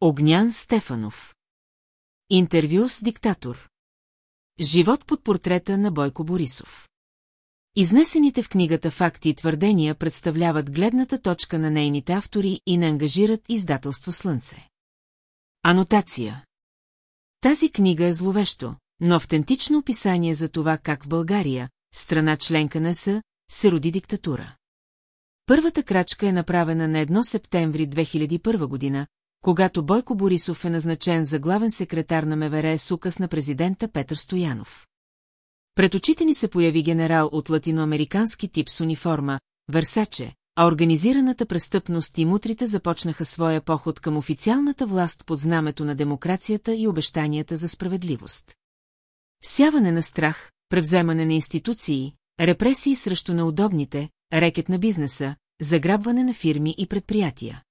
Огнян Стефанов. Интервю с диктатор. Живот под портрета на Бойко Борисов. Изнесените в книгата факти и твърдения представляват гледната точка на нейните автори и не ангажират издателство Слънце. Анотация Тази книга е зловещо, но автентично описание за това как в България, страна членка на СА, се роди диктатура. Първата крачка е направена на 1 септември 2001 година, когато Бойко Борисов е назначен за главен секретар на МВР с указ на президента Петър Стоянов. Пред очите ни се появи генерал от латиноамерикански тип с униформа, Версаче, а организираната престъпност и мутрите започнаха своя поход към официалната власт под знамето на демокрацията и обещанията за справедливост. Сяване на страх, превземане на институции, репресии срещу неудобните, рекет на бизнеса, заграбване на фирми и предприятия.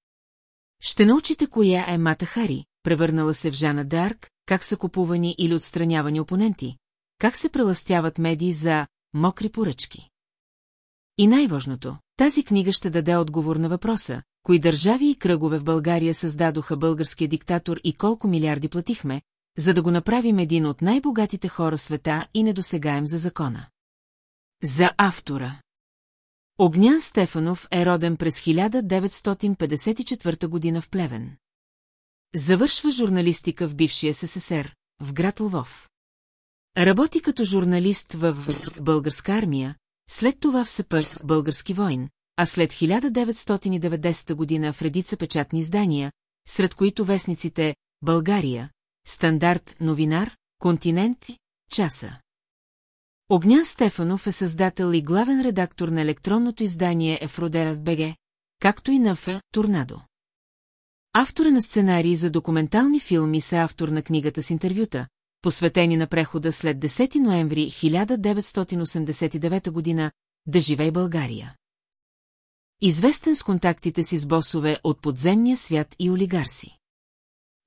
Ще научите коя е Мата Хари, превърнала се в Жана Д'Арк, как са купувани или отстранявани опоненти, как се преластяват медии за мокри поръчки. И най-важното, тази книга ще даде отговор на въпроса, кои държави и кръгове в България създадоха българския диктатор и колко милиарди платихме, за да го направим един от най-богатите хора в света и недосегаем за закона. За автора Огнян Стефанов е роден през 1954 година в Плевен. Завършва журналистика в бившия СССР, в град Лвов. Работи като журналист в Българска армия, след това в СП Български войн, а след 1990 година в редица печатни издания, сред които вестниците България, Стандарт новинар, Континент, Часа. Огнян Стефанов е създател и главен редактор на електронното издание Ефродерът БГ, както и на Ф. Торнадо. Автора на сценарии за документални филми са автор на книгата с интервюта, посветени на прехода след 10 ноември 1989 година «Да живей България». Известен с контактите си с босове от подземния свят и олигарси.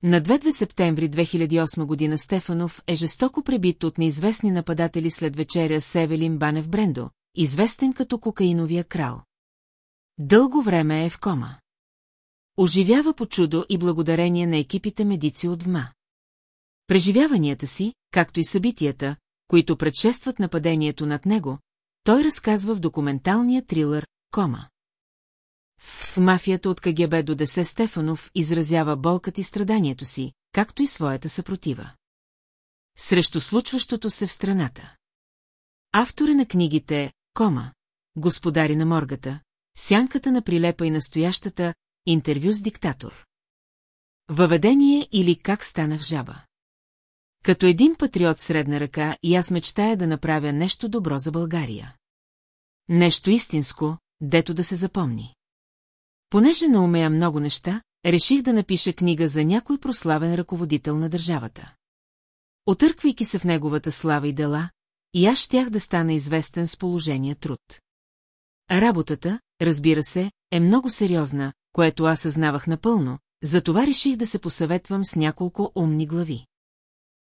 На 2 септември 2008 година Стефанов е жестоко пребит от неизвестни нападатели след вечеря с Евелин Банев Брендо, известен като кокаиновия крал. Дълго време е в кома. Оживява по чудо и благодарение на екипите медици от ВМА. Преживяванията си, както и събитията, които предшестват нападението над него, той разказва в документалния трилър «Кома». В мафията от КГБ до Десе Стефанов изразява болкът и страданието си, както и своята съпротива. Срещу случващото се в страната. Автора на книгите «Кома», «Господари на моргата», «Сянката на прилепа и настоящата», «Интервю с диктатор». Въведение или как станах жаба. Като един патриот средна ръка и аз мечтая да направя нещо добро за България. Нещо истинско, дето да се запомни. Понеже наумея много неща, реших да напиша книга за някой прославен ръководител на държавата. Отърквайки се в неговата слава и дела, и аз щях да стана известен с положение труд. Работата, разбира се, е много сериозна, което аз съзнавах напълно, затова реших да се посъветвам с няколко умни глави.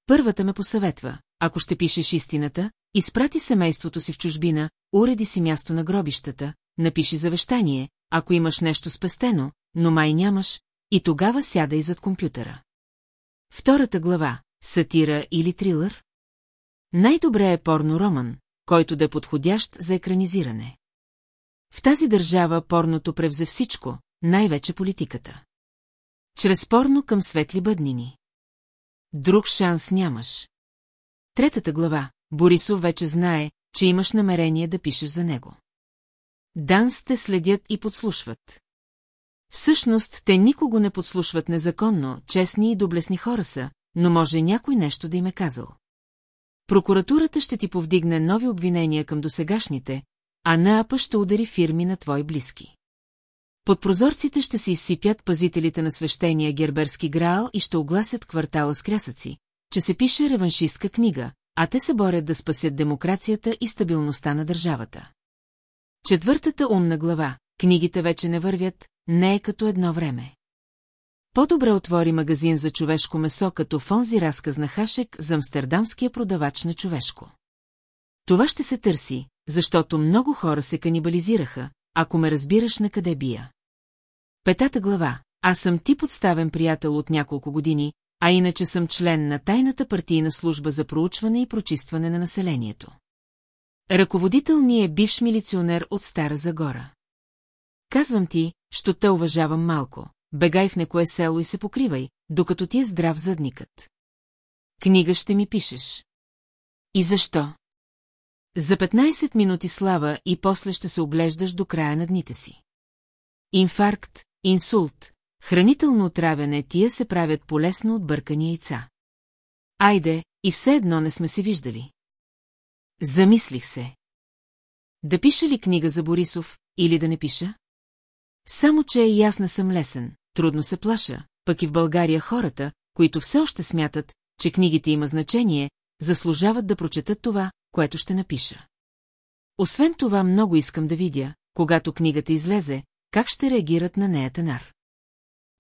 Първата ме посъветва, ако ще пишеш истината, изпрати семейството си в чужбина, уреди си място на гробищата, напиши завещание, ако имаш нещо спестено, но май нямаш, и тогава сядай зад компютъра. Втората глава – сатира или трилър? Най-добре е порно-роман, който да е подходящ за екранизиране. В тази държава порното превзе всичко, най-вече политиката. Чрез порно към светли бъднини. Друг шанс нямаш. Третата глава. Борисов вече знае, че имаш намерение да пишеш за него. Данс те следят и подслушват. Всъщност, те никого не подслушват незаконно, честни и доблесни хора са, но може някой нещо да им е казал. Прокуратурата ще ти повдигне нови обвинения към досегашните, а НААПА ще удари фирми на твои близки. Под прозорците ще се изсипят пазителите на свещения герберски граал и ще огласят квартала с крясъци, че се пише реваншистка книга, а те се борят да спасят демокрацията и стабилността на държавата. Четвъртата умна глава, книгите вече не вървят, не е като едно време. По-добре отвори магазин за човешко месо като в онзи разказ на Хашек за амстердамския продавач на човешко. Това ще се търси, защото много хора се канибализираха, ако ме разбираш на къде бия. Петата глава. аз съм ти подставен приятел от няколко години, а иначе съм член на тайната партийна служба за проучване и прочистване на населението. Ръководител ни е бивш милиционер от Стара Загора. Казвам ти, що те уважавам малко. Бегай в некое село и се покривай, докато ти е здрав задникът. Книга ще ми пишеш. И защо? За 15 минути слава и после ще се оглеждаш до края на дните си. Инфаркт, инсулт, хранително отравяне тия се правят полесно от бъркани яйца. Айде, и все едно не сме се виждали. Замислих се. Да пиша ли книга за Борисов или да не пиша? Само, че и аз не съм лесен, трудно се плаша, пък и в България хората, които все още смятат, че книгите има значение, заслужават да прочетат това, което ще напиша. Освен това много искам да видя, когато книгата излезе, как ще реагират на нея тенар.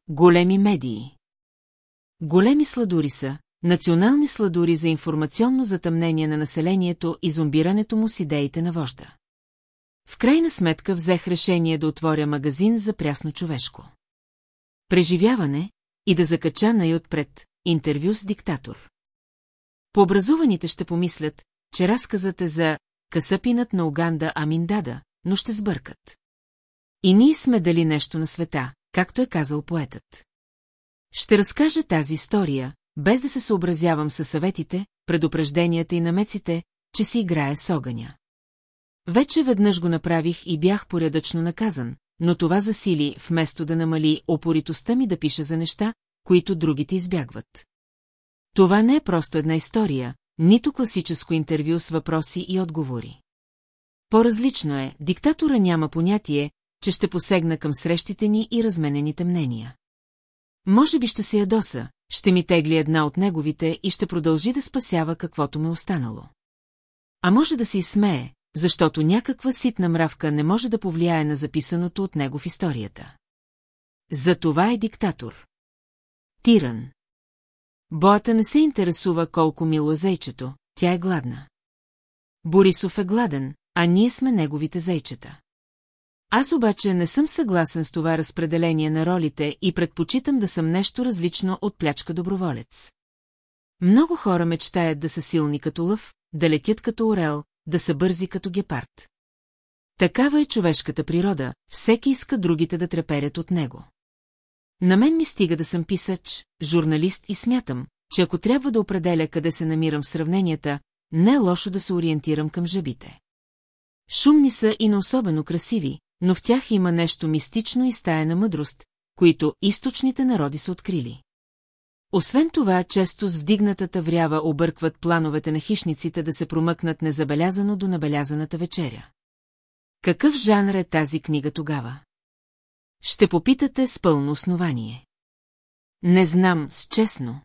Големи медии Големи сладури са, национални сладури за информационно затъмнение на населението и зомбирането му с идеите на вожда. В крайна сметка взех решение да отворя магазин за прясно човешко. Преживяване и да закача най-отпред интервю с диктатор. Пообразуваните ще помислят, че разказът е за късъпинът на Уганда Аминдада, но ще сбъркат. И ние сме дали нещо на света, както е казал поетът. Ще разкажа тази история, без да се съобразявам със съветите, предупрежденията и намеците, че си играе с огъня. Вече веднъж го направих и бях порядъчно наказан, но това засили, вместо да намали опоритостта ми да пиша за неща, които другите избягват. Това не е просто една история, нито класическо интервю с въпроси и отговори. По-различно е, диктатора няма понятие, че ще посегна към срещите ни и разменените мнения. Може би ще се ядоса, ще ми тегли една от неговите и ще продължи да спасява каквото ме останало. А може да се изсмее, защото някаква ситна мравка не може да повлияе на записаното от него в историята. За това е диктатор. Тиран. Боята не се интересува колко мило е зайчето, тя е гладна. Борисов е гладен, а ние сме неговите зайчета. Аз обаче не съм съгласен с това разпределение на ролите и предпочитам да съм нещо различно от плячка доброволец. Много хора мечтаят да са силни като лъв, да летят като орел, да са бързи като гепард. Такава е човешката природа, всеки иска другите да треперят от него. На мен ми стига да съм писач, журналист и смятам, че ако трябва да определя къде се намирам в сравненията, не е лошо да се ориентирам към жабите. Шумни са и не особено красиви, но в тях има нещо мистично и стая мъдрост, които източните народи са открили. Освен това, често с вдигнатата врява объркват плановете на хищниците да се промъкнат незабелязано до набелязаната вечеря. Какъв жанр е тази книга тогава? Ще попитате с пълно основание. Не знам, с честно.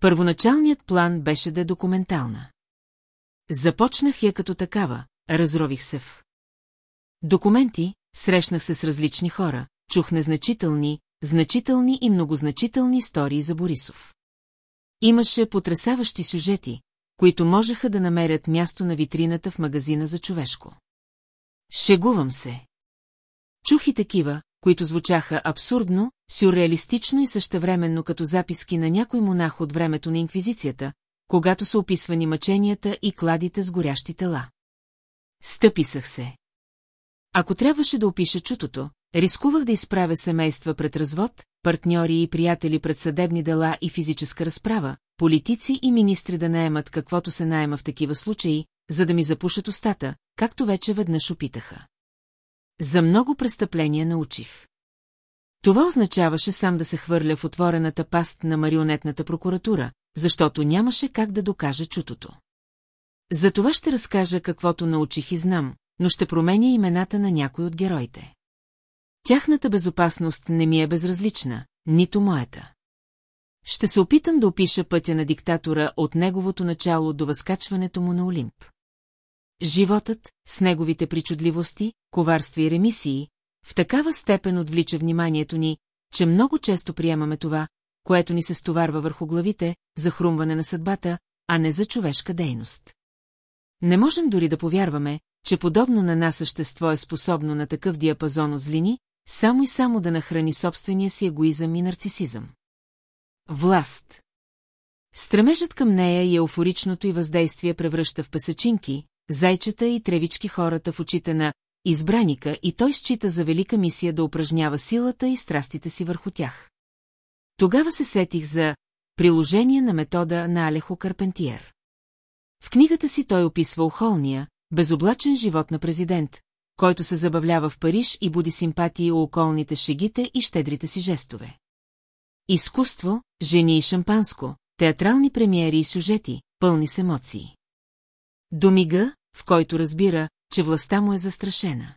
Първоначалният план беше да е документална. Започнах я като такава, разрових се в. Документи, срещнах се с различни хора, чух незначителни, значителни и многозначителни истории за Борисов. Имаше потрясаващи сюжети, които можеха да намерят място на витрината в магазина за човешко. Шегувам се. Чух и такива, които звучаха абсурдно, сюрреалистично и същевременно като записки на някой монах от времето на инквизицията, когато са описвани мъченията и кладите с горящи тела. Стъписах се. Ако трябваше да опиша чутото, рискувах да изправя семейства пред развод, партньори и приятели пред съдебни дела и физическа разправа, политици и министри да наемат каквото се наема в такива случаи, за да ми запушат устата, както вече веднъж опитаха. За много престъпления научих. Това означаваше сам да се хвърля в отворената паст на марионетната прокуратура, защото нямаше как да докажа чутото. За това ще разкажа каквото научих и знам, но ще променя имената на някой от героите. Тяхната безопасност не ми е безразлична, нито моята. Ще се опитам да опиша пътя на диктатора от неговото начало до възкачването му на Олимп. Животът, с неговите причудливости, коварства и ремисии, в такава степен отвлича вниманието ни, че много често приемаме това, което ни се стоварва върху главите, за хрумване на съдбата, а не за човешка дейност. Не можем дори да повярваме, че подобно на нас същество е способно на такъв диапазон от злини, само и само да нахрани собствения си егоизъм и нарцисизъм. Власт Стремежът към нея и еуфоричното й въздействие превръща в песачинки, зайчета и тревички хората в очите на избраника и той счита за велика мисия да упражнява силата и страстите си върху тях. Тогава се сетих за приложение на метода на Алехо Карпентиер. В книгата си той описва охолния, безоблачен живот на президент, който се забавлява в Париж и буди симпатии у околните шегите и щедрите си жестове. Изкуство, жени и шампанско, театрални премиери и сюжети, пълни с емоции. До мига, в който разбира, че властта му е застрашена.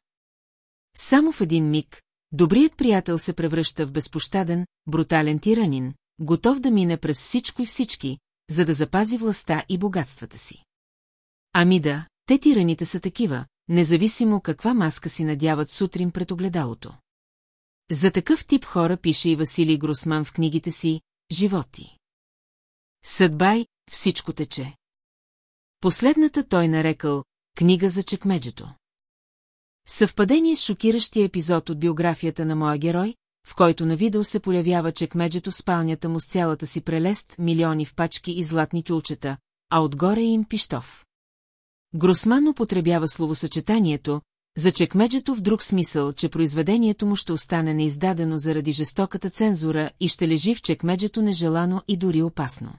Само в един миг, добрият приятел се превръща в безпощаден, брутален тиранин, готов да мине през всичко и всички, за да запази властта и богатствата си. Ами да, те тираните са такива, независимо каква маска си надяват сутрин пред огледалото. За такъв тип хора пише и Василий Грусман в книгите си «Животи». Съдбай, всичко тече. Последната той нарекал «Книга за чекмеджето». Съвпадение с шокиращия епизод от биографията на моя герой, в който на видео се появява чекмеджето спалнята му с цялата си прелест, милиони в пачки и златни тюлчета, а отгоре им пиштов. Гросман употребява словосъчетанието, за чекмеджето в друг смисъл, че произведението му ще остане неиздадено заради жестоката цензура и ще лежи в чекмеджето нежелано и дори опасно.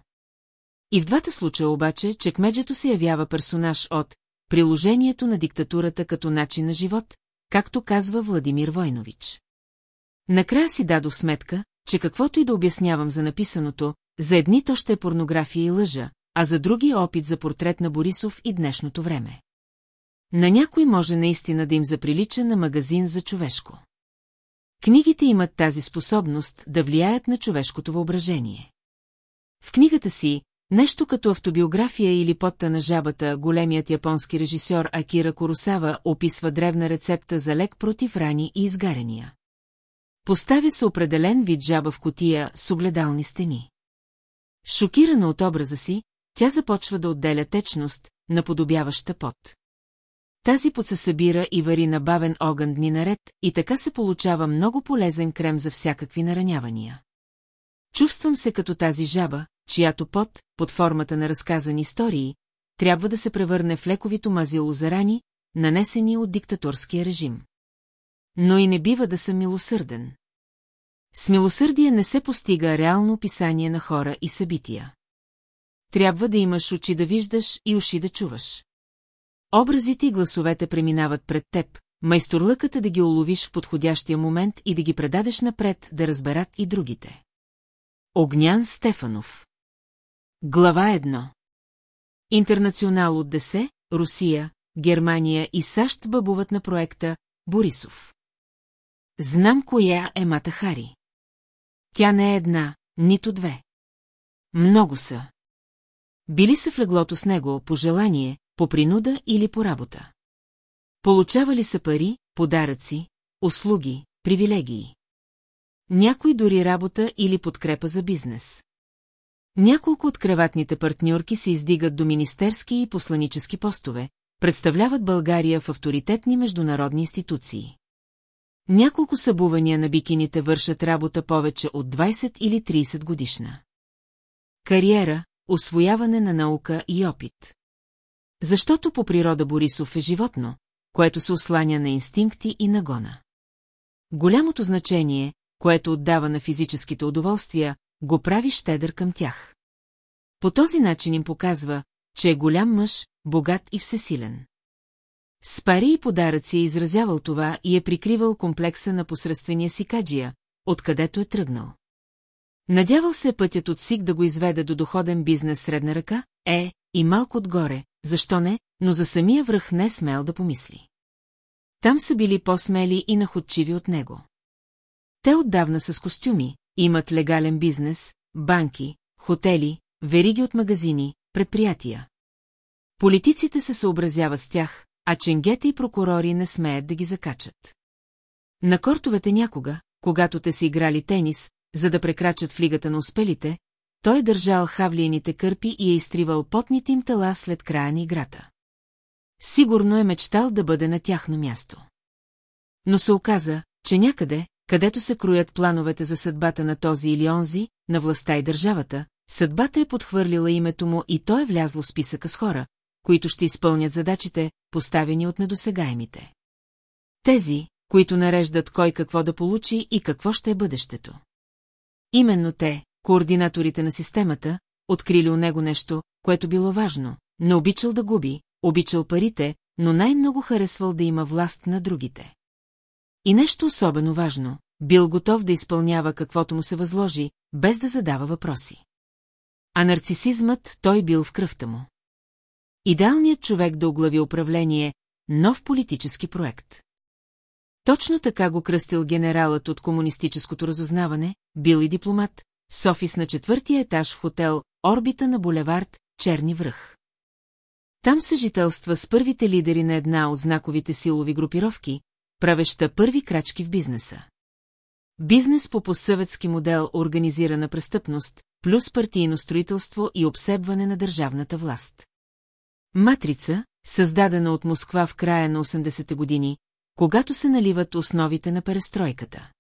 И в двата случая обаче чекмеджето се явява персонаж от приложението на диктатурата като начин на живот, както казва Владимир Войнович. Накрая си дадох сметка, че каквото и да обяснявам за написаното, за едни то ще е порнография и лъжа, а за други опит за портрет на Борисов и днешното време. На някой може наистина да им заприлича на магазин за човешко. Книгите имат тази способност да влияят на човешкото въображение. В книгата си, нещо като автобиография или потта на жабата, големият японски режисьор Акира Коросава описва древна рецепта за лек против рани и изгарения. Поставя се определен вид жаба в котия с огледални стени. Шокирана от образа си, тя започва да отделя течност, наподобяваща пот. Тази пот се събира и вари на бавен огън дни наред и така се получава много полезен крем за всякакви наранявания. Чувствам се като тази жаба, чиято пот, под формата на разказани истории, трябва да се превърне в лековито мазило за рани, нанесени от диктаторския режим. Но и не бива да съм милосърден. С милосърдие не се постига реално описание на хора и събития. Трябва да имаш очи да виждаш и уши да чуваш. Образите и гласовете преминават пред теб, майсторлъката да ги уловиш в подходящия момент и да ги предадеш напред да разберат и другите. Огнян Стефанов Глава 1 Интернационал от ДС, Русия, Германия и САЩ бъбуват на проекта Борисов. Знам коя е Мата Хари. Тя не е една, нито две. Много са. Били са в леглото с него по желание, по принуда или по работа. Получавали са пари, подаръци, услуги, привилегии. Някой дори работа или подкрепа за бизнес. Няколко от креватните партньорки се издигат до министерски и посланически постове, представляват България в авторитетни международни институции. Няколко събувания на бикините вършат работа повече от 20 или 30 годишна. Кариера, освояване на наука и опит. Защото по природа Борисов е животно, което се осланя на инстинкти и нагона. Голямото значение, което отдава на физическите удоволствия, го прави щедър към тях. По този начин им показва, че е голям мъж, богат и всесилен. С пари и подаръци е изразявал това и е прикривал комплекса на посредствения си каджия, откъдето е тръгнал. Надявал се пътят от СИК да го изведе до доходен бизнес средна ръка, е, и малко отгоре, защо не, но за самия връх не е смел да помисли. Там са били по-смели и находчиви от него. Те отдавна са с костюми, имат легален бизнес, банки, хотели, вериги от магазини, предприятия. Политиците се съобразяват с тях, а ченгета и прокурори не смеят да ги закачат. На кортовете някога, когато те са играли тенис, за да прекрачат в на успелите, той е държал хавлиените кърпи и е изтривал потните им тела след края на играта. Сигурно е мечтал да бъде на тяхно място. Но се оказа, че някъде, където се кроят плановете за съдбата на този или онзи, на властта и държавата, съдбата е подхвърлила името му и то е влязло в списъка с хора, които ще изпълнят задачите, поставени от недосегаемите. Тези, които нареждат кой какво да получи и какво ще е бъдещето. Именно те, координаторите на системата, открили у него нещо, което било важно, не обичал да губи, обичал парите, но най-много харесвал да има власт на другите. И нещо особено важно, бил готов да изпълнява каквото му се възложи, без да задава въпроси. А нарцисизмът той бил в кръвта му. Идеалният човек да оглави управление – нов политически проект. Точно така го кръстил генералът от комунистическото разузнаване, бил и дипломат, с офис на четвъртия етаж в хотел Орбита на булевард Черни връх. Там съжителства с първите лидери на една от знаковите силови групировки, правеща първи крачки в бизнеса. Бизнес по постсъветски модел организирана престъпност, плюс партийно строителство и обсебване на държавната власт. Матрица, създадена от Москва в края на 80-те години, когато се наливат основите на перестройката.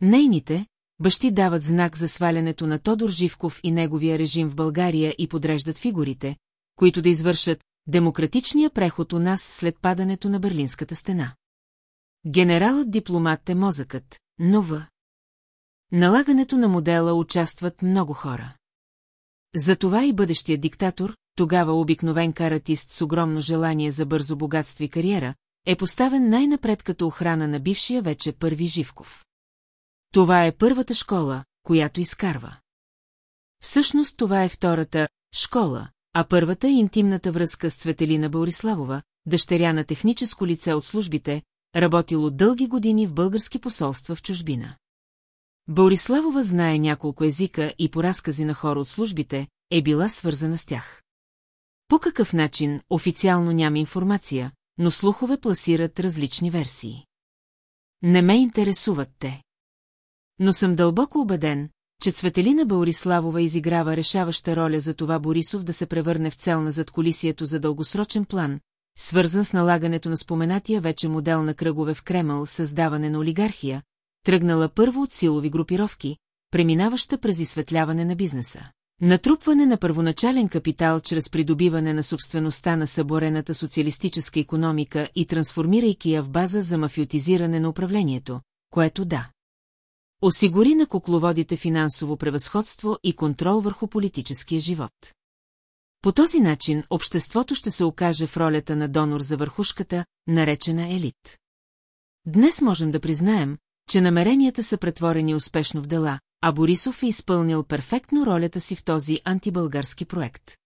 Нейните, бащи дават знак за свалянето на Тодор Живков и неговия режим в България и подреждат фигурите, които да извършат демократичния преход у нас след падането на Берлинската стена. Генералът дипломат е мозъкът, но в налагането на модела участват много хора. Затова и бъдещия диктатор, тогава обикновен каратист с огромно желание за бързо богатство и кариера, е поставен най-напред като охрана на бившия вече първи Живков. Това е първата школа, която изкарва. Всъщност това е втората школа, а първата е интимната връзка с Цветелина Бориславова, дъщеря на техническо лице от службите, работило дълги години в български посолства в чужбина. Бориславова знае няколко езика и по разкази на хора от службите е била свързана с тях. По какъв начин официално няма информация, но слухове пласират различни версии. Не ме интересуват те. Но съм дълбоко убеден, че Цветелина Бауриславова изиграва решаваща роля за това Борисов да се превърне в цел на задколисието за дългосрочен план, свързан с налагането на споменатия вече модел на кръгове в Кремъл създаване на олигархия, тръгнала първо от силови групировки, преминаваща през изсветляване на бизнеса. Натрупване на първоначален капитал чрез придобиване на собствеността на съборената социалистическа економика и трансформирайки я в база за мафиотизиране на управлението, което да. Осигури на кукловодите финансово превъзходство и контрол върху политическия живот. По този начин обществото ще се окаже в ролята на донор за върхушката, наречена елит. Днес можем да признаем, че намеренията са претворени успешно в дела, а Борисов е изпълнил перфектно ролята си в този антибългарски проект.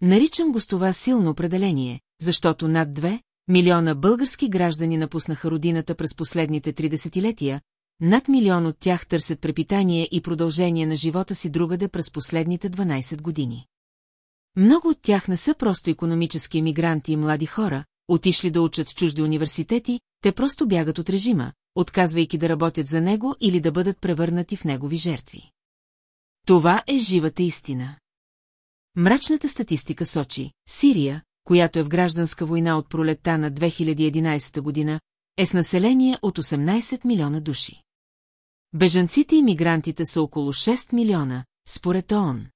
Наричам го с това силно определение, защото над 2 милиона български граждани напуснаха родината през последните три десетилетия, над милион от тях търсят препитание и продължение на живота си другаде през последните 12 години. Много от тях не са просто економически емигранти и млади хора, отишли да учат чужди университети, те просто бягат от режима, отказвайки да работят за него или да бъдат превърнати в негови жертви. Това е живата истина. Мрачната статистика сочи, Сирия, която е в гражданска война от пролетта на 2011 година, е с население от 18 милиона души. Бежанците и мигрантите са около 6 милиона, според ООН.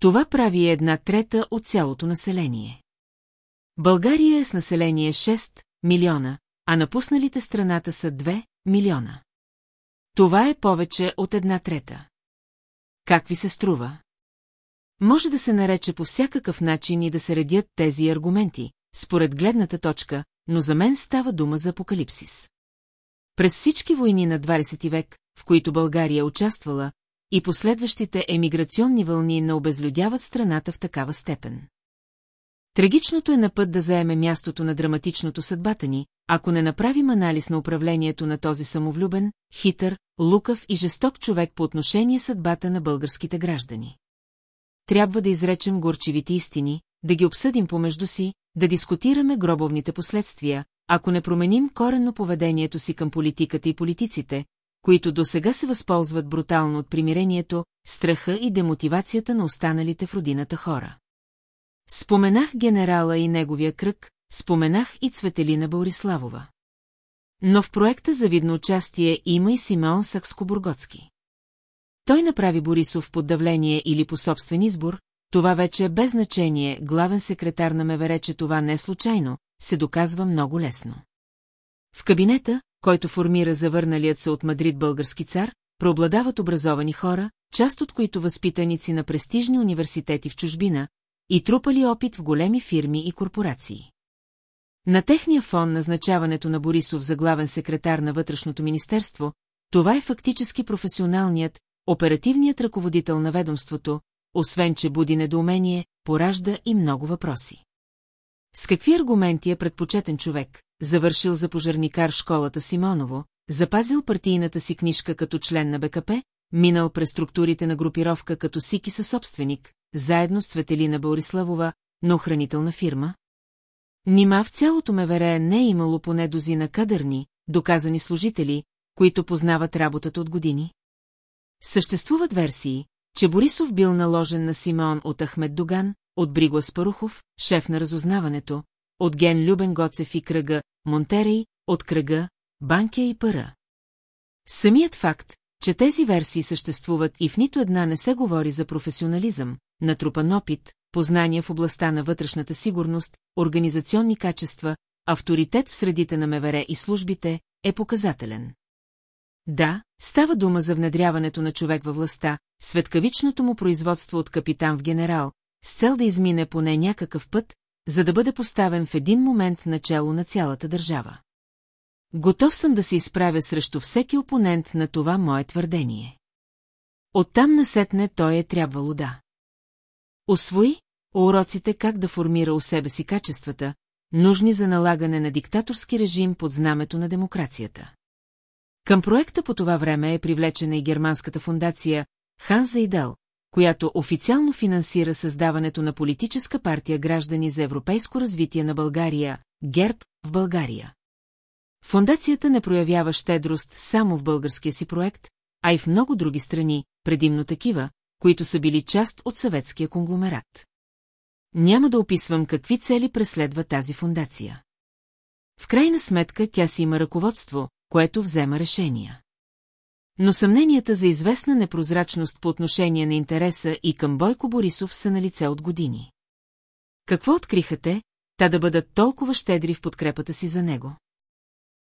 Това прави една трета от цялото население. България е с население 6 милиона, а напусналите страната са 2 милиона. Това е повече от една трета. Как ви се струва? Може да се нарече по всякакъв начин и да се редят тези аргументи, според гледната точка, но за мен става дума за апокалипсис. През всички войни на 20 век, в които България участвала, и последващите емиграционни вълни не обезлюдяват страната в такава степен. Трагичното е на път да заеме мястото на драматичното съдбата ни, ако не направим анализ на управлението на този самовлюбен, хитър, лукав и жесток човек по отношение съдбата на българските граждани. Трябва да изречем горчивите истини, да ги обсъдим помежду си, да дискутираме гробовните последствия, ако не променим коренно поведението си към политиката и политиците, които до сега се възползват брутално от примирението, страха и демотивацията на останалите в родината хора. Споменах генерала и неговия кръг, споменах и Цветелина Бориславова. Но в проекта за видно участие има и Симеон Сакскобургоцки. Той направи Борисов под давление или по собствен избор, това вече е без значение, главен секретар на МВР, че това не е случайно, се доказва много лесно. В кабинета, който формира завърналият се от Мадрид български цар, преобладават образовани хора, част от които възпитаници на престижни университети в чужбина, и трупали опит в големи фирми и корпорации. На техния фон назначаването на Борисов за главен секретар на Вътрешното министерство, това е фактически професионалният, оперативният ръководител на ведомството, освен че буди недоумение, поражда и много въпроси. С какви аргументи е предпочетен човек, завършил за пожарникар школата Симоново, запазил партийната си книжка като член на БКП, минал през структурите на групировка като Сики със собственик, заедно с Цветелина Бориславова, на охранителна фирма? Нима в цялото МВР не е имало поне дозина кадърни, доказани служители, които познават работата от години? Съществуват версии, че Борисов бил наложен на Симеон от Ахмед Доган, от Бриго Спарухов, шеф на разузнаването, от Ген Любен Гоцев и кръга, Монтерей, от кръга, Банкия и Пара. Самият факт, че тези версии съществуват и в нито една не се говори за професионализъм, натрупан опит, познания в областта на вътрешната сигурност, организационни качества, авторитет в средите на МВР и службите, е показателен. Да, става дума за внедряването на човек във властта, светкавичното му производство от капитан в генерал, с цел да измине поне някакъв път, за да бъде поставен в един момент начало на цялата държава. Готов съм да се изправя срещу всеки опонент на това мое твърдение. Оттам насетне той е трябвало да. Освои уроците как да формира у себе си качествата, нужни за налагане на диктаторски режим под знамето на демокрацията. Към проекта по това време е привлечена и германската фундация Ханс Зайдел, която официално финансира създаването на политическа партия Граждани за европейско развитие на България, ГЕРБ, в България. Фундацията не проявява щедрост само в българския си проект, а и в много други страни, предимно такива, които са били част от съветския конгломерат. Няма да описвам какви цели преследва тази фундация. В крайна сметка тя си има ръководство, което взема решения. Но съмненията за известна непрозрачност по отношение на интереса и към Бойко Борисов са на лице от години. Какво откриха те, та да бъдат толкова щедри в подкрепата си за него?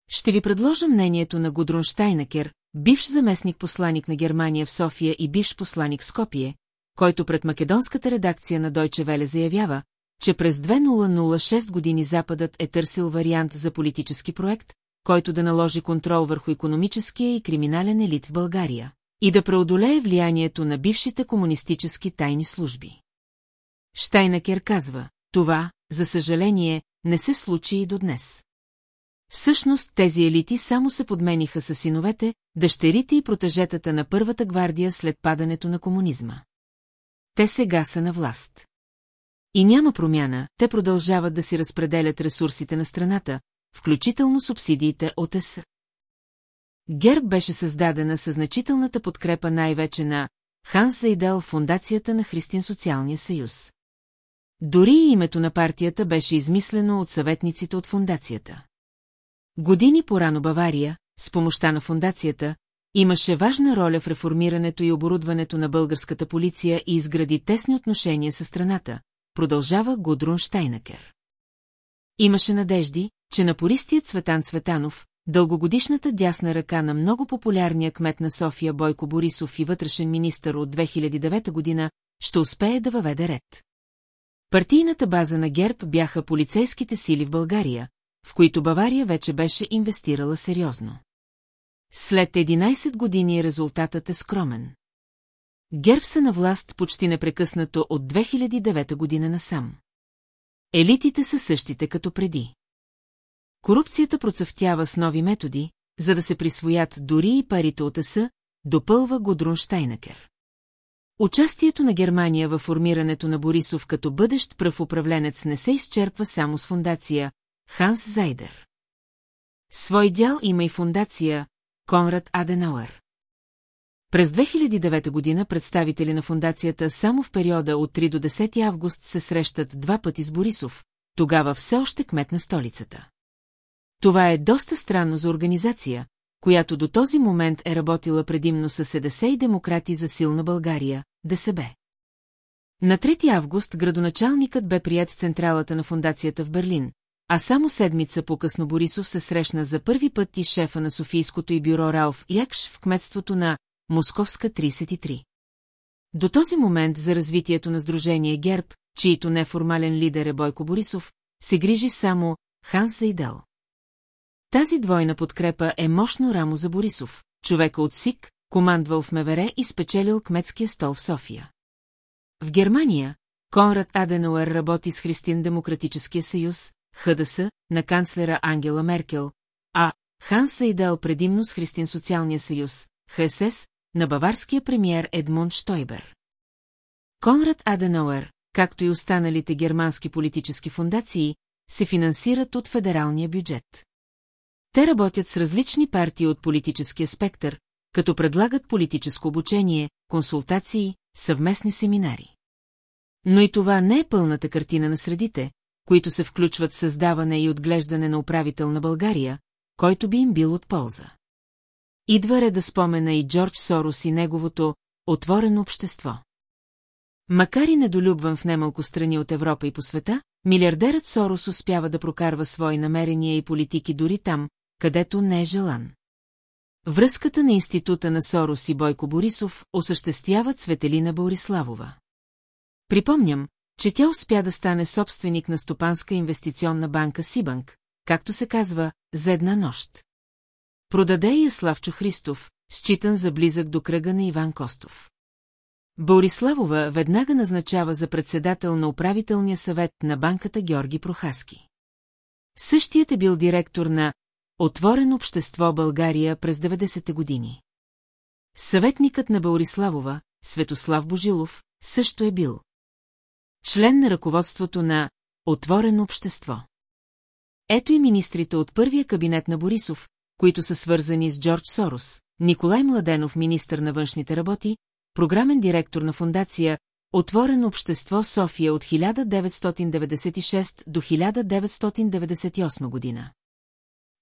Ще ви предложа мнението на Гудрун Штайнакер, бивш заместник посланик на Германия в София и бивш посланик в Скопие, който пред македонската редакция на Дойче Веле заявява, че през 2006 години Западът е търсил вариант за политически проект, който да наложи контрол върху економическия и криминален елит в България и да преодолее влиянието на бившите комунистически тайни служби. Штайнакер казва, това, за съжаление, не се случи и до днес. Всъщност тези елити само се подмениха с синовете, дъщерите и протежетата на първата гвардия след падането на комунизма. Те сега са на власт. И няма промяна, те продължават да си разпределят ресурсите на страната, включително субсидиите от ЕС. Герб беше създадена със значителната подкрепа най-вече на Ханс Зайдел, фундацията на Христин Социалния съюз. Дори и името на партията беше измислено от съветниците от фундацията. Години по-рано Бавария, с помощта на фундацията, имаше важна роля в реформирането и оборудването на българската полиция и изгради тесни отношения с страната, продължава Гудрун Штайнакер. Имаше надежди, че напористият Светан Светанов, дългогодишната дясна ръка на много популярния кмет на София Бойко Борисов и вътрешен министър от 2009 година, ще успее да въведе ред. Партийната база на ГЕРБ бяха полицейските сили в България, в които Бавария вече беше инвестирала сериозно. След 11 години резултатът е скромен. ГЕРБ са на власт почти непрекъснато от 2009 година насам. Елитите са същите като преди. Корупцията процъфтява с нови методи, за да се присвоят дори и парите от ЕСА, допълва Гудрун Штайнакер. Участието на Германия във формирането на Борисов като бъдещ пръв управленец не се изчерпва само с фундация Ханс Зайдер. Свой дял има и фундация Конрад Аденауер. През 2009 година представители на фундацията само в периода от 3 до 10 август се срещат два пъти с Борисов, тогава все още кмет на столицата. Това е доста странно за организация, която до този момент е работила предимно с СДС и демократи за силна България, ДСБ. На 3 август градоначалникът бе прият в централата на фундацията в Берлин, а само седмица по-късно Борисов се срещна за първи път и шефа на Софийското и бюро Ралф Якш в кметството на Московска 33. До този момент за развитието на Сдружение ГЕРБ, чието неформален лидер е Бойко Борисов, се грижи само Ханс Зайдел. Тази двойна подкрепа е мощно рамо за Борисов, човека от СИК, командвал в Мевере и спечелил кметския стол в София. В Германия Конрад Аденауер работи с Христин Демократическия съюз, ХДС, на канцлера Ангела Меркел, а Ханс Сайдел предимно с Христин Социалния съюз, ХСС, на баварския премиер Едмунд Штойбер. Конрад Аденауер, както и останалите германски политически фундации, се финансират от федералния бюджет. Те работят с различни партии от политическия спектър, като предлагат политическо обучение, консултации, съвместни семинари. Но и това не е пълната картина на средите, които се включват в създаване и отглеждане на управител на България, който би им бил от полза. Идва ре да спомена и Джордж Сорос и неговото «отворено общество». Макар и недолюбван в немалко страни от Европа и по света, милиардерът Сорос успява да прокарва свои намерения и политики дори там, където не е желан. Връзката на института на Сорос и Бойко Борисов осъществява Цветелина Бориславова. Припомням, че тя успя да стане собственик на стопанска инвестиционна банка Сибанк, както се казва, за една нощ. Продаде я Славчо Христов, считан за близък до кръга на Иван Костов. Бориславова веднага назначава за председател на управителния съвет на банката Георги Прохаски. Същият е бил директор на Отворен общество България през 90-те години. Съветникът на Бориславова, Светослав Божилов, също е бил. Член на ръководството на Отворено общество. Ето и министрите от първия кабинет на Борисов, които са свързани с Джордж Сорос, Николай Младенов, министър на външните работи, програмен директор на фундация Отворено общество София от 1996 до 1998 година.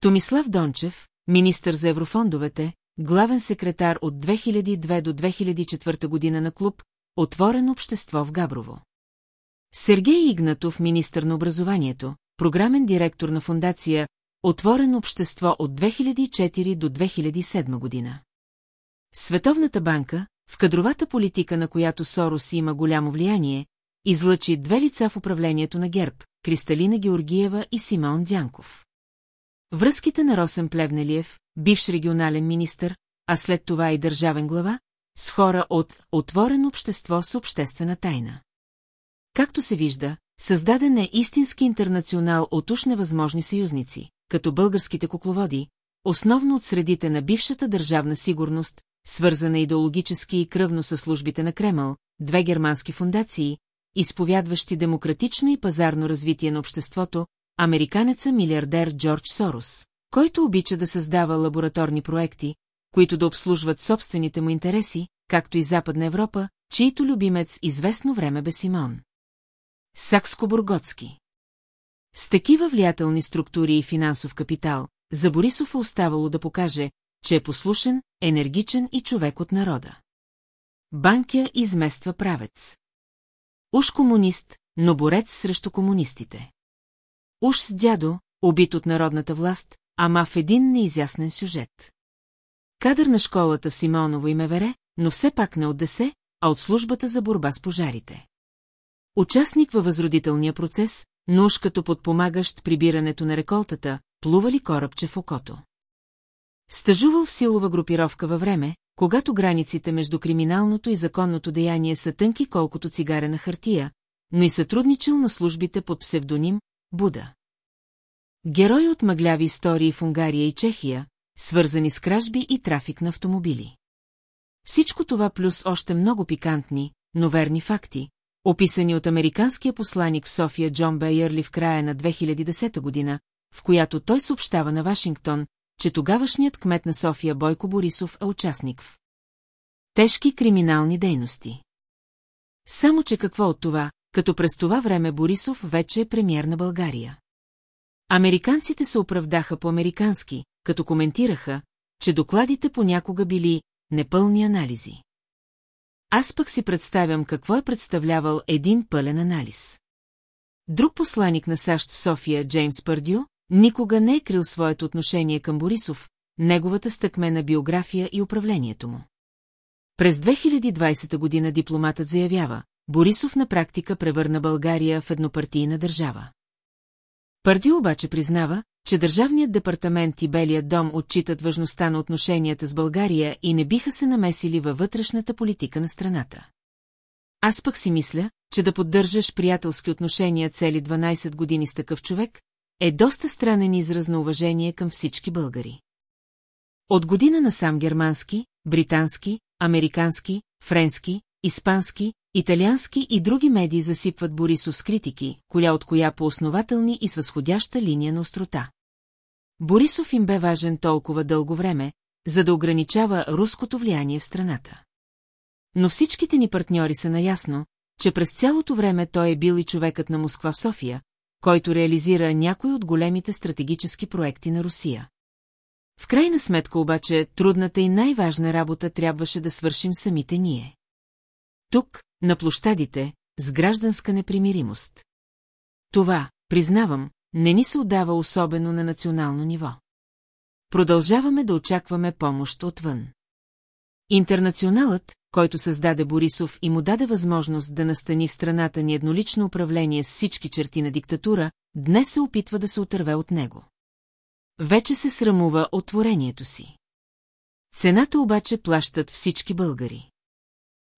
Томислав Дончев, министър за еврофондовете, главен секретар от 2002 до 2004 година на клуб Отворено общество в Габрово. Сергей Игнатов, министър на образованието, програмен директор на фундация Отворено общество от 2004 до 2007 година. Световната банка, в кадровата политика на която Сорос има голямо влияние, излъчи две лица в управлението на ГЕРБ – Кристалина Георгиева и Симеон Дянков. Връзките на Росен Плевнелиев, бивш регионален министр, а след това и държавен глава, с хора от «Отворено общество с обществена тайна». Както се вижда, създаден е истински интернационал от уж невъзможни съюзници, като българските кукловоди, основно от средите на бившата държавна сигурност, свързана идеологически и кръвно с службите на Кремъл, две германски фундации, изповядващи демократично и пазарно развитие на обществото, американеца милиардер Джордж Сорос, който обича да създава лабораторни проекти, които да обслужват собствените му интереси, както и Западна Европа, чието любимец известно време бе Симон. Сакско-Бурготски С такива влиятелни структури и финансов капитал, за Борисов е оставало да покаже, че е послушен, енергичен и човек от народа. Банкя измества правец. Уж комунист, но борец срещу комунистите. Уж с дядо, убит от народната власт, ама в един неизяснен сюжет. Кадър на школата в Симеоново и Мевере, но все пак не от ДСЕ, а от службата за борба с пожарите. Участник във възродителния процес, но уж като подпомагащ прибирането на реколтата, плували корабче в окото. Стъжувал в силова групировка във време, когато границите между криминалното и законното деяние са тънки колкото цигарена хартия, но и сътрудничал на службите под псевдоним Буда. Герой от мъгляви истории в Унгария и Чехия, свързани с кражби и трафик на автомобили. Всичко това плюс още много пикантни, но верни факти, описани от американския посланик в София Джон Бейърли в края на 2010 година, в която той съобщава на Вашингтон, че тогавашният кмет на София Бойко Борисов е участник в тежки криминални дейности. Само, че какво от това, като през това време Борисов вече е премьер на България. Американците се оправдаха по-американски, като коментираха, че докладите понякога били непълни анализи. Аз пък си представям какво е представлявал един пълен анализ. Друг посланик на САЩ София, Джеймс Пърдю, никога не е крил своето отношение към Борисов, неговата стъкмена биография и управлението му. През 2020 година дипломатът заявява, Борисов на практика превърна България в еднопартийна държава. Пърдю обаче признава, че Държавният департамент и Белият дом отчитат важността на отношенията с България и не биха се намесили във вътрешната политика на страната. Аз пък си мисля, че да поддържаш приятелски отношения цели 12 години с такъв човек, е доста странен израз на уважение към всички българи. От година насам германски, британски, американски, френски, испански, италиански и други медии засипват Борисов с критики, коля от коя по основателни и с възходяща линия на острота. Борисов им бе важен толкова дълго време, за да ограничава руското влияние в страната. Но всичките ни партньори са наясно, че през цялото време той е бил и човекът на Москва в София, който реализира някой от големите стратегически проекти на Русия. В крайна сметка обаче трудната и най-важна работа трябваше да свършим самите ние. Тук, на площадите, с гражданска непримиримост. Това, признавам, не ни се отдава особено на национално ниво. Продължаваме да очакваме помощ отвън. Интернационалът, който създаде Борисов и му даде възможност да настани в страната ни еднолично управление с всички черти на диктатура, днес се опитва да се отърве от него. Вече се срамува от творението си. Цената обаче плащат всички българи.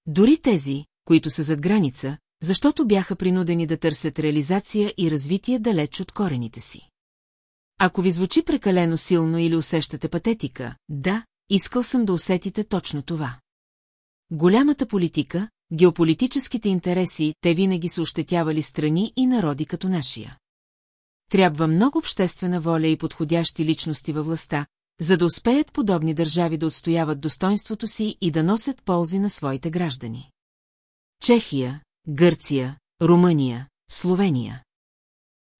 Дори тези, които са зад граница, защото бяха принудени да търсят реализация и развитие далеч от корените си. Ако ви звучи прекалено силно или усещате патетика, да, искал съм да усетите точно това. Голямата политика, геополитическите интереси, те винаги са ощетявали страни и народи като нашия. Трябва много обществена воля и подходящи личности във властта, за да успеят подобни държави да отстояват достоинството си и да носят ползи на своите граждани. Чехия, Гърция, Румъния, Словения.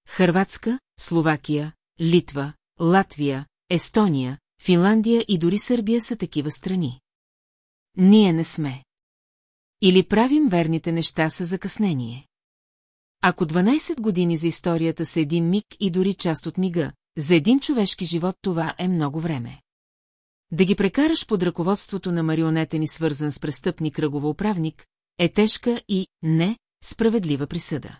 Хърватска, Словакия, Литва, Латвия, Естония, Финландия и дори Сърбия са такива страни. Ние не сме. Или правим верните неща с закъснение. Ако 12 години за историята са един миг и дори част от мига, за един човешки живот това е много време. Да ги прекараш под ръководството на марионетен и свързан с престъпни кръговоуправник, е тежка и не справедлива присъда.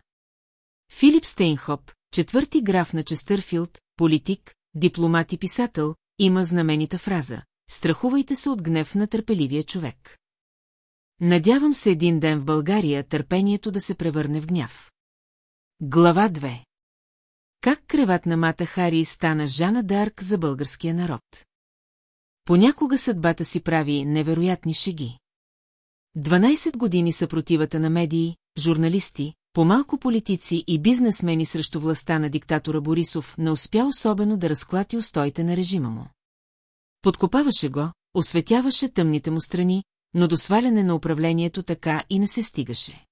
Филип Стейнхоп, четвърти граф на Честърфилд, политик, дипломат и писател, има знаменита фраза «Страхувайте се от гнев на търпеливия човек». Надявам се един ден в България търпението да се превърне в гняв. Глава 2 Как креват на Мата Хари стана Жана Дарк за българския народ? Понякога съдбата си прави невероятни шеги. 12 години съпротивата на медии, журналисти, по-малко политици и бизнесмени срещу властта на диктатора Борисов не успя особено да разклати устоите на режима му. Подкопаваше го, осветяваше тъмните му страни, но до сваляне на управлението така и не се стигаше.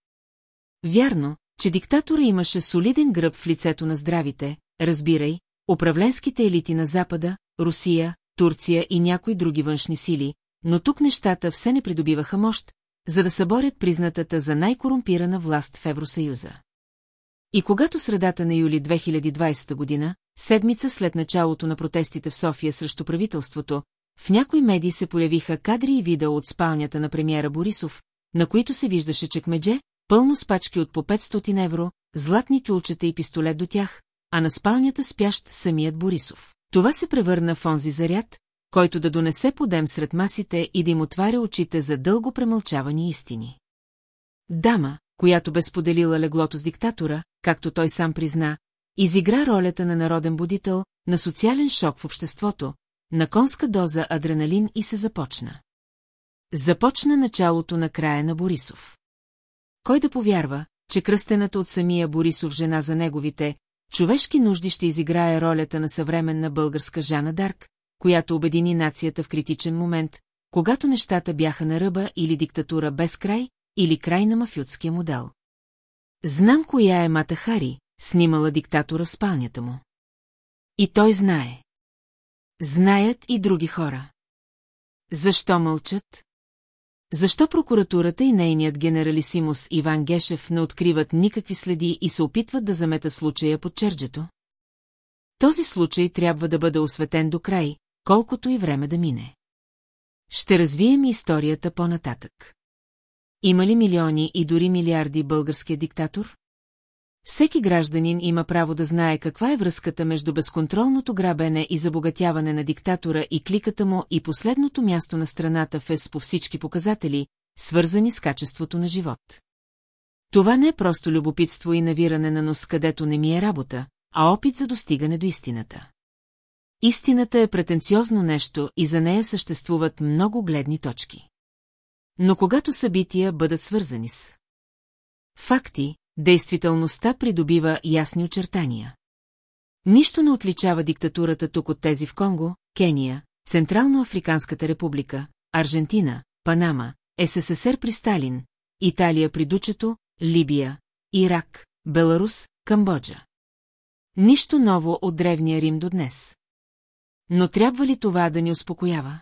Вярно, че диктатора имаше солиден гръб в лицето на здравите, разбирай, управленските елити на Запада, Русия, Турция и някои други външни сили, но тук нещата все не придобиваха мощ, за да съборят признатата за най-корумпирана власт в Евросъюза. И когато средата на юли 2020 година, седмица след началото на протестите в София срещу правителството, в някои медии се появиха кадри и видео от спалнята на премиера Борисов, на които се виждаше чекмедже, пълно с пачки от по 500 евро, златни тюлчета и пистолет до тях, а на спалнята спящ самият Борисов. Това се превърна в онзи заряд, който да донесе подем сред масите и да им отваря очите за дълго премълчавани истини. Дама, която бе споделила леглото с диктатора, както той сам призна, изигра ролята на народен будител, на социален шок в обществото, на конска доза адреналин и се започна. Започна началото на края на Борисов. Кой да повярва, че кръстената от самия Борисов жена за неговите човешки нужди ще изиграе ролята на съвременна българска Жана Дарк, която обедини нацията в критичен момент, когато нещата бяха на ръба или диктатура без край, или край на мафиотския модел. Знам коя е Мата Хари, снимала диктатора в спалнята му. И той знае. Знаят и други хора. Защо мълчат? Защо прокуратурата и нейният генералисимус Иван Гешев не откриват никакви следи и се опитват да замета случая под черджето? Този случай трябва да бъде осветен до край, колкото и време да мине. Ще развием историята по-нататък. Има ли милиони и дори милиарди българския диктатор? Всеки гражданин има право да знае каква е връзката между безконтролното грабене и забогатяване на диктатора и кликата му и последното място на страната в ЕС по всички показатели, свързани с качеството на живот. Това не е просто любопитство и навиране на нос, където не ми е работа, а опит за достигане до истината. Истината е претенциозно нещо и за нея съществуват много гледни точки. Но когато събития бъдат свързани с факти, действителността придобива ясни очертания. Нищо не отличава диктатурата тук от тези в Конго, Кения, Централно-Африканската република, Аржентина, Панама, СССР при Сталин, Италия при Дучето, Либия, Ирак, Беларус, Камбоджа. Нищо ново от Древния Рим до днес. Но трябва ли това да ни успокоява?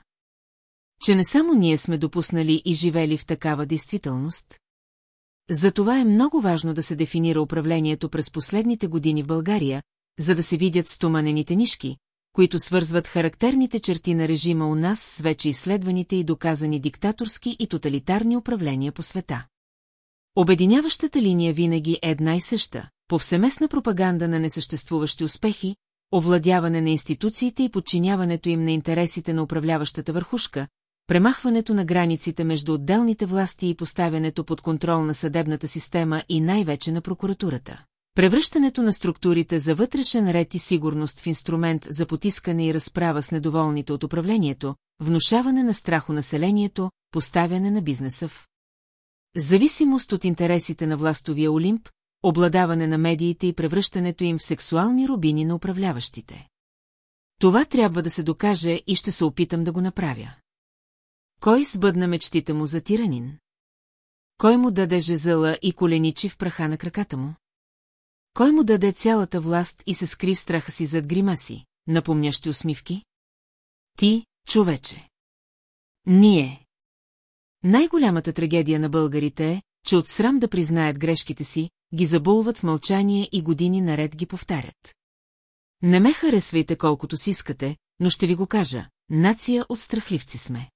Че не само ние сме допуснали и живели в такава действителност? Затова е много важно да се дефинира управлението през последните години в България, за да се видят стоманените нишки, които свързват характерните черти на режима у нас с вече изследваните и доказани диктаторски и тоталитарни управления по света. Обединяващата линия винаги е една и съща – повсеместна пропаганда на несъществуващи успехи, овладяване на институциите и подчиняването им на интересите на управляващата върхушка, премахването на границите между отделните власти и поставянето под контрол на съдебната система и най-вече на прокуратурата. Превръщането на структурите за вътрешен ред и сигурност в инструмент за потискане и разправа с недоволните от управлението, внушаване на страх у населението, поставяне на бизнеса в зависимост от интересите на властовия Олимп, обладаване на медиите и превръщането им в сексуални рубини на управляващите. Това трябва да се докаже и ще се опитам да го направя. Кой сбъдна мечтите му за тиранин? Кой му даде жезъла и коленичи в праха на краката му? Кой му даде цялата власт и се скри в страха си зад гримаси, напомнящи усмивки? Ти, човече. Ние. Най-голямата трагедия на българите е, че от срам да признаят грешките си, ги забулват в мълчание и години наред ги повтарят. Не ме харесвайте колкото си искате, но ще ви го кажа, нация от страхливци сме.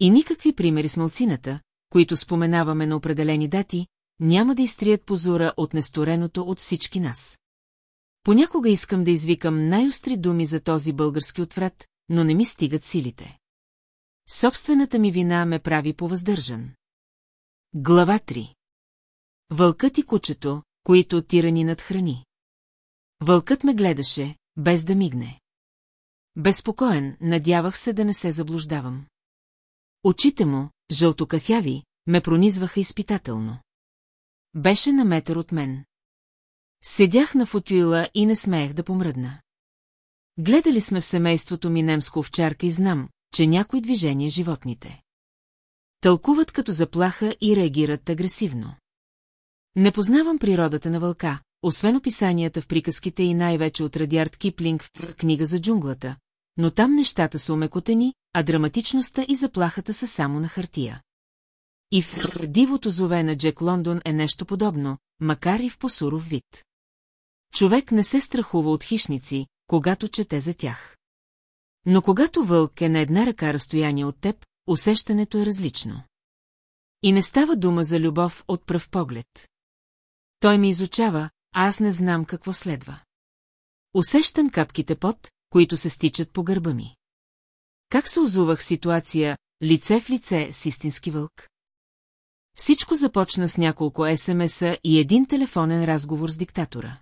И никакви примери с мълцината, които споменаваме на определени дати, няма да изтрият позора от нестореното от всички нас. Понякога искам да извикам най-остри думи за този български отврат, но не ми стигат силите. Собствената ми вина ме прави повъздържан. Глава 3 Вълкът и кучето, които тиранинът храни. Вълкът ме гледаше, без да мигне. Безпокоен, надявах се да не се заблуждавам. Очите му, жълтокафяви, ме пронизваха изпитателно. Беше на метър от мен. Седях на футюила и не смеех да помръдна. Гледали сме в семейството ми немско овчарка и знам, че някои движения животните. Тълкуват като заплаха и реагират агресивно. Не познавам природата на вълка, освен описанията в приказките и най-вече от Радиард Киплинг в книга за джунглата, но там нещата са омекотени, а драматичността и заплахата са само на хартия. И в дивото зове на Джек Лондон е нещо подобно, макар и в посуров вид. Човек не се страхува от хищници, когато чете за тях. Но когато вълк е на една ръка разстояние от теб, усещането е различно. И не става дума за любов от пръв поглед. Той ме изучава, а аз не знам какво следва. Усещам капките пот, които се стичат по гърба ми. Как се озувах ситуация, лице в лице с истински вълк? Всичко започна с няколко СМС-а и един телефонен разговор с диктатора.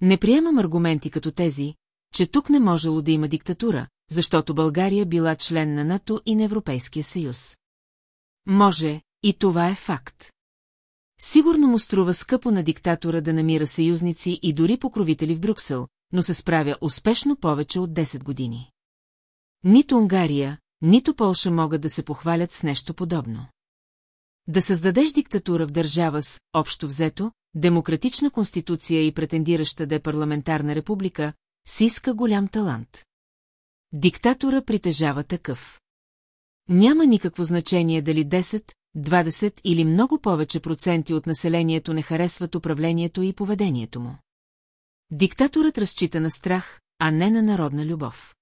Не приемам аргументи като тези, че тук не можело да има диктатура, защото България била член на НАТО и на Европейския съюз. Може, и това е факт. Сигурно му струва скъпо на диктатора да намира съюзници и дори покровители в Брюксел, но се справя успешно повече от 10 години. Нито Унгария, нито Полша могат да се похвалят с нещо подобно. Да създадеш диктатура в държава с, общо взето, демократична конституция и претендираща да е парламентарна република, си иска голям талант. Диктатора притежава такъв. Няма никакво значение дали 10, 20 или много повече проценти от населението не харесват управлението и поведението му. Диктаторът разчита на страх, а не на народна любов.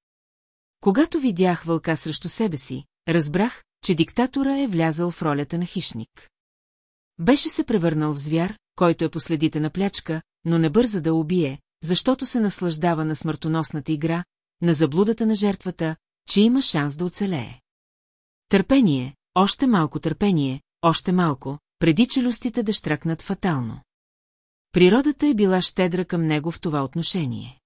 Когато видях вълка срещу себе си, разбрах, че диктатора е влязъл в ролята на хищник. Беше се превърнал в звяр, който е последите на плячка, но не бърза да убие, защото се наслаждава на смъртоносната игра, на заблудата на жертвата, че има шанс да оцелее. Търпение, още малко търпение, още малко, преди челюстите да штракнат фатално. Природата е била щедра към него в това отношение.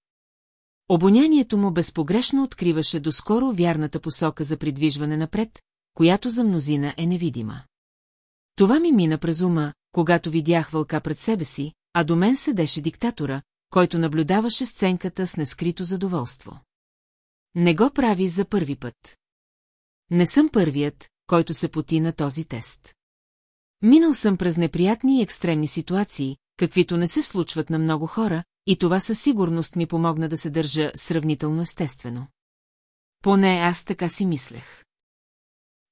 Обонянието му безпогрешно откриваше доскоро вярната посока за придвижване напред, която за мнозина е невидима. Това ми мина през ума, когато видях вълка пред себе си, а до мен седеше диктатора, който наблюдаваше сценката с нескрито задоволство. Не го прави за първи път. Не съм първият, който се поти на този тест. Минал съм през неприятни и екстремни ситуации, каквито не се случват на много хора, и това със сигурност ми помогна да се държа сравнително естествено. Поне аз така си мислех.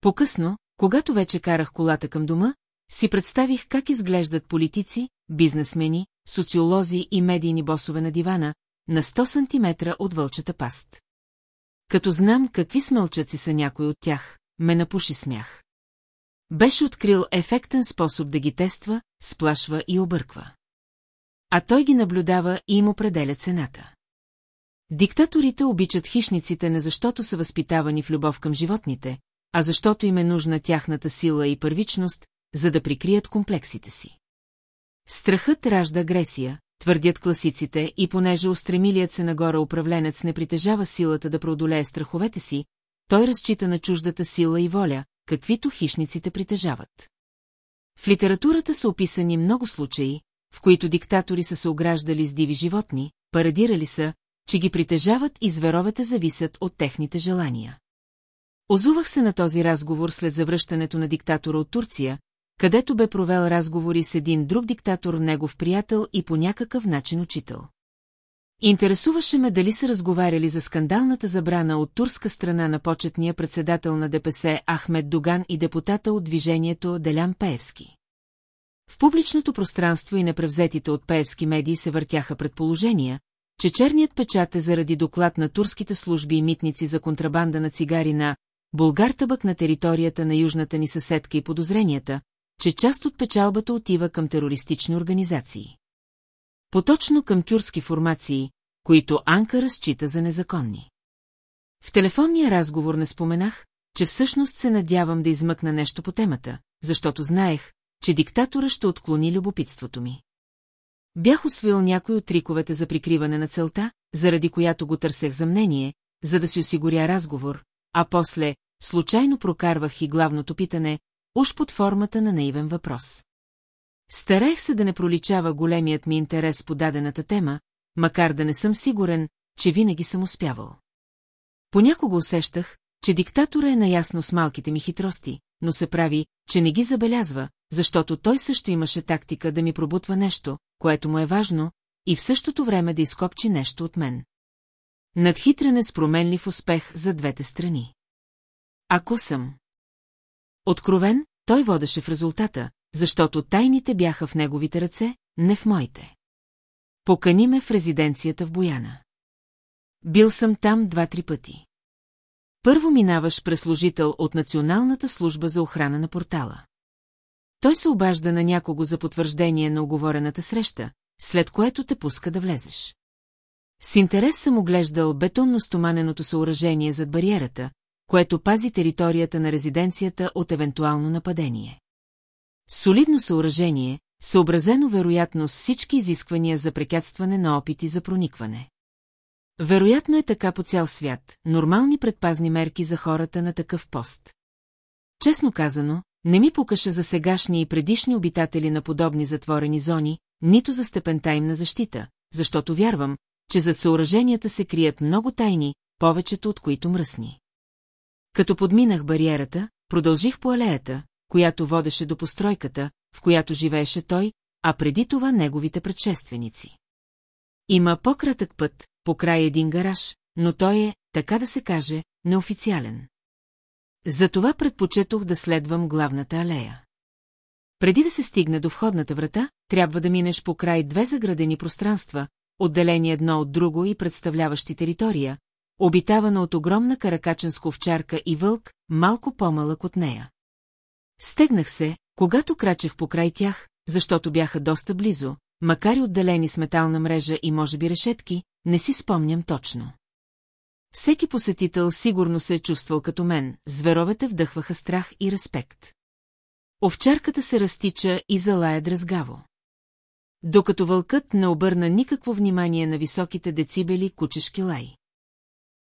По-късно, когато вече карах колата към дома, си представих как изглеждат политици, бизнесмени, социолози и медийни босове на дивана, на 100 сантиметра от вълчата паст. Като знам какви смълчаци са някои от тях, ме напуши смях. Беше открил ефектен способ да ги тества, сплашва и обърква. А той ги наблюдава и им определя цената. Диктаторите обичат хищниците не защото са възпитавани в любов към животните, а защото им е нужна тяхната сила и първичност, за да прикрият комплексите си. Страхът ражда агресия, твърдят класиците, и понеже устремилият се нагоре управленец не притежава силата да преодолее страховете си, той разчита на чуждата сила и воля, каквито хищниците притежават. В литературата са описани много случаи, в които диктатори са се ограждали с диви животни, парадирали са, че ги притежават и зверовете зависят от техните желания. Озувах се на този разговор след завръщането на диктатора от Турция, където бе провел разговори с един друг диктатор, негов приятел и по някакъв начин учител. Интересуваше ме дали са разговаряли за скандалната забрана от турска страна на почетния председател на ДПС Ахмед Доган и депутата от движението Делян Пеевски. В публичното пространство и непревзетите от пеевски медии се въртяха предположения, че черният печат е заради доклад на турските служби и митници за контрабанда на цигари на Българтъбък на територията на южната ни съседка и подозренията, че част от печалбата отива към терористични организации. Поточно към тюрски формации, които Анка разчита за незаконни. В телефонния разговор не споменах, че всъщност се надявам да измъкна нещо по темата, защото знаех, че диктатора ще отклони любопитството ми. Бях освоил някой от триковете за прикриване на целта, заради която го търсех за мнение, за да си осигуря разговор, а после случайно прокарвах и главното питане, уж под формата на наивен въпрос. Старех се да не проличава големият ми интерес по дадената тема, макар да не съм сигурен, че винаги съм успявал. Понякога усещах, че диктатора е наясно с малките ми хитрости, но се прави, че не ги забелязва, защото той също имаше тактика да ми пробутва нещо, което му е важно, и в същото време да изкопчи нещо от мен. Надхитрен с променлив успех за двете страни. Ако съм откровен, той водеше в резултата, защото тайните бяха в неговите ръце, не в моите. Покани ме в резиденцията в Бояна. Бил съм там два-три пъти. Първо минаваш през служител от Националната служба за охрана на портала. Той се обажда на някого за потвърждение на оговорената среща, след което те пуска да влезеш. С интерес съм оглеждал бетонно-стоманеното съоръжение зад бариерата, което пази територията на резиденцията от евентуално нападение. Солидно съоръжение, съобразено вероятно с всички изисквания за прекятстване на опити за проникване. Вероятно е така по цял свят, нормални предпазни мерки за хората на такъв пост. Честно казано, не ми покаше за сегашни и предишни обитатели на подобни затворени зони, нито за степента им на защита, защото вярвам, че зад съоръженията се крият много тайни, повечето от които мръсни. Като подминах бариерата, продължих по алеята, която водеше до постройката, в която живееше той, а преди това неговите предшественици. Има по-кратък път, покрай един гараж, но той е, така да се каже, неофициален. Затова предпочетох да следвам главната алея. Преди да се стигне до входната врата, трябва да минеш по край две заградени пространства, отделени едно от друго и представляващи територия, обитавана от огромна каракаченска овчарка и вълк, малко по-малък от нея. Стегнах се, когато крачех по край тях, защото бяха доста близо, макар и отделени с метална мрежа и може би решетки, не си спомням точно. Всеки посетител сигурно се е чувствал като мен, зверовете вдъхваха страх и респект. Овчарката се разтича и залая дразгаво. Докато вълкът не обърна никакво внимание на високите децибели кучешки лай.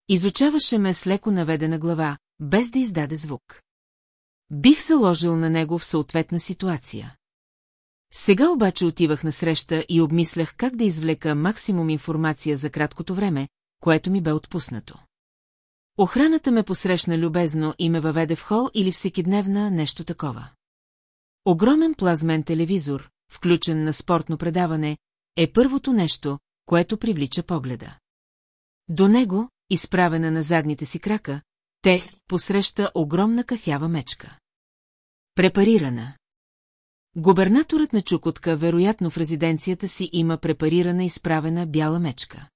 Изучаваше ме с леко наведена глава, без да издаде звук. Бих заложил на него в съответна ситуация. Сега обаче отивах на среща и обмислях как да извлека максимум информация за краткото време, което ми бе отпуснато. Охраната ме посрещна любезно и ме въведе в хол или всекидневна нещо такова. Огромен плазмен телевизор, включен на спортно предаване, е първото нещо, което привлича погледа. До него, изправена на задните си крака, те посреща огромна кафява мечка. Препарирана. Губернаторът на Чукотка вероятно в резиденцията си има препарирана изправена бяла мечка.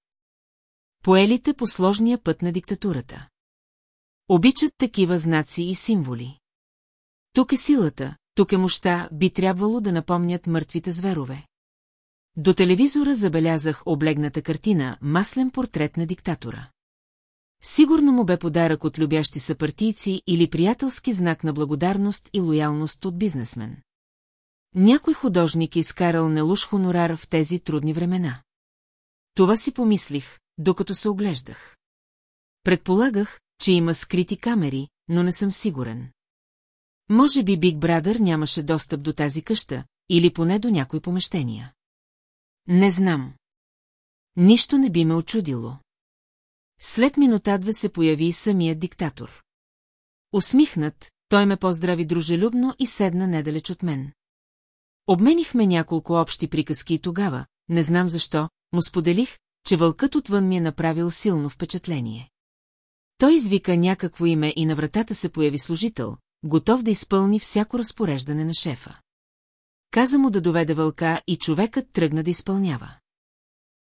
Поелите по сложния път на диктатурата. Обичат такива знаци и символи. Тук е силата, тук е мощта, би трябвало да напомнят мъртвите зверове. До телевизора забелязах облегната картина, маслен портрет на диктатора. Сигурно му бе подарък от любящи съпартийци или приятелски знак на благодарност и лоялност от бизнесмен. Някой художник е изкарал нелуш хонорар в тези трудни времена. Това си помислих, докато се оглеждах. Предполагах, че има скрити камери, но не съм сигурен. Може би Биг Брадър нямаше достъп до тази къща, или поне до някои помещения. Не знам. Нищо не би ме очудило. След минута-две се появи и самият диктатор. Усмихнат, той ме поздрави дружелюбно и седна недалеч от мен. Обменихме няколко общи приказки и тогава, не знам защо, му споделих, че вълкът отвън ми е направил силно впечатление. Той извика някакво име и на вратата се появи служител, готов да изпълни всяко разпореждане на шефа. Каза му да доведе вълка и човекът тръгна да изпълнява.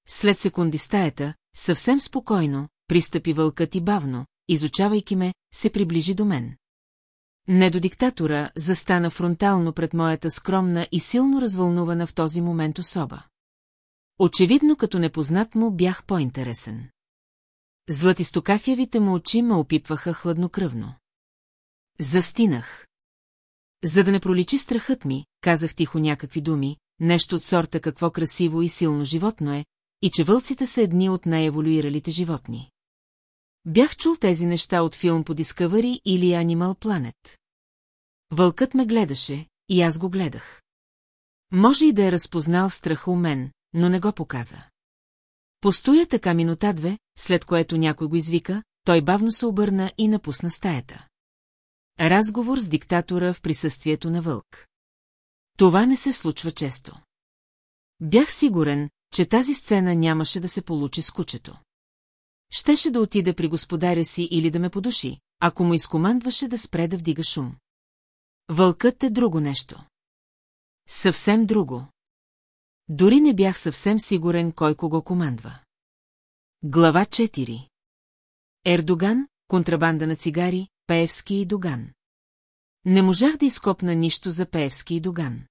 След секунди стаята, съвсем спокойно, пристъпи вълкът и бавно, изучавайки ме, се приближи до мен. Не до диктатора, застана фронтално пред моята скромна и силно развълнувана в този момент особа. Очевидно като непознат му бях по-интересен. Златистокафявите му очи ме опипваха хладнокръвно. Застинах. За да не проличи страхът ми, казах тихо някакви думи, нещо от сорта какво красиво и силно животно е, и че вълците са едни от най-еволюиралите животни. Бях чул тези неща от филм по Discovery или Animal Planet. Вълкът ме гледаше, и аз го гледах. Може и да е разпознал страха у мен, но не го показа. Постоя така минута-две, след което някой го извика, той бавно се обърна и напусна стаята. Разговор с диктатора в присъствието на вълк. Това не се случва често. Бях сигурен, че тази сцена нямаше да се получи с кучето. Щеше да отиде при господаря си или да ме подуши, ако му изкомандваше да спре да вдига шум. Вълкът е друго нещо. Съвсем друго. Дори не бях съвсем сигурен кой кого командва. Глава 4 Ердоган, контрабанда на цигари, Пеевски и Доган. Не можах да изкопна нищо за Пеевски и Доган.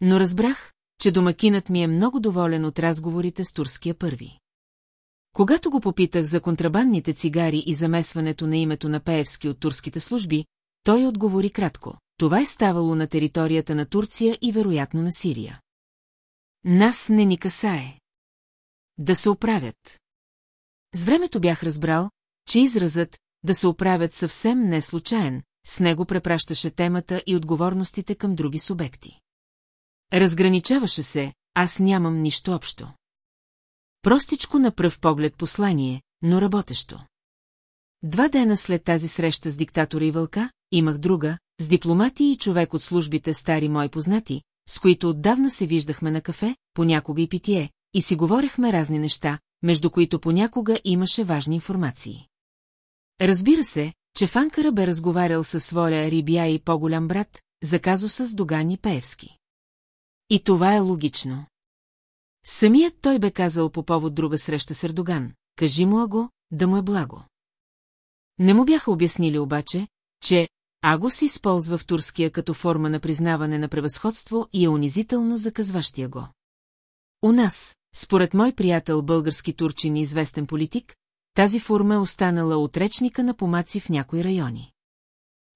Но разбрах, че домакинът ми е много доволен от разговорите с турския първи. Когато го попитах за контрабандните цигари и замесването на името на Пеевски от турските служби, той отговори кратко. Това е ставало на територията на Турция и вероятно на Сирия. Нас не ни касае. Да се оправят. С времето бях разбрал, че изразът «да се оправят» съвсем не е случайен, с него препращаше темата и отговорностите към други субекти. Разграничаваше се, аз нямам нищо общо. Простичко на пръв поглед послание, но работещо. Два дена след тази среща с диктатора и вълка, имах друга, с дипломати и човек от службите стари мои познати, с които отдавна се виждахме на кафе, понякога и питие, и си говорехме разни неща, между които понякога имаше важни информации. Разбира се, че в Анкара бе разговарял със своя рибия и по-голям брат, за казуса с Доган и Пеевски. И това е логично. Самият той бе казал по повод друга среща с Ердоган, кажи му го, да му е благо. Не му бяха обяснили обаче, че Аго се използва в турския като форма на признаване на превъзходство и е унизително за казващия го. У нас, според мой приятел български турчин и известен политик, тази форма е останала от речника на помаци в някои райони.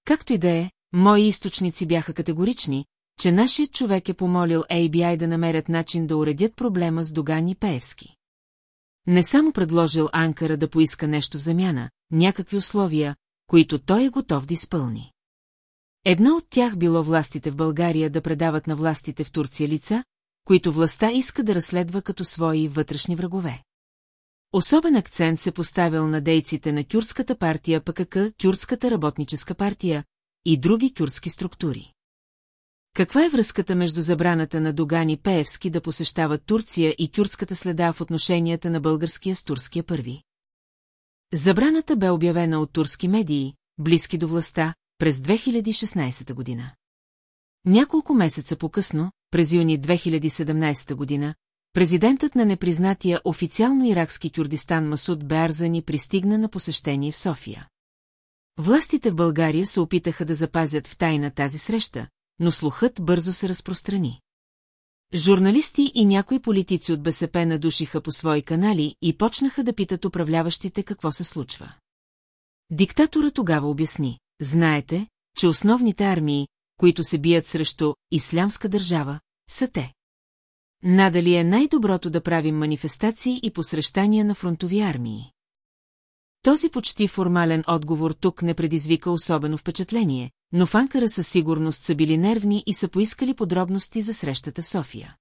Както и да е, мои източници бяха категорични, че нашият човек е помолил ABI да намерят начин да уредят проблема с Доган и Пеевски. Не само предложил Анкара да поиска нещо в замяна, някакви условия, които той е готов да изпълни. Едно от тях било властите в България да предават на властите в Турция лица, които властта иска да разследва като свои вътрешни врагове. Особен акцент се поставил на дейците на Кюрската партия ПКК, Кюрската работническа партия и други кюрски структури. Каква е връзката между забраната на Догани Пеевски да посещават Турция и кюрската следа в отношенията на българския с турския първи? Забраната бе обявена от турски медии, близки до властта, през 2016 година. Няколко месеца по-късно, през юни 2017 година, президентът на непризнатия официално иракски Кюрдистан Масуд Беарзани пристигна на посещение в София. Властите в България се опитаха да запазят в тайна тази среща, но слухът бързо се разпространи. Журналисти и някои политици от БСП надушиха по свои канали и почнаха да питат управляващите какво се случва. Диктатора тогава обясни, знаете, че основните армии, които се бият срещу ислямска държава, са те. Надали е най-доброто да правим манифестации и посрещания на фронтови армии. Този почти формален отговор тук не предизвика особено впечатление, но в Анкара със сигурност са били нервни и са поискали подробности за срещата в София.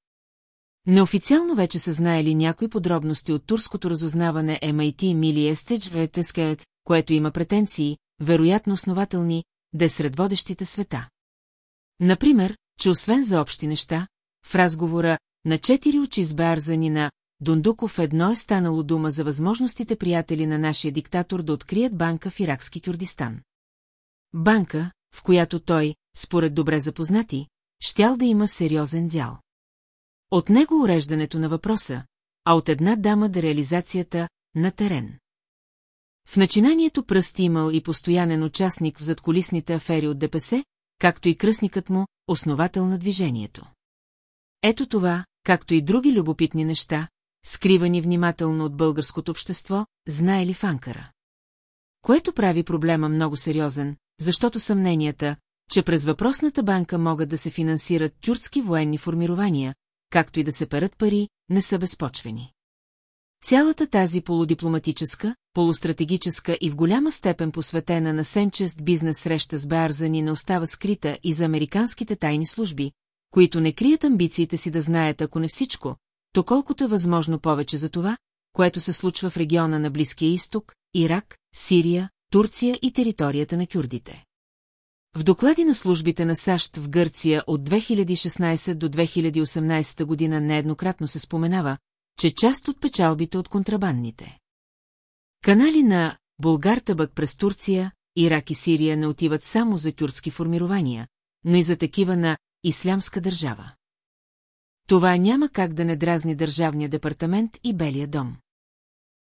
Неофициално вече са знаели някои подробности от турското разузнаване MIT Мили Естедж Ветескет, което има претенции, вероятно основателни, да е сред водещите света. Например, че освен за общи неща, в разговора на четири очи с Барзани на Дундуков едно е станало дума за възможностите приятели на нашия диктатор да открият банка в Иракски Кюрдистан. Банка, в която той, според добре запознати, щял да има сериозен дял. От него уреждането на въпроса, а от една дама да реализацията на терен. В начинанието пръсти имал и постоянен участник в задколисните афери от ДПС, както и кръстникът му, основател на движението. Ето това, както и други любопитни неща, скривани внимателно от българското общество, знае ли в Анкара. Което прави проблема много сериозен, защото съмненията, че през въпросната банка могат да се финансират тюркски военни формирования, както и да се парат пари, не са безпочвени. Цялата тази полудипломатическа, полустратегическа и в голяма степен посветена на сенчест бизнес среща с Барзани не остава скрита и за американските тайни служби, които не крият амбициите си да знаят ако не всичко, то колкото е възможно повече за това, което се случва в региона на Близкия изток, Ирак, Сирия, Турция и територията на кюрдите. В доклади на службите на САЩ в Гърция от 2016 до 2018 година нееднократно се споменава, че част от печалбите от контрабандните. Канали на Булгар табък през Турция, Ирак и Сирия не отиват само за кюрдски формирования, но и за такива на Ислямска държава. Това няма как да не дразни Държавния департамент и Белия дом.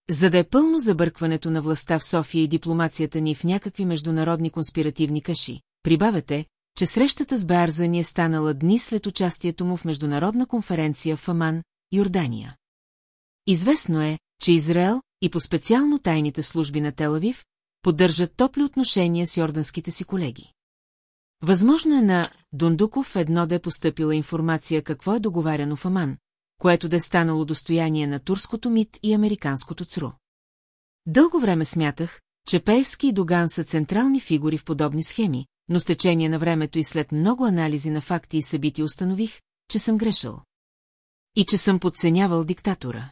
За да е пълно забъркването на властта в София и дипломацията ни в някакви международни конспиративни каши, прибавете, че срещата с Беарза ни е станала дни след участието му в международна конференция в Аман, Йордания. Известно е, че Израел и по-специално тайните служби на Телавив поддържат топли отношения с йорданските си колеги. Възможно е на Дундуков едно да е поступила информация какво е договаряно в Аман, което да е станало достояние на турското МИД и американското ЦРУ. Дълго време смятах, че Пеевски и Доган са централни фигури в подобни схеми, но с течение на времето и след много анализи на факти и събития установих, че съм грешил. И че съм подценявал диктатора.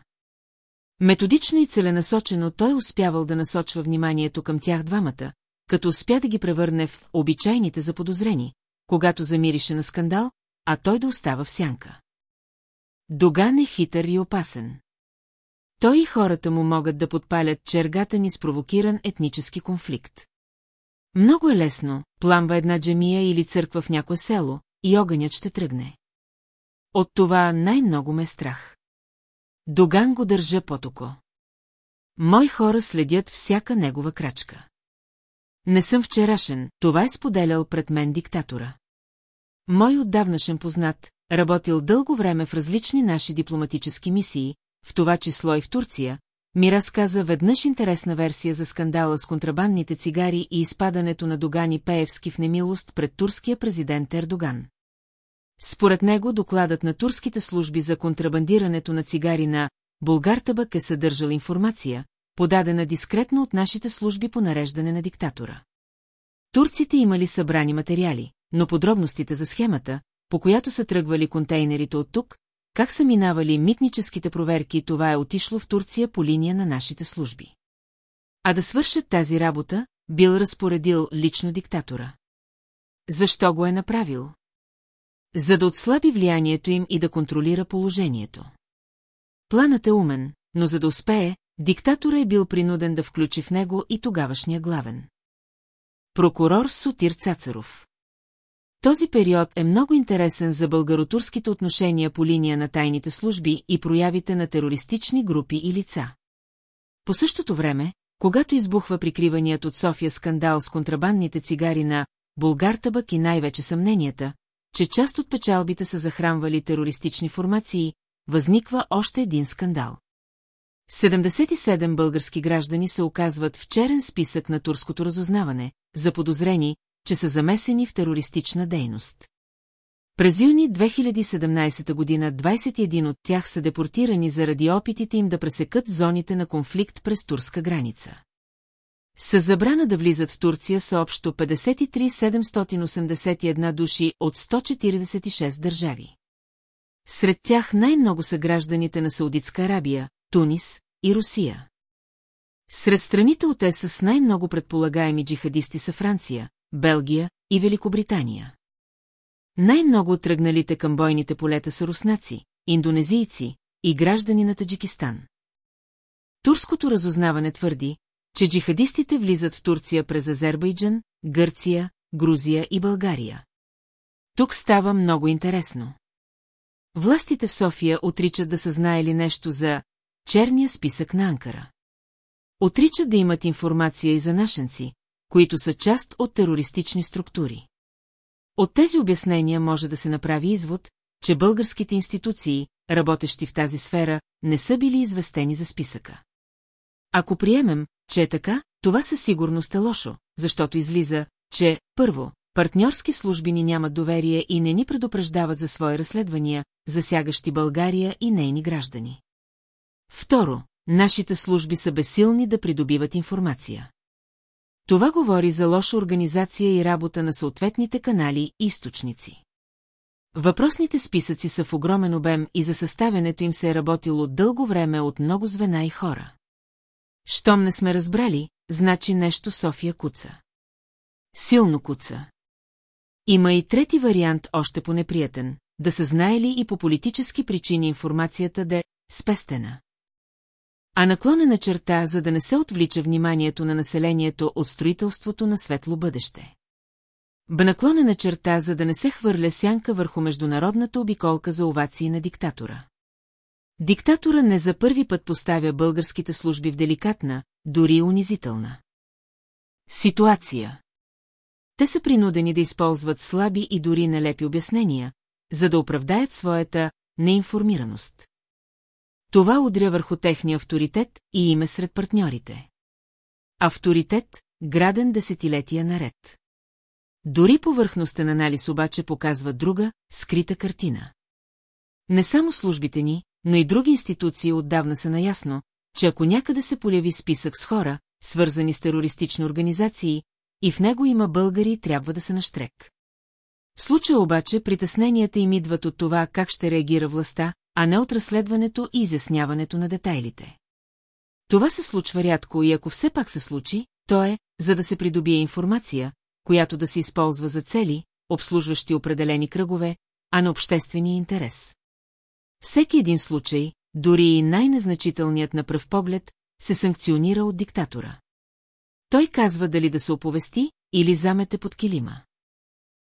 Методично и целенасочено той успявал да насочва вниманието към тях двамата, като успя да ги превърне в обичайните заподозрени, когато замирише на скандал, а той да остава в сянка. Доган е хитър и опасен. той и хората му могат да подпалят чергата ни с провокиран етнически конфликт. Много е лесно, пламва една джемия или църква в някое село, и огънят ще тръгне. От това най-много ме е страх. Доган го държа потоко. Мои хора следят всяка негова крачка. Не съм вчерашен, това е споделял пред мен диктатора. Мой отдавнашен познат, работил дълго време в различни наши дипломатически мисии, в това число и в Турция, ми разказа веднъж интересна версия за скандала с контрабандните цигари и изпадането на Догани Пеевски в немилост пред турския президент Ердоган. Според него докладът на турските служби за контрабандирането на цигари на Булгартабък е съдържал информация, подадена дискретно от нашите служби по нареждане на диктатора. Турците имали събрани материали, но подробностите за схемата, по която са тръгвали контейнерите от тук, как са минавали митническите проверки, това е отишло в Турция по линия на нашите служби. А да свършат тази работа, бил разпоредил лично диктатора. Защо го е направил? За да отслаби влиянието им и да контролира положението. Планът е умен, но за да успее, диктатора е бил принуден да включи в него и тогавашния главен. Прокурор Сотир Цацаров този период е много интересен за българо-турските отношения по линия на тайните служби и проявите на терористични групи и лица. По същото време, когато избухва прикриваният от София скандал с контрабандните цигари на Булгартабък и най-вече съмненията, че част от печалбите са захранвали терористични формации, възниква още един скандал. 77 български граждани се оказват в черен списък на турското разузнаване, заподозрени, че са замесени в терористична дейност. През юни 2017 година 21 от тях са депортирани заради опитите им да пресекат зоните на конфликт през турска граница. С забрана да влизат в Турция са общо 53 781 души от 146 държави. Сред тях най-много са гражданите на Саудитска Арабия, Тунис и Русия. Сред страните от ЕС с най-много предполагаеми джихадисти са Франция, Белгия и Великобритания. Най-много тръгналите към бойните полета са руснаци, индонезийци и граждани на Таджикистан. Турското разузнаване твърди, че джихадистите влизат в Турция през Азербайджан, Гърция, Грузия и България. Тук става много интересно. Властите в София отричат да са знаели нещо за черния списък на Анкара. Отричат да имат информация и за нашенци, които са част от терористични структури. От тези обяснения може да се направи извод, че българските институции, работещи в тази сфера, не са били известени за списъка. Ако приемем, че е така, това със сигурност е лошо, защото излиза, че, първо, партньорски служби ни нямат доверие и не ни предупреждават за свои разследвания, засягащи България и нейни граждани. Второ, нашите служби са безсилни да придобиват информация. Това говори за лоша организация и работа на съответните канали и източници. Въпросните списъци са в огромен обем и за съставянето им се е работило дълго време от много звена и хора. Щом не сме разбрали, значи нещо София куца. Силно куца. Има и трети вариант още по-неприятен, да са знаели и по политически причини информацията да е спестена а наклонена черта, за да не се отвлича вниманието на населението от строителството на светло бъдеще. Б наклонена черта, за да не се хвърля сянка върху международната обиколка за овации на диктатора. Диктатора не за първи път поставя българските служби в деликатна, дори унизителна. Ситуация Те са принудени да използват слаби и дори нелепи обяснения, за да оправдаят своята неинформираност. Това удря върху техния авторитет и име сред партньорите. Авторитет, граден десетилетия наред. Дори повърхностен анализ обаче показва друга, скрита картина. Не само службите ни, но и други институции отдавна са наясно, че ако някъде се поляви списък с хора, свързани с терористични организации, и в него има българи, трябва да се наштрек. В случая обаче притесненията им идват от това как ще реагира властта, а не от разследването и изясняването на детайлите. Това се случва рядко и ако все пак се случи, то е, за да се придобие информация, която да се използва за цели, обслужващи определени кръгове, а на обществения интерес. Всеки един случай, дори и най-незначителният на пръв поглед, се санкционира от диктатора. Той казва дали да се оповести или замете под килима.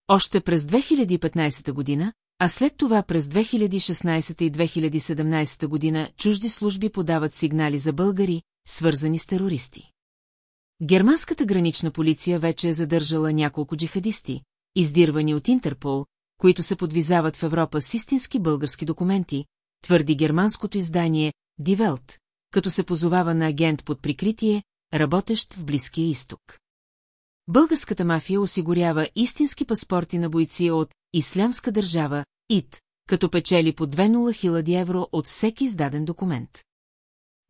Още през 2015 година, а след това през 2016 и 2017 година чужди служби подават сигнали за българи, свързани с терористи. Германската гранична полиция вече е задържала няколко джихадисти, издирвани от Интерпол, които се подвизават в Европа с истински български документи, твърди германското издание Дивелт, като се позовава на агент под прикритие, работещ в Близкия изток. Българската мафия осигурява истински паспорти на бойци от Ислямска държава, ИТ, като печели по 2 000 евро от всеки издаден документ.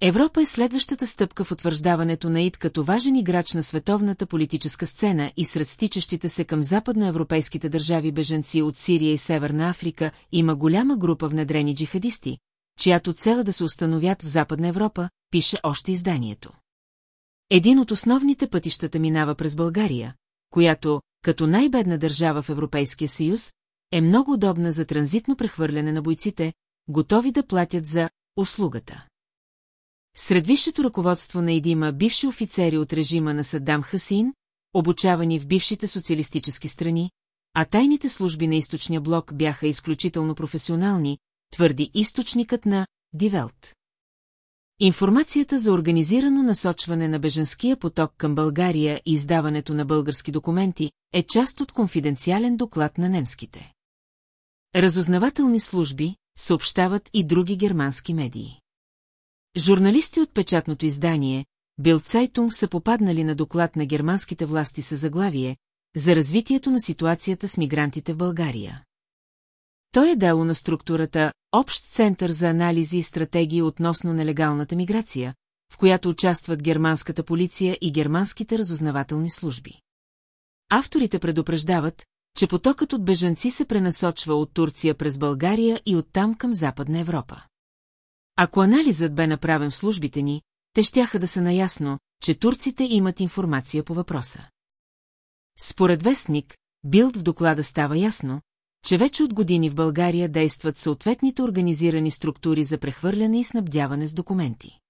Европа е следващата стъпка в утвърждаването на ИД като важен играч на световната политическа сцена и сред стичащите се към западноевропейските държави беженци от Сирия и Северна Африка има голяма група внедрени джихадисти, чиято цел е да се установят в Западна Европа, пише още изданието. Един от основните пътищата минава през България, която, като най-бедна държава в Европейския съюз, е много удобна за транзитно прехвърляне на бойците, готови да платят за услугата. Сред висшето ръководство на Идима бивши офицери от режима на Саддам Хасин, обучавани в бившите социалистически страни, а тайните служби на източния блок бяха изключително професионални, твърди източникът на Дивелт. Информацията за организирано насочване на беженския поток към България и издаването на български документи е част от конфиденциален доклад на немските. Разузнавателни служби съобщават и други германски медии. Журналисти от печатното издание Билцайтунг са попаднали на доклад на германските власти със заглавие за развитието на ситуацията с мигрантите в България. Той е дело на структурата Общ център за анализи и стратегии относно нелегалната миграция, в която участват германската полиция и германските разузнавателни служби. Авторите предупреждават, че потокът от бежанци се пренасочва от Турция през България и оттам към Западна Европа. Ако анализът бе направен в службите ни, те щяха да са наясно, че турците имат информация по въпроса. Според вестник, Билд в доклада става ясно, че вече от години в България действат съответните организирани структури за прехвърляне и снабдяване с документи.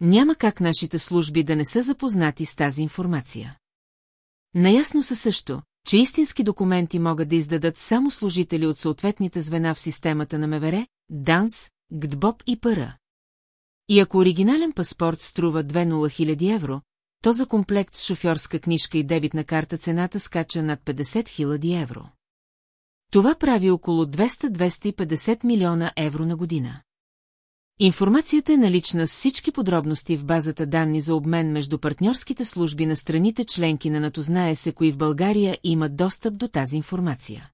Няма как нашите служби да не са запознати с тази информация. Наясно са също, че истински документи могат да издадат само служители от съответните звена в системата на МВР, ДАНС, ГДБОП и ПР. И ако оригинален паспорт струва 2 000 евро, то за комплект с шофьорска книжка и дебитна карта цената скача над 50 000 евро. Това прави около 200-250 милиона евро на година. Информацията е налична с всички подробности в базата данни за обмен между партньорските служби на страните членки на НАТО. Знае се, кои в България имат достъп до тази информация.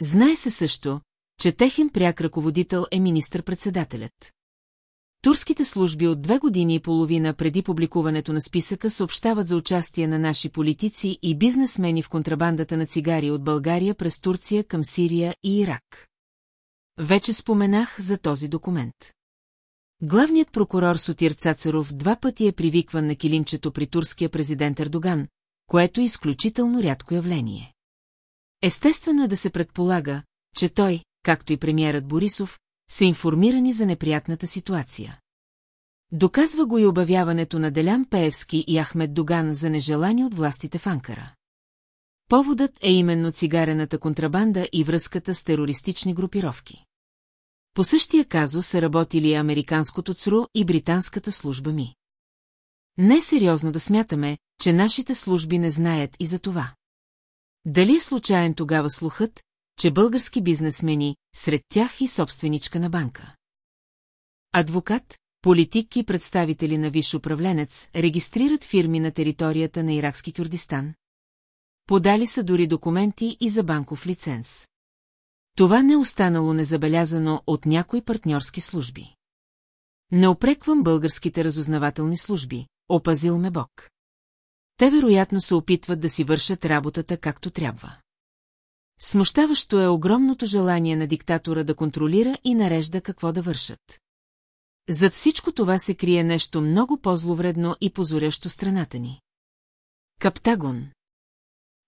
Знае се също, че техен пряк ръководител е министър-председателят. Турските служби от две години и половина преди публикуването на списъка съобщават за участие на наши политици и бизнесмени в контрабандата на цигари от България през Турция към Сирия и Ирак. Вече споменах за този документ. Главният прокурор Сотир Цацаров два пъти е привикван на килимчето при турския президент Ердоган, което е изключително рядко явление. Естествено е да се предполага, че той, както и премиерът Борисов, са информирани за неприятната ситуация. Доказва го и обявяването на Делян Пеевски и Ахмед Доган за нежелани от властите в Анкара. Поводът е именно цигарената контрабанда и връзката с терористични групировки. По същия казус са работили американското ЦРУ и британската служба ми. Не е сериозно да смятаме, че нашите служби не знаят и за това. Дали е случайен тогава слухът, че български бизнесмени, сред тях и собственичка на банка. Адвокат, политик и представители на висш управленец регистрират фирми на територията на Иракски Кюрдистан. Подали са дори документи и за банков лиценз. Това не е останало незабелязано от някои партньорски служби. Не опреквам българските разузнавателни служби, опазил ме Бог. Те вероятно се опитват да си вършат работата както трябва. Смущаващо е огромното желание на диктатора да контролира и нарежда какво да вършат. Зад всичко това се крие нещо много по-зловредно и позорящо страната ни. Каптагон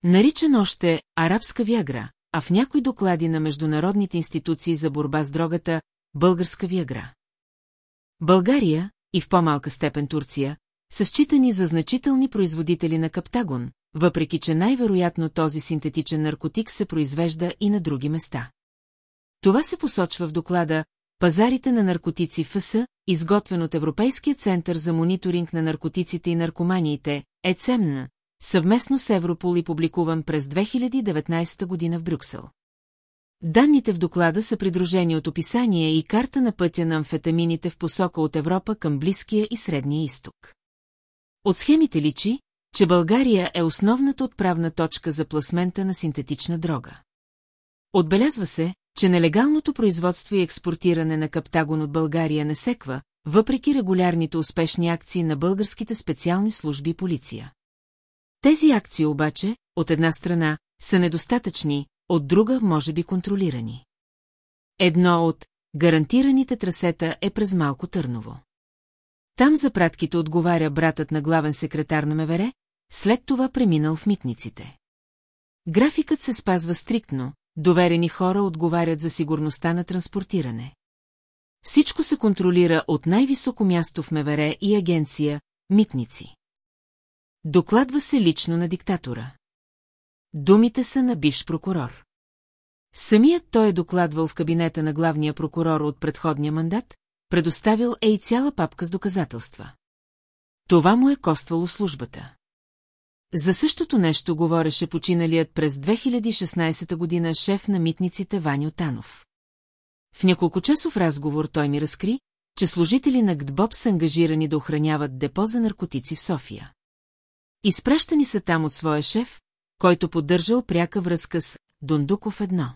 Наричан още арабска вягра, а в някои доклади на международните институции за борба с дрогата българска виагра. България, и в по-малка степен Турция, са считани за значителни производители на каптагон, въпреки че най-вероятно този синтетичен наркотик се произвежда и на други места. Това се посочва в доклада Пазарите на наркотици ФС, изготвен от Европейския център за мониторинг на наркотиците и наркоманиите, ЕЦЕМН, съвместно с Европол и публикуван през 2019 година в Брюксел. Данните в доклада са придружени от описание и карта на пътя на амфетамините в посока от Европа към Близкия и Средния изток. От схемите личи, че България е основната отправна точка за пласмента на синтетична дрога. Отбелязва се, че нелегалното производство и експортиране на каптагон от България не секва, въпреки регулярните успешни акции на българските специални служби и полиция. Тези акции обаче, от една страна, са недостатъчни, от друга може би контролирани. Едно от гарантираните трасета е през Малко Търново. Там за пратките отговаря братът на главен секретар на МВР, след това преминал в митниците. Графикът се спазва стриктно, доверени хора отговарят за сигурността на транспортиране. Всичко се контролира от най-високо място в МВР и агенция – митници. Докладва се лично на диктатора. Думите са на бивш прокурор. Самият той е докладвал в кабинета на главния прокурор от предходния мандат, предоставил е и цяла папка с доказателства. Това му е коствало службата. За същото нещо говореше починалият през 2016 година шеф на митниците Ваню Танов. В няколкочасов разговор той ми разкри, че служители на ГДБОП са ангажирани да охраняват депо за наркотици в София. Изпращани са там от своя шеф, който поддържал пряка връзка с Дондуков едно.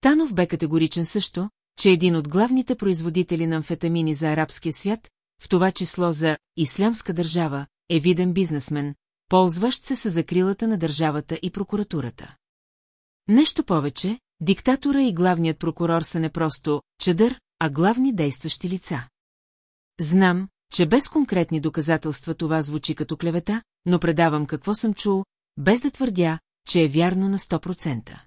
Танов бе категоричен също, че един от главните производители на амфетамини за арабския свят, в това число за ислямска държава, е виден бизнесмен, ползващ се с закрилата на държавата и прокуратурата. Нещо повече, диктатора и главният прокурор са не просто чадър, а главни действащи лица. Знам, че без конкретни доказателства това звучи като клевета, но предавам какво съм чул, без да твърдя, че е вярно на 100%.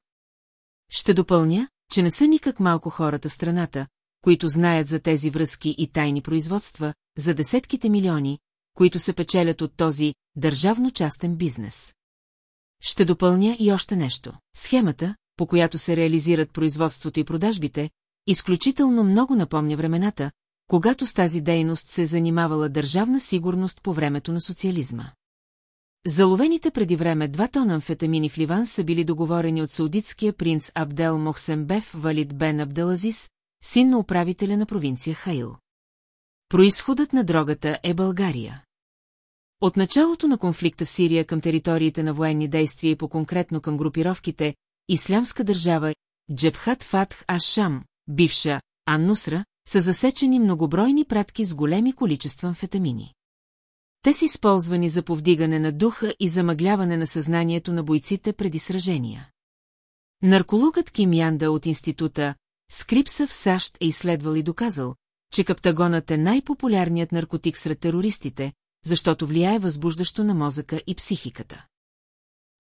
Ще допълня, че не са никак малко хората в страната, които знаят за тези връзки и тайни производства, за десетките милиони, които се печелят от този държавно-частен бизнес. Ще допълня и още нещо. Схемата, по която се реализират производството и продажбите, изключително много напомня времената, когато с тази дейност се занимавала държавна сигурност по времето на социализма. Заловените преди време два тона амфетамини в Ливан са били договорени от саудитския принц Абдел Мохсембев Валид Бен Абделазис, син на управителя на провинция Хаил. Произходът на дрогата е България. От началото на конфликта в Сирия към териториите на военни действия и по-конкретно към групировките Ислямска държава, Джебхат Фатх Ашам, бивша Аннусра, са засечени многобройни пратки с големи количества амфетамини. Те са използвани за повдигане на духа и замъгляване на съзнанието на бойците преди сражения. Наркологът Ким Янда от института Скрипса в САЩ е изследвал и доказал, че каптагонът е най-популярният наркотик сред терористите, защото влияе възбуждащо на мозъка и психиката.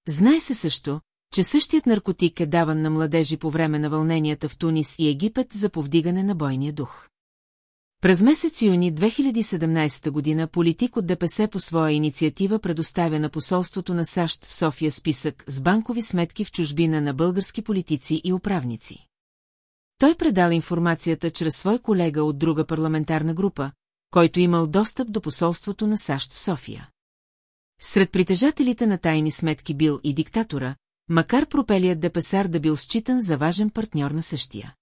Знае се също, че същият наркотик е даван на младежи по време на вълненията в Тунис и Египет за повдигане на бойния дух. През месец юни 2017 година политик от ДПС по своя инициатива предоставя на посолството на САЩ в София списък с банкови сметки в чужбина на български политици и управници. Той предал информацията чрез свой колега от друга парламентарна група, който имал достъп до посолството на САЩ в София. Сред притежателите на тайни сметки бил и диктатора, макар пропелият Депесар да бил считан за важен партньор на същия.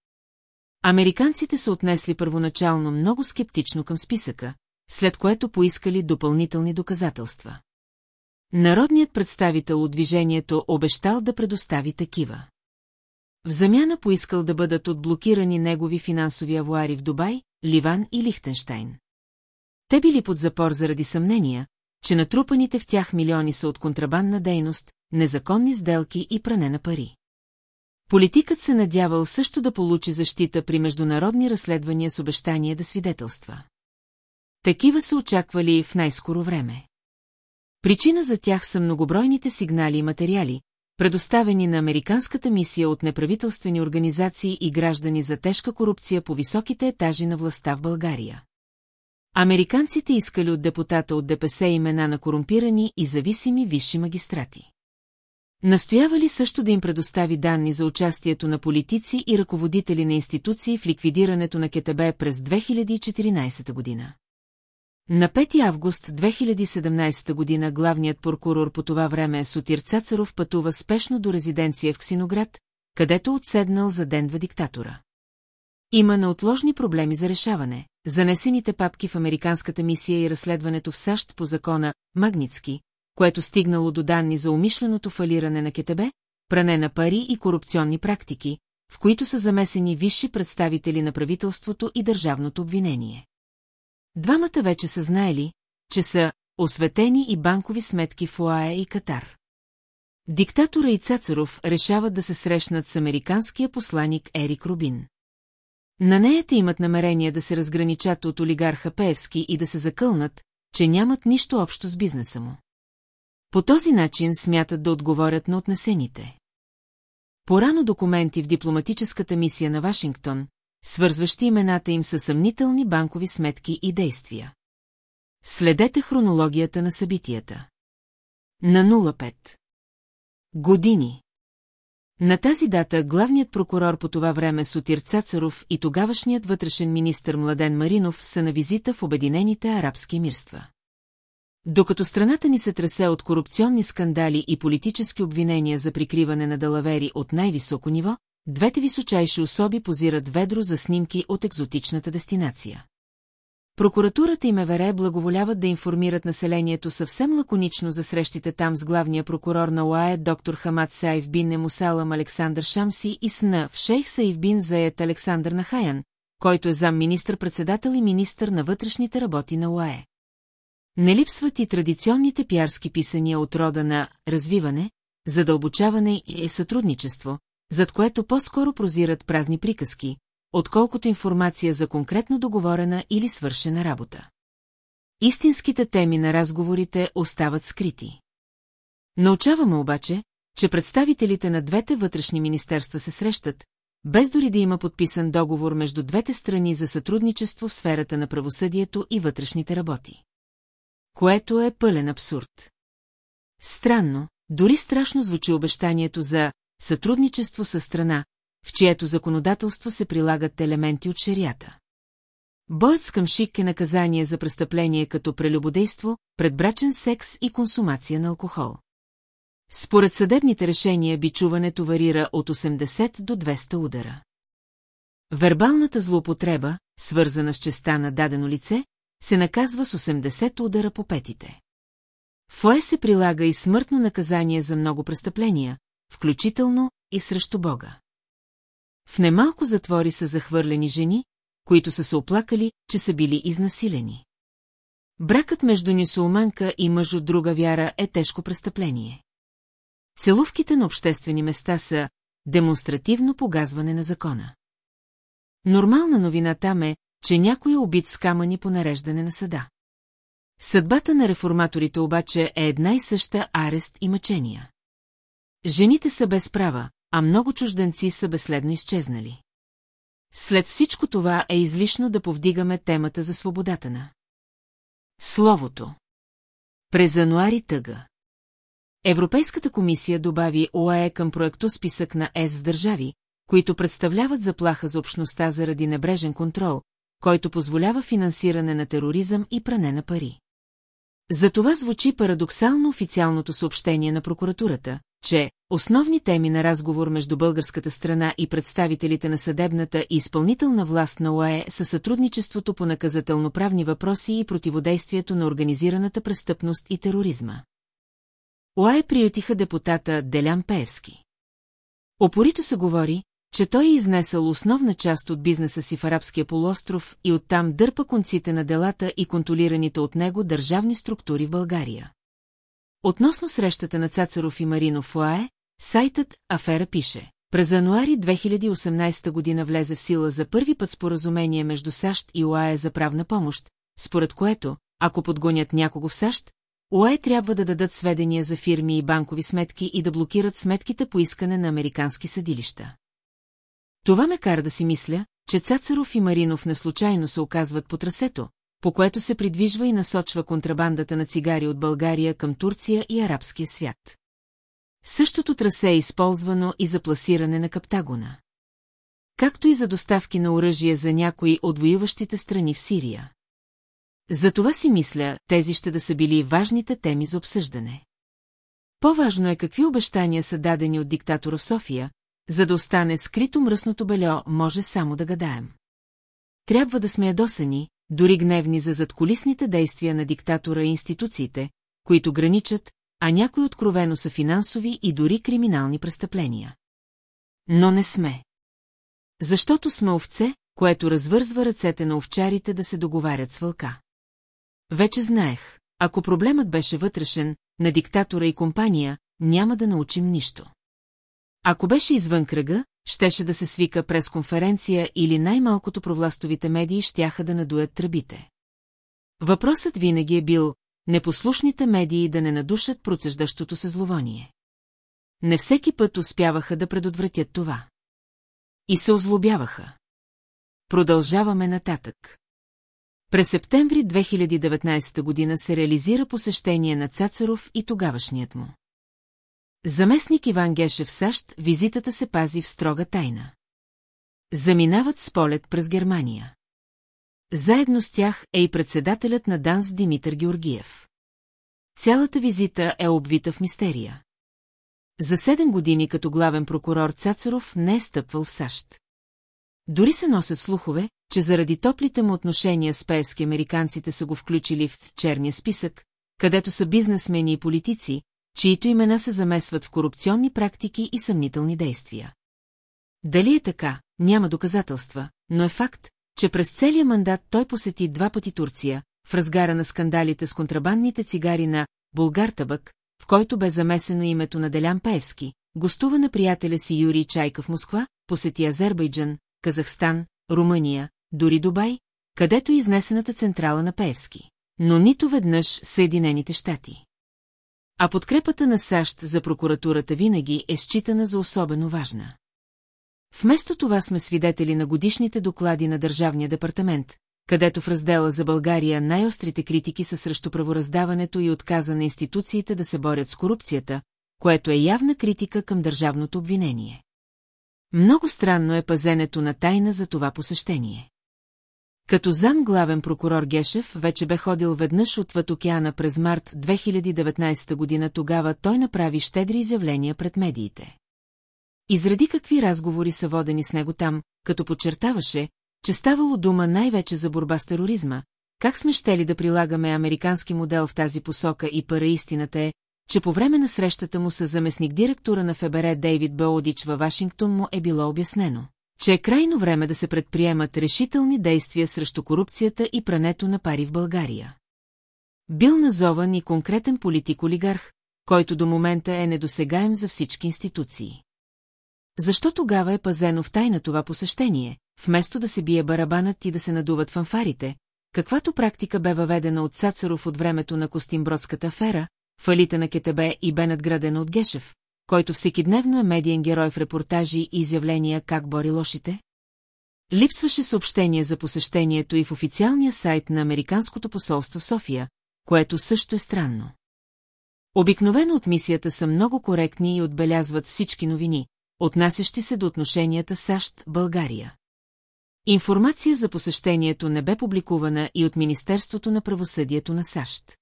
Американците са отнесли първоначално много скептично към списъка, след което поискали допълнителни доказателства. Народният представител от движението обещал да предостави такива. В замяна поискал да бъдат отблокирани негови финансови авуари в Дубай, Ливан и Лихтенштайн. Те били под запор заради съмнения, че натрупаните в тях милиони са от контрабандна дейност, незаконни сделки и пране на пари. Политикът се надявал също да получи защита при международни разследвания с обещание да свидетелства. Такива са очаквали в най-скоро време. Причина за тях са многобройните сигнали и материали, предоставени на американската мисия от неправителствени организации и граждани за тежка корупция по високите етажи на властта в България. Американците искали от депутата от ДПС имена на корумпирани и зависими висши магистрати. Настоявали също да им предостави данни за участието на политици и ръководители на институции в ликвидирането на КТБ през 2014 година. На 5 август 2017 година главният прокурор по това време Сотир Цацаров пътува спешно до резиденция в Ксиноград, където отседнал за ден в диктатора. Има неотложни проблеми за решаване. Занесените папки в американската мисия и разследването в САЩ по закона Магницки, което стигнало до данни за умишленото фалиране на КТБ, пране на пари и корупционни практики, в които са замесени висши представители на правителството и държавното обвинение. Двамата вече са знаели, че са осветени и банкови сметки в ОАЕ и Катар. Диктатора и Цацаров решават да се срещнат с американския посланик Ерик Рубин. На неята имат намерение да се разграничат от олигарха Пеевски и да се закълнат, че нямат нищо общо с бизнеса му. По този начин смятат да отговорят на отнесените. Порано документи в дипломатическата мисия на Вашингтон, свързващи имената им със съмнителни банкови сметки и действия. Следете хронологията на събитията. На 05. Години. На тази дата главният прокурор по това време Сотир Цацаров и тогавашният вътрешен министр Младен Маринов са на визита в Обединените арабски мирства. Докато страната ни се тресе от корупционни скандали и политически обвинения за прикриване на далавери от най-високо ниво, двете височайши особи позират ведро за снимки от екзотичната дестинация. Прокуратурата и МВР благоволяват да информират населението съвсем лаконично за срещите там с главния прокурор на ОАЕ доктор Хамад Саив бин Немусалам Александър Шамси и сна в шейх Саив бин Заед Александър Нахаян, който е зам министър-председател и министър на вътрешните работи на ОАЕ. Не липсват и традиционните пиарски писания от рода на развиване, задълбочаване и сътрудничество, зад което по-скоро прозират празни приказки, отколкото информация за конкретно договорена или свършена работа. Истинските теми на разговорите остават скрити. Научаваме обаче, че представителите на двете вътрешни министерства се срещат, без дори да има подписан договор между двете страни за сътрудничество в сферата на правосъдието и вътрешните работи. Което е пълен абсурд. Странно, дори страшно звучи обещанието за сътрудничество с страна, в чието законодателство се прилагат елементи от шерията. Боят с къмшик е наказание за престъпление като прелюбодейство, предбрачен секс и консумация на алкохол. Според съдебните решения бичуването варира от 80 до 200 удара. Вербалната злоупотреба, свързана с честа на дадено лице, се наказва с 80 удара по петите. В ОЕ се прилага и смъртно наказание за много престъпления, включително и срещу Бога. В немалко затвори са захвърлени жени, които са се оплакали, че са били изнасилени. Бракът между нюсулманка и мъж от друга вяра е тежко престъпление. Целувките на обществени места са демонстративно погазване на закона. Нормална новина там е, че някой е убит с камъни по нареждане на съда. Съдбата на реформаторите обаче е една и съща арест и мъчения. Жените са без права, а много чужденци са безследно изчезнали. След всичко това е излишно да повдигаме темата за свободата на. Словото. През януари тъга. Европейската комисия добави ОАЕ към проекто списък на ЕС държави, които представляват заплаха за общността заради небрежен контрол, който позволява финансиране на тероризъм и пране на пари. За това звучи парадоксално официалното съобщение на прокуратурата, че основни теми на разговор между българската страна и представителите на съдебната и изпълнителна власт на ОАЕ са сътрудничеството по наказателно-правни въпроси и противодействието на организираната престъпност и тероризма. ОАЕ приютиха депутата Делян Пеевски. Опорито се говори, че той е изнесъл основна част от бизнеса си в арабския полуостров и оттам дърпа конците на делата и контролираните от него държавни структури в България. Относно срещата на Цацаров и Маринов ОАЕ, сайтът Афера пише. През януари 2018 година влезе в сила за първи път споразумение между САЩ и ОАЕ за правна помощ, според което, ако подгонят някого в САЩ, ОАЕ трябва да дадат сведения за фирми и банкови сметки и да блокират сметките по искане на американски съдилища. Това ме кара да си мисля, че Цацаров и Маринов неслучайно се оказват по трасето, по което се придвижва и насочва контрабандата на цигари от България към Турция и арабския свят. Същото трасе е използвано и за пласиране на каптагона. Както и за доставки на оръжие за някои от воюващите страни в Сирия. За това си мисля, тези ще да са били важните теми за обсъждане. По-важно е какви обещания са дадени от диктатора в София, за да остане скрито мръсното бельо, може само да гадаем. Трябва да сме ядосани, дори гневни за задколисните действия на диктатора и институциите, които граничат, а някои откровено са финансови и дори криминални престъпления. Но не сме. Защото сме овце, което развързва ръцете на овчарите да се договарят с вълка. Вече знаех, ако проблемът беше вътрешен, на диктатора и компания, няма да научим нищо. Ако беше извън кръга, щеше да се свика пресконференция или най-малкото провластовите медии щяха да надуят тръбите. Въпросът винаги е бил непослушните медии да не надушат процеждащото се зловоние. Не всеки път успяваха да предотвратят това. И се озлобяваха. Продължаваме нататък. През септември 2019 година се реализира посещение на Цацаров и тогавашният му. Заместник Иван Гешев в САЩ, визитата се пази в строга тайна. Заминават с полет през Германия. Заедно с тях е и председателят на ДАНС Димитър Георгиев. Цялата визита е обвита в мистерия. За седем години като главен прокурор Цацаров не е стъпвал в САЩ. Дори се носят слухове, че заради топлите му отношения с певски американците са го включили в черния списък, където са бизнесмени и политици, чието имена се замесват в корупционни практики и съмнителни действия. Дали е така, няма доказателства, но е факт, че през целия мандат той посети два пъти Турция, в разгара на скандалите с контрабандните цигари на Булгартабък, в който бе замесено името на Делян Пеевски, гостува на приятеля си Юрий Чайка в Москва, посети Азербайджан, Казахстан, Румъния, дори Дубай, където е изнесената централа на Пеевски. Но нито веднъж Съединените щати. А подкрепата на САЩ за прокуратурата винаги е считана за особено важна. Вместо това сме свидетели на годишните доклади на Държавния департамент, където в раздела за България най-острите критики са срещу правораздаването и отказа на институциите да се борят с корупцията, което е явна критика към държавното обвинение. Много странно е пазенето на тайна за това посещение. Като зам главен прокурор Гешев вече бе ходил веднъж отвъд океана през март 2019 година, тогава той направи щедри изявления пред медиите. Изради какви разговори са водени с него там, като подчертаваше, че ставало дума най-вече за борба с тероризма, как сме щели да прилагаме американски модел в тази посока и пара истината е, че по време на срещата му с заместник директора на ФБР Дейвид Беодич във Вашингтон му е било обяснено, че е крайно време да се предприемат решителни действия срещу корупцията и прането на пари в България. Бил назован и конкретен политик-олигарх, който до момента е недосегаем за всички институции. Защо тогава е пазено в тайна това посещение, вместо да се бие барабанът и да се надуват фанфарите, каквато практика бе въведена от Цацаров от времето на Костимбродската афера, фалита на КТБ и бе надградена от Гешев, който всекидневно е медиен герой в репортажи и изявления как бори лошите? Липсваше съобщение за посещението и в официалния сайт на Американското посолство в София, което също е странно. Обикновено от мисията са много коректни и отбелязват всички новини, отнасящи се до отношенията САЩ-България. Информация за посещението не бе публикувана и от Министерството на правосъдието на САЩ.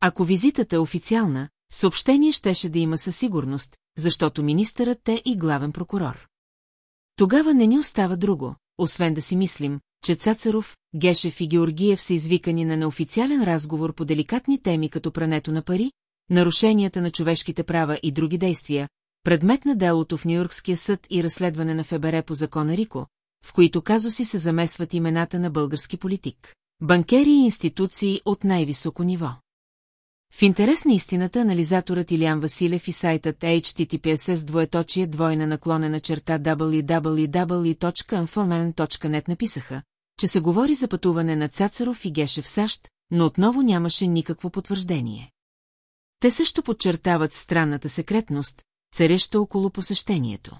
Ако визитата е официална, съобщение щеше да има със сигурност, защото министърът е и главен прокурор. Тогава не ни остава друго, освен да си мислим, че Цацаров, Гешев и Георгиев са извикани на неофициален разговор по деликатни теми като прането на пари, нарушенията на човешките права и други действия, предмет на делото в Нью-Йоркския съд и разследване на ФБР по закона Рико, в които казуси се замесват имената на български политик, банкери и институции от най-високо ниво. В интерес на истината анализаторът Илиан Василев и сайтът https двоеточие двойна наклонена черта www.informen.net написаха, че се говори за пътуване на Цацаров и Геше в САЩ, но отново нямаше никакво потвърждение. Те също подчертават странната секретност, цареща около посещението.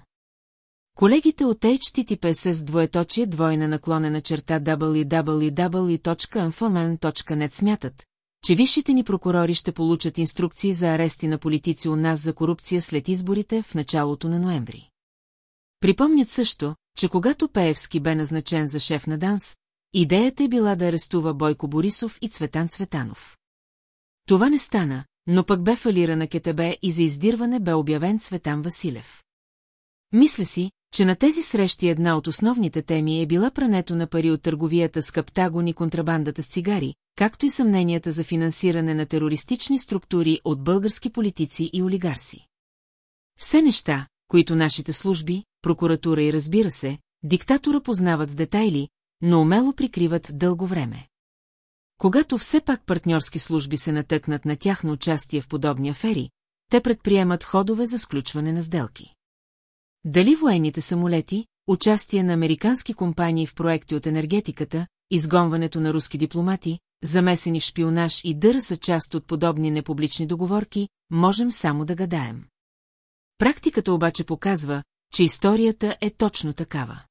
Колегите от HTTPS двоеточие двойна наклонена черта www.infoman.net смятат, че висшите ни прокурори ще получат инструкции за арести на политици у нас за корупция след изборите в началото на ноември. Припомнят също, че когато Пеевски бе назначен за шеф на ДАНС, идеята е била да арестува Бойко Борисов и Цветан Цветанов. Това не стана, но пък бе фалирана КТБ и за издирване бе обявен Цветан Василев. Мисля си, че на тези срещи една от основните теми е била прането на пари от търговията с каптагон и контрабандата с цигари, както и съмненията за финансиране на терористични структури от български политици и олигарси. Все неща, които нашите служби, прокуратура и разбира се, диктатора познават в детайли, но умело прикриват дълго време. Когато все пак партньорски служби се натъкнат на тяхно участие в подобни афери, те предприемат ходове за сключване на сделки. Дали военните самолети, участие на американски компании в проекти от енергетиката, изгонването на руски дипломати, замесени в шпионаж и дъра са част от подобни непублични договорки, можем само да гадаем. Практиката обаче показва, че историята е точно такава.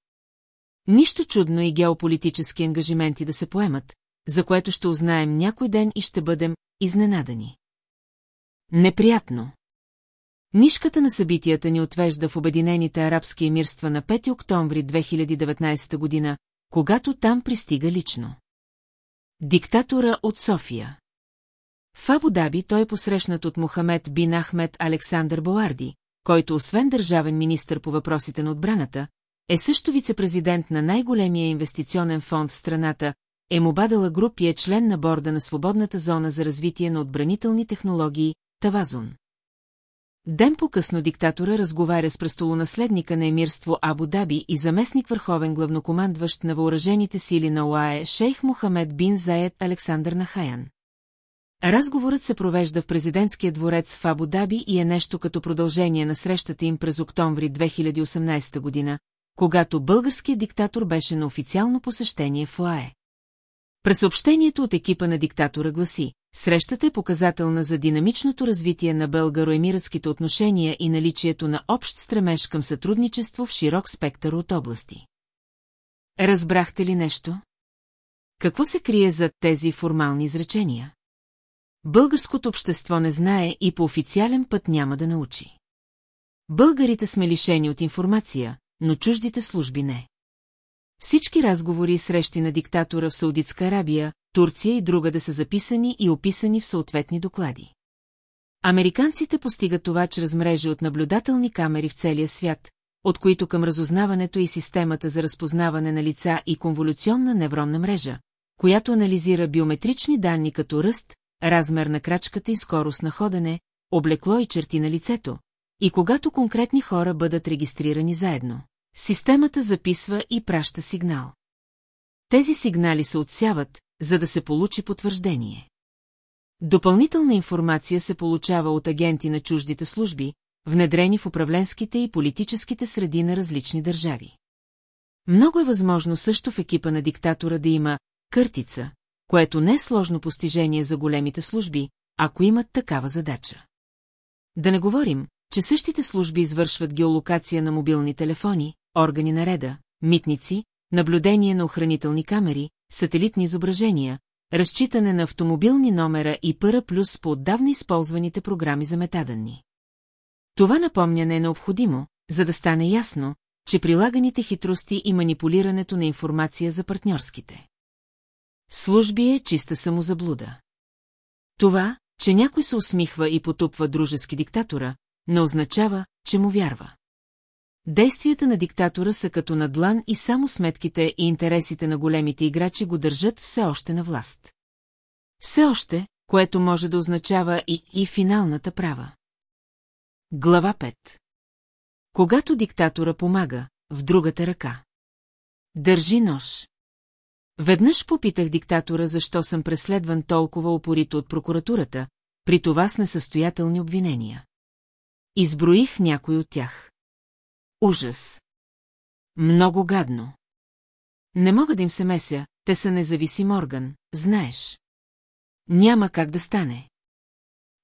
Нищо чудно и геополитически ангажименти да се поемат, за което ще узнаем някой ден и ще бъдем изненадани. Неприятно. Нишката на събитията ни отвежда в Обединените арабски емирства на 5 октомври 2019 година, когато там пристига лично. Диктатора от София В Абу Даби той е посрещнат от Мохамед бин Ахмед Александър Боарди, който освен държавен министр по въпросите на отбраната, е също вице-президент на най-големия инвестиционен фонд в страната, е Мобадала Груп и е член на борда на Свободната зона за развитие на отбранителни технологии, Тавазун. Ден по-късно диктатора разговаря с престолонаследника на емирство Абу Даби и заместник върховен главнокомандващ на въоръжените сили на ОАЕ шейх Мохамед бин Заед Александър Нахаян. Разговорът се провежда в президентския дворец в Абу Даби и е нещо като продължение на срещата им през октомври 2018 година, когато българският диктатор беше на официално посещение в ОАЕ. През съобщението от екипа на диктатора гласи, срещата е показателна за динамичното развитие на българо-емиратските отношения и наличието на общ стремеж към сътрудничество в широк спектър от области. Разбрахте ли нещо? Какво се крие за тези формални изречения? Българското общество не знае и по официален път няма да научи. Българите сме лишени от информация, но чуждите служби не. Всички разговори и срещи на диктатора в Саудитска Арабия, Турция и друга да са записани и описани в съответни доклади. Американците постигат това чрез мрежи от наблюдателни камери в целия свят, от които към разузнаването и системата за разпознаване на лица и конволюционна невронна мрежа, която анализира биометрични данни като ръст, размер на крачката и скорост на ходене, облекло и черти на лицето, и когато конкретни хора бъдат регистрирани заедно. Системата записва и праща сигнал. Тези сигнали се отсяват, за да се получи потвърждение. Допълнителна информация се получава от агенти на чуждите служби, внедрени в управленските и политическите среди на различни държави. Много е възможно също в екипа на диктатора да има къртица, което не е сложно постижение за големите служби, ако имат такава задача. Да не говорим, че същите служби извършват геолокация на мобилни телефони, органи на реда, митници, наблюдение на охранителни камери, сателитни изображения, разчитане на автомобилни номера и пъра плюс по отдавна използваните програми за метаданни. Това напомняне е необходимо, за да стане ясно, че прилаганите хитрости и манипулирането на информация за партньорските. Служби е чиста самозаблуда. Това, че някой се усмихва и потупва дружески диктатора, не означава, че му вярва. Действията на диктатора са като на длан и само сметките и интересите на големите играчи го държат все още на власт. Все още, което може да означава и, и финалната права. Глава 5 Когато диктатора помага, в другата ръка. Държи нож. Веднъж попитах диктатора, защо съм преследван толкова опорито от прокуратурата, при това с несъстоятелни обвинения. Изброих някой от тях. Ужас. Много гадно. Не мога да им се меся, те са независим орган, знаеш. Няма как да стане.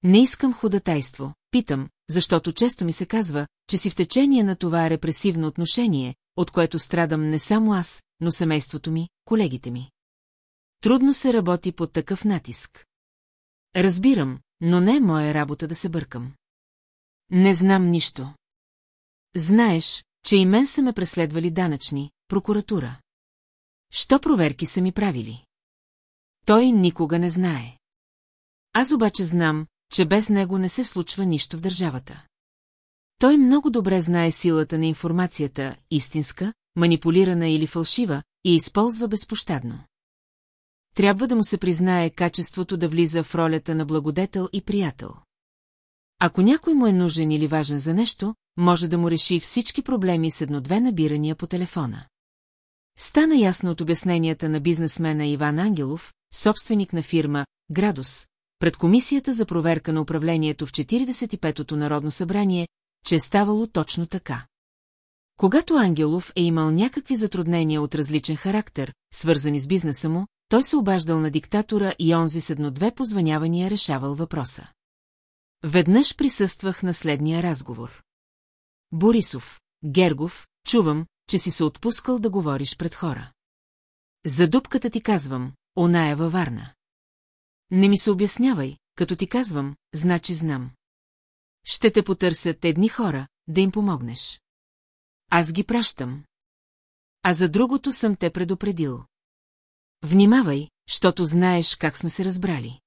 Не искам ходатайство, питам, защото често ми се казва, че си в течение на това репресивно отношение, от което страдам не само аз, но семейството ми, колегите ми. Трудно се работи под такъв натиск. Разбирам, но не е моя работа да се бъркам. Не знам нищо. Знаеш, че и мен са ме преследвали данъчни, прокуратура. Що проверки са ми правили? Той никога не знае. Аз обаче знам, че без него не се случва нищо в държавата. Той много добре знае силата на информацията, истинска, манипулирана или фалшива, и използва безпощадно. Трябва да му се признае качеството да влиза в ролята на благодетел и приятел. Ако някой му е нужен или важен за нещо, може да му реши всички проблеми с едно-две набирания по телефона. Стана ясно от обясненията на бизнесмена Иван Ангелов, собственик на фирма «Градус», пред Комисията за проверка на управлението в 45-то Народно събрание, че е ставало точно така. Когато Ангелов е имал някакви затруднения от различен характер, свързани с бизнеса му, той се обаждал на диктатора и онзи с едно-две позванявания решавал въпроса. Веднъж присъствах на следния разговор. Борисов, Гергов, чувам, че си се отпускал да говориш пред хора. За дупката ти казвам, она е във Варна. Не ми се обяснявай, като ти казвам, значи знам. Ще те потърсят едни хора, да им помогнеш. Аз ги пращам. А за другото съм те предупредил. Внимавай, защото знаеш как сме се разбрали.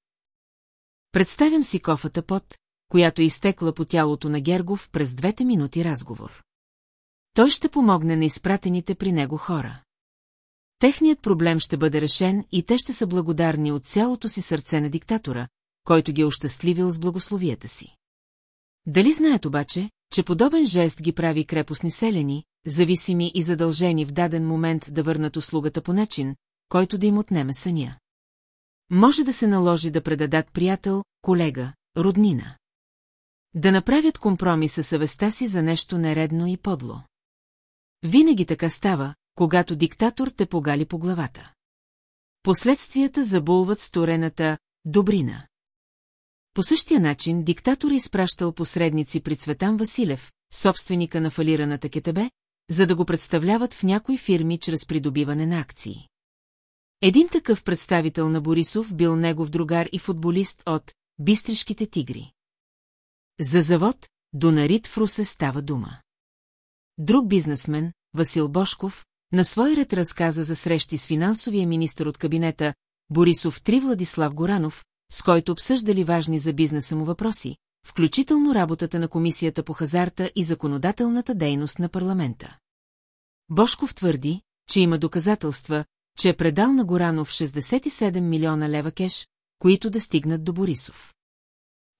Представям си кофата под, която е изтекла по тялото на Гергов през двете минути разговор. Той ще помогне на изпратените при него хора. Техният проблем ще бъде решен и те ще са благодарни от цялото си сърце на диктатора, който ги е ощастливил с благословията си. Дали знаят обаче, че подобен жест ги прави крепостни селени, зависими и задължени в даден момент да върнат услугата по начин, който да им отнеме съня. Може да се наложи да предадат приятел, колега, роднина. Да направят компромис със съвестта си за нещо нередно и подло. Винаги така става, когато диктатор те погали по главата. Последствията забулват сторената добрина. По същия начин диктатор е изпращал посредници при Цветан Василев, собственика на фалираната КТБ, за да го представляват в някои фирми чрез придобиване на акции. Един такъв представител на Борисов бил негов другар и футболист от Бистришките тигри. За завод Донарит в Русе става дума. Друг бизнесмен, Васил Бошков, на свой ред разказа за срещи с финансовия министр от кабинета Борисов Три Владислав Горанов, с който обсъждали важни за бизнеса му въпроси, включително работата на Комисията по хазарта и законодателната дейност на парламента. Бошков твърди, че има доказателства, че е предал на Горанов 67 милиона лева кеш, които да стигнат до Борисов.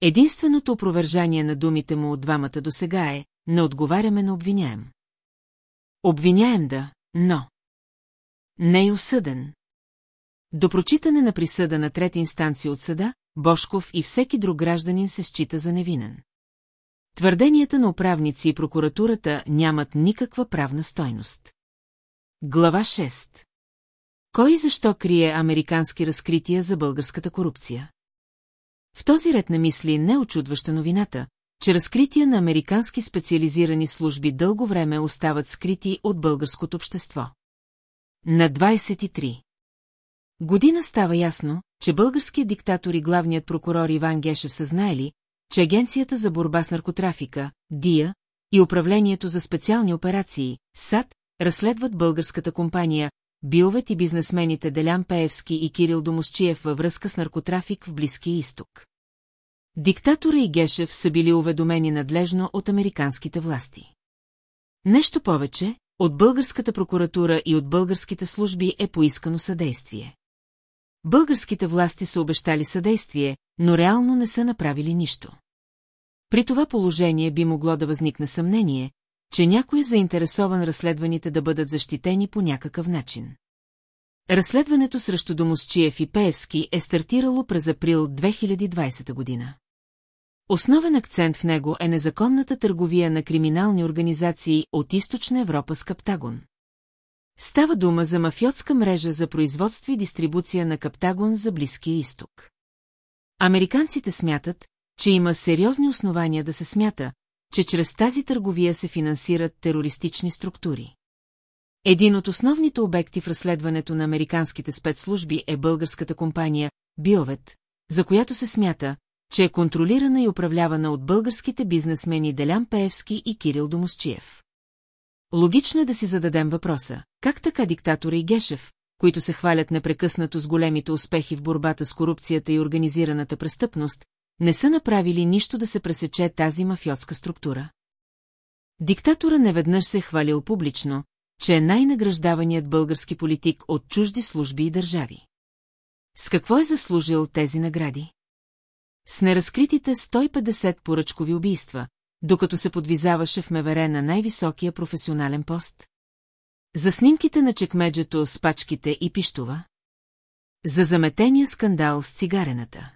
Единственото опровержание на думите му от двамата до сега е, не отговаряме на обвиняем. Обвиняем да, но... Не е осъден. До прочитане на присъда на трета инстанция от съда, Бошков и всеки друг гражданин се счита за невинен. Твърденията на управници и прокуратурата нямат никаква правна стойност. Глава 6 Кой и защо крие американски разкрития за българската корупция? В този ред на мисли не очудваща новината, че разкрития на американски специализирани служби дълго време остават скрити от българското общество. На 23. Година става ясно, че българският диктатор и главният прокурор Иван Гешев са знаели, че Агенцията за борба с наркотрафика, ДИА, и Управлението за специални операции, САД, разследват българската компания, Биловет и бизнесмените Делян Пеевски и Кирил Домосчиев във връзка с наркотрафик в Близкия изток. Диктатора и Гешев са били уведомени надлежно от американските власти. Нещо повече, от българската прокуратура и от българските служби е поискано съдействие. Българските власти са обещали съдействие, но реално не са направили нищо. При това положение би могло да възникне съмнение, че някой е заинтересован разследваните да бъдат защитени по някакъв начин. Разследването срещу Домосчиев и Пеевски е стартирало през април 2020 година. Основен акцент в него е незаконната търговия на криминални организации от Източна Европа с Каптагон. Става дума за мафиотска мрежа за производство и дистрибуция на Каптагон за Близкия изток. Американците смятат, че има сериозни основания да се смята, че чрез тази търговия се финансират терористични структури. Един от основните обекти в разследването на американските спецслужби е българската компания Биовет, за която се смята, че е контролирана и управлявана от българските бизнесмени Делян Пеевски и Кирил Домосчиев. Логично е да си зададем въпроса, как така диктатора и Гешев, които се хвалят непрекъснато с големите успехи в борбата с корупцията и организираната престъпност, не са направили нищо да се пресече тази мафиотска структура. Диктатора неведнъж се е хвалил публично, че е най-награждаваният български политик от чужди служби и държави. С какво е заслужил тези награди? С неразкритите 150 поръчкови убийства, докато се подвизаваше в Мевере на най-високия професионален пост? За снимките на чекмеджето с пачките и пиштова? За заметения скандал с цигарената?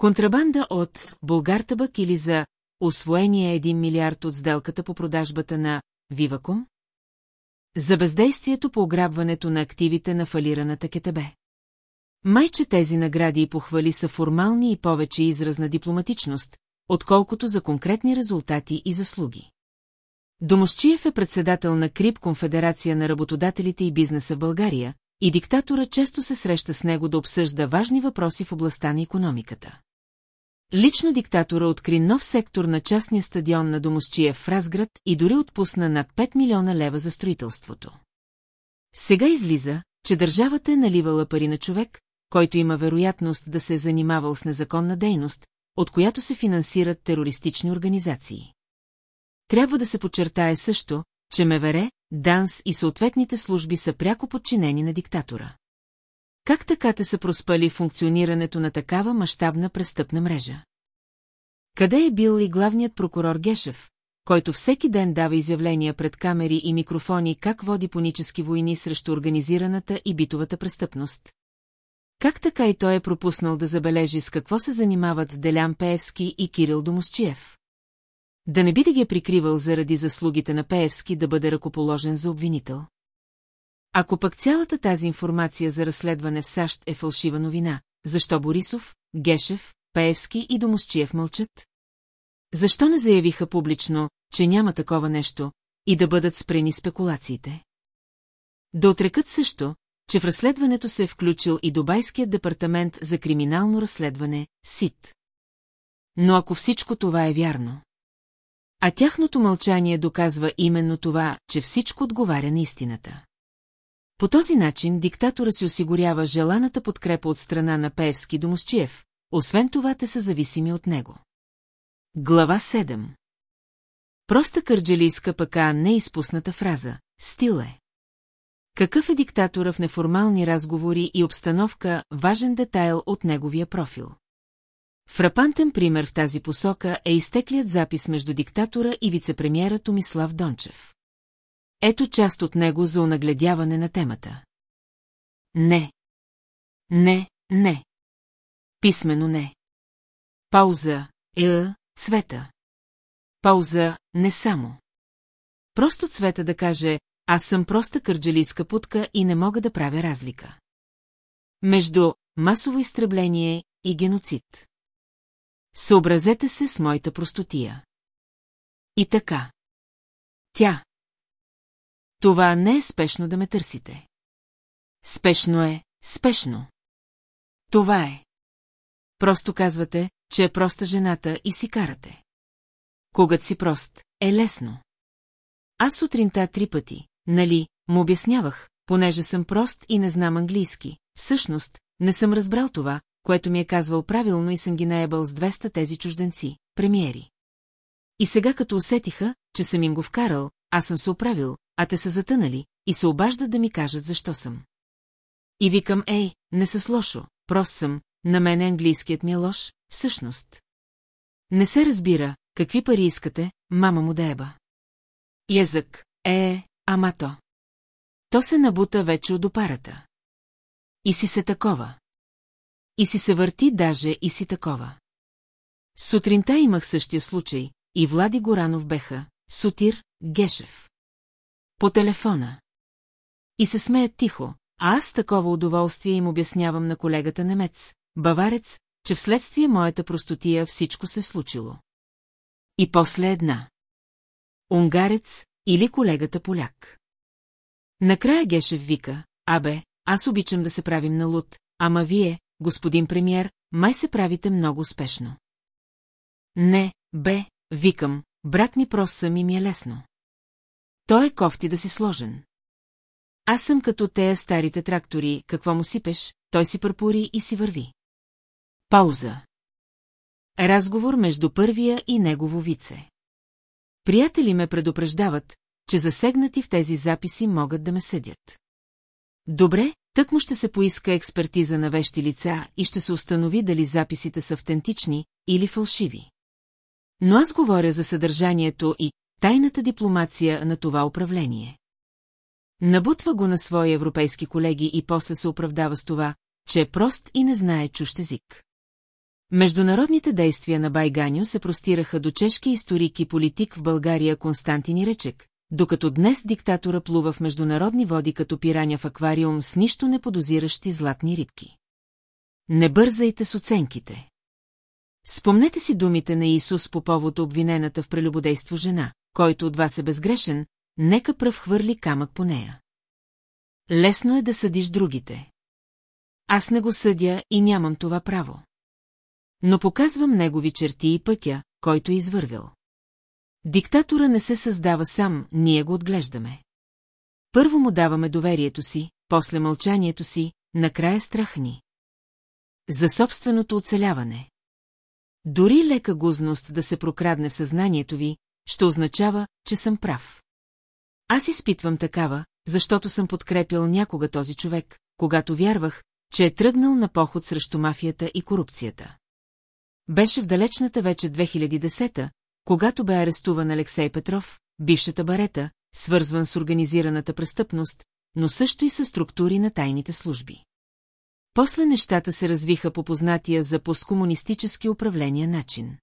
Контрабанда от Българтабък или за освоение 1 милиард от сделката по продажбата на Виваком? За бездействието по ограбването на активите на фалираната КТБ. Майче тези награди и похвали са формални и повече израз на дипломатичност, отколкото за конкретни резултати и заслуги. Домощиев е председател на КРИП Конфедерация на работодателите и бизнеса в България, и диктатора често се среща с него да обсъжда важни въпроси в областта на економиката. Лично диктатора откри нов сектор на частния стадион на Домощиев в Разград и дори отпусна над 5 милиона лева за строителството. Сега излиза, че държавата е наливала пари на човек, който има вероятност да се е занимавал с незаконна дейност, от която се финансират терористични организации. Трябва да се подчертае също, че МВР, ДАНС и съответните служби са пряко подчинени на диктатора. Как така те са проспали функционирането на такава мащабна престъпна мрежа? Къде е бил и главният прокурор Гешев, който всеки ден дава изявления пред камери и микрофони как води понически войни срещу организираната и битовата престъпност? Как така и той е пропуснал да забележи с какво се занимават Делян Пеевски и Кирил Домосчиев? Да не би да ги е прикривал заради заслугите на Пеевски да бъде ръкоположен за обвинител? Ако пък цялата тази информация за разследване в САЩ е фалшива новина, защо Борисов, Гешев, Пеевски и Домосчиев мълчат? Защо не заявиха публично, че няма такова нещо, и да бъдат спрени спекулациите? Да отрекат също, че в разследването се е включил и Дубайският департамент за криминално разследване, СИТ. Но ако всичко това е вярно. А тяхното мълчание доказва именно това, че всичко отговаря на истината. По този начин диктатора си осигурява желаната подкрепа от страна на Пеевски Домощиев, освен това те са зависими от него. Глава 7 Проста кърджелийска пъка неизпусната фраза «Стил е». Какъв е диктатора в неформални разговори и обстановка важен детайл от неговия профил? Фрапантен пример в тази посока е изтеклият запис между диктатора и вицепремиера Томислав Дончев. Ето част от него за онагледяване на темата. Не. Не, не. Писмено не. Пауза, е, цвета. Пауза, не само. Просто цвета да каже, аз съм проста кърджалийска путка и не мога да правя разлика. Между масово изтребление и геноцид. Съобразете се с моята простотия. И така. Тя. Това не е спешно да ме търсите. Спешно е, спешно. Това е. Просто казвате, че е проста жената и си карате. Когато си прост, е лесно. Аз сутринта три пъти, нали, му обяснявах, понеже съм прост и не знам английски. Всъщност, не съм разбрал това, което ми е казвал правилно и съм ги наебал с 200 тези чужденци, премиери. И сега като усетиха, че съм им го вкарал, аз съм се оправил, а те са затънали, и се обаждат да ми кажат защо съм. И викам, ей, не с лошо, прост съм, на мен английският ми е лош, всъщност. Не се разбира, какви пари искате, мама му деба. Язък, е, ама то. То се набута вече от опарата. И си се такова. И си се върти даже и си такова. Сутринта имах същия случай, и Влади Горанов беха, Сотир, Гешев. По телефона. И се смеят тихо, а аз такова удоволствие им обяснявам на колегата немец, баварец, че вследствие моята простотия всичко се случило. И после една. Унгарец или колегата поляк. Накрая Гешев вика, абе, аз обичам да се правим на луд, ама вие, господин премьер, май се правите много успешно. Не, бе, викам, брат ми просто ми ми е лесно. Той е кофти да си сложен. Аз съм като тея старите трактори, какво му сипеш, той си пърпури и си върви. Пауза. Разговор между първия и негово вице. Приятели ме предупреждават, че засегнати в тези записи могат да ме съдят. Добре, тък му ще се поиска експертиза на вещи лица и ще се установи дали записите са автентични или фалшиви. Но аз говоря за съдържанието и тайната дипломация на това управление. Набутва го на свои европейски колеги и после се оправдава с това, че е прост и не знае чущ език. Международните действия на Байганю се простираха до чешки историк и политик в България Константин Иречек, докато днес диктатора плува в международни води като пираня в аквариум с нищо не подозиращи златни рибки. Не бързайте с оценките. Спомнете си думите на Исус по повод обвинената в прелюбодейство жена, който от вас е безгрешен, нека пръв хвърли камък по нея. Лесно е да съдиш другите. Аз не го съдя и нямам това право. Но показвам негови черти и пътя, който е извървил. Диктатора не се създава сам, ние го отглеждаме. Първо му даваме доверието си, после мълчанието си, накрая страх ни. За собственото оцеляване. Дори лека гузност да се прокрадне в съзнанието ви, ще означава, че съм прав. Аз изпитвам такава, защото съм подкрепил някога този човек, когато вярвах, че е тръгнал на поход срещу мафията и корупцията. Беше в далечната вече 2010-та, когато бе арестуван Алексей Петров, бившата барета, свързван с организираната престъпност, но също и с структури на тайните служби. После нещата се развиха по познатия за посткомунистически управления начин.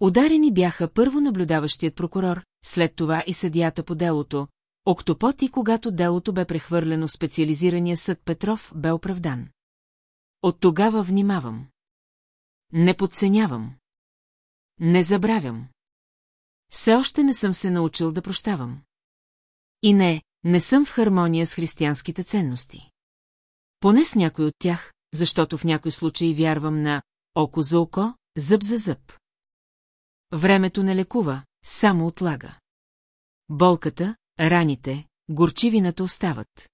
Ударени бяха първо наблюдаващият прокурор, след това и съдията по делото, Октопот и когато делото бе прехвърлено в специализирания съд Петров, бе оправдан. От тогава внимавам. Не подценявам. Не забравям. Все още не съм се научил да прощавам. И не, не съм в хармония с християнските ценности. Поне с някой от тях, защото в някой случай вярвам на око за око, зъб за зъб. Времето не лекува, само отлага. Болката, раните, горчивината остават.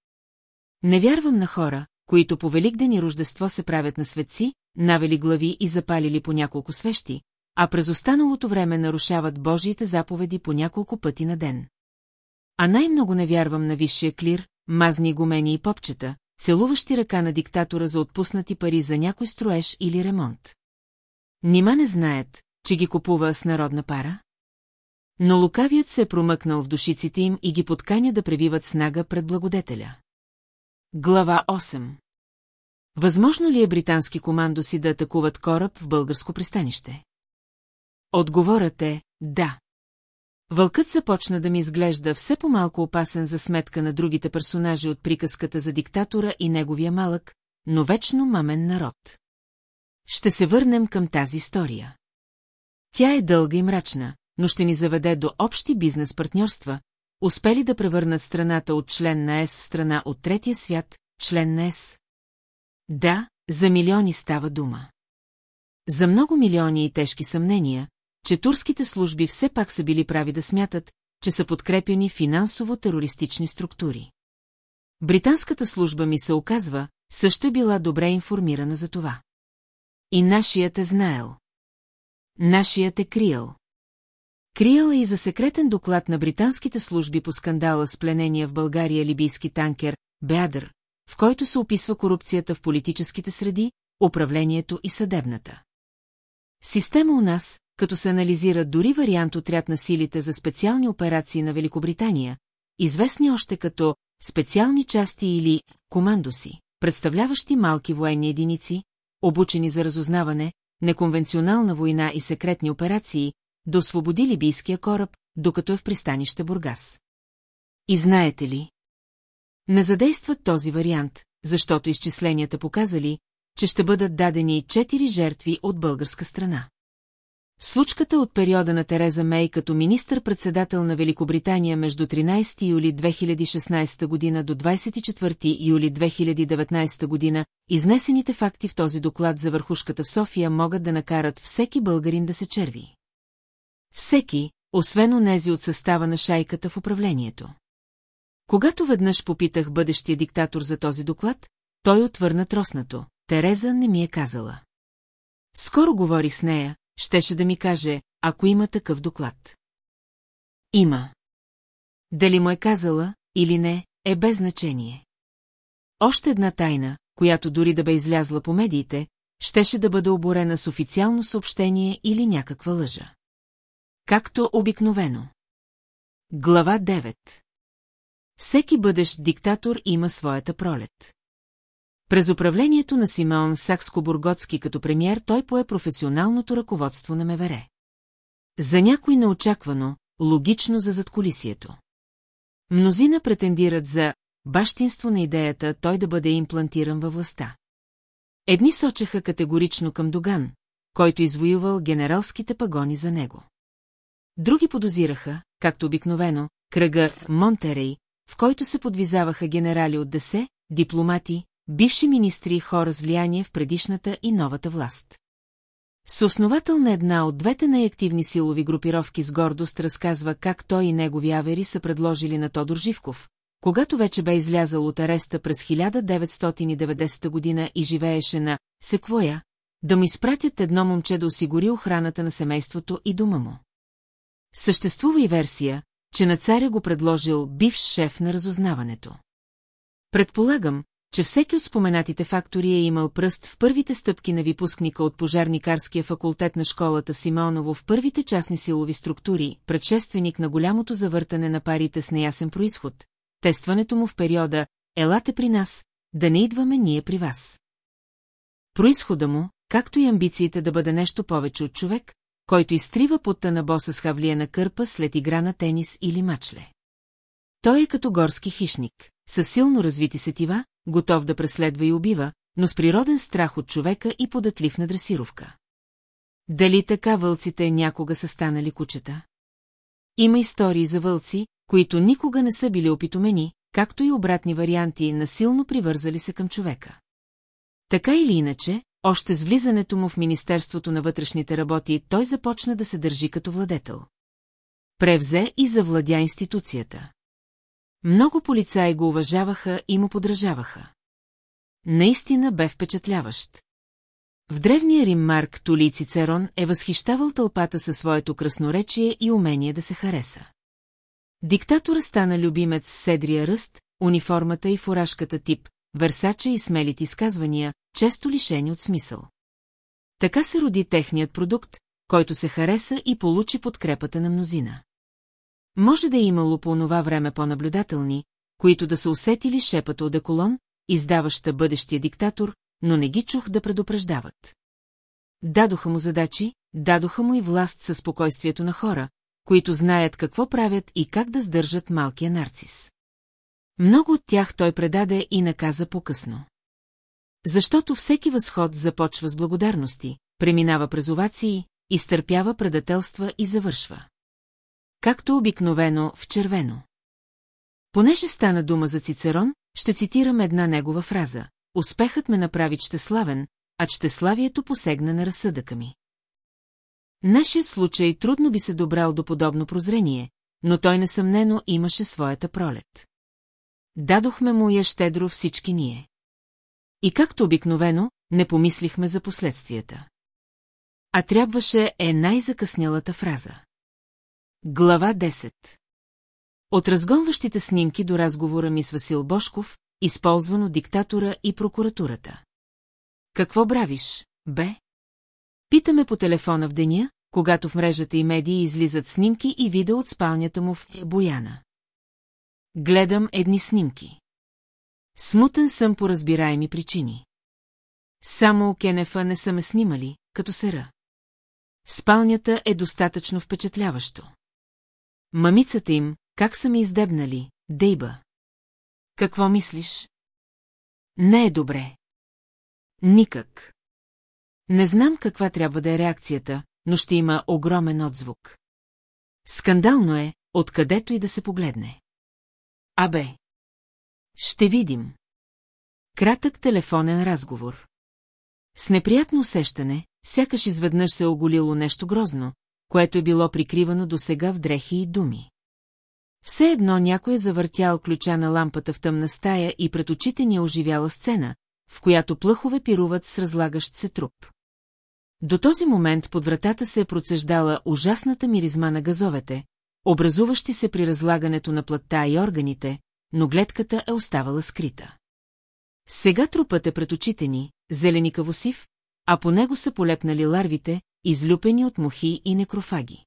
Не вярвам на хора, които по Великден и Рождество се правят на светци, навели глави и запалили по няколко свещи, а през останалото време нарушават Божиите заповеди по няколко пъти на ден. А най-много не вярвам на висшия клир, мазни гумени и попчета, целуващи ръка на диктатора за отпуснати пари за някой строеж или ремонт. Нима не знаят, че ги купува с народна пара? Но лукавият се е промъкнал в душиците им и ги подканя да превиват снага пред благодетеля. Глава 8 Възможно ли е британски командоси да атакуват кораб в българско пристанище? Отговорът е да. Вълкът започна да ми изглежда все по-малко опасен за сметка на другите персонажи от приказката за диктатора и неговия малък, но вечно мамен народ. Ще се върнем към тази история. Тя е дълга и мрачна, но ще ни заведе до общи бизнес партньорства, успели да превърнат страната от член на ЕС в страна от третия свят, член на ЕС. Да, за милиони става дума. За много милиони и тежки съмнения, че турските служби все пак са били прави да смятат, че са подкрепени финансово-терористични структури. Британската служба ми се оказва, също е била добре информирана за това. И нашият е знаел. Нашият е криел. Криел е и за секретен доклад на британските служби по скандала с пленения в България либийски танкер Беадър, в който се описва корупцията в политическите среди, управлението и съдебната. Система у нас, като се анализира дори вариант отряд на силите за специални операции на Великобритания, известни още като специални части или командоси, представляващи малки военни единици, обучени за разузнаване, неконвенционална война и секретни операции, да освободи либийския кораб, докато е в пристанище Бургас. И знаете ли? Не задействат този вариант, защото изчисленията показали, че ще бъдат дадени четири жертви от българска страна. Случката от периода на Тереза Мей като министър-председател на Великобритания между 13 юли 2016 година до 24 юли 2019 година, изнесените факти в този доклад за върхушката в София могат да накарат всеки българин да се черви. Всеки, освен онези от състава на шайката в управлението. Когато веднъж попитах бъдещия диктатор за този доклад, той отвърна троснато. Тереза не ми е казала. Скоро говорих с нея, щеше да ми каже, ако има такъв доклад. Има. Дали му е казала или не, е без значение. Още една тайна, която дори да бе излязла по медиите, щеше да бъде оборена с официално съобщение или някаква лъжа. Както обикновено. Глава 9 Всеки бъдещ диктатор има своята пролет. През управлението на Симеон Сакско-Бурготски като премьер той пое професионалното ръководство на МВР. За някой неочаквано, логично за задколисието. Мнозина претендират за бащинство на идеята той да бъде имплантиран във властта. Едни сочеха категорично към Доган, който извоювал генералските пагони за него. Други подозираха, както обикновено, кръга Монтерей, в който се подвизаваха генерали от ДС, дипломати, бивши министри и хора с влияние в предишната и новата власт. Съосновател на една от двете най-активни силови групировки с гордост разказва как той и негови авери са предложили на Тодор Живков, когато вече бе излязал от ареста през 1990 година и живееше на Секвоя, да му изпратят едно момче да осигури охраната на семейството и дома му. Съществува и версия, че на царя го предложил бивш шеф на разузнаването. Предполагам, че всеки от споменатите фактори е имал пръст в първите стъпки на випускника от пожарникарския факултет на школата Симеоново в първите частни силови структури, предшественик на голямото завъртане на парите с неясен происход, тестването му в периода «Елате при нас, да не идваме ние при вас». Произхода му, както и амбициите да бъде нещо повече от човек, който изтрива потта на боса с хавлия кърпа след игра на тенис или мачле. Той е като горски хищник, със силно развити сетива, готов да преследва и убива, но с природен страх от човека и податлив на дресировка. Дали така вълците някога са станали кучета? Има истории за вълци, които никога не са били опитомени, както и обратни варианти, насилно привързали се към човека. Така или иначе, още с влизането му в Министерството на вътрешните работи, той започна да се държи като владетел. Превзе и завладя институцията. Много полицаи го уважаваха и му подражаваха. Наистина бе впечатляващ. В древния Рим Марк Тули Цицерон е възхищавал тълпата със своето красноречие и умение да се хареса. Диктатора стана любимец с седрия ръст, униформата и фуражката тип, версача и смелите изказвания, често лишени от смисъл. Така се роди техният продукт, който се хареса и получи подкрепата на мнозина. Може да е имало по онова време по-наблюдателни, които да са усетили шепата от Еколон, издаваща бъдещия диктатор, но не ги чух да предупреждават. Дадоха му задачи, дадоха му и власт със спокойствието на хора, които знаят какво правят и как да сдържат малкия нарцис. Много от тях той предаде и наказа по-късно. Защото всеки възход започва с благодарности, преминава през овации, изтърпява предателства и завършва. Както обикновено в червено. Понеже стана дума за Цицерон, ще цитирам една негова фраза. Успехът ме направи щеславен, а щеславието посегна на разсъдъка ми. Нашият случай трудно би се добрал до подобно прозрение, но той несъмнено имаше своята пролет. Дадохме му я щедро всички ние. И както обикновено, не помислихме за последствията. А трябваше е най-закъснялата фраза. Глава 10 От разгонващите снимки до разговора ми с Васил Бошков, използвано диктатора и прокуратурата. Какво бравиш, бе? Питаме по телефона в деня, когато в мрежата и медии излизат снимки и видео от спалнята му в Бояна. Гледам едни снимки. Смутен съм по разбираеми причини. Само Кенефа не са ме снимали, като сера. Спалнята е достатъчно впечатляващо. Мамицата им, как са ме издебнали, Дейба. Какво мислиш? Не е добре. Никак. Не знам каква трябва да е реакцията, но ще има огромен отзвук. Скандално е, откъдето и да се погледне. Абе. Ще видим. Кратък телефонен разговор. С неприятно усещане, сякаш изведнъж се оголило нещо грозно, което е било прикривано до сега в дрехи и думи. Все едно някой е завъртял ключа на лампата в тъмна стая и пред очите ни е оживяла сцена, в която плъхове пируват с разлагащ се труп. До този момент под вратата се е процеждала ужасната миризма на газовете, образуващи се при разлагането на плътта и органите, но гледката е оставала скрита. Сега трупът е пред очите ни, зеленикаво сив, а по него са полепнали ларвите, излюпени от мухи и некрофаги.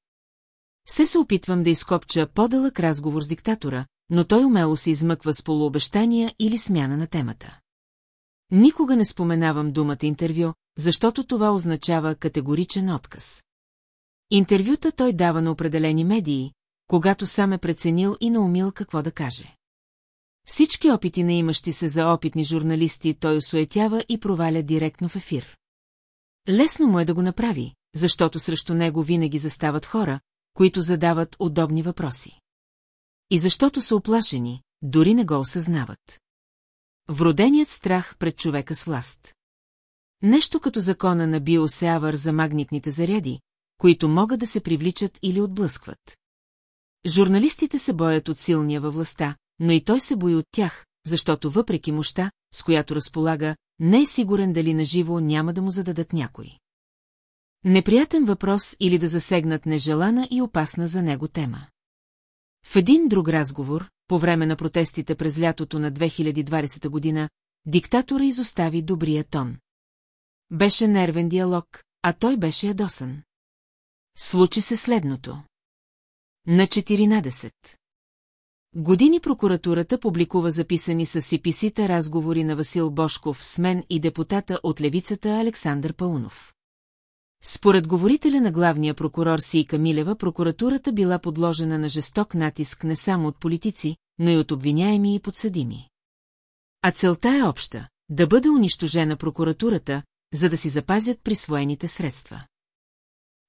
Все се опитвам да изкопча по-дълъг разговор с диктатора, но той умело се измъква с полуобещания или смяна на темата. Никога не споменавам думата интервю, защото това означава категоричен отказ. Интервюта той дава на определени медии, когато сам е преценил и наумил какво да каже. Всички опити на имащи се за опитни журналисти той осуетява и проваля директно в ефир. Лесно му е да го направи, защото срещу него винаги застават хора, които задават удобни въпроси. И защото са оплашени, дори не го осъзнават. Вроденият страх пред човека с власт. Нещо като закона на Биосеавър за магнитните заряди, които могат да се привличат или отблъскват. Журналистите се боят от силния във властта, но и той се бои от тях, защото въпреки мощта, с която разполага, не е сигурен дали наживо няма да му зададат някой. Неприятен въпрос или да засегнат нежелана и опасна за него тема. В един друг разговор, по време на протестите през лятото на 2020 година, диктатора изостави добрия тон. Беше нервен диалог, а той беше ядосан. Случи се следното. На 14. Години прокуратурата публикува записани с cpc разговори на Васил Бошков с мен и депутата от левицата Александър Паунов. Според говорителя на главния прокурор Си Камилева, прокуратурата била подложена на жесток натиск не само от политици, но и от обвиняеми и подсъдими. А целта е обща – да бъде унищожена прокуратурата, за да си запазят присвоените средства.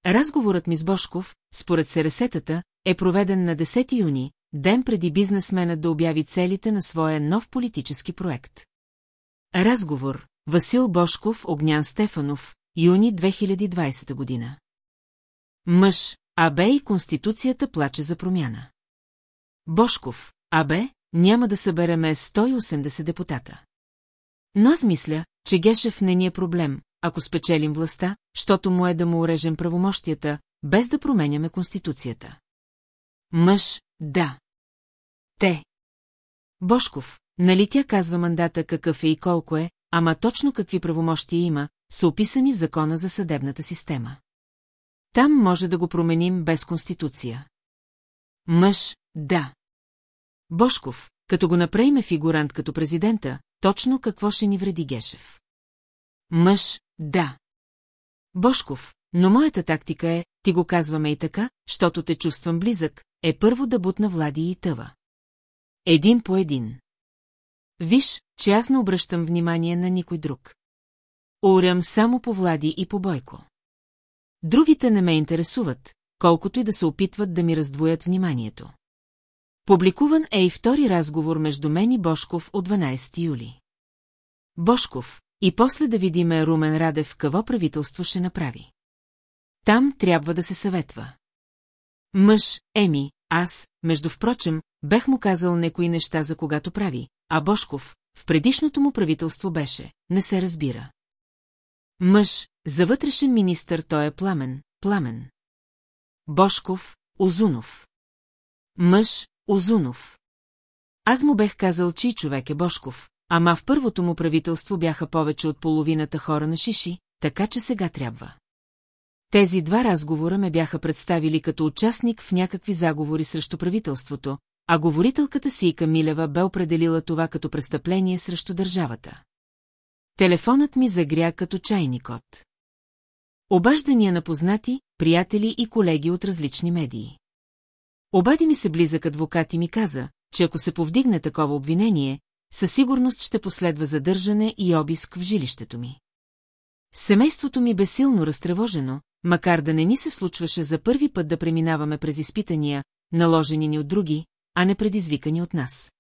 Разговорът ми с Бошков, според СРС-тата, е проведен на 10 юни, ден преди бизнесменът да обяви целите на своя нов политически проект. Разговор Васил Бошков, Огнян Стефанов, юни 2020 година. Мъж, Абе и Конституцията плаче за промяна. Бошков, Абе, няма да събереме 180 депутата. Но аз мисля, че Гешев не ни е проблем, ако спечелим властта, щото му е да му урежем правомощията, без да променяме Конституцията. Мъж, да. Те. Бошков, нали тя казва мандата какъв е и колко е, ама точно какви правомощия има, са описани в закона за съдебната система. Там може да го променим без конституция. Мъж, да. Бошков, като го направиме фигурант като президента, точно какво ще ни вреди Гешев. Мъж, да. Бошков, но моята тактика е, ти го казваме и така, щото те чувствам близък, е първо да бутна Влади и Тъва. Един по един. Виж, че аз не обръщам внимание на никой друг. Урям само по Влади и по Бойко. Другите не ме интересуват, колкото и да се опитват да ми раздвоят вниманието. Публикуван е и втори разговор между мен и Бошков от 12 юли. Бошков, и после да видиме Румен Радев какво правителство ще направи. Там трябва да се съветва. Мъж, Еми, аз, между впрочем, бех му казал некои неща за когато прави, а Бошков, в предишното му правителство беше, не се разбира. Мъж, за вътрешен министър той е пламен, пламен. Бошков, Озунов. Мъж, Озунов. Аз му бех казал, че човек е Бошков, ама в първото му правителство бяха повече от половината хора на Шиши, така че сега трябва. Тези два разговора ме бяха представили като участник в някакви заговори срещу правителството, а говорителката си Камилева бе определила това като престъпление срещу държавата. Телефонът ми загря като чайни кот. Обаждания на познати, приятели и колеги от различни медии. Обади ми се близък адвокат и ми каза, че ако се повдигне такова обвинение, със сигурност ще последва задържане и обиск в жилището ми. Семейството ми бе силно разтревожено, макар да не ни се случваше за първи път да преминаваме през изпитания, наложени ни от други, а не предизвикани от нас.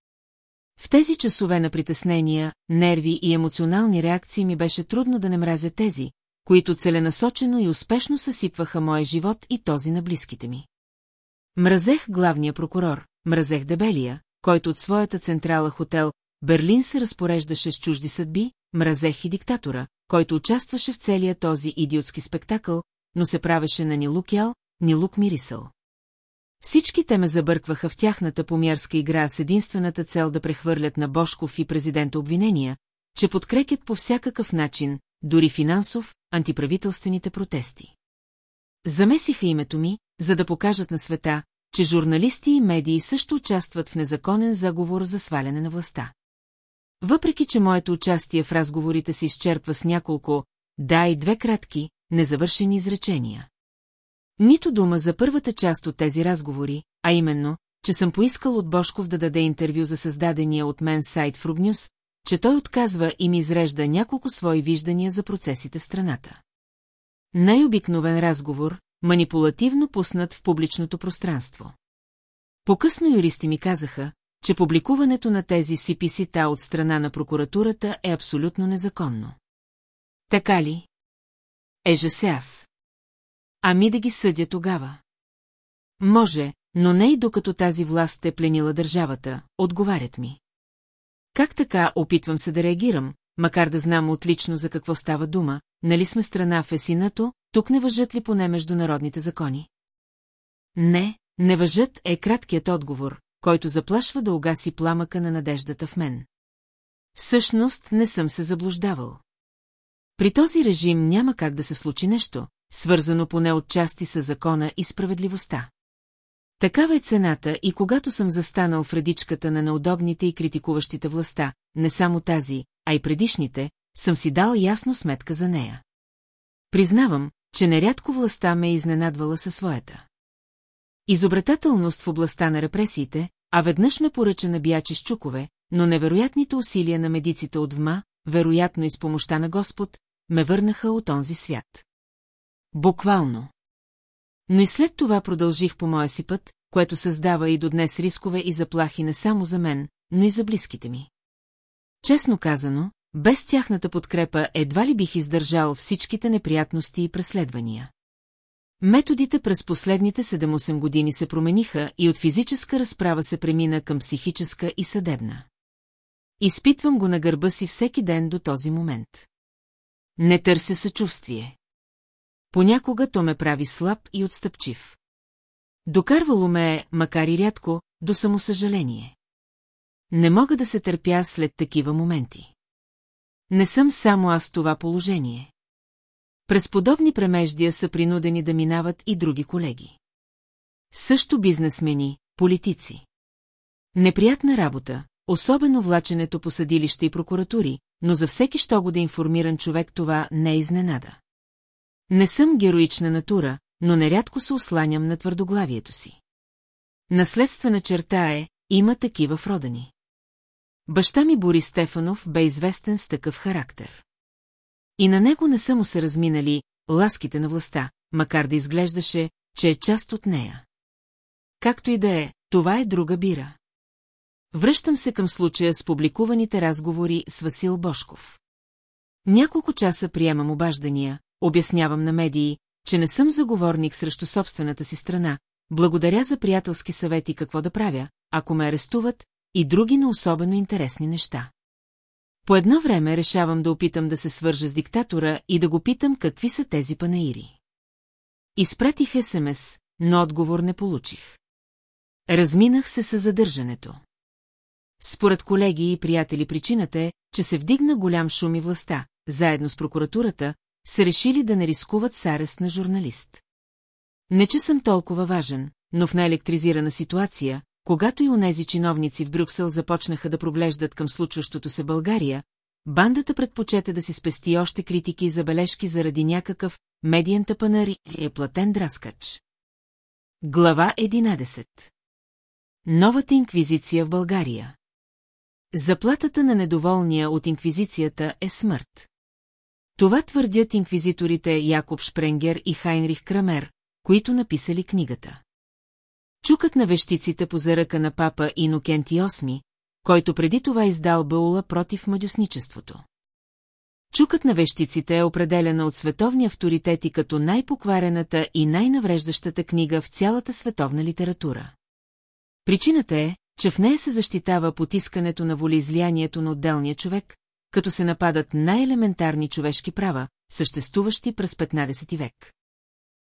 В тези часове на притеснения, нерви и емоционални реакции ми беше трудно да не мразя тези, които целенасочено и успешно съсипваха моя живот и този на близките ми. Мразех главния прокурор, мразех Дебелия, който от своята централа хотел Берлин се разпореждаше с чужди съдби, мразех и диктатора, който участваше в целия този идиотски спектакъл, но се правеше на ни лук ял, ни лук мирисъл. Всички те ме забъркваха в тяхната помярска игра с единствената цел да прехвърлят на Бошков и президента обвинения, че подкрепят по всякакъв начин, дори финансов, антиправителствените протести. Замесиха името ми, за да покажат на света, че журналисти и медии също участват в незаконен заговор за сваляне на властта. Въпреки, че моето участие в разговорите се изчерпва с няколко, да и две кратки, незавършени изречения. Нито дума за първата част от тези разговори, а именно, че съм поискал от Бошков да даде интервю за създадения от мен сайт в Рубнюс, че той отказва и ми изрежда няколко свои виждания за процесите в страната. Най-обикновен разговор, манипулативно пуснат в публичното пространство. По-късно юристи ми казаха, че публикуването на тези CPC-та от страна на прокуратурата е абсолютно незаконно. Така ли? Еже се аз. Ами да ги съдя тогава. Може, но не и докато тази власт е пленила държавата, отговарят ми. Как така опитвам се да реагирам, макар да знам отлично за какво става дума, нали сме страна в есината, тук не въжат ли поне международните закони? Не, не въжат е краткият отговор, който заплашва да угаси пламъка на надеждата в мен. Всъщност не съм се заблуждавал. При този режим няма как да се случи нещо, свързано поне от части с закона и справедливостта. Такава е цената и когато съм застанал в редичката на неудобните и критикуващите властта, не само тази, а и предишните, съм си дал ясно сметка за нея. Признавам, че нерядко властта ме е изненадвала със своята. Изобретателност в областта на репресиите, а веднъж ме поръча на биячи с чукове, но невероятните усилия на медиците от ВМА, вероятно и с помощта на Господ, ме върнаха от онзи свят. Буквално. Но и след това продължих по моя си път, което създава и до днес рискове и заплахи не само за мен, но и за близките ми. Честно казано, без тяхната подкрепа едва ли бих издържал всичките неприятности и преследвания. Методите през последните 7-8 години се промениха и от физическа разправа се премина към психическа и съдебна. Изпитвам го на гърба си всеки ден до този момент. Не търся съчувствие. Понякога то ме прави слаб и отстъпчив. Докарвало ме е, макар и рядко, до самосъжаление. Не мога да се търпя след такива моменти. Не съм само аз това положение. През подобни премеждия са принудени да минават и други колеги. Също бизнесмени, политици. Неприятна работа, особено влаченето по съдилища и прокуратури, но за всеки що го да информиран човек това не е изненада. Не съм героична натура, но нерядко се осланям на твърдоглавието си. Наследствена черта е, има такива в рода ни. Баща ми Бори Стефанов бе известен с такъв характер. И на него не са му се разминали ласките на властта, макар да изглеждаше, че е част от нея. Както и да е, това е друга бира. Връщам се към случая с публикуваните разговори с Васил Бошков. Няколко часа приемам обаждания, обяснявам на медии, че не съм заговорник срещу собствената си страна, благодаря за приятелски съвети какво да правя, ако ме арестуват, и други на особено интересни неща. По едно време решавам да опитам да се свържа с диктатора и да го питам какви са тези панаири. Изпратих СМС, но отговор не получих. Разминах се с задържането. Според колеги и приятели причината е, че се вдигна голям шум и властта, заедно с прокуратурата, се решили да не рискуват с арест на журналист. Не, че съм толкова важен, но в най-електризирана ситуация, когато и онези чиновници в Брюксел започнаха да проглеждат към случващото се България, бандата предпочете да си спести още критики и забележки заради някакъв медиен тъпанар и е платен драскач. Глава 11 Новата инквизиция в България Заплатата на недоволния от инквизицията е смърт. Това твърдят инквизиторите Якоб Шпренгер и Хайнрих Крамер, които написали книгата. Чукът на вещиците по заръка на папа Инокенти VIII, който преди това издал Баула против мадюсничеството. Чукът на вещиците е определена от световни авторитети като най-покварената и най-навреждащата книга в цялата световна литература. Причината е, че в нея се защитава потискането на волеизлиянието на отделния човек, като се нападат най-елементарни човешки права, съществуващи през 15 век.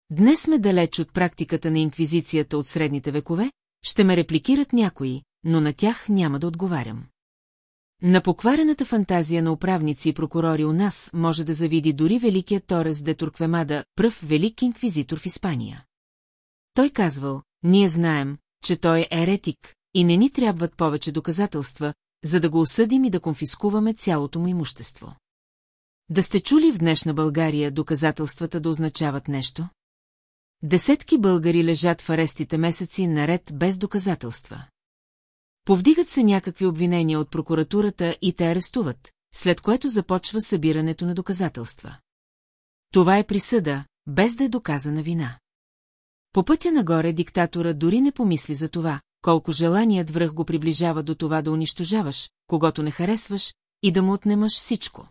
Днес сме далеч от практиката на инквизицията от средните векове, ще ме репликират някои, но на тях няма да отговарям. На покварената фантазия на управници и прокурори у нас може да завиди дори великият Торес де Турквемада, пръв велик инквизитор в Испания. Той казвал, ние знаем, че той е еретик, и не ни трябват повече доказателства, за да го осъдим и да конфискуваме цялото му имущество. Да сте чули в днешна България доказателствата да означават нещо? Десетки българи лежат в арестите месеци наред без доказателства. Повдигат се някакви обвинения от прокуратурата и те арестуват, след което започва събирането на доказателства. Това е присъда, без да е доказана вина. По пътя нагоре диктатора дори не помисли за това, колко желаният връх го приближава до това да унищожаваш, когато не харесваш, и да му отнемаш всичко.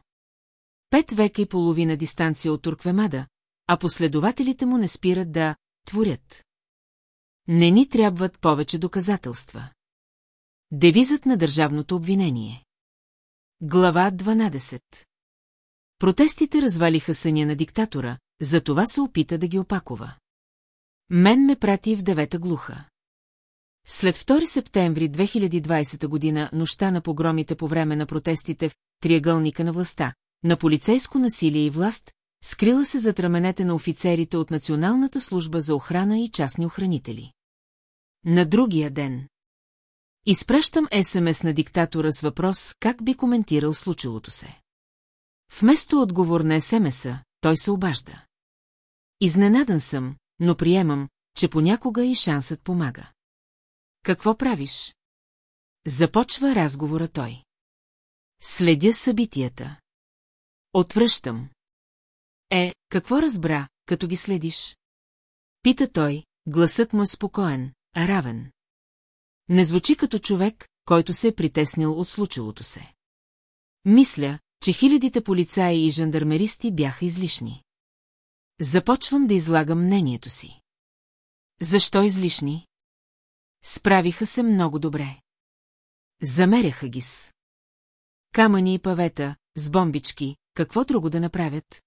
Пет века и половина дистанция от Турквемада, а последователите му не спират да творят. Не ни трябват повече доказателства. Девизът на държавното обвинение. Глава 12 Протестите развалиха съня на диктатора, за това се опита да ги опакова. Мен ме прати в девета глуха. След 2 септември 2020 година, нощта на погромите по време на протестите в триъгълника на властта, на полицейско насилие и власт, скрила се зад раменете на офицерите от Националната служба за охрана и частни охранители. На другия ден. Изпращам СМС на диктатора с въпрос, как би коментирал случилото се. Вместо отговор на СМС-а, той се обажда. Изненадан съм, но приемам, че понякога и шансът помага. Какво правиш? Започва разговора той. Следя събитията. Отвръщам. Е, какво разбра, като ги следиш? Пита той, гласът му е спокоен, равен. Не звучи като човек, който се е притеснил от случилото се. Мисля, че хилядите полицаи и жандармеристи бяха излишни. Започвам да излагам мнението си. Защо излишни? Справиха се много добре. Замеряха ги с. Камъни и павета, с бомбички, какво друго да направят?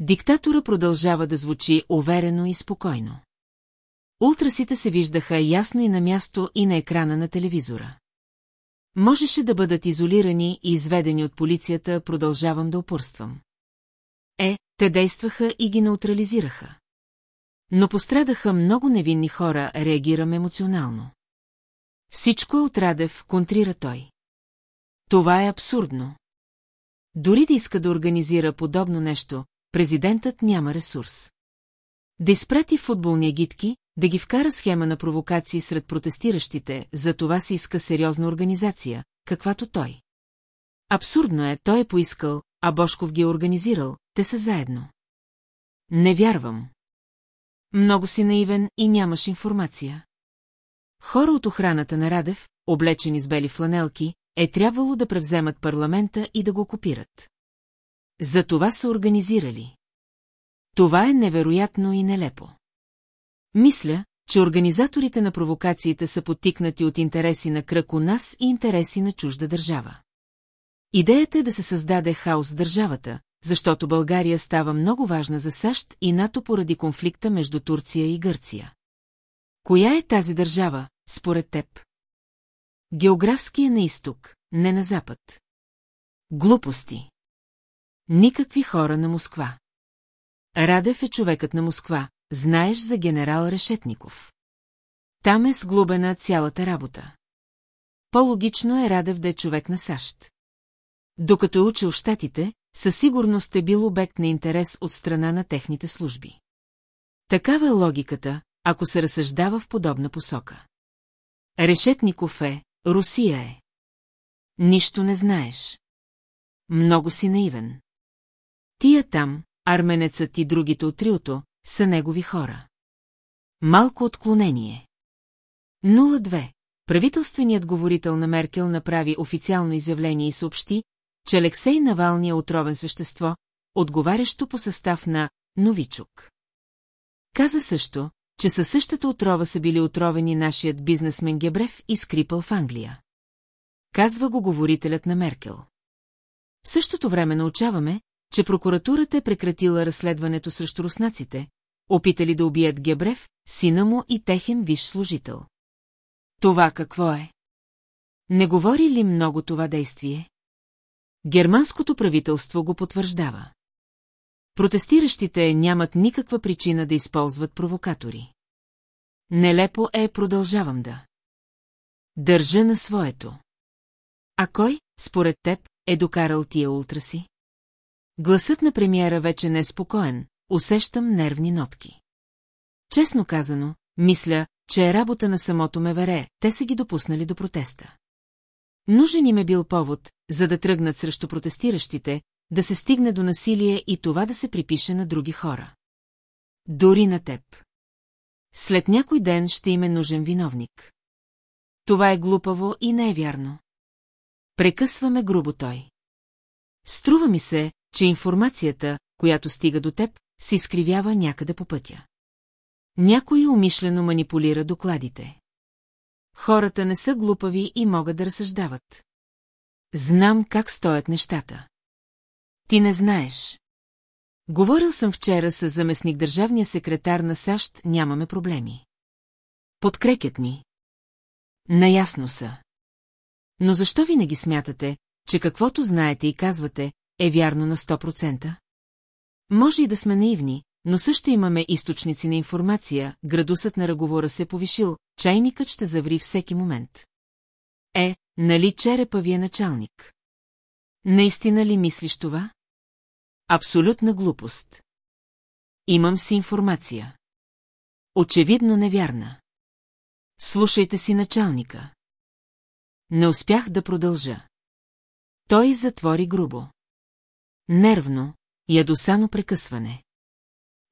Диктатора продължава да звучи уверено и спокойно. Ултрасите се виждаха ясно и на място и на екрана на телевизора. Можеше да бъдат изолирани и изведени от полицията, продължавам да упорствам. Е, те действаха и ги неутрализираха. Но пострадаха много невинни хора, реагирам емоционално. Всичко е от Радев, контрира той. Това е абсурдно. Дори да иска да организира подобно нещо, президентът няма ресурс. Да изпрати футболни агитки, да ги вкара схема на провокации сред протестиращите, за това си иска сериозна организация, каквато той. Абсурдно е, той е поискал, а Бошков ги е организирал, те са заедно. Не вярвам. Много си наивен и нямаш информация. Хора от охраната на Радев, облечени с бели фланелки, е трябвало да превземат парламента и да го копират. За това са организирали. Това е невероятно и нелепо. Мисля, че организаторите на провокациите са подтикнати от интереси на кръг у нас и интереси на чужда държава. Идеята е да се създаде хаос в държавата, защото България става много важна за САЩ и НАТО поради конфликта между Турция и Гърция. Коя е тази държава, според теб? Географски е на изток, не на запад. Глупости. Никакви хора на Москва. Радев е човекът на Москва, знаеш за генерал Решетников. Там е сглобена цялата работа. По-логично е Радев да е човек на САЩ. Докато е учил в Штатите, със сигурност е бил обект на интерес от страна на техните служби. Такава е логиката, ако се разсъждава в подобна посока. Решетников е, Русия е. Нищо не знаеш. Много си наивен. Тия там, арменецът и другите от триото, са негови хора. Малко отклонение. 02. Правителственият говорител на Меркел направи официално изявление и съобщи, че Алексей Навални е отровен същество, отговарящо по състав на Новичук. Каза също, че със същата отрова са били отровени нашият бизнесмен Гебрев и Скрипъл в Англия. Казва го говорителят на Меркел. В същото време научаваме, че прокуратурата е прекратила разследването срещу руснаците, опитали да убият Гебрев, сина му и техен виш служител. Това какво е? Не говори ли много това действие? Германското правителство го потвърждава. Протестиращите нямат никаква причина да използват провокатори. Нелепо е, продължавам да. Държа на своето. А кой, според теб, е докарал тия ултраси? Гласът на премиера вече не е спокоен, усещам нервни нотки. Честно казано, мисля, че е работа на самото Мевере, те са ги допуснали до протеста. Нужен им е бил повод, за да тръгнат срещу протестиращите, да се стигне до насилие и това да се припише на други хора. Дори на теб. След някой ден ще им е нужен виновник. Това е глупаво и не е вярно. Прекъсваме грубо той. Струва ми се, че информацията, която стига до теб, се изкривява някъде по пътя. Някой умишлено манипулира докладите. Хората не са глупави и могат да разсъждават. Знам как стоят нещата. Ти не знаеш. Говорил съм вчера с заместник държавния секретар на САЩ, нямаме проблеми. Подкрекят ни. Наясно са. Но защо винаги смятате, че каквото знаете и казвате, е вярно на 100%? Може и да сме наивни, но също имаме източници на информация, градусът на разговора се повишил, чайникът ще заври всеки момент. Е, нали черепа ви е началник? Наистина ли мислиш това? Абсолютна глупост. Имам си информация. Очевидно невярна. Слушайте си началника. Не успях да продължа. Той затвори грубо. Нервно, ядосано прекъсване.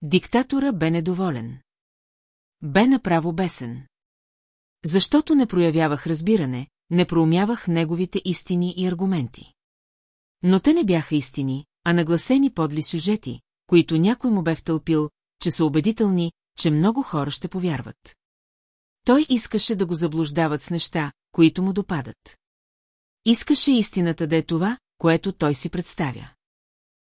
Диктатора бе недоволен. Бе направо бесен. Защото не проявявах разбиране, не проумявах неговите истини и аргументи. Но те не бяха истини, а нагласени подли сюжети, които някой му бе втълпил, че са убедителни, че много хора ще повярват. Той искаше да го заблуждават с неща, които му допадат. Искаше истината да е това, което той си представя.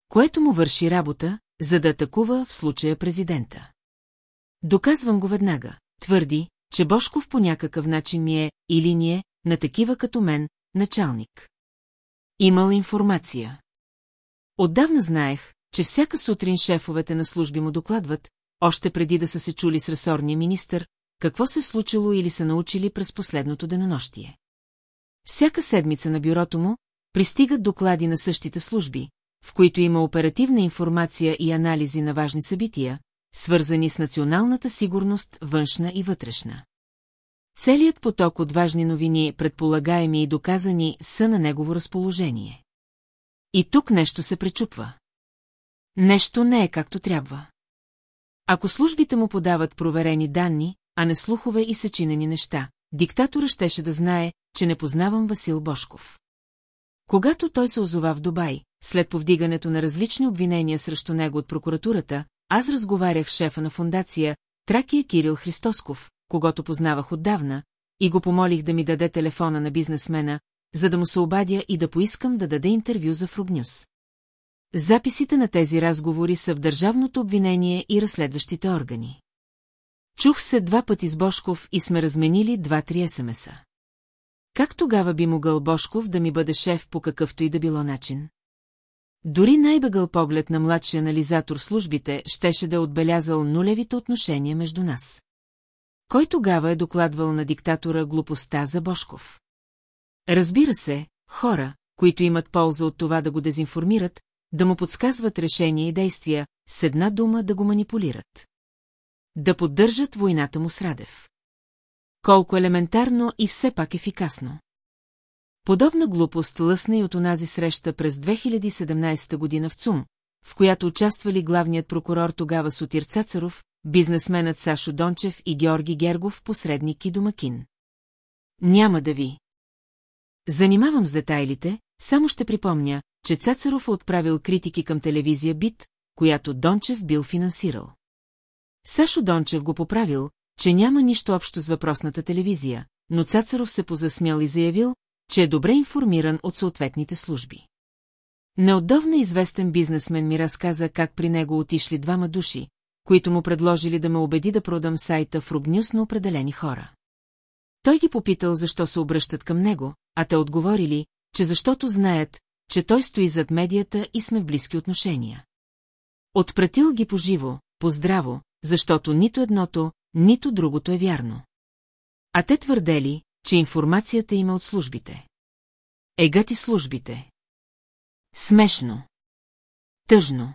Което му върши работа, за да атакува в случая президента. Доказвам го веднага. Твърди, че Бошков по някакъв начин ми е, или ни е, на такива като мен, началник. Имал информация. Отдавна знаех, че всяка сутрин шефовете на служби му докладват, още преди да са се чули с ресорния министр, какво се случило или са научили през последното денонощие. Всяка седмица на бюрото му пристигат доклади на същите служби, в които има оперативна информация и анализи на важни събития, свързани с националната сигурност, външна и вътрешна. Целият поток от важни новини, предполагаеми и доказани, са на негово разположение. И тук нещо се пречупва. Нещо не е както трябва. Ако службите му подават проверени данни, а не слухове и съчинени неща, диктатора щеше да знае, че не познавам Васил Бошков. Когато той се озова в Дубай, след повдигането на различни обвинения срещу него от прокуратурата, аз разговарях с шефа на фундация, Тракия Кирил Христосков, когато познавах отдавна, и го помолих да ми даде телефона на бизнесмена, за да му се обадя и да поискам да даде интервю за Фругнюс. Записите на тези разговори са в държавното обвинение и разследващите органи. Чух се два пъти с Бошков и сме разменили два-три смса. Как тогава би могъл Бошков да ми бъде шеф по какъвто и да било начин? Дори най-бегъл поглед на младши анализатор службите щеше да е отбелязал нулевите отношения между нас. Кой тогава е докладвал на диктатора глупостта за Бошков? Разбира се, хора, които имат полза от това да го дезинформират, да му подсказват решения и действия, с една дума да го манипулират. Да поддържат войната му с Радев. Колко елементарно и все пак ефикасно. Подобна глупост лъсна и от онази среща през 2017 година в ЦУМ, в която участвали главният прокурор тогава Сотир Цацаров, бизнесменът Сашо Дончев и Георги Гергов, посредник и домакин. Няма да ви. Занимавам с детайлите, само ще припомня, че Цацаров е отправил критики към телевизия Бит, която Дончев бил финансирал. Сашо Дончев го поправил, че няма нищо общо с въпросната телевизия, но Цацаров се позасмял и заявил, че е добре информиран от съответните служби. Неотдавна известен бизнесмен ми разказа как при него отишли двама души, които му предложили да ме убеди да продам сайта в Рубнюс на определени хора. Той ги попитал защо се обръщат към него, а те отговорили, че защото знаят, че той стои зад медията и сме в близки отношения. Отпратил ги поживо, поздраво, защото нито едното, нито другото е вярно. А те твърдели, че информацията има от службите. Егът и службите. Смешно. Тъжно.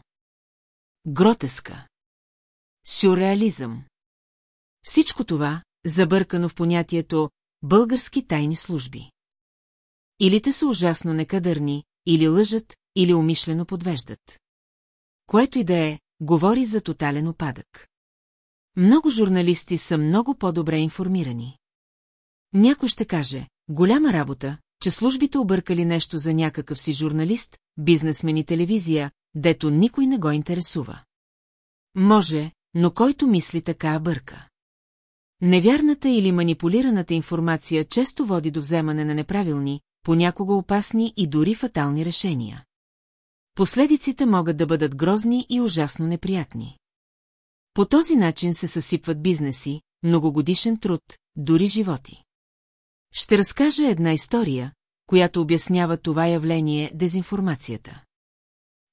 Гротеска. Сюрреализъм. Всичко това, забъркано в понятието «български тайни служби». Или те са ужасно некадърни, или лъжат, или умишлено подвеждат. Което и да е, говори за тотален опадък. Много журналисти са много по-добре информирани. Някой ще каже, голяма работа, че службите объркали нещо за някакъв си журналист, бизнесмен и телевизия, дето никой не го интересува. Може, но който мисли така бърка. Невярната или манипулираната информация често води до вземане на неправилни, понякога опасни и дори фатални решения. Последиците могат да бъдат грозни и ужасно неприятни. По този начин се съсипват бизнеси, многогодишен труд, дори животи. Ще разкажа една история, която обяснява това явление дезинформацията.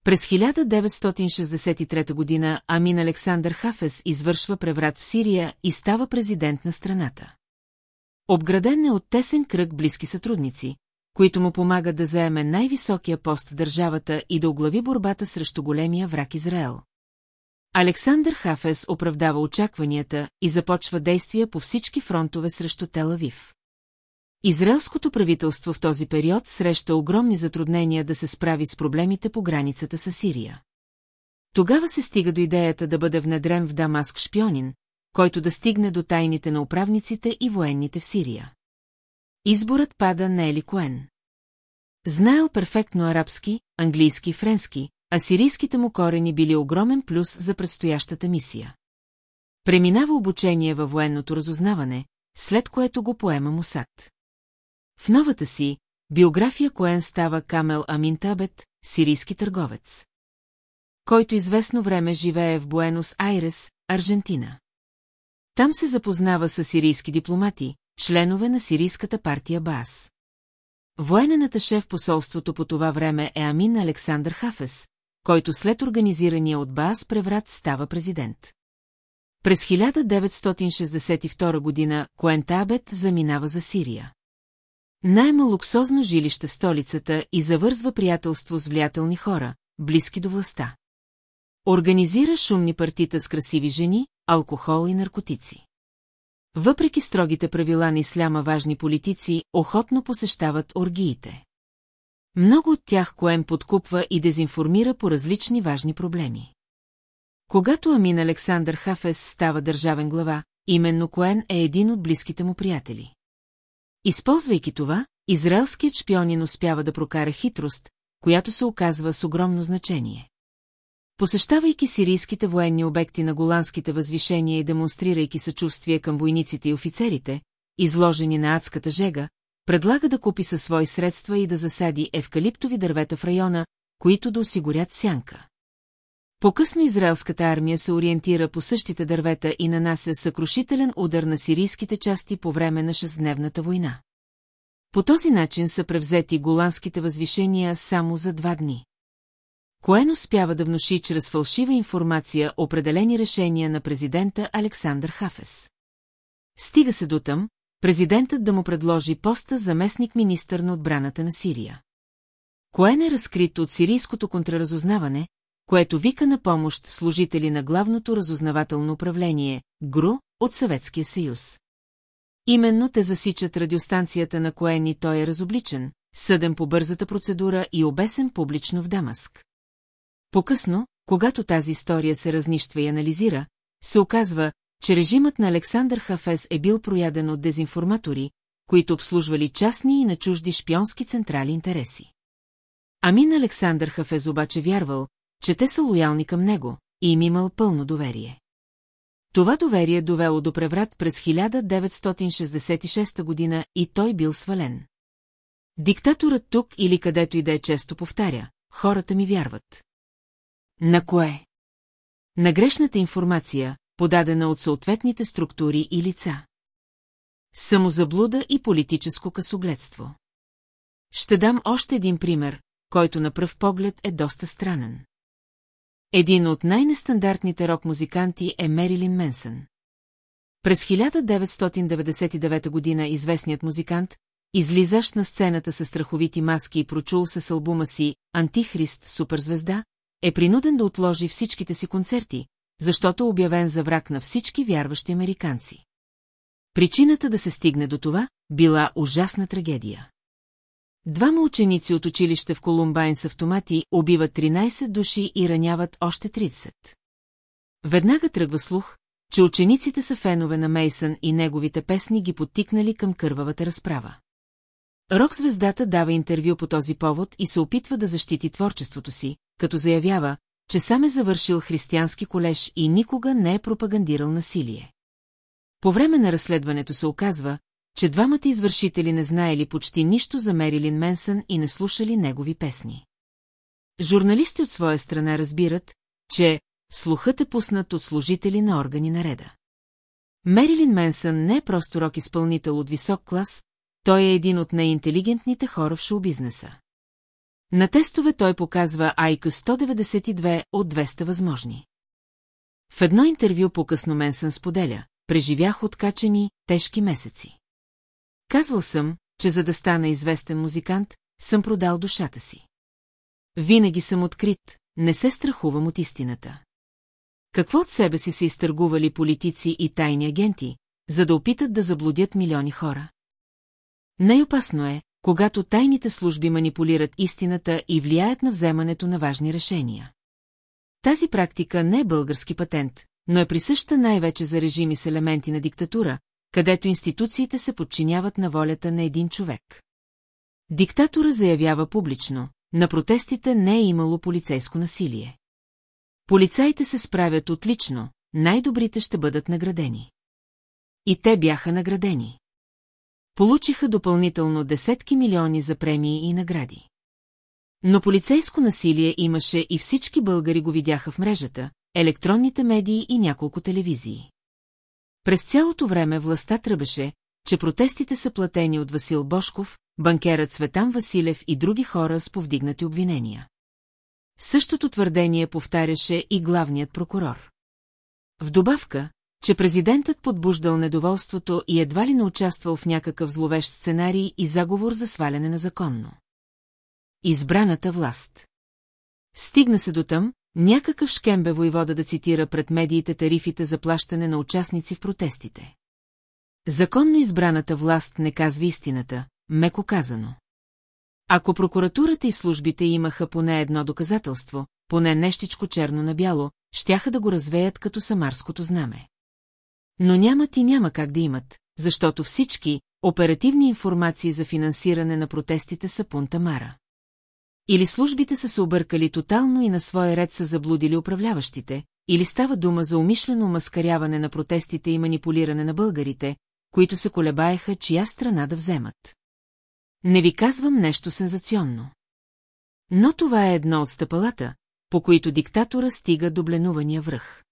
През 1963 година Амин Александър Хафес извършва преврат в Сирия и става президент на страната. Обграден е от тесен кръг близки сътрудници, които му помагат да заеме най-високия пост в държавата и да оглави борбата срещу големия враг Израел. Александър Хафес оправдава очакванията и започва действия по всички фронтове срещу Телавив. Израелското правителство в този период среща огромни затруднения да се справи с проблемите по границата с Сирия. Тогава се стига до идеята да бъде внедрен в Дамаск шпионин, който да стигне до тайните на управниците и военните в Сирия. Изборът пада на Ели Коен. Знаел перфектно арабски, английски и френски, а сирийските му корени били огромен плюс за предстоящата мисия. Преминава обучение във военното разузнаване, след което го поема Мусад. В новата си биография Коен става Камел Амин Табет, сирийски търговец. Който известно време живее в Буенос Айрес, Аржентина. Там се запознава с сирийски дипломати, членове на сирийската партия БАС. Военен аташе в посолството по това време е Амин Александър Хафес, който след организирания от БАС преврат става президент. През 1962 година Коентабет заминава за Сирия. Найма луксозно жилище в столицата и завързва приятелство с влиятелни хора, близки до властта. Организира шумни партита с красиви жени, алкохол и наркотици. Въпреки строгите правила на исляма важни политици, охотно посещават оргиите. Много от тях Коен подкупва и дезинформира по различни важни проблеми. Когато Амин Александър Хафес става държавен глава, именно Коен е един от близките му приятели. Използвайки това, израелският шпионин успява да прокара хитрост, която се оказва с огромно значение. Посещавайки сирийските военни обекти на голандските възвишения и демонстрирайки съчувствие към войниците и офицерите, изложени на адската жега, предлага да купи със свои средства и да засади евкалиптови дървета в района, които да осигурят сянка. По-късно израелската армия се ориентира по същите дървета и нанася съкрушителен удар на сирийските части по време на шестдневната война. По този начин са превзети голандските възвишения само за два дни. Коен успява да внуши чрез фалшива информация определени решения на президента Александър Хафес. Стига се до там, президентът да му предложи поста заместник-министър на отбраната на Сирия. Коен е разкрит от сирийското контраразузнаване, което вика на помощ служители на главното разузнавателно управление, ГРУ, от Съветския съюз. Именно те засичат радиостанцията на Коен и той е разобличен, съден по бързата процедура и обесен публично в Дамаск. По-късно, когато тази история се разнищва и анализира, се оказва, че режимът на Александър Хафез е бил прояден от дезинформатори, които обслужвали частни и на чужди шпионски централи интереси. Амин Александър Хафез обаче вярвал, че те са лоялни към него и им имал пълно доверие. Това доверие довело до преврат през 1966 година и той бил свален. Диктаторът тук или където и да е често повтаря, хората ми вярват. На кое? На грешната информация, подадена от съответните структури и лица. Самозаблуда и политическо късогледство. Ще дам още един пример, който на пръв поглед е доста странен. Един от най-нестандартните рок-музиканти е Мерилин Менсън. През 1999 година известният музикант, излизащ на сцената с страховити маски и прочул с албума си «Антихрист, суперзвезда», е принуден да отложи всичките си концерти, защото е обявен за враг на всички вярващи американци. Причината да се стигне до това била ужасна трагедия. Двама ученици от училище в Колумбайн с автомати убиват 13 души и раняват още 30. Веднага тръгва слух, че учениците са фенове на Мейсън и неговите песни ги подтикнали към кървавата разправа. Рок-звездата дава интервю по този повод и се опитва да защити творчеството си, като заявява, че сам е завършил християнски колеж и никога не е пропагандирал насилие. По време на разследването се оказва, че двамата извършители не знаели почти нищо за Мерилин Менсън и не слушали негови песни. Журналисти от своя страна разбират, че слухът е пуснат от служители на органи на реда. Мерилин Менсън не е просто рок-изпълнител от висок клас, той е един от най-интелигентните хора в шоу-бизнеса. На тестове той показва IQ 192 от 200 възможни. В едно интервю по-късно Менсън споделя, преживях откачени, тежки месеци. Казвал съм, че за да стана известен музикант, съм продал душата си. Винаги съм открит, не се страхувам от истината. Какво от себе си са изтъргували политици и тайни агенти, за да опитат да заблудят милиони хора? Най-опасно е, когато тайните служби манипулират истината и влияят на вземането на важни решения. Тази практика не е български патент, но е присъща най-вече за режими с елементи на диктатура, където институциите се подчиняват на волята на един човек. Диктатора заявява публично, на протестите не е имало полицейско насилие. Полицаите се справят отлично, най-добрите ще бъдат наградени. И те бяха наградени. Получиха допълнително десетки милиони за премии и награди. Но полицейско насилие имаше и всички българи го видяха в мрежата, електронните медии и няколко телевизии. През цялото време властта тръбеше, че протестите са платени от Васил Бошков, банкерът Светан Василев и други хора с повдигнати обвинения. Същото твърдение повтаряше и главният прокурор. В добавка, че президентът подбуждал недоволството и едва ли не участвал в някакъв зловещ сценарий и заговор за сваляне на законно. Избраната власт. Стигна се до там, някакъв шкембе войвода да цитира пред медиите тарифите за плащане на участници в протестите. Законно избраната власт не казва истината, меко казано. Ако прокуратурата и службите имаха поне едно доказателство, поне нещичко черно на бяло, щяха да го развеят като самарското знаме. Но нямат и няма как да имат, защото всички оперативни информации за финансиране на протестите са пунта мара. Или службите са се объркали тотално и на своя ред са заблудили управляващите, или става дума за умишлено маскаряване на протестите и манипулиране на българите, които се колебаеха чия страна да вземат. Не ви казвам нещо сензационно. Но това е едно от стъпалата, по които диктатора стига до бленувания връх.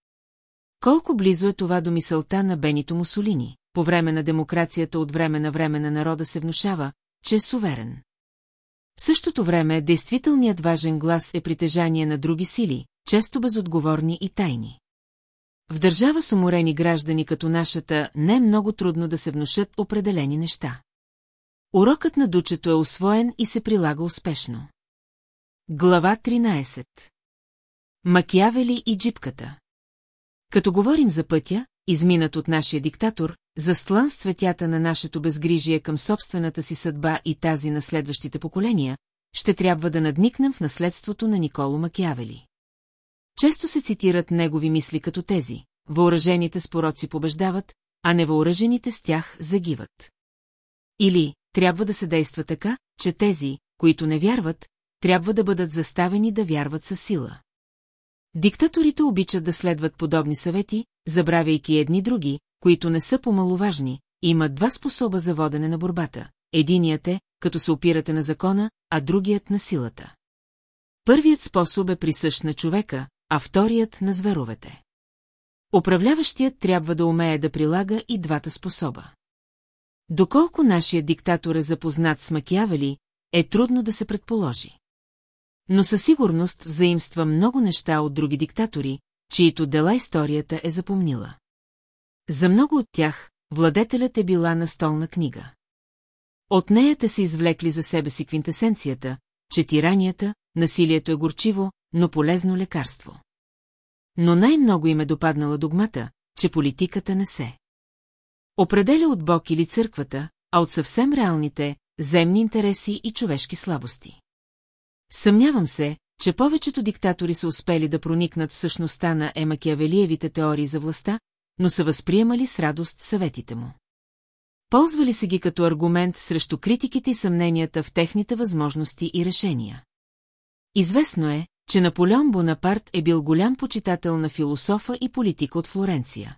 Колко близо е това до мисълта на Бенито Мусолини? По време на демокрацията от време на време на народа се внушава, че е суверен. В същото време действителният важен глас е притежание на други сили, често безотговорни и тайни. В държава с уморени граждани като нашата не е много трудно да се внушат определени неща. Урокът на дучето е освоен и се прилага успешно. Глава 13 Макявели и джипката Като говорим за пътя, изминат от нашия диктатор, застлан с цветята на нашето безгрижие към собствената си съдба и тази на следващите поколения, ще трябва да надникнем в наследството на Николо Макявели. Често се цитират негови мисли като тези. Въоръжените с побеждават, а невъоръжените с тях загиват. Или трябва да се действа така, че тези, които не вярват, трябва да бъдат заставени да вярват със сила. Диктаторите обичат да следват подобни съвети, забравяйки едни други, които не са помаловажни, имат два способа за водене на борбата. Единият е, като се опирате на закона, а другият на силата. Първият способ е присъщ на човека, а вторият на зверовете. Управляващият трябва да умее да прилага и двата способа. Доколко нашия диктатор е запознат с Макиавели, е трудно да се предположи. Но със сигурност взаимства много неща от други диктатори, чието дела историята е запомнила. За много от тях, владетелят е била настолна книга. От нея те са извлекли за себе си квинтесенцията, че тиранията, насилието е горчиво, но полезно лекарство. Но най-много им е допаднала догмата, че политиката не се. Определя от Бог или църквата, а от съвсем реалните, земни интереси и човешки слабости. Съмнявам се, че повечето диктатори са успели да проникнат в същността на Емакиавелиевите теории за властта, но са възприемали с радост съветите му. Ползвали се ги като аргумент срещу критиките и съмненията в техните възможности и решения. Известно е, че Наполеон Бонапарт е бил голям почитател на философа и политика от Флоренция.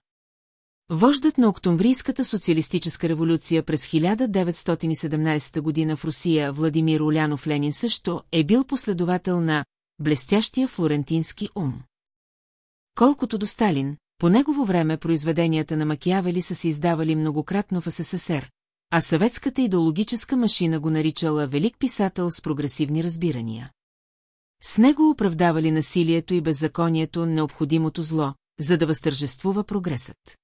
Вождът на Октомврийската социалистическа революция през 1917 година в Русия Владимир Улянов Ленин също е бил последовател на блестящия флорентински ум. Колкото до Сталин, по негово време произведенията на Макиавели са се издавали многократно в СССР, а съветската идеологическа машина го наричала велик писател с прогресивни разбирания. С него оправдавали насилието и беззаконието необходимото зло, за да възтържествува прогресът.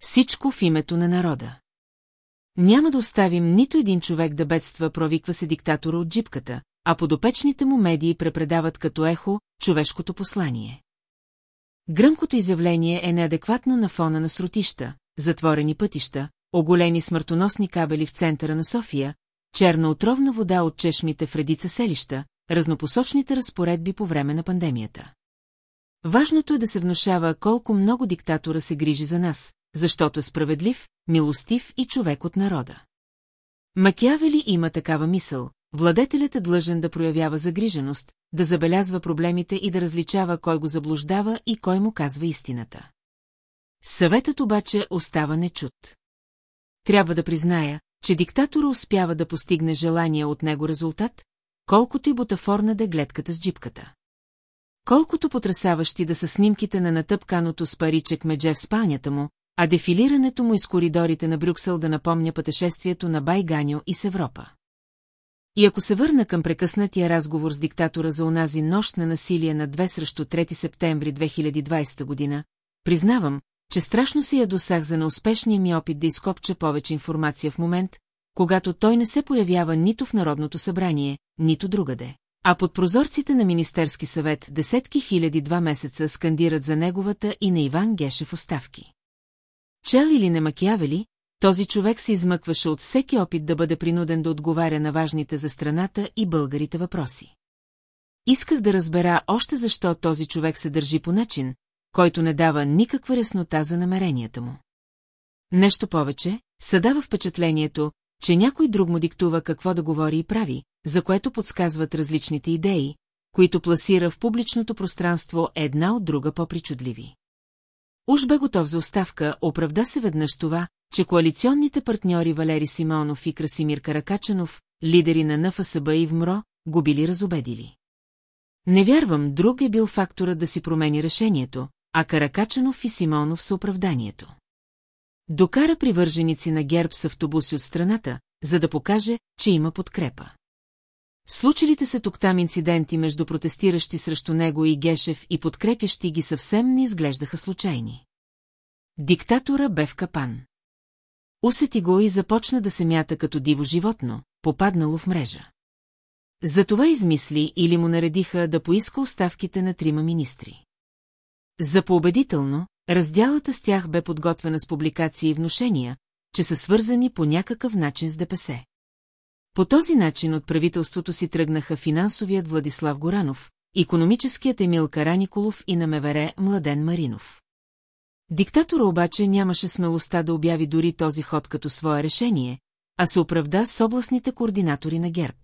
Всичко в името на народа. Няма да оставим нито един човек да бедства, провиква се диктатора от джипката, а подопечните му медии препредават като ехо човешкото послание. Гръмкото изявление е неадекватно на фона на срутища, затворени пътища, оголени смъртоносни кабели в центъра на София, черна отровна вода от чешмите в редица селища, разнопосочните разпоредби по време на пандемията. Важното е да се внушава колко много диктатора се грижи за нас, защото е справедлив, милостив и човек от народа. Макиавели има такава мисъл, владетелят е длъжен да проявява загриженост, да забелязва проблемите и да различава кой го заблуждава и кой му казва истината. Съветът обаче остава нечут. Трябва да призная, че диктатора успява да постигне желания от него резултат, колкото и бутафорна да е гледката с джипката. Колкото потрясаващи да са снимките на натъпканото с паричек медже в спалнята му, а дефилирането му из коридорите на Брюксел да напомня пътешествието на Байганьо и с Европа. И ако се върна към прекъснатия разговор с диктатора за онази нощ на насилие на 2 срещу 3 септември 2020 година, признавам, че страшно си я досах за неуспешния ми опит да изкопча повече информация в момент, когато той не се появява нито в Народното събрание, нито другаде. А под прозорците на Министерски съвет десетки хиляди два месеца скандират за неговата и на Иван Гешев оставки. Чел или не Макиавели, този човек се измъкваше от всеки опит да бъде принуден да отговаря на важните за страната и българите въпроси. Исках да разбера още защо този човек се държи по начин, който не дава никаква яснота за намеренията му. Нещо повече, съдава впечатлението, че някой друг му диктува какво да говори и прави, за което подсказват различните идеи, които пласира в публичното пространство една от друга по-причудливи. Уж бе готов за оставка, оправда се веднъж това, че коалиционните партньори Валери Симеонов и Красимир Каракачанов, лидери на НФСБ и ВМРО, го били разобедили. Не вярвам, друг е бил факторът да си промени решението, а Каракачанов и Симеонов са оправданието. Докара привърженици на герб с автобуси от страната, за да покаже, че има подкрепа. Случилите се тук-там инциденти между протестиращи срещу него и Гешев и подкрепящи ги съвсем не изглеждаха случайни. Диктатора бе в капан. Усети го и започна да се мята като диво животно, попаднало в мрежа. Затова измисли или му наредиха да поиска оставките на трима министри. За поубедително, разделата с тях бе подготвена с публикации и внушения, че са свързани по някакъв начин с ДПС. По този начин от правителството си тръгнаха финансовият Владислав Горанов, економическият Емил Караниколов и на Мевере Младен Маринов. Диктатора обаче нямаше смелостта да обяви дори този ход като свое решение, а се оправда с областните координатори на ГЕРБ.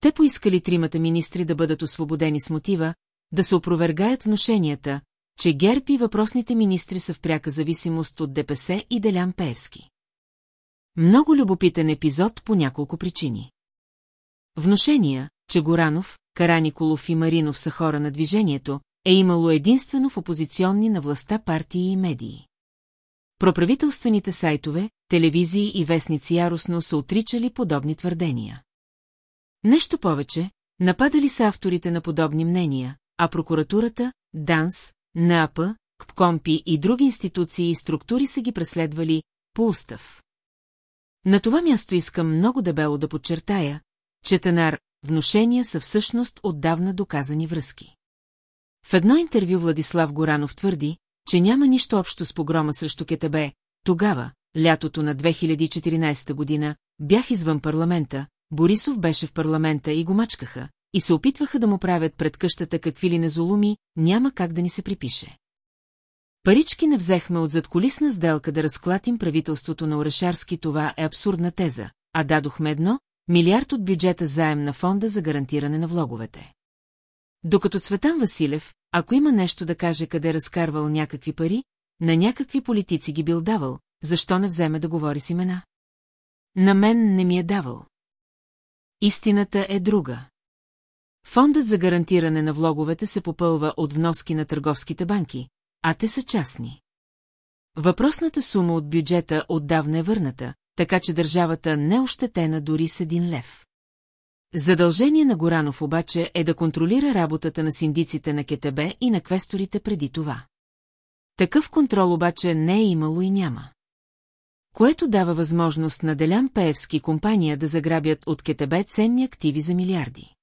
Те поискали тримата министри да бъдат освободени с мотива, да се опровергаят вношенията, че ГЕРБ и въпросните министри са в пряка зависимост от ДПС и Делян Пеевски. Много любопитен епизод по няколко причини. Вношения, че Горанов, Караниколов и Маринов са хора на движението, е имало единствено в опозиционни на властта партии и медии. Проправителствените сайтове, телевизии и вестници яростно са отричали подобни твърдения. Нещо повече, нападали са авторите на подобни мнения, а прокуратурата, ДАНС, НАП, КПКОМПИ и други институции и структури са ги преследвали по устав. На това място искам много дебело да подчертая, че Танар внушения са всъщност отдавна доказани връзки. В едно интервю Владислав Горанов твърди, че няма нищо общо с погрома срещу КТБ. Тогава, лятото на 2014 година, бях извън парламента, Борисов беше в парламента и го мачкаха, и се опитваха да му правят пред къщата какви ли незолуми, няма как да ни се припише. Парички не взехме от задколисна сделка да разклатим правителството на Орешарски, това е абсурдна теза, а дадохме едно, милиард от бюджета заем на фонда за гарантиране на влоговете. Докато Цветан Василев, ако има нещо да каже къде разкарвал някакви пари, на някакви политици ги бил давал, защо не вземе да говори с имена? На мен не ми е давал. Истината е друга. Фондът за гарантиране на влоговете се попълва от вноски на търговските банки, а те са частни. Въпросната сума от бюджета отдавна е върната, така че държавата не е ощетена дори с един лев. Задължение на Горанов обаче е да контролира работата на синдиците на КТБ и на квесторите преди това. Такъв контрол обаче не е имало и няма. Което дава възможност на Делян Пеевски компания да заграбят от КТБ ценни активи за милиарди.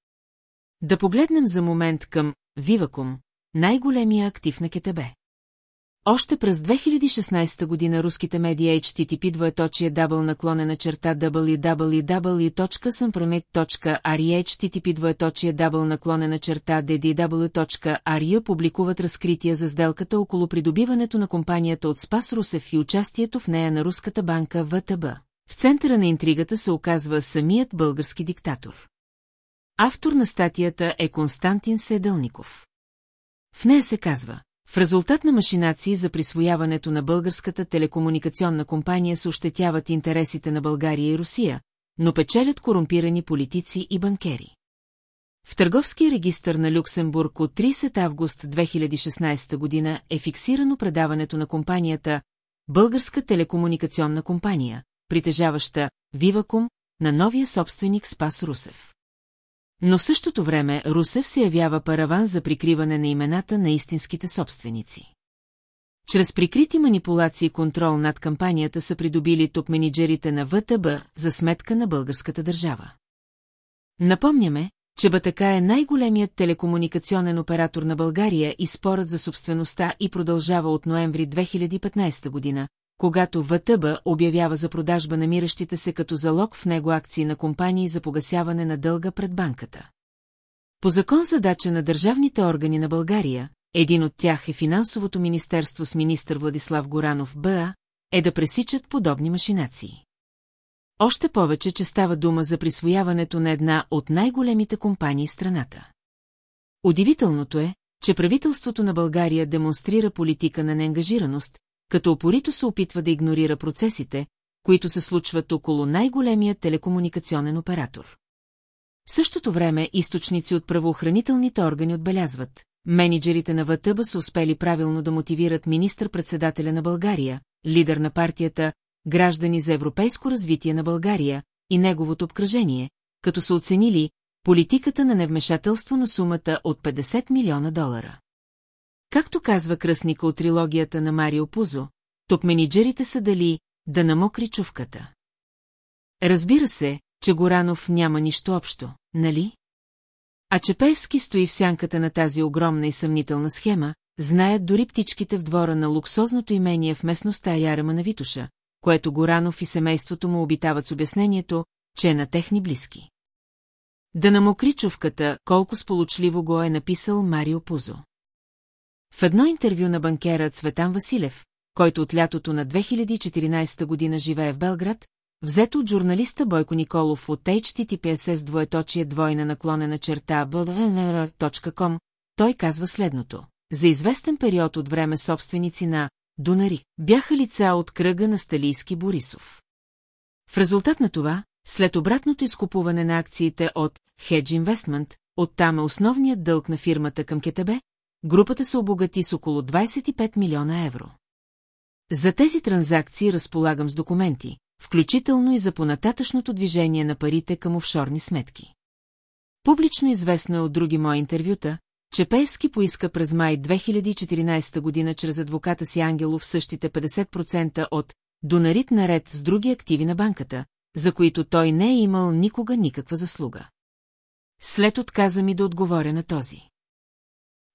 Да погледнем за момент към Вивакум, най-големия актив на КТБ. Още през 2016 година руските медии HTTP двоеточие дабл наклонена черта www.sampromet.ri HTTP двоеточие дабл наклонена черта ddw.ri публикуват разкрития за сделката около придобиването на компанията от Спас Русев и участието в нея на руската банка ВТБ. В центъра на интригата се оказва самият български диктатор. Автор на статията е Константин Седълников. В нея се казва в резултат на машинации за присвояването на българската телекомуникационна компания се ощетяват интересите на България и Русия, но печелят корумпирани политици и банкери. В търговския регистр на Люксембург от 30 август 2016 година е фиксирано предаването на компанията Българска телекомуникационна компания, притежаваща Вивакум, на новия собственик Спас Русев. Но в същото време Русев се явява параван за прикриване на имената на истинските собственици. Чрез прикрити манипулации и контрол над кампанията са придобили топ-менеджерите на ВТБ за сметка на българската държава. Напомняме, че БТК е най-големият телекомуникационен оператор на България и спорът за собствеността и продължава от ноември 2015 година, когато ВТБ обявява за продажба намиращите се като залог в него акции на компании за погасяване на дълга пред банката. По закон задача на държавните органи на България, един от тях е финансовото министерство с министър Владислав Горанов БА, е да пресичат подобни машинации. Още повече, че става дума за присвояването на една от най-големите компании в страната. Удивителното е, че правителството на България демонстрира политика на неангажираност, като опорито се опитва да игнорира процесите, които се случват около най-големия телекомуникационен оператор. В същото време източници от правоохранителните органи отбелязват, менеджерите на ВТБ са успели правилно да мотивират министър-председателя на България, лидер на партията Граждани за европейско развитие на България и неговото обкръжение, като са оценили политиката на невмешателство на сумата от 50 милиона долара. Както казва кръстника от трилогията на Марио Пузо, топ-менеджерите са дали да намокри чувката. Разбира се, че Горанов няма нищо общо, нали? А Чепевски стои в сянката на тази огромна и съмнителна схема, знаят дори птичките в двора на луксозното имение в местността Ярема на Витуша, което Горанов и семейството му обитават с обяснението, че е на техни близки. Да намокри чувката, колко сполучливо го е написал Марио Пузо. В едно интервю на банкера Цветан Василев, който от лятото на 2014 година живее в Белград, взето от журналиста Бойко Николов от HTTPSS двоеточие двойна наклонена черта bl.com, той казва следното. За известен период от време собственици на Дунари бяха лица от кръга на Сталийски Борисов. В резултат на това, след обратното изкупуване на акциите от Hedge Investment, оттам е основният дълг на фирмата към КТБ, групата се обогати с около 25 милиона евро. За тези транзакции разполагам с документи, включително и за понататъчното движение на парите към офшорни сметки. Публично известно е от други мои интервюта, че Пеевски поиска през май 2014 година чрез адвоката си Ангелов същите 50% от Донарит наред с други активи на банката, за които той не е имал никога никаква заслуга. След отказа ми да отговоря на този.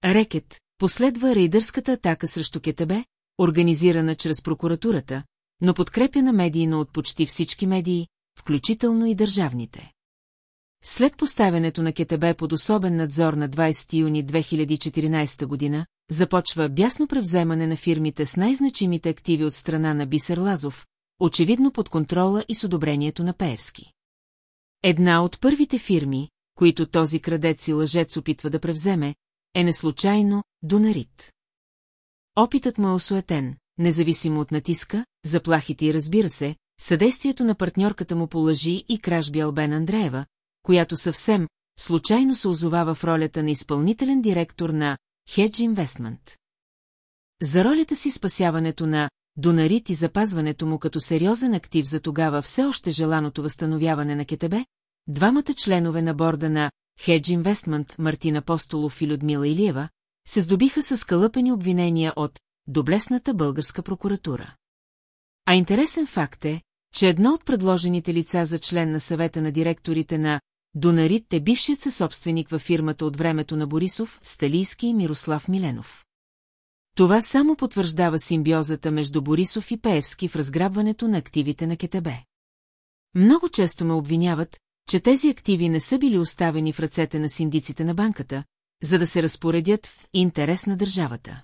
Рекет последва рейдърската атака срещу КТБ, организирана чрез прокуратурата, но подкрепяна медийно от почти всички медии, включително и държавните. След поставянето на КТБ под особен надзор на 20 юни 2014 година, започва бясно превземане на фирмите с най-значимите активи от страна на Бисер Лазов, очевидно под контрола и с одобрението на Пеевски. Една от първите фирми, които този крадец и лъжец опитва да превземе, е неслучайно Донарит. Опитът му е осуетен, независимо от натиска, заплахите и разбира се, съдействието на партньорката му по лъжи и кражби Албен Андреева, която съвсем случайно се озовава в ролята на изпълнителен директор на Hedge Investment. За ролята си спасяването на Донарит и запазването му като сериозен актив за тогава все още желаното възстановяване на КТБ, двамата членове на борда на Hedge Investment Мартина Постолов и Людмила Илиева се здобиха с кълъпени обвинения от доблесната българска прокуратура. А интересен факт е, че едно от предложените лица за член на съвета на директорите на Донарит е бившият съсобственик във фирмата от времето на Борисов, Сталийски и Мирослав Миленов. Това само потвърждава симбиозата между Борисов и Пеевски в разграбването на активите на КТБ. Много често ме обвиняват, че тези активи не са били оставени в ръцете на синдиците на банката, за да се разпоредят в интерес на държавата.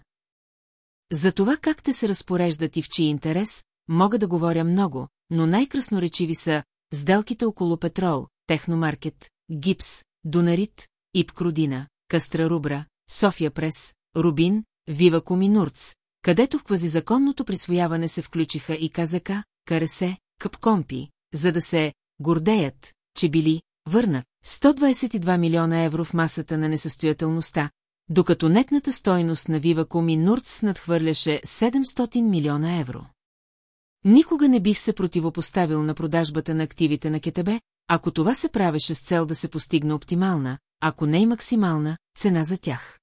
За това как те се разпореждат и в чий интерес, мога да говоря много, но най-красноречиви са сделките около петрол, техномаркет, гипс, Донарит, Ипкрудина, Кастрарубра, София Прес, Рубин, Вива Коминурц, където в квазизаконното присвояване се включиха и КЗК, Каресе, Къпкомпи, за да се гордеят, че били, върна, 122 милиона евро в масата на несъстоятелността, докато нетната стойност на Вива Коми Нурц надхвърляше 700 милиона евро. Никога не бих се противопоставил на продажбата на активите на КТБ, ако това се правеше с цел да се постигне оптимална, ако не и максимална, цена за тях.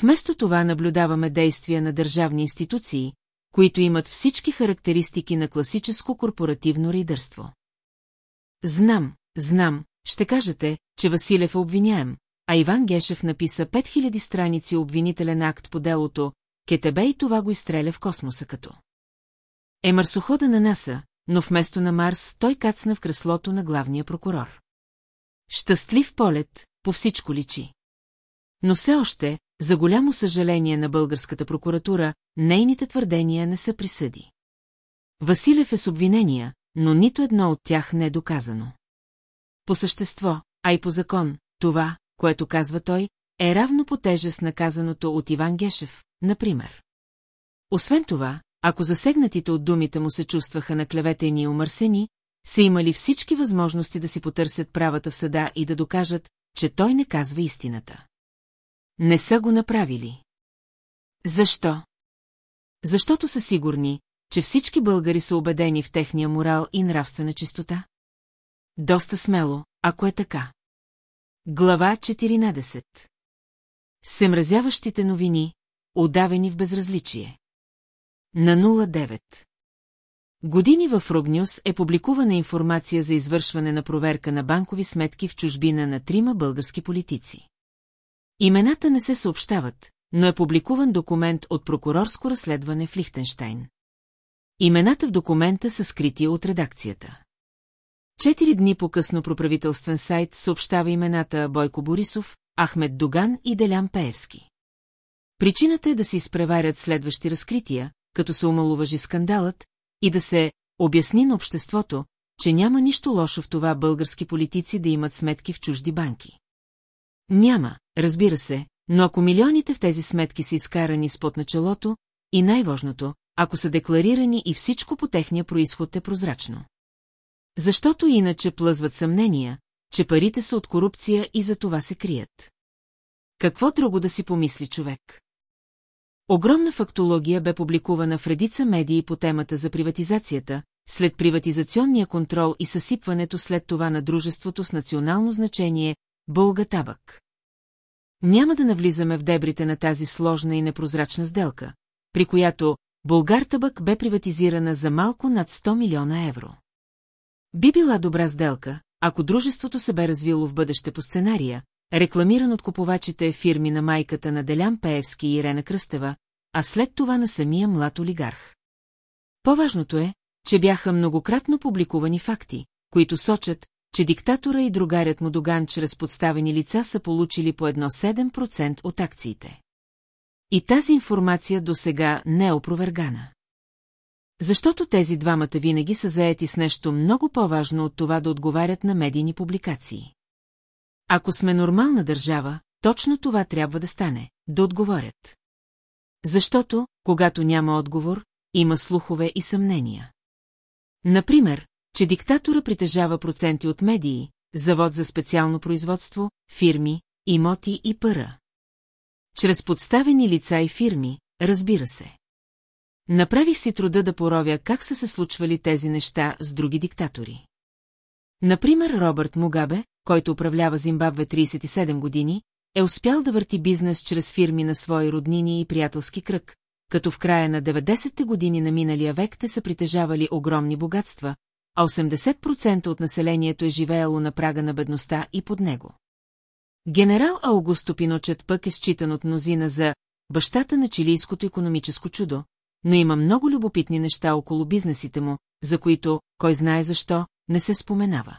Вместо това наблюдаваме действия на държавни институции, които имат всички характеристики на класическо корпоративно рейдърство. Знам, знам, ще кажете, че Василев е обвиняем, а Иван Гешев написа 5000 страници обвинителен акт по делото, Кетебе и това го изстреля в космоса като. Е марсохода на НАСА, но вместо на Марс той кацна в креслото на главния прокурор. Щастлив полет, по всичко личи. Но все още, за голямо съжаление на българската прокуратура, нейните твърдения не са присъди. Василев е с обвинения, но нито едно от тях не е доказано. По същество, а и по закон, това, което казва той, е равно по тежест на казаното от Иван Гешев, например. Освен това, ако засегнатите от думите му се чувстваха наклеветени и омърсени, са имали всички възможности да си потърсят правата в съда и да докажат, че той не казва истината. Не са го направили. Защо? Защото са сигурни, че всички българи са убедени в техния морал и нравствена чистота? Доста смело, ако е така. Глава 14 Семразяващите новини, удавени в безразличие. На 09 Години в Рогнюс е публикувана информация за извършване на проверка на банкови сметки в чужбина на трима български политици. Имената не се съобщават, но е публикуван документ от прокурорско разследване в Лихтенштайн. Имената в документа са скрити от редакцията. Четири дни по-късно проправителствен сайт съобщава имената Бойко Борисов, Ахмед Доган и Делян Пеевски. Причината е да се изпреварят следващи разкрития, като се омалуважи скандалът, и да се обясни на обществото, че няма нищо лошо в това български политици да имат сметки в чужди банки. Няма, разбира се, но ако милионите в тези сметки са изкарани с под началото, и най-важното, ако са декларирани и всичко по техния происход е прозрачно. Защото иначе плъзват съмнения, че парите са от корупция и за това се крият. Какво друго да си помисли човек? Огромна фактология бе публикувана в редица медии по темата за приватизацията, след приватизационния контрол и съсипването след това на дружеството с национално значение Бълга Табък. Няма да навлизаме в дебрите на тази сложна и непрозрачна сделка, при която Българ Табък бе приватизирана за малко над 100 милиона евро. Би била добра сделка, ако дружеството се бе развило в бъдеще по сценария, рекламиран от купувачите фирми на майката на Делян Пеевски и Ирена Кръстева, а след това на самия млад олигарх. По-важното е, че бяха многократно публикувани факти, които сочат, че диктатора и другарят му Доган чрез подставени лица са получили по едно 7% от акциите. И тази информация до сега не е опровергана. Защото тези двамата винаги са заети с нещо много по-важно от това да отговарят на медийни публикации. Ако сме нормална държава, точно това трябва да стане – да отговорят. Защото, когато няма отговор, има слухове и съмнения. Например, че диктатора притежава проценти от медии, завод за специално производство, фирми, имоти и пара. Чрез подставени лица и фирми, разбира се. Направих си труда да поровя как са се случвали тези неща с други диктатори. Например, Робърт Мугабе, който управлява Зимбабве 37 години, е успял да върти бизнес чрез фирми на свои роднини и приятелски кръг, като в края на 90-те години на миналия век те са притежавали огромни богатства, а 80% от населението е живеело на прага на бедността и под него. Генерал Аугусто Пиночет пък е считан от мнозина за бащата на чилийското економическо чудо, но има много любопитни неща около бизнесите му, за които, кой знае защо, не се споменава.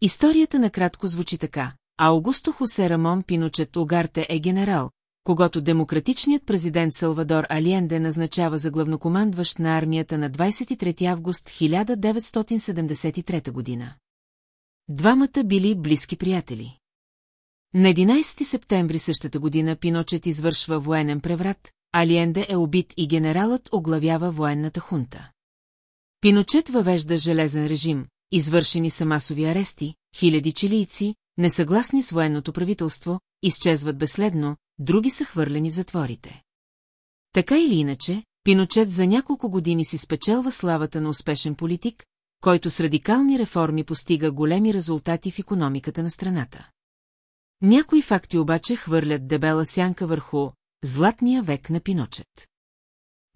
Историята накратко звучи така. Аугусто Хосе Рамон Пиночет Огарте е генерал, когато демократичният президент Салвадор Алиенде назначава за главнокомандващ на армията на 23 август 1973 година. Двамата били близки приятели. На 11 септември същата година Пиночет извършва военен преврат, Алиенде е убит и генералът оглавява военната хунта. Пиночет въвежда железен режим, извършени са масови арести, хиляди чилийци, несъгласни с военното правителство, изчезват безследно, други са хвърлени в затворите. Така или иначе, Пиночет за няколко години си спечелва славата на успешен политик, който с радикални реформи постига големи резултати в економиката на страната. Някои факти обаче хвърлят дебела сянка върху златния век на Пиночет.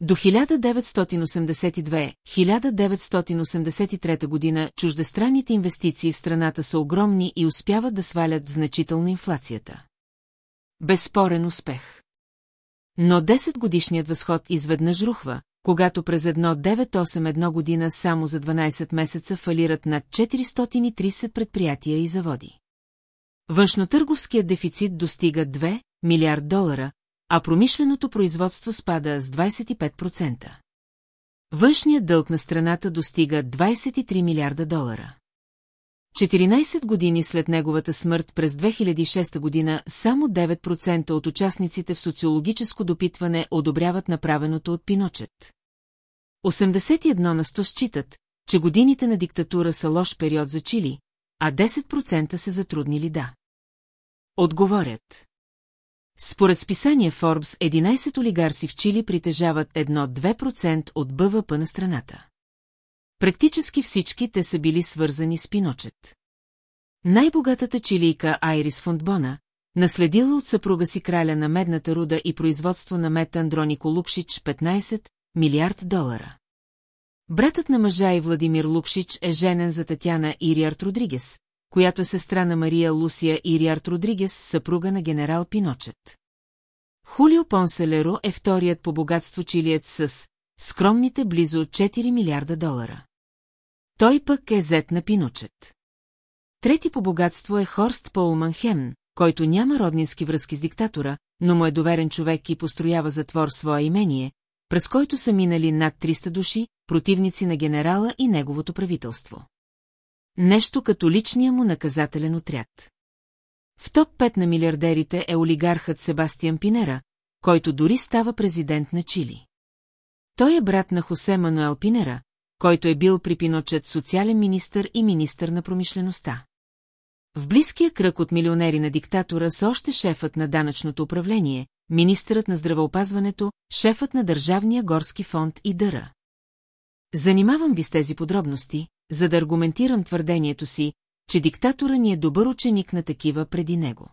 До 1982-1983 година чуждестранните инвестиции в страната са огромни и успяват да свалят значително инфлацията. Безспорен успех. Но 10 годишният възход изведнъж рухва, когато през 1981 година само за 12 месеца фалират над 430 предприятия и заводи. Външнотърговският дефицит достига 2 милиард долара, а промишленото производство спада с 25%. Външният дълг на страната достига 23 милиарда долара. 14 години след неговата смърт през 2006 година само 9% от участниците в социологическо допитване одобряват направеното от Пиночет. 81 на 100 считат, че годините на диктатура са лош период за Чили, а 10% се затруднили да. Отговорят. Според списание Forbes, 11 олигарси в Чили притежават едно 2% от БВП на страната. Практически всички те са били свързани с Пиночет. Най-богатата чилийка Айрис Фондбона, наследила от съпруга си краля на медната руда и производство на мед Андронико Лукшич 15 милиард долара. Братът на мъжа и Владимир Лукшич е женен за Татяна Ириард Родригес, която е сестра на Мария Лусия Ириард Родригес, съпруга на генерал Пиночет. Хулио Понселеро е вторият по богатство чилиец с скромните близо 4 милиарда долара. Той пък е зет на Пиночет. Трети по богатство е Хорст Пол Хем, който няма роднински връзки с диктатора, но му е доверен човек и построява затвор свое имение, през който са минали над 300 души, противници на генерала и неговото правителство. Нещо като личния му наказателен отряд. В топ 5 на милиардерите е олигархът Себастиан Пинера, който дори става президент на Чили. Той е брат на Хосе Мануел Пинера, който е бил при Пиночет социален министър и министър на промишлеността. В близкия кръг от милионери на диктатора са още шефът на данъчното управление, министърът на здравеопазването, шефът на Държавния горски фонд и дъра. Занимавам ви с тези подробности, за да аргументирам твърдението си, че диктатора ни е добър ученик на такива преди него.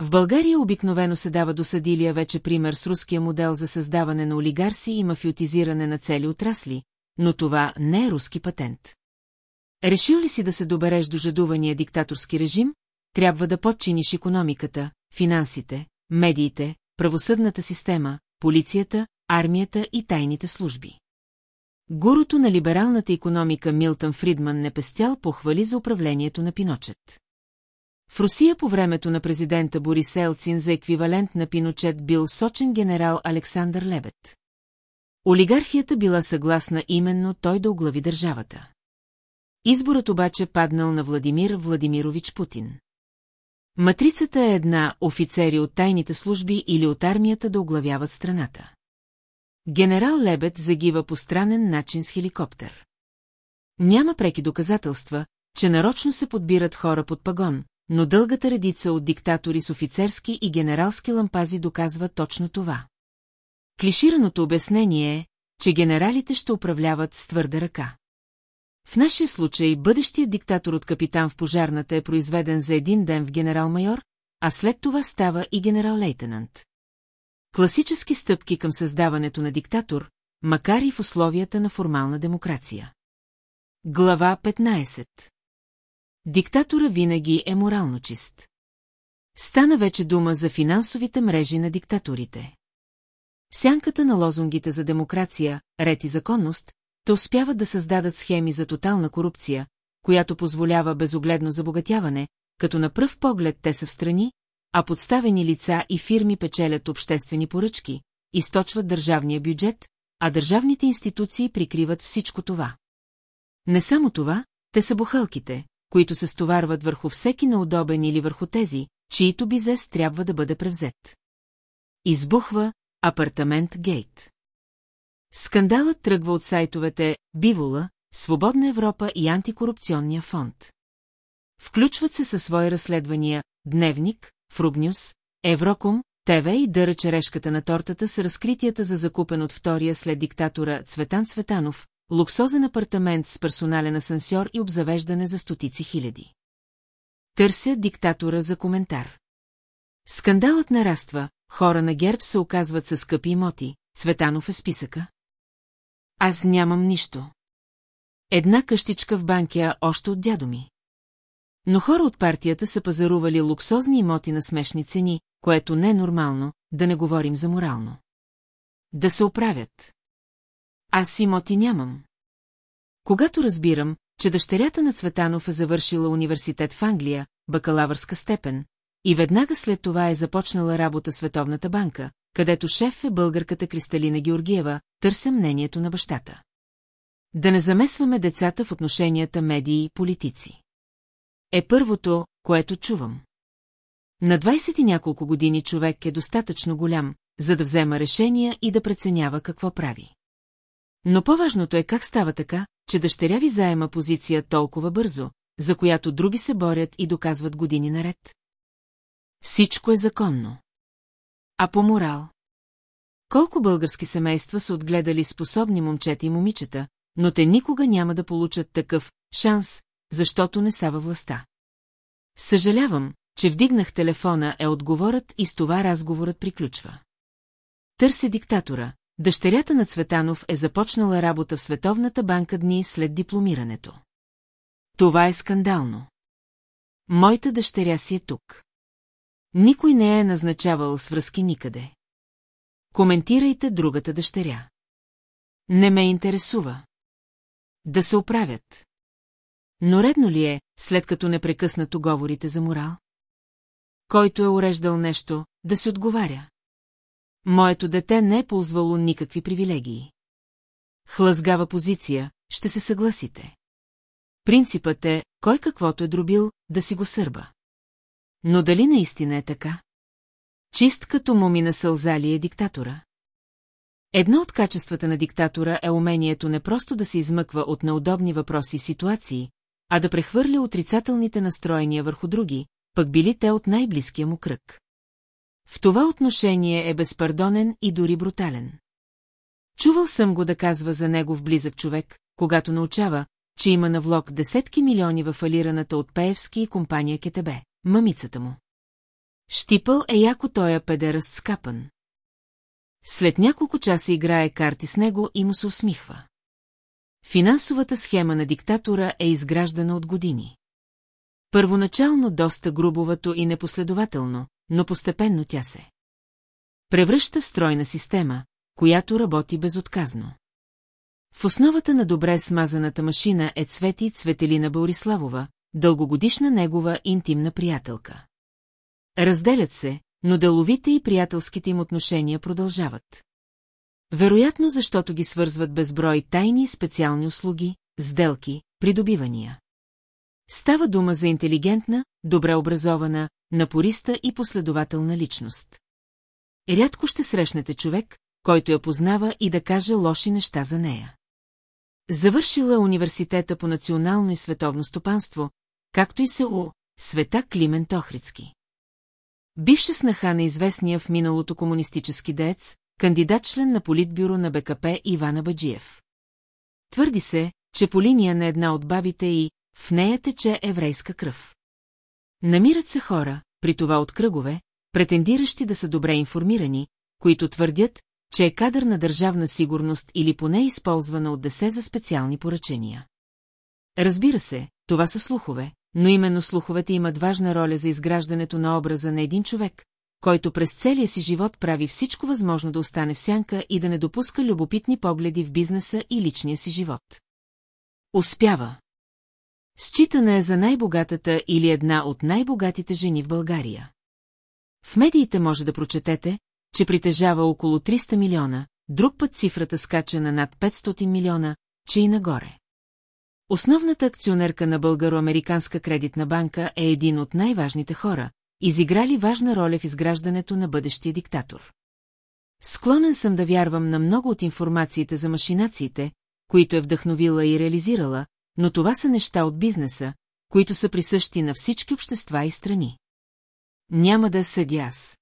В България обикновено се дава до съдилия вече пример с руския модел за създаване на олигарси и мафиотизиране на цели отрасли, но това не е руски патент. Решил ли си да се добереш до жадувания диктаторски режим, трябва да подчиниш економиката, финансите, медиите, правосъдната система, полицията, армията и тайните служби. Гурото на либералната економика Милтън Фридман не пестял похвали за управлението на Пиночет. В Русия по времето на президента Борис Елцин за еквивалент на Пиночет бил сочен генерал Александър Лебед. Олигархията била съгласна именно той да оглави държавата. Изборът обаче паднал на Владимир Владимирович Путин. Матрицата е една офицери от тайните служби или от армията да оглавяват страната. Генерал Лебед загива по странен начин с хеликоптер. Няма преки доказателства, че нарочно се подбират хора под пагон, но дългата редица от диктатори с офицерски и генералски лампази доказва точно това. Клишираното обяснение е, че генералите ще управляват с твърда ръка. В нашия случай бъдещият диктатор от капитан в пожарната е произведен за един ден в генерал-майор, а след това става и генерал-лейтенант. Класически стъпки към създаването на диктатор, макар и в условията на формална демокрация. Глава 15 Диктатора винаги е морално чист. Стана вече дума за финансовите мрежи на диктатурите. Сянката на лозунгите за демокрация, ред и законност, те успяват да създадат схеми за тотална корупция, която позволява безогледно забогатяване, като на пръв поглед те са в страни, а подставени лица и фирми печелят обществени поръчки, източват държавния бюджет, а държавните институции прикриват всичко това. Не само това, те са бухалките, които се стоварват върху всеки неудобен или върху тези, чието bizес трябва да бъде превзет. Избухва апартамент Гейт. Скандалът тръгва от сайтовете Бивола, Свободна Европа и Антикорупционния фонд. Включват се със свои разследвания Дневник, Фругнюс, Евроком, ТВ и дъра черешката на тортата с разкритията за закупен от втория след диктатора Цветан Цветанов, луксозен апартамент с персонален асансьор и обзавеждане за стотици хиляди. Търся диктатора за коментар. Скандалът нараства, хора на герб се оказват със скъпи имоти, Цветанов е списъка. Аз нямам нищо. Една къщичка в банкия още от дядо ми. Но хора от партията са пазарували луксозни имоти на смешни цени, което не е нормално, да не говорим за морално. Да се оправят. Аз имоти нямам. Когато разбирам, че дъщерята на Цветанов е завършила университет в Англия, бакалавърска степен, и веднага след това е започнала работа Световната банка, където шеф е българката Кристалина Георгиева, търся мнението на бащата. Да не замесваме децата в отношенията медии и политици. Е първото, което чувам. На 20 и няколко години човек е достатъчно голям, за да взема решения и да преценява какво прави. Но по-важното е как става така, че дъщеря ви заема позиция толкова бързо, за която други се борят и доказват години наред. Всичко е законно. А по морал? Колко български семейства са отгледали способни момчета и момичета, но те никога няма да получат такъв шанс, защото не са във властта. Съжалявам, че вдигнах телефона е отговорът и с това разговорът приключва. Търся диктатора. Дъщерята на Цветанов е започнала работа в Световната банка дни след дипломирането. Това е скандално. Моята дъщеря си е тук. Никой не е назначавал свръзки никъде. Коментирайте другата дъщеря. Не ме интересува. Да се оправят. Но редно ли е, след като непрекъснато говорите за морал? Който е уреждал нещо, да се отговаря. Моето дете не е ползвало никакви привилегии. Хлъзгава позиция, ще се съгласите. Принципът е, кой каквото е дробил, да си го сърба. Но дали наистина е така? Чист като мумина сълза ли е диктатора? Едно от качествата на диктатора е умението не просто да се измъква от неудобни въпроси и ситуации, а да прехвърля отрицателните настроения върху други, пък били те от най-близкия му кръг. В това отношение е безпардонен и дори брутален. Чувал съм го да казва за негов близък човек, когато научава, че има на влог десетки милиони в фалираната от Пеевски и компания КТБ, мамицата му. Штипъл е яко тоя педеръст скапан. След няколко часа играе карти с него и му се усмихва. Финансовата схема на диктатора е изграждана от години. Първоначално доста грубовато и непоследователно, но постепенно тя се превръща в стройна система, която работи безотказно. В основата на добре смазаната машина е Цвети Цветелина Бориславова, дългогодишна негова интимна приятелка. Разделят се, но деловите и приятелските им отношения продължават. Вероятно, защото ги свързват безброй тайни специални услуги, сделки, придобивания. Става дума за интелигентна, добре образована, напориста и последователна личност. Рядко ще срещнете човек, който я познава и да каже лоши неща за нея. Завършила университета по национално и световно стопанство, както и село Света Климен Тохрицки. Бивша снаха на известния в миналото комунистически деец, кандидат-член на политбюро на БКП Ивана Баджиев. Твърди се, че по линия на една от бабите и в нея тече еврейска кръв. Намират се хора, при това от кръгове, претендиращи да са добре информирани, които твърдят, че е кадър на държавна сигурност или поне използвана от десе за специални поръчения. Разбира се, това са слухове, но именно слуховете имат важна роля за изграждането на образа на един човек, който през целия си живот прави всичко възможно да остане в сянка и да не допуска любопитни погледи в бизнеса и личния си живот. Успява. Считана е за най-богатата или една от най-богатите жени в България. В медиите може да прочетете, че притежава около 300 милиона, друг път цифрата скача на над 500 милиона, че и нагоре. Основната акционерка на Българо-Американска кредитна банка е един от най-важните хора, изиграли важна роля в изграждането на бъдещия диктатор. Склонен съм да вярвам на много от информациите за машинациите, които е вдъхновила и реализирала, но това са неща от бизнеса, които са присъщи на всички общества и страни. Няма да съдя аз.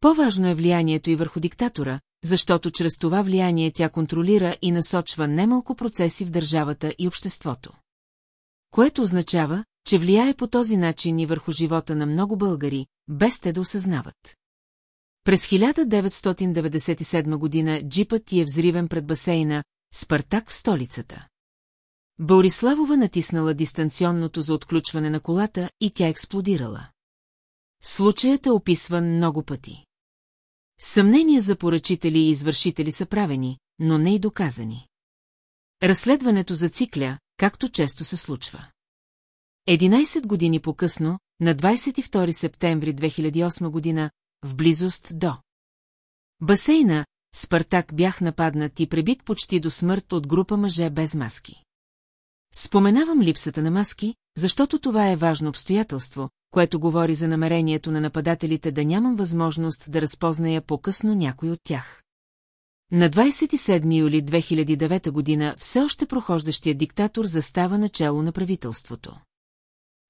По-важно е влиянието и върху диктатора, защото чрез това влияние тя контролира и насочва немалко процеси в държавата и обществото. Което означава, че влияе по този начин и върху живота на много българи, без те да осъзнават. През 1997 година джипът ти е взривен пред басейна Спартак в столицата. Бориславова натиснала дистанционното за отключване на колата и тя експлодирала. Случаят е описван много пъти. Съмнения за поръчители и извършители са правени, но не и доказани. Разследването зацикля, както често се случва. 11 години по-късно, на 22 септември 2008 година, в близост до басейна, Спартак бях нападнат и пребит почти до смърт от група мъже без маски. Споменавам липсата на маски, защото това е важно обстоятелство, което говори за намерението на нападателите да нямам възможност да разпозная по-късно някой от тях. На 27 юли 2009 година все още прохождащия диктатор застава начало на правителството.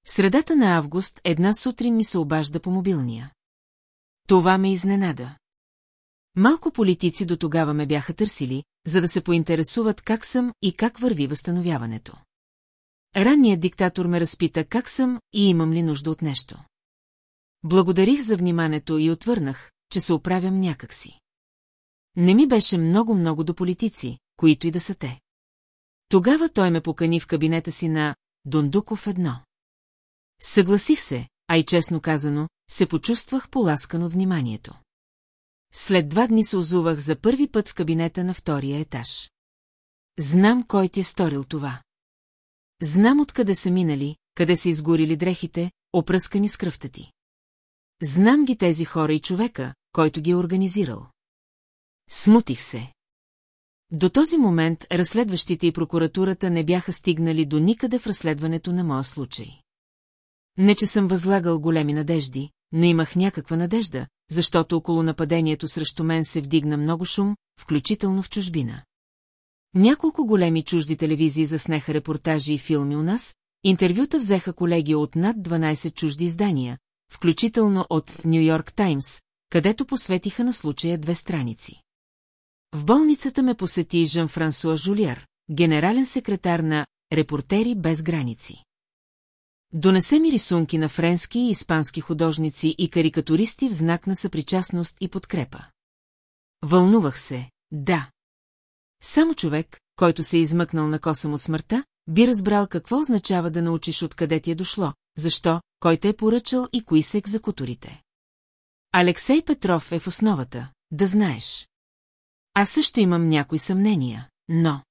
В средата на август една сутрин ми се обажда по мобилния. Това ме изненада. Малко политици до тогава ме бяха търсили, за да се поинтересуват как съм и как върви възстановяването. Ранният диктатор ме разпита как съм и имам ли нужда от нещо. Благодарих за вниманието и отвърнах, че се оправям някакси. Не ми беше много-много до политици, които и да са те. Тогава той ме покани в кабинета си на Дондуков едно. Съгласих се, а и честно казано, се почувствах поласкан от вниманието. След два дни се озувах за първи път в кабинета на втория етаж. Знам кой ти е сторил това. Знам откъде са минали, къде са изгорили дрехите, опръскани с кръвта ти. Знам ги тези хора и човека, който ги е организирал. Смутих се. До този момент разследващите и прокуратурата не бяха стигнали до никъде в разследването на моя случай. Не, че съм възлагал големи надежди, но имах някаква надежда, защото около нападението срещу мен се вдигна много шум, включително в чужбина. Няколко големи чужди телевизии заснеха репортажи и филми у нас, интервюта взеха колеги от над 12 чужди издания, включително от Нью Йорк Таймс, където посветиха на случая две страници. В болницата ме посети Жан-Франсуа Жулиар, генерален секретар на «Репортери без граници». Донесе ми рисунки на френски и испански художници и карикатуристи в знак на съпричастност и подкрепа. Вълнувах се, да. Само човек, който се е измъкнал на косъм от смъртта, би разбрал какво означава да научиш откъде ти е дошло, защо, кой те е поръчал и кои са екзекуторите. Алексей Петров е в основата, да знаеш. Аз също имам някои съмнения, но...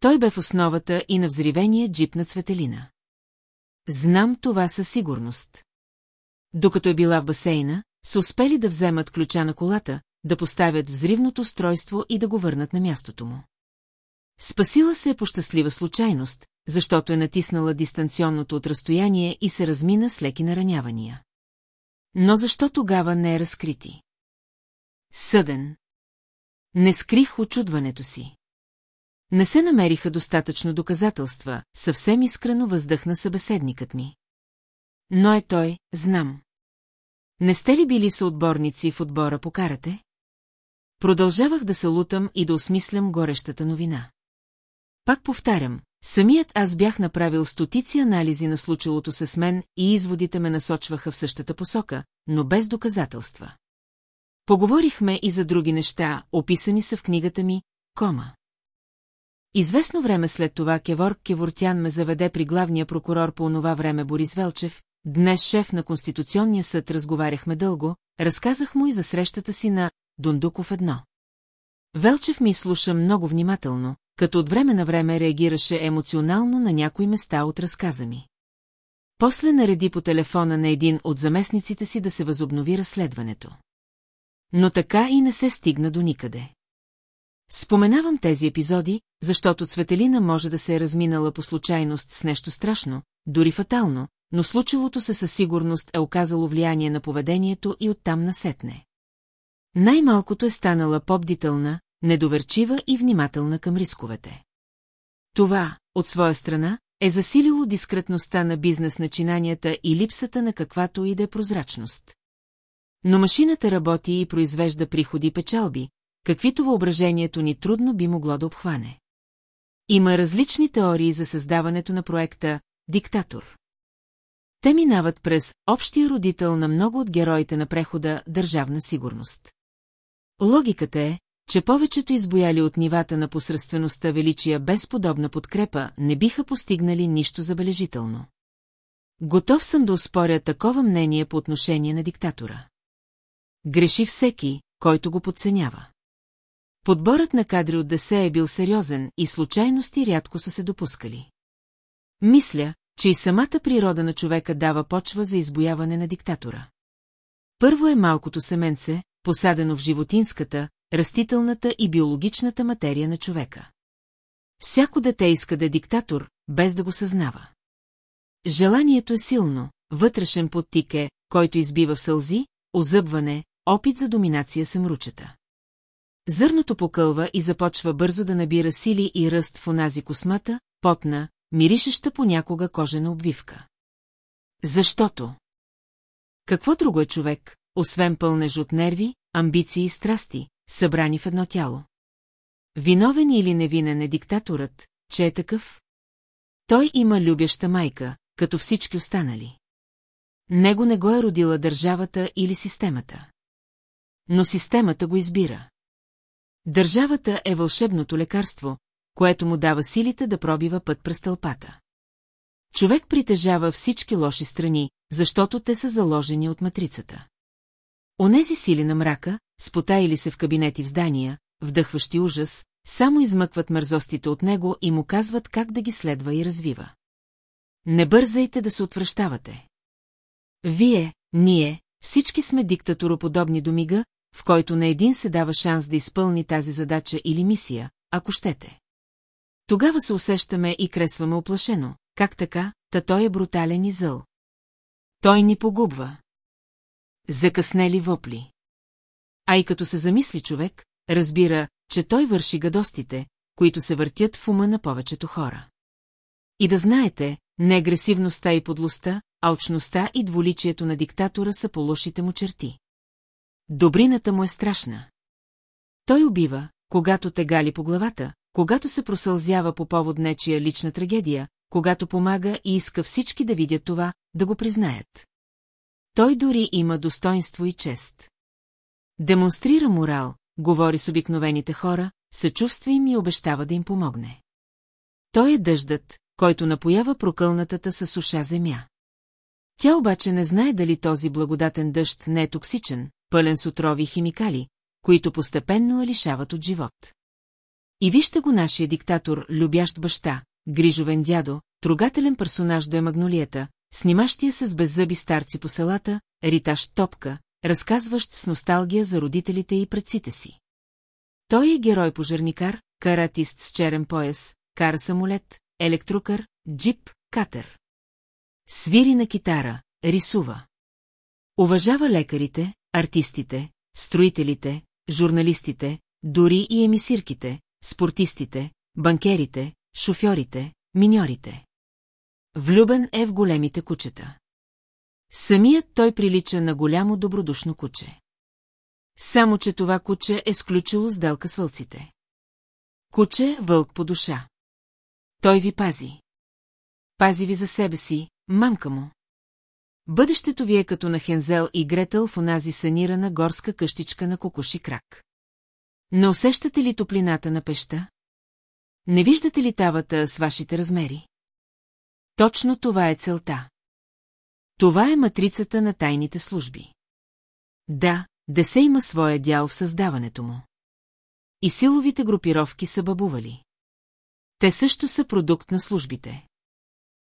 Той бе в основата и на взривения джип на Цветелина. Знам това със сигурност. Докато е била в басейна, са успели да вземат ключа на колата, да поставят взривното устройство и да го върнат на мястото му. Спасила се е по щастлива случайност, защото е натиснала дистанционното от разстояние и се размина с леки наранявания. Но защо тогава не е разкрити? Съден. Не скрих очудването си. Не се намериха достатъчно доказателства, съвсем искрено въздъхна събеседникът ми. Но е той, знам. Не сте ли били съотборници в отбора по карате? Продължавах да се лутам и да осмислям горещата новина. Пак повтарям, самият аз бях направил стотици анализи на случилото се с мен и изводите ме насочваха в същата посока, но без доказателства. Поговорихме и за други неща, описани са в книгата ми «Кома». Известно време след това Кеворг Кевортян ме заведе при главния прокурор по онова време Борис Велчев, днес шеф на Конституционния съд разговаряхме дълго, разказах му и за срещата си на Дундуков едно. Велчев ми слуша много внимателно, като от време на време реагираше емоционално на някои места от разказа ми. После нареди по телефона на един от заместниците си да се възобнови разследването. Но така и не се стигна до никъде. Споменавам тези епизоди, защото Цветелина може да се е разминала по случайност с нещо страшно, дори фатално, но случилото се със сигурност е оказало влияние на поведението и оттам насетне. Най-малкото е станала по-бдителна, недоверчива и внимателна към рисковете. Това, от своя страна, е засилило дискретността на бизнес начинанията и липсата на каквато и да е прозрачност. Но машината работи и произвежда приходи печалби, каквито въображението ни трудно би могло да обхване. Има различни теории за създаването на проекта «Диктатор». Те минават през общия родител на много от героите на прехода държавна сигурност. Логиката е, че повечето избояли от нивата на посредствеността величия без подобна подкрепа не биха постигнали нищо забележително. Готов съм да успоря такова мнение по отношение на диктатора. Греши всеки, който го подценява. Подборът на кадри от ДСЕ е бил сериозен и случайности рядко са се допускали. Мисля, че и самата природа на човека дава почва за избояване на диктатора. Първо е малкото семенце, посадено в животинската, растителната и биологичната материя на човека. Всяко дете иска да е диктатор, без да го съзнава. Желанието е силно, вътрешен подтик е, който избива в сълзи, озъбване, опит за доминация съмручета. Зърното покълва и започва бързо да набира сили и ръст в онази космата, потна, миришеща понякога кожена обвивка. Защото? Какво друго е човек, освен пълнеж от нерви, амбиции и страсти, събрани в едно тяло? Виновен или невинен е диктаторът, че е такъв? Той има любяща майка, като всички останали. Него не го е родила държавата или системата. Но системата го избира. Държавата е вълшебното лекарство, което му дава силите да пробива път през тълпата. Човек притежава всички лоши страни, защото те са заложени от матрицата. Онези сили на мрака, спотаили се в кабинети в здания, вдъхващи ужас, само измъкват мързостите от него и му казват как да ги следва и развива. Не бързайте да се отвръщавате. Вие, ние, всички сме диктатуроподобни до мига, в който на един се дава шанс да изпълни тази задача или мисия, ако щете. Тогава се усещаме и кресваме оплашено. Как така, та той е брутален и зъл. Той ни погубва. Закъснели вопли. А и като се замисли човек, разбира, че той върши гадостите, които се въртят в ума на повечето хора. И да знаете, не агресивността и подлостта, алчността и дволичието на диктатора са по лошите му черти. Добрината му е страшна. Той убива, когато те гали по главата, когато се просълзява по повод нечия лична трагедия, когато помага и иска всички да видят това, да го признаят. Той дори има достоинство и чест. Демонстрира морал, говори с обикновените хора, съчувства им и обещава да им помогне. Той е дъждът, който напоява прокълнатата със суша земя. Тя обаче не знае дали този благодатен дъжд не е токсичен, пълен с отрови и химикали, които постепенно лишават от живот. И вижте го нашия диктатор, любящ баща, грижовен дядо, трогателен персонаж до е магнолията, снимащия се с беззъби старци по селата, ритащ топка, разказващ с носталгия за родителите и предците си. Той е герой-пожарникар, каратист с черен пояс, кара самолет, електрокър, джип, катер. Свири на китара, рисува. Уважава лекарите, артистите, строителите, журналистите, дори и емисирките, спортистите, банкерите, шофьорите, миньорите. Влюбен е в големите кучета. Самият той прилича на голямо добродушно куче. Само, че това куче е сключило сделка с вълците. Куче – вълк по душа. Той ви пази. Пази ви за себе си, мамка му. Бъдещето ви е като на Хензел и Гретъл в онази санирана горска къщичка на кокоши крак. Не усещате ли топлината на пеща? Не виждате ли тавата с вашите размери? Точно това е целта. Това е матрицата на тайните служби. Да, Десе има своя дял в създаването му. И силовите групировки са бабували. Те също са продукт на службите.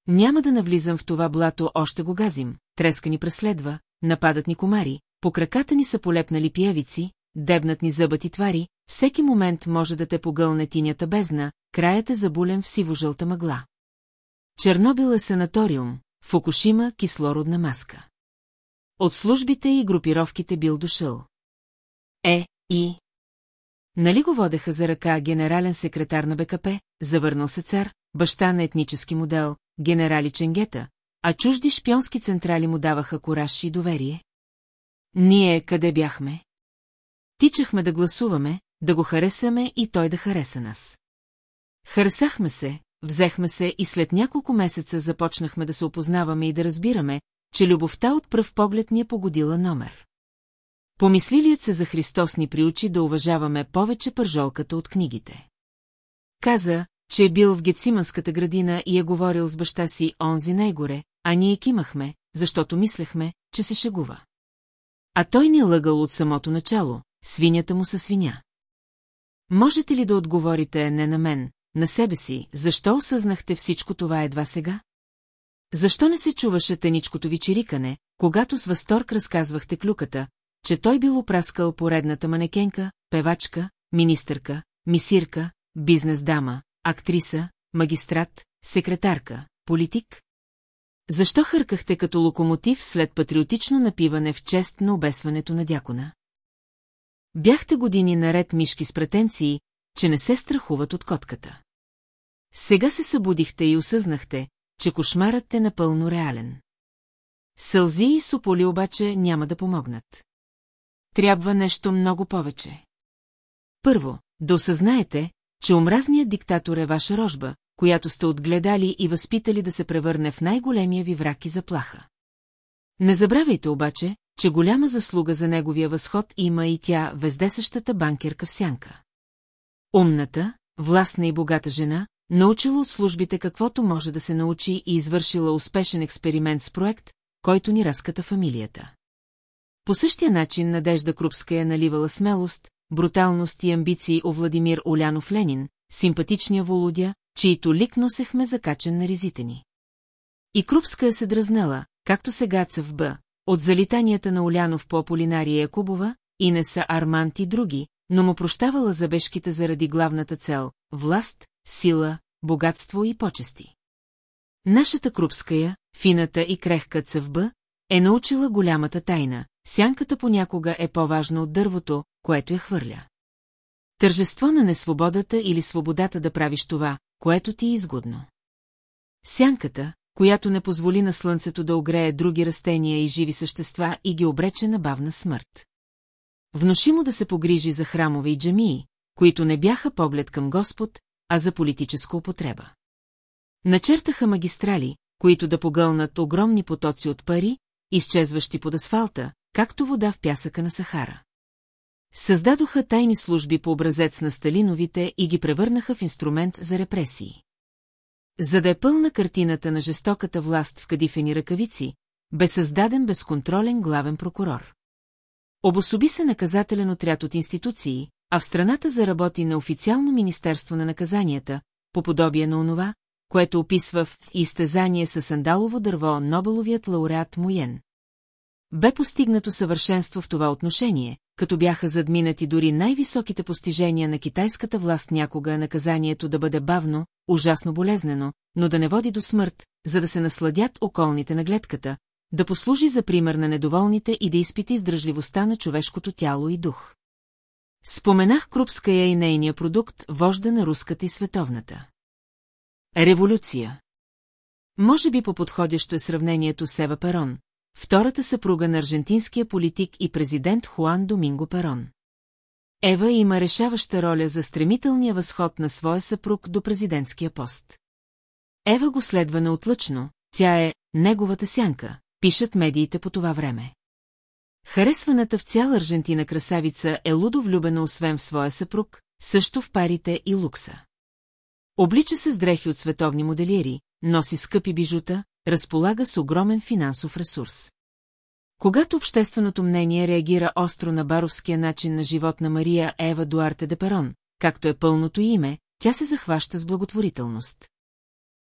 Няма да навлизам в това блато, още го газим, треска ни преследва, нападат ни комари, по краката ни са полепнали пиявици, дебнат ни зъбати твари, всеки момент може да те погълне тинята бездна, краят е забулен в сиво-жълта мъгла. Чернобил е санаториум, Фукушима – кислородна маска. От службите и групировките бил дошъл. Е, и... Нали го водеха за ръка генерален секретар на БКП, завърнал се цар, баща на етнически модел, генерали Ченгета, а чужди шпионски централи му даваха кораж и доверие? Ние къде бяхме? Тичахме да гласуваме, да го харесаме и той да хареса нас. Харесахме се, взехме се и след няколко месеца започнахме да се опознаваме и да разбираме, че любовта от пръв поглед ни е погодила номер. Помислилият се за Христос ни приучи да уважаваме повече пържолката от книгите. Каза, че е бил в Гециманската градина и е говорил с баща си онзи най-горе, а ние кимахме, защото мислехме, че се шегува. А той ни е лъгал от самото начало, свинята му са свиня. Можете ли да отговорите не на мен, на себе си, защо осъзнахте всичко това едва сега? Защо не се чуваше тъничкото ви чирикане, когато с възторг разказвахте клюката, че той бил опраскал поредната манекенка, певачка, министърка, мисирка, бизнес-дама, актриса, магистрат, секретарка, политик? Защо хъркахте като локомотив след патриотично напиване в чест на обесването на дякона? Бяхте години наред мишки с претенции, че не се страхуват от котката. Сега се събудихте и осъзнахте, че кошмарът е напълно реален. Сълзи и сополи обаче няма да помогнат. Трябва нещо много повече. Първо, да осъзнаете, че омразният диктатор е ваша рожба, която сте отгледали и възпитали да се превърне в най-големия ви враг и заплаха. Не забравяйте обаче, че голяма заслуга за неговия възход има и тя вездесъщата банкерка в сянка. Умната, властна и богата жена, научила от службите каквото може да се научи и извършила успешен експеримент с проект, който ни разката фамилията. По същия начин Надежда Крупска е наливала смелост, бруталност и амбиции о Владимир Олянов Ленин, симпатичния Володя, чието лик носехме закачен на ризите ни. И Крупска се дразнала, както сега в Б, от залитанията на Олянов по Аполинария Якубова, Инеса Армант и други, но му прощавала забежките заради главната цел – власт, сила, богатство и почести. Нашата Крупская, фината и крехка цъвба, е научила голямата тайна. Сянката понякога е по-важна от дървото, което я хвърля. Тържество на несвободата или свободата да правиш това, което ти е изгодно. Сянката, която не позволи на слънцето да огрее други растения и живи същества и ги обрече на бавна смърт. Внуши му да се погрижи за храмове и джамии, които не бяха поглед към Господ, а за политическа употреба. Начертаха магистрали, които да погълнат огромни потоци от пари, изчезващи под асфалта, както вода в пясъка на Сахара. Създадоха тайни служби по образец на Сталиновите и ги превърнаха в инструмент за репресии. За да е пълна картината на жестоката власт в кадифени ръкавици, бе създаден безконтролен главен прокурор. Обособи се наказателен отряд от институции, а в страната заработи на официално Министерство на наказанията, по подобие на онова, което описва в изтезание с сандалово дърво Нобеловият лауреат Муен. Бе постигнато съвършенство в това отношение, като бяха задминати дори най-високите постижения на китайската власт някога наказанието да бъде бавно, ужасно болезнено, но да не води до смърт, за да се насладят околните на гледката, да послужи за пример на недоволните и да изпити издръжливостта на човешкото тяло и дух. Споменах Крупская и нейния продукт, вожда на руската и световната. Революция Може би по-подходящо е сравнението с Ева Перон, втората съпруга на аржентинския политик и президент Хуан Доминго Перон. Ева има решаваща роля за стремителния възход на своя съпруг до президентския пост. Ева го следва неотлъчно, тя е неговата сянка, пишат медиите по това време. Харесваната в цяла Аржентина красавица е лудо влюбена освен в своя съпруг, също в парите и лукса. Облича се с дрехи от световни моделиери, носи скъпи бижута, разполага с огромен финансов ресурс. Когато общественото мнение реагира остро на баровския начин на живот на Мария Ева Дуарте де Перон, както е пълното име, тя се захваща с благотворителност.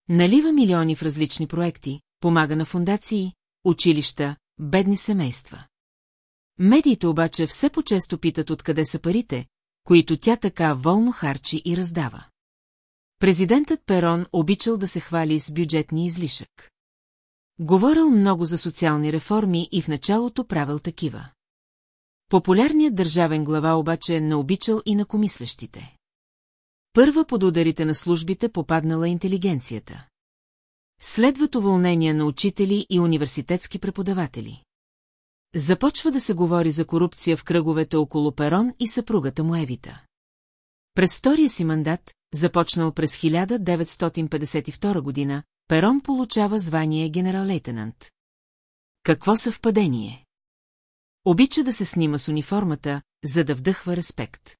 Налива милиони в различни проекти, помага на фундации, училища, бедни семейства. Медиите обаче все по-често питат откъде са парите, които тя така волно харчи и раздава. Президентът Перон обичал да се хвали с бюджетния излишък. Говорил много за социални реформи и в началото правил такива. Популярният държавен глава обаче не обичал и на комислещите. Първа под ударите на службите попаднала интелигенцията. Следват уволнения на учители и университетски преподаватели. Започва да се говори за корупция в кръговете около Перон и съпругата му Евита. През втория си мандат, започнал през 1952 година, Перон получава звание генерал-лейтенант. Какво съвпадение? Обича да се снима с униформата, за да вдъхва респект.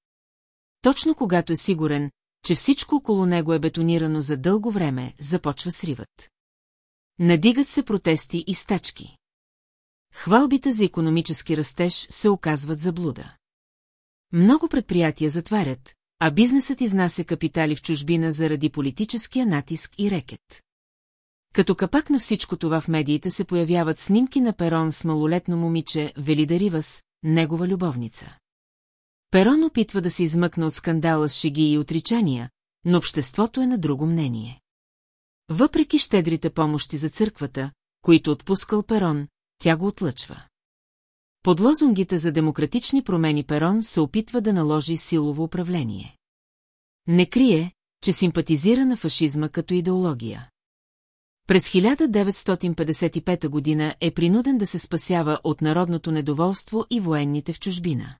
Точно когато е сигурен, че всичко около него е бетонирано за дълго време, започва сривът. Надигат се протести и стачки. Хвалбите за економически растеж се оказват заблуда. Много предприятия затварят, а бизнесът изнася капитали в чужбина заради политическия натиск и рекет. Като капак на всичко това в медиите се появяват снимки на Перон с малолетно момиче Велида Ривас, негова любовница. Перон опитва да се измъкне от скандала с шеги и отричания, но обществото е на друго мнение. Въпреки щедрите помощи за църквата, които отпускал Перон, тя го отлъчва. Под лозунгите за демократични промени Перон се опитва да наложи силово управление. Не крие, че симпатизира на фашизма като идеология. През 1955 година е принуден да се спасява от народното недоволство и военните в чужбина.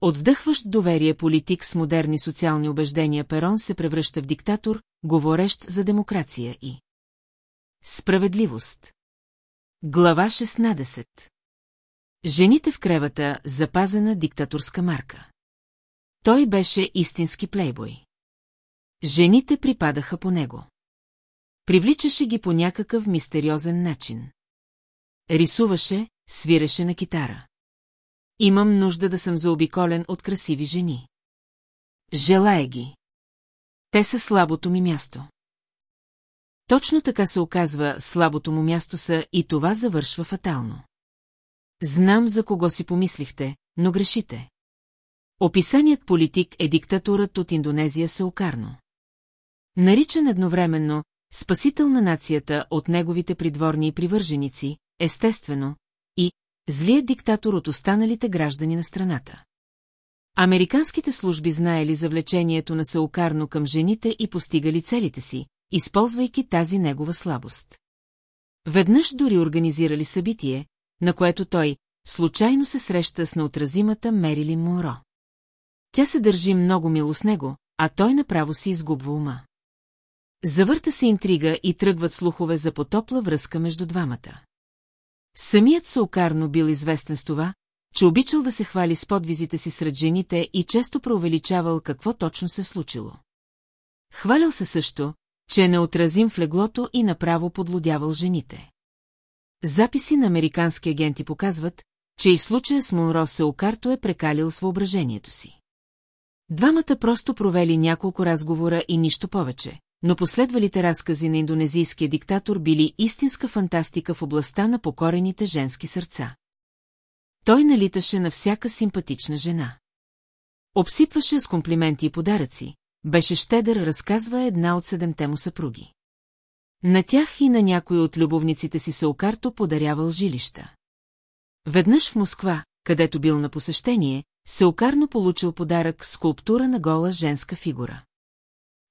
От вдъхващ доверие политик с модерни социални убеждения Перон се превръща в диктатор, говорещ за демокрация и справедливост. Глава 16 Жените в кревата – запазена диктаторска марка. Той беше истински плейбой. Жените припадаха по него. Привличаше ги по някакъв мистериозен начин. Рисуваше, свиреше на китара. Имам нужда да съм заобиколен от красиви жени. Желая ги. Те са слабото ми място. Точно така се оказва, слабото му място са и това завършва фатално. Знам за кого си помислихте, но грешите. Описаният политик е диктатурът от Индонезия Саукарно. Наричан едновременно спасител на нацията от неговите придворни и привърженици, естествено, и злият диктатор от останалите граждани на страната. Американските служби знаели за влечението на Саукарно към жените и постигали целите си, използвайки тази негова слабост. Веднъж дори организирали събитие, на което той случайно се среща с неотразимата Мерилин Монро. Тя се държи много мило с него, а той направо си изгубва ума. Завърта се интрига и тръгват слухове за потопла връзка между двамата. Самият Саукарно бил известен с това, че обичал да се хвали с подвизите си сред жените и често преувеличавал какво точно се случило. Хвалял се също, че е неотразим в леглото и направо подлодявал жените. Записи на американски агенти показват, че и в случая с Монро Саукарто е прекалил с въображението си. Двамата просто провели няколко разговора и нищо повече, но последвалите разкази на индонезийския диктатор били истинска фантастика в областта на покорените женски сърца. Той налиташе на всяка симпатична жена. Обсипваше с комплименти и подаръци, беше щедър, разказва една от седемте му съпруги. На тях и на някой от любовниците си Саукарто подарявал жилища. Веднъж в Москва, където бил на посещение, Саукарно получил подарък скулптура на гола женска фигура.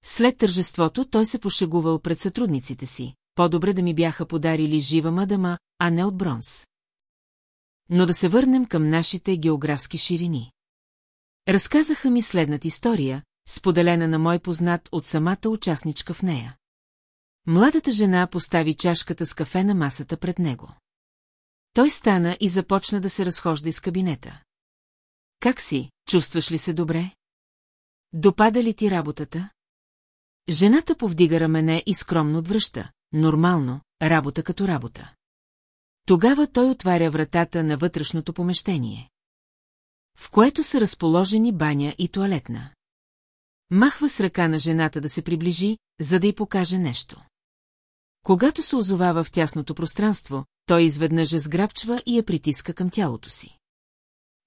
След тържеството той се пошегувал пред сътрудниците си. По-добре да ми бяха подарили жива мадама, а не от бронз. Но да се върнем към нашите географски ширини. Разказаха ми следната история, споделена на мой познат от самата участничка в нея. Младата жена постави чашката с кафе на масата пред него. Той стана и започна да се разхожда из кабинета. Как си, чувстваш ли се добре? Допада ли ти работата? Жената повдига рамене и скромно отвръща. Нормално, работа като работа. Тогава той отваря вратата на вътрешното помещение, в което са разположени баня и туалетна. Махва с ръка на жената да се приближи, за да й покаже нещо. Когато се озовава в тясното пространство, той изведнъж сграбчва и я притиска към тялото си.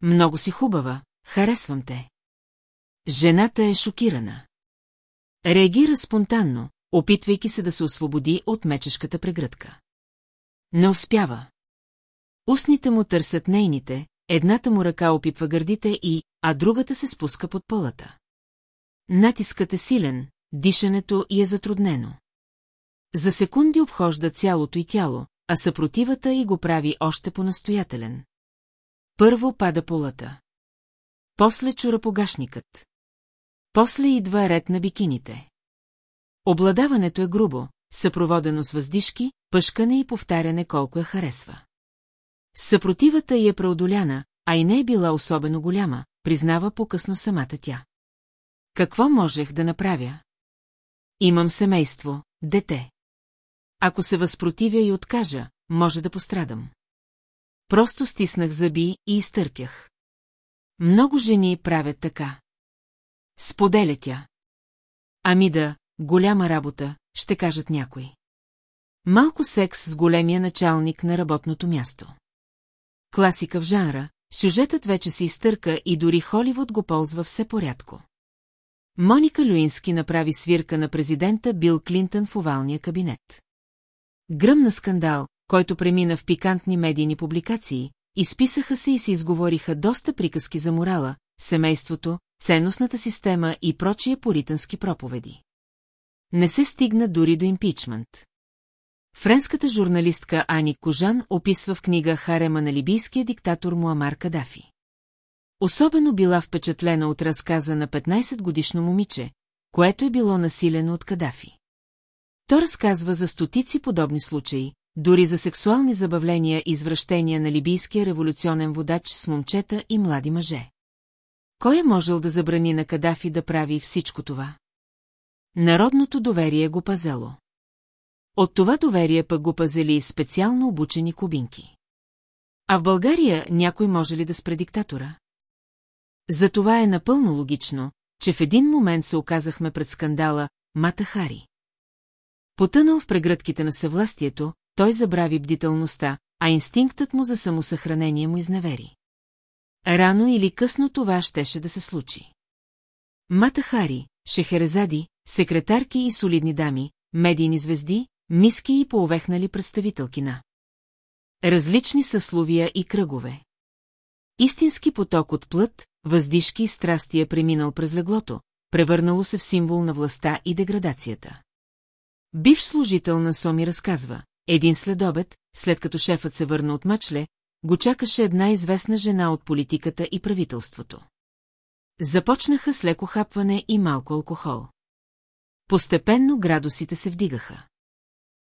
Много си хубава, харесвам те. Жената е шокирана. Реагира спонтанно, опитвайки се да се освободи от мечешката прегръдка. Не успява. Устните му търсят нейните, едната му ръка опипва гърдите и, а другата се спуска под полата. Натискът е силен, дишането и е затруднено. За секунди обхожда цялото и тяло, а съпротивата и го прави още по-настоятелен. Първо пада полата. После чура погашникът. После идва ред на бикините. Обладаването е грубо, съпроводено с въздишки, пъшкане и повтаряне колко я харесва. Съпротивата й е преодоляна, а и не е била особено голяма, признава по-късно самата тя. Какво можех да направя? Имам семейство, дете. Ако се възпротивя и откажа, може да пострадам. Просто стиснах зъби и изтърпях. Много жени правят така. Споделя тя. Ами да, голяма работа, ще кажат някои. Малко секс с големия началник на работното място. Класика в жанра, сюжетът вече се изтърка и дори Холивуд го ползва все порядко. Моника Люински направи свирка на президента Бил Клинтън в овалния кабинет. Гръмна скандал, който премина в пикантни медийни публикации, изписаха се и се изговориха доста приказки за морала, семейството, ценностната система и прочие поритански проповеди. Не се стигна дори до импичмент. Френската журналистка Ани Кожан описва в книга Харема на либийския диктатор Муамар Кадафи. Особено била впечатлена от разказа на 15-годишно момиче, което е било насилено от Кадафи. То разказва за стотици подобни случаи, дори за сексуални забавления и извращения на либийския революционен водач с момчета и млади мъже. Кой е можел да забрани на Кадафи да прави всичко това? Народното доверие го пазело. От това доверие пък го пазели специално обучени кубинки. А в България някой може ли да спре диктатора? Затова е напълно логично, че в един момент се оказахме пред скандала Мата Хари. Потънал в прегръдките на съвластието, той забрави бдителността, а инстинктът му за самосъхранение му изневери. Рано или късно това щеше да се случи. Мата Хари, Шехерезади, секретарки и солидни дами, медийни звезди, миски и поовехнали представителки на. Различни съсловия и кръгове. Истински поток от плът, въздишки и страсти е преминал през леглото, превърнало се в символ на властта и деградацията. Бивш служител на Соми разказва, един следобед, след като шефът се върна от мъчле, го чакаше една известна жена от политиката и правителството. Започнаха с леко хапване и малко алкохол. Постепенно градусите се вдигаха.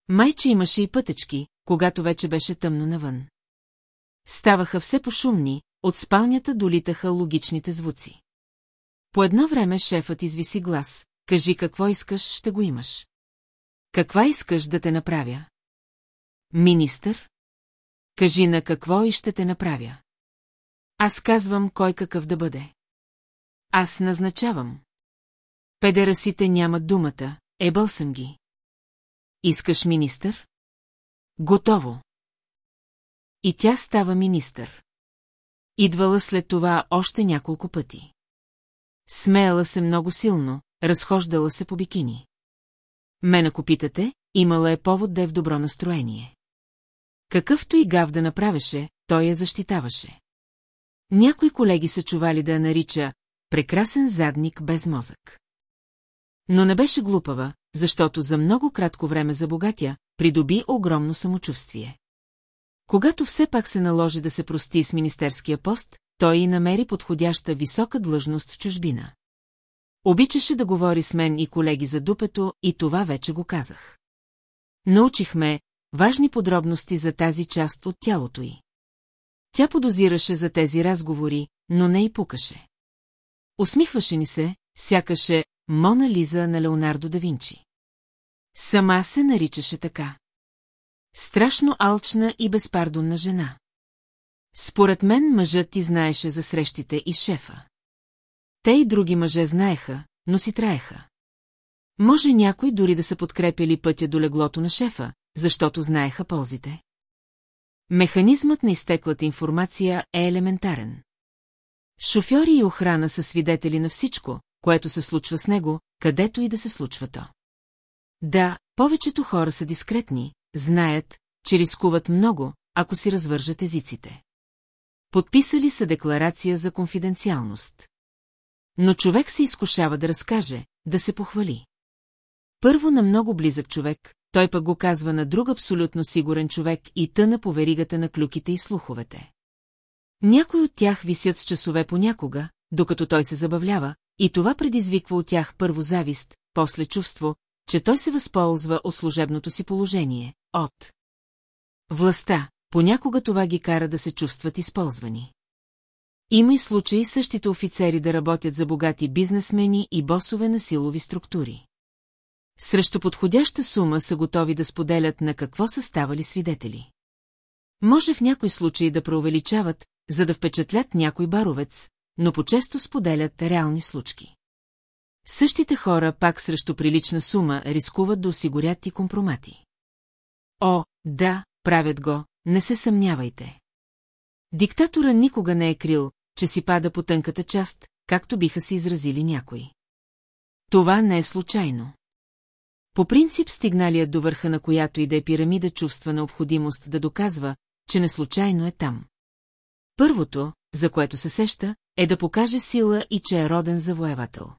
Майче имаше и пътечки, когато вече беше тъмно навън. Ставаха все пошумни, от спалнята долитаха логичните звуци. По едно време шефът извиси глас, кажи какво искаш, ще го имаш. Каква искаш да те направя? Министър? Кажи на какво и ще те направя. Аз казвам кой какъв да бъде. Аз назначавам. Педерасите нямат думата, ебъл съм ги. Искаш министър? Готово. И тя става министър. Идвала след това още няколко пъти. Смеяла се много силно, разхождала се по бикини. Мен ако питате, имала е повод да е в добро настроение. Какъвто и гав да направеше, той я защитаваше. Някои колеги са чували да я нарича прекрасен задник без мозък. Но не беше глупава, защото за много кратко време забогатя, придоби огромно самочувствие. Когато все пак се наложи да се прости с министерския пост, той и намери подходяща висока длъжност в чужбина. Обичаше да говори с мен и колеги за дупето, и това вече го казах. Научихме важни подробности за тази част от тялото й. Тя подозираше за тези разговори, но не и пукаше. Усмихваше ни се, сякаше Мона Лиза на Леонардо да Винчи. Сама се наричаше така. Страшно алчна и безпардонна жена. Според мен мъжът ти знаеше за срещите и шефа. Те и други мъже знаеха, но си траеха. Може някой дори да са подкрепили пътя до леглото на шефа, защото знаеха ползите. Механизмът на изтеклата информация е елементарен. Шофьори и охрана са свидетели на всичко, което се случва с него, където и да се случва то. Да, повечето хора са дискретни, знаят, че рискуват много, ако си развържат езиците. Подписали са декларация за конфиденциалност. Но човек се изкушава да разкаже, да се похвали. Първо на много близък човек, той пък го казва на друг абсолютно сигурен човек и тъна по веригата на клюките и слуховете. Някои от тях висят с часове понякога, докато той се забавлява, и това предизвиква от тях първо завист, после чувство, че той се възползва от служебното си положение, от властта, понякога това ги кара да се чувстват използвани. Има и случаи същите офицери да работят за богати бизнесмени и босове на силови структури. Срещу подходяща сума са готови да споделят на какво са ставали свидетели. Може в някой случай да преувеличават, за да впечатлят някой баровец, но по-често споделят реални случки. Същите хора пак срещу прилична сума рискуват да осигурят и компромати. О, да, правят го, не се съмнявайте. Диктатора никога не е крил, че си пада по тънката част, както биха се изразили някои. Това не е случайно. По принцип стигналият до върха на която и да е пирамида чувства необходимост да доказва, че не случайно е там. Първото, за което се сеща, е да покаже сила и че е роден завоевател.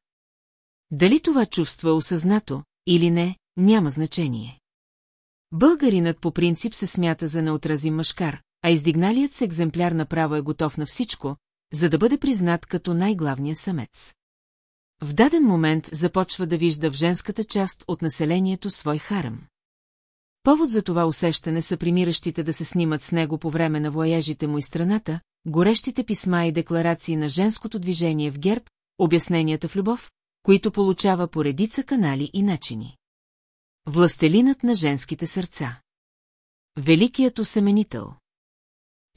Дали това чувство е осъзнато или не, няма значение. Българинът по принцип се смята за неотразим мъжкар, а издигналият се екземпляр направо е готов на всичко, за да бъде признат като най-главния самец. В даден момент започва да вижда в женската част от населението свой харем. Повод за това усещане са примиращите да се снимат с него по време на вояжите му и страната, горещите писма и декларации на женското движение в герб, обясненията в любов, които получава по редица канали и начини. Властелинът на женските сърца. Великият осеменител.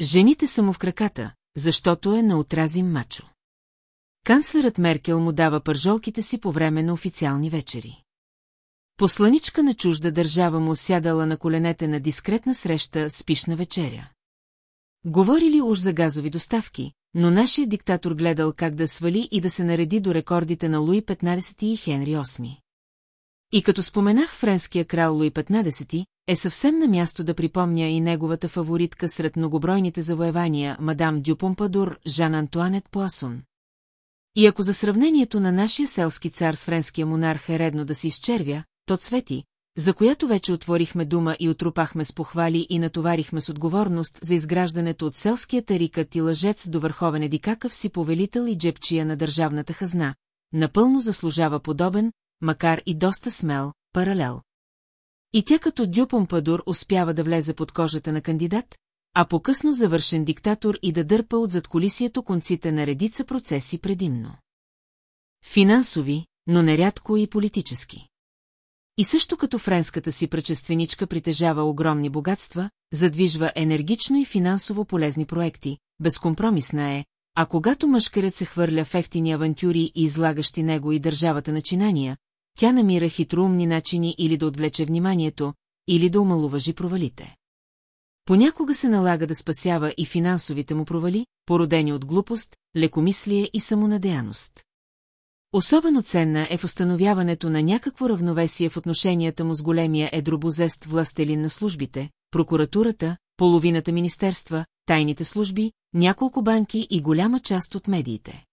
Жените са му в краката, защото е неотразим мачо. Канцлерът Меркел му дава пържолките си по време на официални вечери. Посланичка на чужда държава му сядала на коленете на дискретна среща с пишна вечеря. Говорили уж за газови доставки, но нашия диктатор гледал как да свали и да се нареди до рекордите на Луи 15 и Хенри VIII. И като споменах френския крал Луи 15, е съвсем на място да припомня и неговата фаворитка сред многобройните завоевания, мадам Дюпомпадур, Жан Антуанет Пуасун. И ако за сравнението на нашия селски цар с френския монарх е редно да се изчервя, то цвети, за която вече отворихме дума и отрупахме с похвали и натоварихме с отговорност за изграждането от селския тарикът и лъжец до върховен едикакъв си повелител и джепчия на държавната хазна, напълно заслужава подобен, макар и доста смел, паралел. И тя като Дюпом Падур успява да влезе под кожата на кандидат, а по-късно завършен диктатор и да дърпа от задколисието конците на редица процеси предимно. Финансови, но нерядко и политически. И също като френската си предшественичка притежава огромни богатства, задвижва енергично и финансово полезни проекти, безкомпромисна е, а когато мъжкарят се хвърля в ефтини авантюри и излагащи него и държавата начинания, тя намира хитроумни начини или да отвлече вниманието, или да омалуважи провалите. Понякога се налага да спасява и финансовите му провали, породени от глупост, лекомислие и самонадеяност. Особено ценна е в установяването на някакво равновесие в отношенията му с големия едробозест властелин на службите, прокуратурата, половината министерства, тайните служби, няколко банки и голяма част от медиите.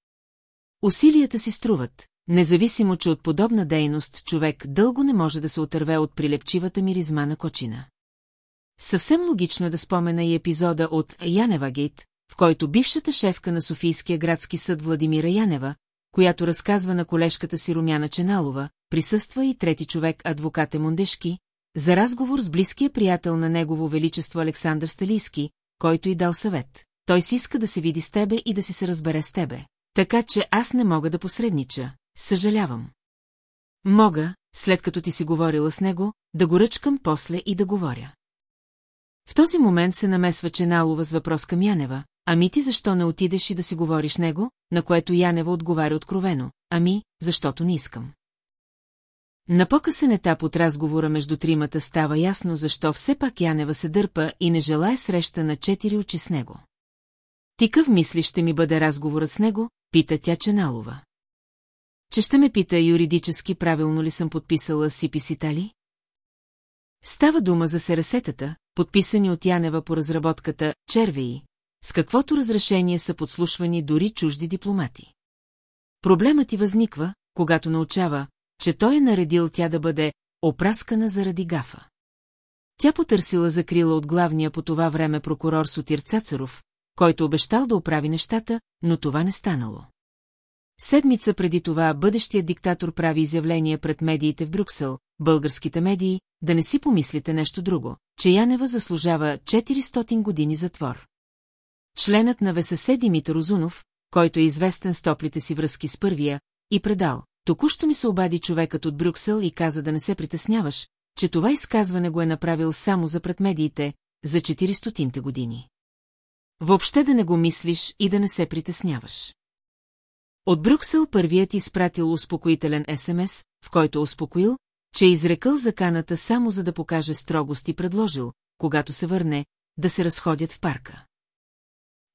Усилията си струват, независимо, че от подобна дейност човек дълго не може да се отърве от прилепчивата миризма на кочина. Съвсем логично е да спомена и епизода от Янева Гейт, в който бившата шефка на Софийския градски съд Владимира Янева, която разказва на колежката си Румяна Ченалова, присъства и трети човек адвокат Емондешки, за разговор с близкия приятел на негово величество Александър Сталийски, който и дал съвет. Той си иска да се види с тебе и да си се разбере с тебе. Така че аз не мога да посреднича. Съжалявам. Мога, след като ти си говорила с него, да го ръчкам после и да говоря. В този момент се намесва Ченалова с въпрос към Янева. Ами ти защо не отидеш и да си говориш него, на което Янева отговаря откровено. Ами, защото не искам. На по-късен етап от разговора между тримата става ясно защо все пак Янева се дърпа и не желая среща на четири очи с него. Ти къв мисли ще ми бъде разговорът с него, пита тя Ченалова. Че ще ме пита юридически правилно ли съм подписала Сиписита ли? Става дума за сересетата, подписани от Янева по разработката «Червеи», с каквото разрешение са подслушвани дори чужди дипломати. Проблемът ти възниква, когато научава, че той е наредил тя да бъде опраскана заради гафа. Тя потърсила закрила от главния по това време прокурор Сотир Цацаров, който обещал да оправи нещата, но това не станало. Седмица преди това бъдещият диктатор прави изявление пред медиите в Брюксел, българските медии, да не си помислите нещо друго, че Янева заслужава 400 години затвор. Членът на ВСС Димитър Озунов, който е известен с топлите си връзки с първия, и предал. Току-що ми се обади човекът от Брюксел и каза да не се притесняваш, че това изказване го е направил само за пред медиите, за 400 години. Въобще да не го мислиш и да не се притесняваш. От Брюксел първият изпратил успокоителен СМС, в който успокоил, че е изрекал заканата само за да покаже строгост и предложил, когато се върне, да се разходят в парка.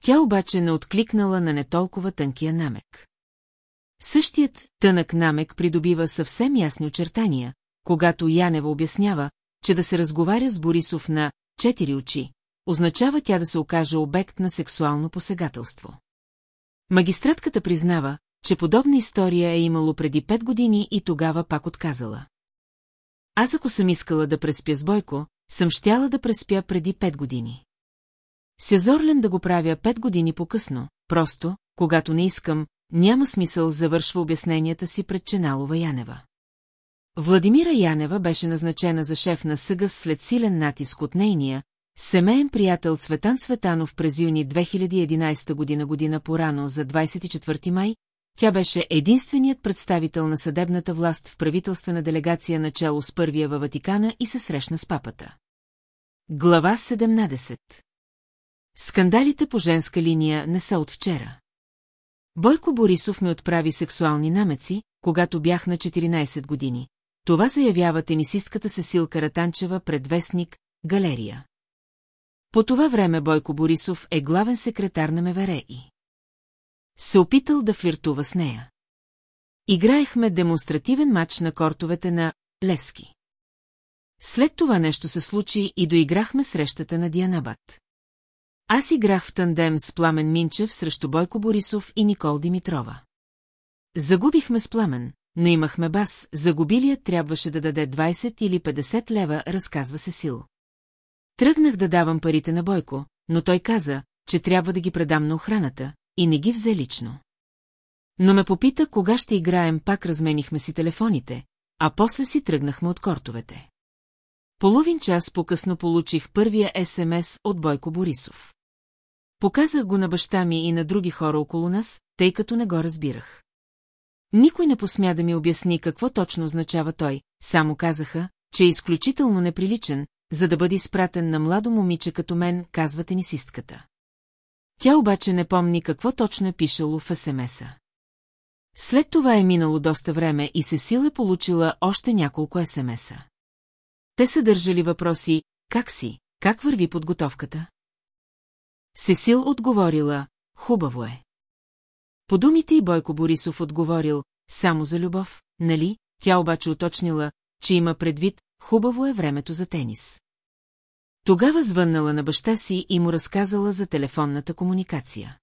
Тя обаче не откликнала на не толкова тънкия намек. Същият тънък намек придобива съвсем ясни очертания, когато Янева обяснява, че да се разговаря с Борисов на четири очи, означава тя да се окаже обект на сексуално посегателство. Магистратката признава, че подобна история е имало преди пет години и тогава пак отказала. Аз ако съм искала да преспя с Бойко, съм щяла да преспя преди пет години. Сезорлен да го правя пет години по-късно, просто, когато не искам, няма смисъл завършва обясненията си пред Ченалова Янева. Владимира Янева беше назначена за шеф на Съгъс след силен натиск от нейния, семейен приятел Цветан Цветанов през юни 2011 година година порано за 24 май, тя беше единственият представител на съдебната власт в правителствена делегация начало с първия във Ватикана и се срещна с папата. Глава 17 Скандалите по женска линия не са от вчера. Бойко Борисов ми отправи сексуални намеци, когато бях на 14 години. Това заявява тенисистката Сесилка Ратанчева пред вестник «Галерия». По това време Бойко Борисов е главен секретар на МВР и се опитал да флиртува с нея. Играехме демонстративен матч на кортовете на Левски. След това нещо се случи и доиграхме срещата на Дианабат. Аз играх в тандем с Пламен Минчев срещу Бойко Борисов и Никол Димитрова. Загубихме с Пламен, но имахме бас, загубилият трябваше да даде 20 или 50 лева, разказва се сил. Тръгнах да давам парите на Бойко, но той каза, че трябва да ги предам на охраната, и не ги взе лично. Но ме попита кога ще играем, пак разменихме си телефоните, а после си тръгнахме от кортовете. Половин час по-късно получих първия СМС от Бойко Борисов. Показах го на баща ми и на други хора около нас, тъй като не го разбирах. Никой не посмя да ми обясни какво точно означава той, само казаха, че е изключително неприличен, за да бъде изпратен на младо момиче като мен, казва тенисистката. Тя обаче не помни какво точно е пишало в СМС-а. След това е минало доста време и Сесил е получила още няколко СМС-а. Те съдържали въпроси «Как си? Как върви подготовката?» Сесил отговорила «Хубаво е». По думите и Бойко Борисов отговорил «Само за любов, нали?» Тя обаче уточнила, че има предвид «Хубаво е времето за тенис». Тогава звъннала на баща си и му разказала за телефонната комуникация.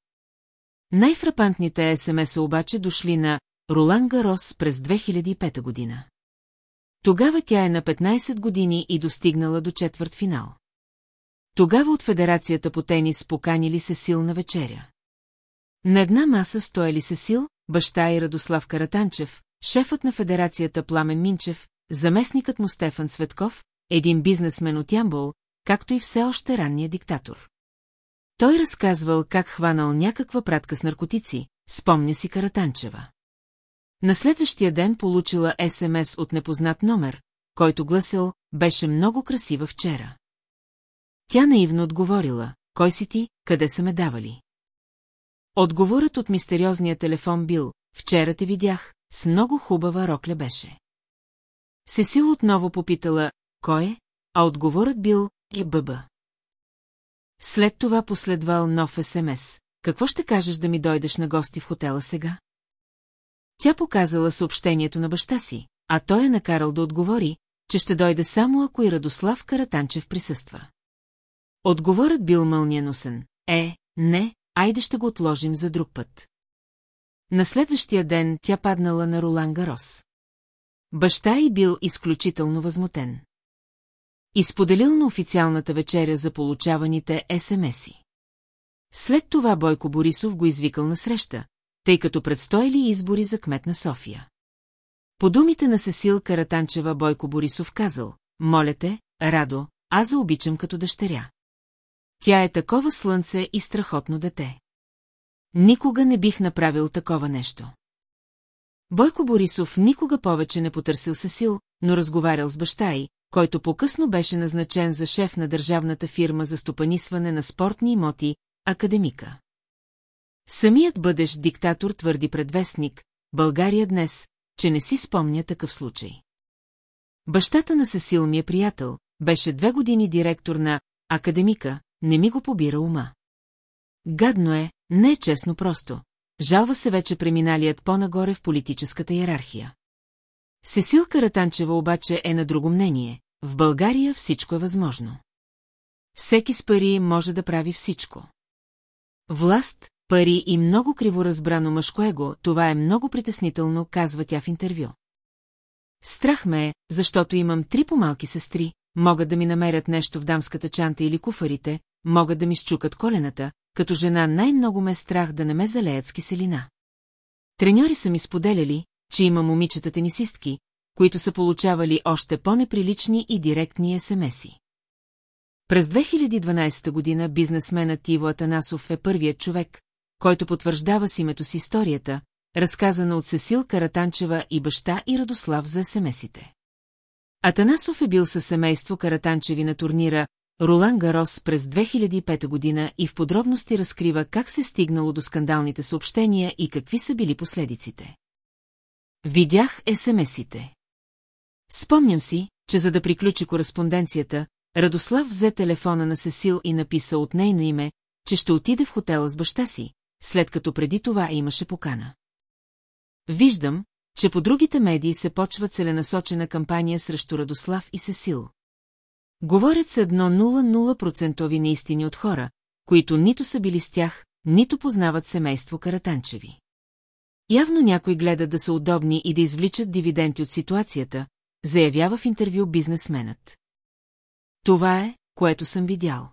Най-фрапантните СМС обаче дошли на Ролан Гарос през 2005 година. Тогава тя е на 15 години и достигнала до четвърт финал. Тогава от Федерацията по тенис поканили се силна вечеря. На една маса стояли се сил, баща и Радослав Каратанчев, шефът на Федерацията Пламен Минчев, заместникът му Стефан Цветков, един бизнесмен от Ямбол, както и все още ранния диктатор. Той разказвал как хванал някаква пратка с наркотици, спомня си Каратанчева. На следващия ден получила СМС от непознат номер, който гласил «Беше много красива вчера». Тя наивно отговорила «Кой си ти, къде са ме давали?» Отговорът от мистериозния телефон бил «Вчера те видях, с много хубава рокля беше». Сесил отново попитала «Кой е?» А отговорът бил «И бъба». След това последвал нов СМС. Какво ще кажеш да ми дойдеш на гости в хотела сега? Тя показала съобщението на баща си, а той е накарал да отговори, че ще дойде само ако и Радослав Каратанчев присъства. Отговорът бил мълниеносен. Е, не, айде ще го отложим за друг път. На следващия ден тя паднала на Ролан Гарос. Баща й бил изключително възмутен. Изподелил на официалната вечеря за получаваните СМС-и. След това Бойко Борисов го извикал на среща, тъй като предстояли избори за кмет на София. По думите на Сесил Каратанчева Бойко Борисов казал, моля те, Радо, аз заобичам като дъщеря. Тя е такова слънце и страхотно дете. Никога не бих направил такова нещо. Бойко Борисов никога повече не потърсил Сесил, но разговарял с баща й, който по-късно беше назначен за шеф на държавната фирма за стопанисване на спортни имоти, академика. Самият бъдещ диктатор твърди предвестник, България днес, че не си спомня такъв случай. Бащата на Сесил ми е приятел, беше две години директор на академика, не ми го побира ума. Гадно е, не е честно просто. Жалва се вече преминалият по-нагоре в политическата иерархия. Сесил Каратанчева обаче е на друго мнение. В България всичко е възможно. Всеки с пари може да прави всичко. Власт, пари и много криворазбрано мъжко его, това е много притеснително, казва тя в интервю. Страх ме е, защото имам три помалки сестри, могат да ми намерят нещо в дамската чанта или куфарите, могат да ми щукат колената, като жена най-много ме е страх да не ме залеят с киселина. Треньори са ми споделяли, че има момичета тенисистки, които са получавали още по-неприлични и директни СМС-и. През 2012 година бизнесменът Иво Атанасов е първият човек, който потвърждава с името си историята, разказана от Сесил Каратанчева и баща и Радослав за СМС-ите. Атанасов е бил със семейство Каратанчеви на турнира Ролан Гарос през 2005 година и в подробности разкрива как се стигнало до скандалните съобщения и какви са били последиците. Видях СМС-ите. Спомням си, че за да приключи кореспонденцията, Радослав взе телефона на Сесил и написа от нейно име, че ще отиде в хотела с баща си, след като преди това имаше покана. Виждам, че по другите медии се почва целенасочена кампания срещу Радослав и Сесил. Говорят се едно 0,0% неистини от хора, които нито са били с тях, нито познават семейство Каратанчеви. Явно някой гледа да са удобни и да извличат дивиденти от ситуацията, заявява в интервю бизнесменът. Това е, което съм видял.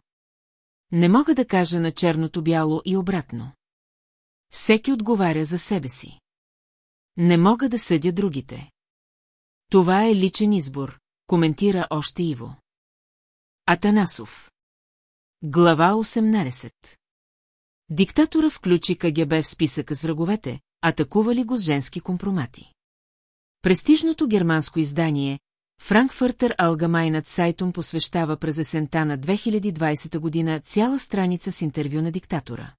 Не мога да кажа на черното бяло и обратно. Всеки отговаря за себе си. Не мога да съдя другите. Това е личен избор, коментира още Иво. Атанасов. Глава 18 Диктатора включи КГБ в списъка с враговете, атакували го с женски компромати. Престижното германско издание Франкфъртър Алгамайнат сайтом посвещава през есента на 2020 година цяла страница с интервю на диктатора.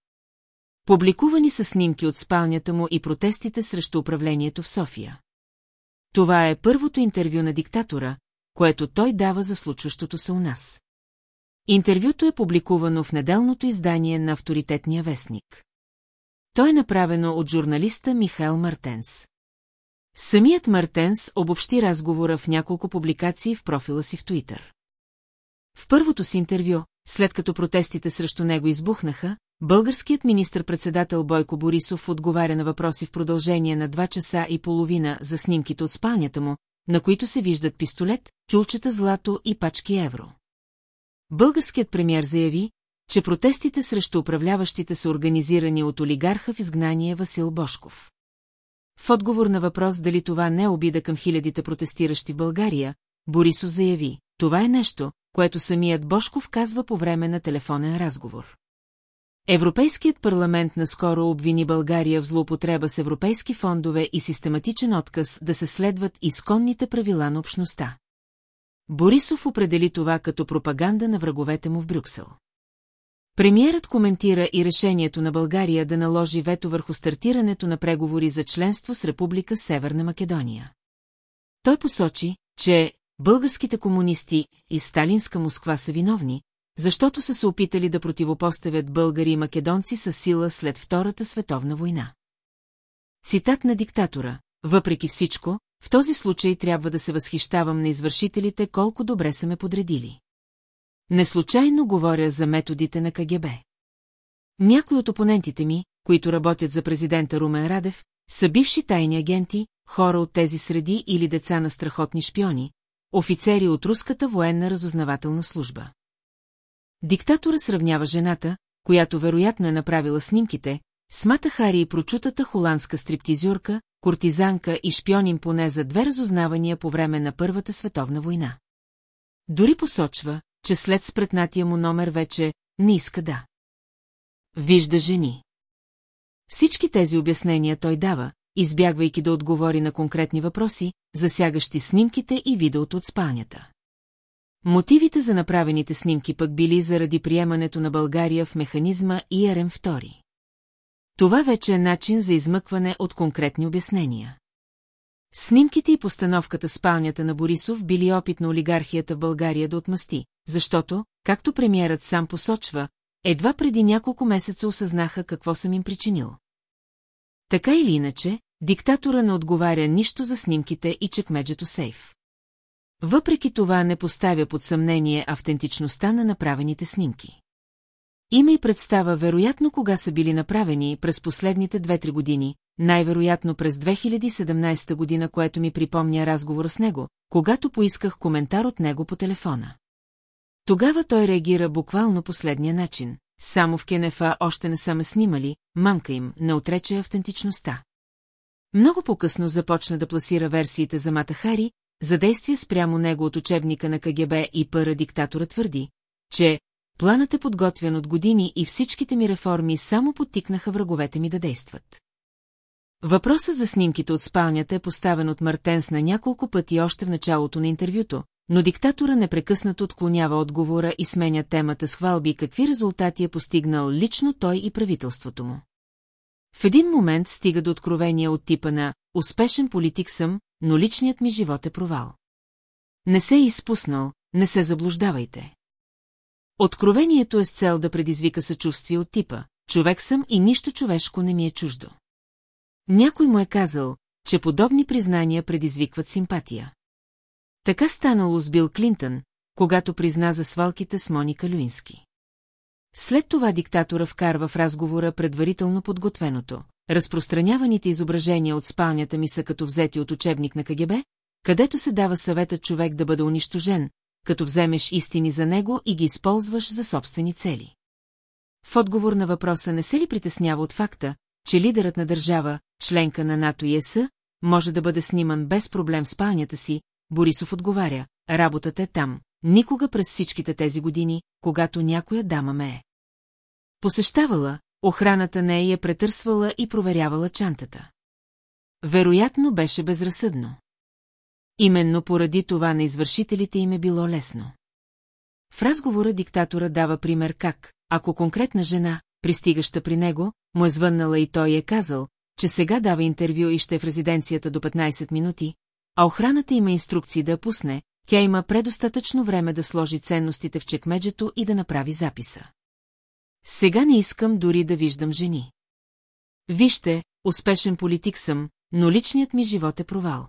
Публикувани са снимки от спалнята му и протестите срещу управлението в София. Това е първото интервю на диктатора, което той дава за случващото се у нас. Интервюто е публикувано в неделното издание на авторитетния вестник. То е направено от журналиста Михаил Мартенс. Самият Мартенс обобщи разговора в няколко публикации в профила си в Туитър. В първото си интервю, след като протестите срещу него избухнаха, българският министр-председател Бойко Борисов отговаря на въпроси в продължение на два часа и половина за снимките от спалнята му, на които се виждат пистолет, кюлчета злато и пачки евро. Българският премьер заяви, че протестите срещу управляващите са организирани от олигарха в изгнание Васил Бошков. В отговор на въпрос дали това не е обида към хилядите протестиращи в България, Борисов заяви, това е нещо, което самият Бошков казва по време на телефонен разговор. Европейският парламент наскоро обвини България в злоупотреба с европейски фондове и систематичен отказ да се следват изконните правила на общността. Борисов определи това като пропаганда на враговете му в Брюксел. Премьерът коментира и решението на България да наложи вето върху стартирането на преговори за членство с Република Северна Македония. Той посочи, че българските комунисти и сталинска Москва са виновни, защото са се опитали да противопоставят българи и македонци със сила след Втората световна война. Цитат на диктатора Въпреки всичко, в този случай трябва да се възхищавам на извършителите колко добре са ме подредили. Неслучайно говоря за методите на КГБ. Някои от опонентите ми, които работят за президента Румен Радев, са бивши тайни агенти, хора от тези среди или деца на страхотни шпиони, офицери от руската военна разузнавателна служба. Диктатора сравнява жената, която вероятно е направила снимките, с Мата Хари и прочутата холандска стриптизюрка, кортизанка и шпионин поне за две разузнавания по време на Първата световна война. Дори посочва, че след спретнатия му номер вече не иска да. Вижда жени. Всички тези обяснения той дава, избягвайки да отговори на конкретни въпроси, засягащи снимките и видеото от спалнята. Мотивите за направените снимки пък били заради приемането на България в механизма ИРМ-2. Това вече е начин за измъкване от конкретни обяснения. Снимките и постановката спалнята на Борисов били опит на олигархията в България да отмъсти, защото, както премиерът сам посочва, едва преди няколко месеца осъзнаха какво съм им причинил. Така или иначе, диктатора не отговаря нищо за снимките и чекмеджето сейф. Въпреки това не поставя под съмнение автентичността на направените снимки. Има и представа вероятно кога са били направени през последните 2-3 години, най-вероятно през 2017 година, което ми припомня разговора с него, когато поисках коментар от него по телефона. Тогава той реагира буквално последния начин. Само в Кенефа още не са ме снимали, мамка им не отрече автентичността. Много по-късно започна да пласира версиите за Мата Хари, за действие спрямо него от учебника на КГБ и пъра диктатора твърди, че планът е подготвен от години и всичките ми реформи само подтикнаха враговете ми да действат. Въпросът за снимките от спалнята е поставен от Мартенс на няколко пъти още в началото на интервюто, но диктатора непрекъснато отклонява отговора и сменя темата с хвалби какви резултати е постигнал лично той и правителството му. В един момент стига до откровения от типа на «Успешен политик съм, но личният ми живот е провал». Не се е изпуснал, не се заблуждавайте. Откровението е с цел да предизвика съчувствие от типа «Човек съм и нищо човешко не ми е чуждо». Някой му е казал, че подобни признания предизвикват симпатия. Така станало с Бил Клинтън, когато призна за свалките с Моника Люински. След това диктатора вкарва в разговора предварително подготвеното. Разпространяваните изображения от спалнята ми са като взети от учебник на КГБ, където се дава съветът човек да бъде унищожен, като вземеш истини за него и ги използваш за собствени цели. В отговор на въпроса не се ли притеснява от факта, че лидерът на държава, членка на НАТО и ЕС, може да бъде сниман без проблем в спалнята си, Борисов отговаря, работата е там, никога през всичките тези години, когато някоя дама ме е. Посещавала, охраната не е я претърсвала и проверявала чантата. Вероятно беше безразсъдно. Именно поради това на извършителите им е било лесно. В разговора диктатора дава пример как, ако конкретна жена, пристигаща при него, му е звъннала и той е казал, че сега дава интервю и ще е в резиденцията до 15 минути, а охраната има инструкции да пусне, тя има предостатъчно време да сложи ценностите в чекмеджето и да направи записа. Сега не искам дори да виждам жени. Вижте, успешен политик съм, но личният ми живот е провал.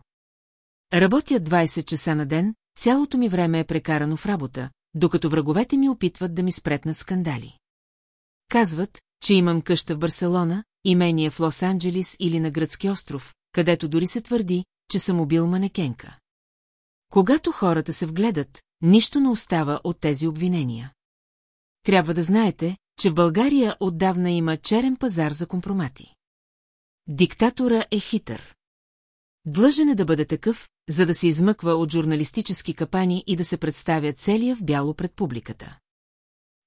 Работя 20 часа на ден, цялото ми време е прекарано в работа, докато враговете ми опитват да ми спретнат скандали. Казват, че имам къща в Барселона, имение в Лос-Анджелис или на гръцки остров, където дори се твърди, че съм убил манекенка. Когато хората се вгледат, нищо не остава от тези обвинения. Трябва да знаете, че в България отдавна има черен пазар за компромати. Диктатора е хитър. Длъжен е да бъде такъв, за да се измъква от журналистически капани и да се представя целия в бяло пред публиката.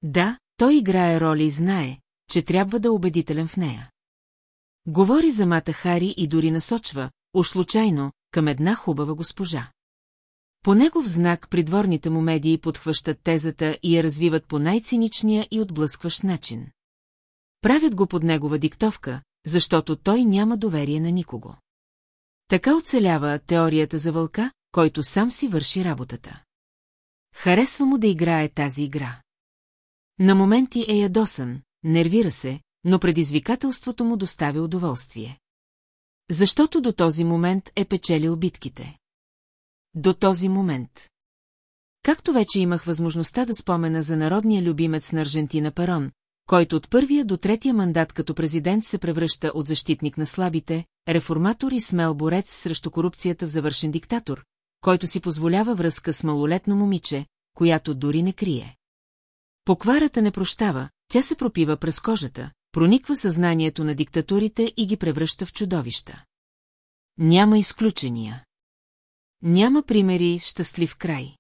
Да, той играе роли и знае, че трябва да е убедителен в нея. Говори за Мата Хари и дори насочва, уж случайно, към една хубава госпожа. По негов знак придворните му медии подхващат тезата и я развиват по най-циничния и отблъскващ начин. Правят го под негова диктовка, защото той няма доверие на никого. Така оцелява теорията за вълка, който сам си върши работата. Харесва му да играе тази игра. На моменти е ядосан, нервира се, но предизвикателството му доставя удоволствие. Защото до този момент е печелил битките. До този момент. Както вече имах възможността да спомена за народния любимец на Аржентина Парон, който от първия до третия мандат като президент се превръща от защитник на слабите, реформатор и смел борец срещу корупцията в завършен диктатор, който си позволява връзка с малолетно момиче, която дори не крие. Покварата не прощава, тя се пропива през кожата, прониква съзнанието на диктатурите и ги превръща в чудовища. Няма изключения. Няма примери щастлив край.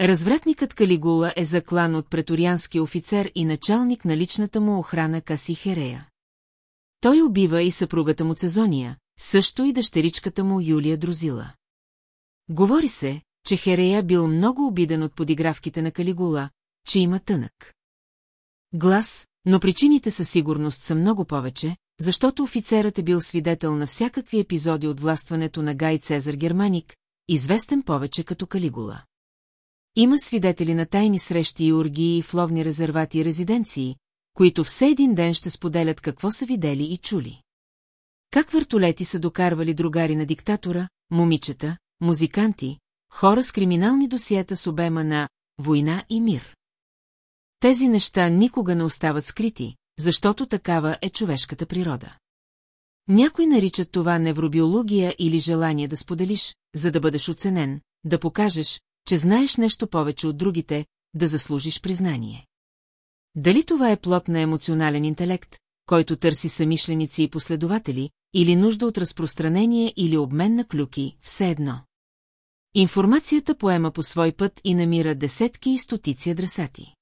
Развратникът Калигула е заклан от преториански офицер и началник на личната му охрана Каси Херея. Той убива и съпругата му Цезония, също и дъщеричката му Юлия Друзила. Говори се, че Херея бил много обиден от подигравките на Калигула, че има тънък. Глас, но причините със сигурност са много повече, защото офицерът е бил свидетел на всякакви епизоди от властването на Гай Цезар Германик, известен повече като Калигула. Има свидетели на тайни срещи и оргии в ловни резервати и резиденции, които все един ден ще споделят какво са видели и чули. Как въртолети са докарвали другари на диктатора, момичета, музиканти, хора с криминални досиета с обема на «Война и мир». Тези неща никога не остават скрити, защото такава е човешката природа. Някой наричат това невробиология или желание да споделиш, за да бъдеш оценен, да покажеш, че знаеш нещо повече от другите, да заслужиш признание. Дали това е плод на емоционален интелект, който търси самишленици и последователи, или нужда от разпространение или обмен на клюки, все едно. Информацията поема по свой път и намира десетки и стотици адресати.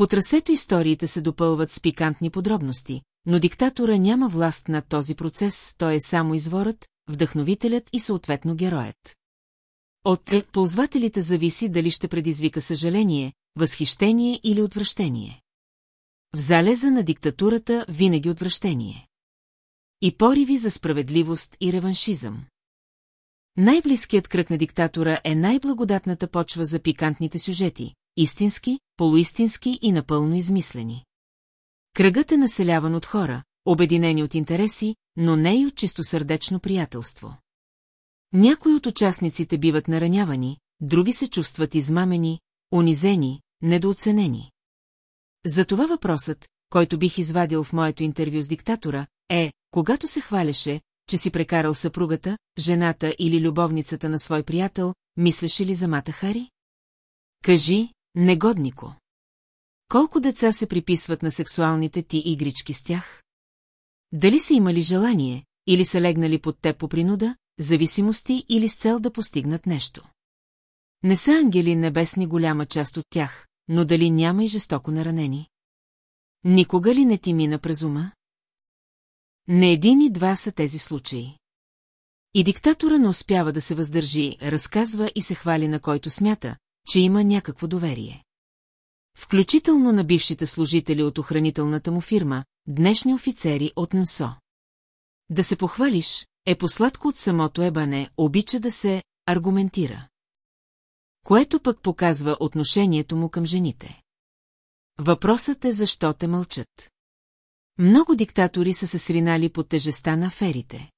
По трасето историите се допълват с пикантни подробности, но диктатора няма власт над този процес, той е само изворът, вдъхновителят и съответно героят. От ползвателите зависи дали ще предизвика съжаление, възхищение или отвращение. В залеза на диктатурата винаги отвращение. И пориви за справедливост и реваншизъм. Най-близкият кръг на диктатора е най-благодатната почва за пикантните сюжети, истински, полуистински и напълно измислени. Кръгът е населяван от хора, обединени от интереси, но не и от чистосърдечно приятелство. Някои от участниците биват наранявани, други се чувстват измамени, унизени, недооценени. Затова въпросът, който бих извадил в моето интервю с диктатора, е, когато се хвалеше, че си прекарал съпругата, жената или любовницата на свой приятел, мислеше ли за Мата Хари? Кажи, негоднико. Колко деца се приписват на сексуалните ти игрички с тях? Дали са имали желание, или са легнали под теб по принуда, зависимости или с цел да постигнат нещо? Не са ангели небесни голяма част от тях, но дали няма и жестоко наранени? Никога ли не ти мина през ума? Не един и два са тези случаи. И диктатора не успява да се въздържи, разказва и се хвали на който смята, че има някакво доверие. Включително на бившите служители от охранителната му фирма, днешни офицери от НСО. Да се похвалиш е посладко от самото ебане, обича да се аргументира. Което пък показва отношението му към жените. Въпросът е защо те мълчат. Много диктатори са се сринали под тежеста на аферите.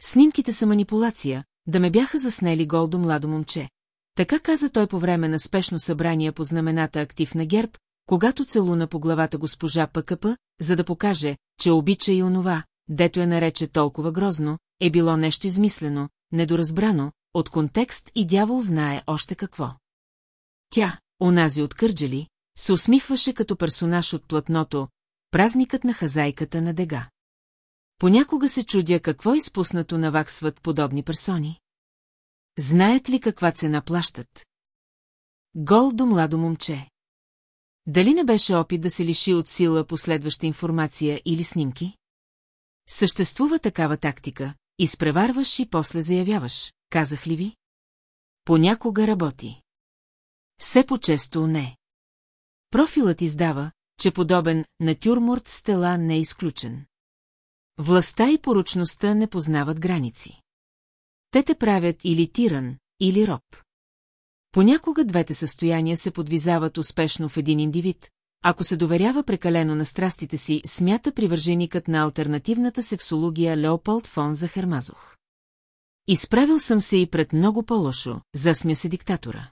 Снимките са манипулация, да ме бяха заснели голдо младо момче. Така каза той по време на спешно събрание по знамената актив на герб, когато целуна по главата госпожа ПКП, за да покаже, че обича и онова, дето я нарече толкова грозно, е било нещо измислено, недоразбрано, от контекст и дявол знае още какво. Тя, онази от Кърджали, се усмихваше като персонаж от платното «Празникът на хазайката на дега». Понякога се чудя какво изпуснато наваксват подобни персони. Знаят ли каква цена плащат? Гол до младо момче. Дали не беше опит да се лиши от сила последваща информация или снимки? Съществува такава тактика, изпреварваш и после заявяваш, казах ли ви? Понякога работи. Все по-често не. Профилът издава, че подобен натюрморт стела не е изключен. Властта и поручността не познават граници. Те те правят или тиран, или роб. Понякога двете състояния се подвизават успешно в един индивид, ако се доверява прекалено на страстите си, смята привърженикът на альтернативната сексология Леополд фон Захермазох. Изправил съм се и пред много по-лошо, засмя се диктатора.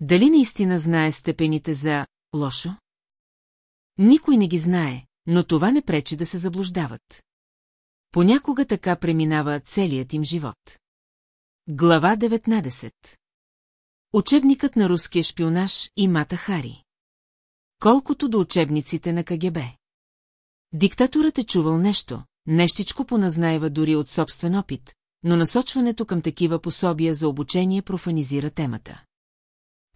Дали наистина знае степените за лошо? Никой не ги знае, но това не пречи да се заблуждават. Понякога така преминава целият им живот. Глава 19 Учебникът на руския шпионаж и Мата Хари Колкото до учебниците на КГБ. Диктаторът е чувал нещо, нещичко поназнаева дори от собствен опит, но насочването към такива пособия за обучение профанизира темата.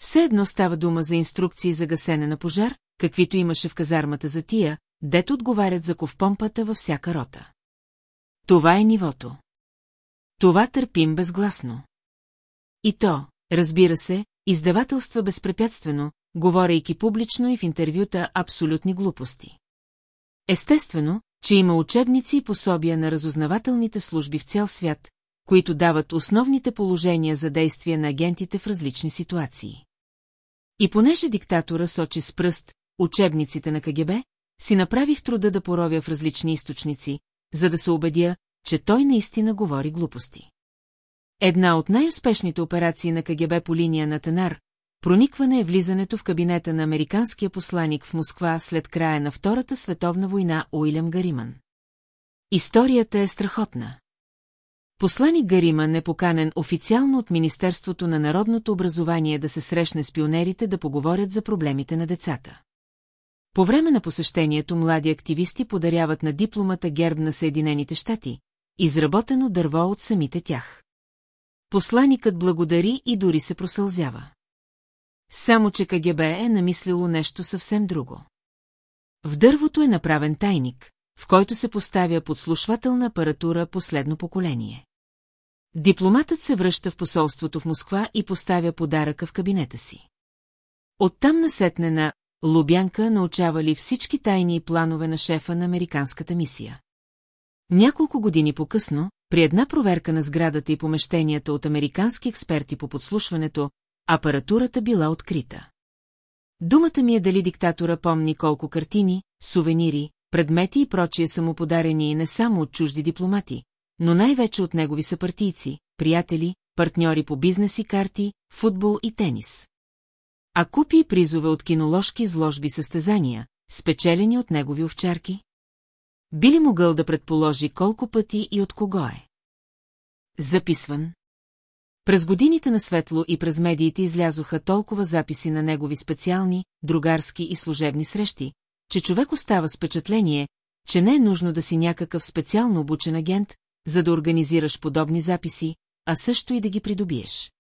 Все едно става дума за инструкции за гасене на пожар, каквито имаше в казармата за тия, дето отговарят за ковпомпата във всяка рота. Това е нивото. Това търпим безгласно. И то, разбира се, издавателства безпрепятствено, говорейки публично и в интервюта абсолютни глупости. Естествено, че има учебници и пособия на разузнавателните служби в цял свят, които дават основните положения за действие на агентите в различни ситуации. И понеже диктатора сочи с пръст учебниците на КГБ, си направих труда да поровя в различни източници, за да се убедя, че той наистина говори глупости. Една от най-успешните операции на КГБ по линия на Тенар, проникване е влизането в кабинета на американския посланик в Москва след края на Втората световна война Уилям Гариман. Историята е страхотна. Посланик Гариман е поканен официално от Министерството на народното образование да се срещне с пионерите да поговорят за проблемите на децата. По време на посещението млади активисти подаряват на дипломата герб на Съединените щати, изработено дърво от самите тях. Посланикът благодари и дори се просълзява. Само, че КГБ е намислило нещо съвсем друго. В дървото е направен тайник, в който се поставя подслушвателна апаратура последно поколение. Дипломатът се връща в посолството в Москва и поставя подаръка в кабинета си. Оттам насетне на Лубянка научавали всички тайни и планове на шефа на американската мисия. Няколко години по-късно, при една проверка на сградата и помещенията от американски експерти по подслушването, апаратурата била открита. Думата ми е дали диктатора помни колко картини, сувенири, предмети и прочие са му подарени не само от чужди дипломати, но най-вече от негови съпартийци, приятели, партньори по бизнес и карти, футбол и тенис. А купи и призове от киноложки изложби състезания, спечелени от негови овчарки? Би ли могъл да предположи колко пъти и от кого е? Записван. През годините на светло и през медиите излязоха толкова записи на негови специални, другарски и служебни срещи, че човек остава с впечатление, че не е нужно да си някакъв специално обучен агент, за да организираш подобни записи, а също и да ги придобиеш.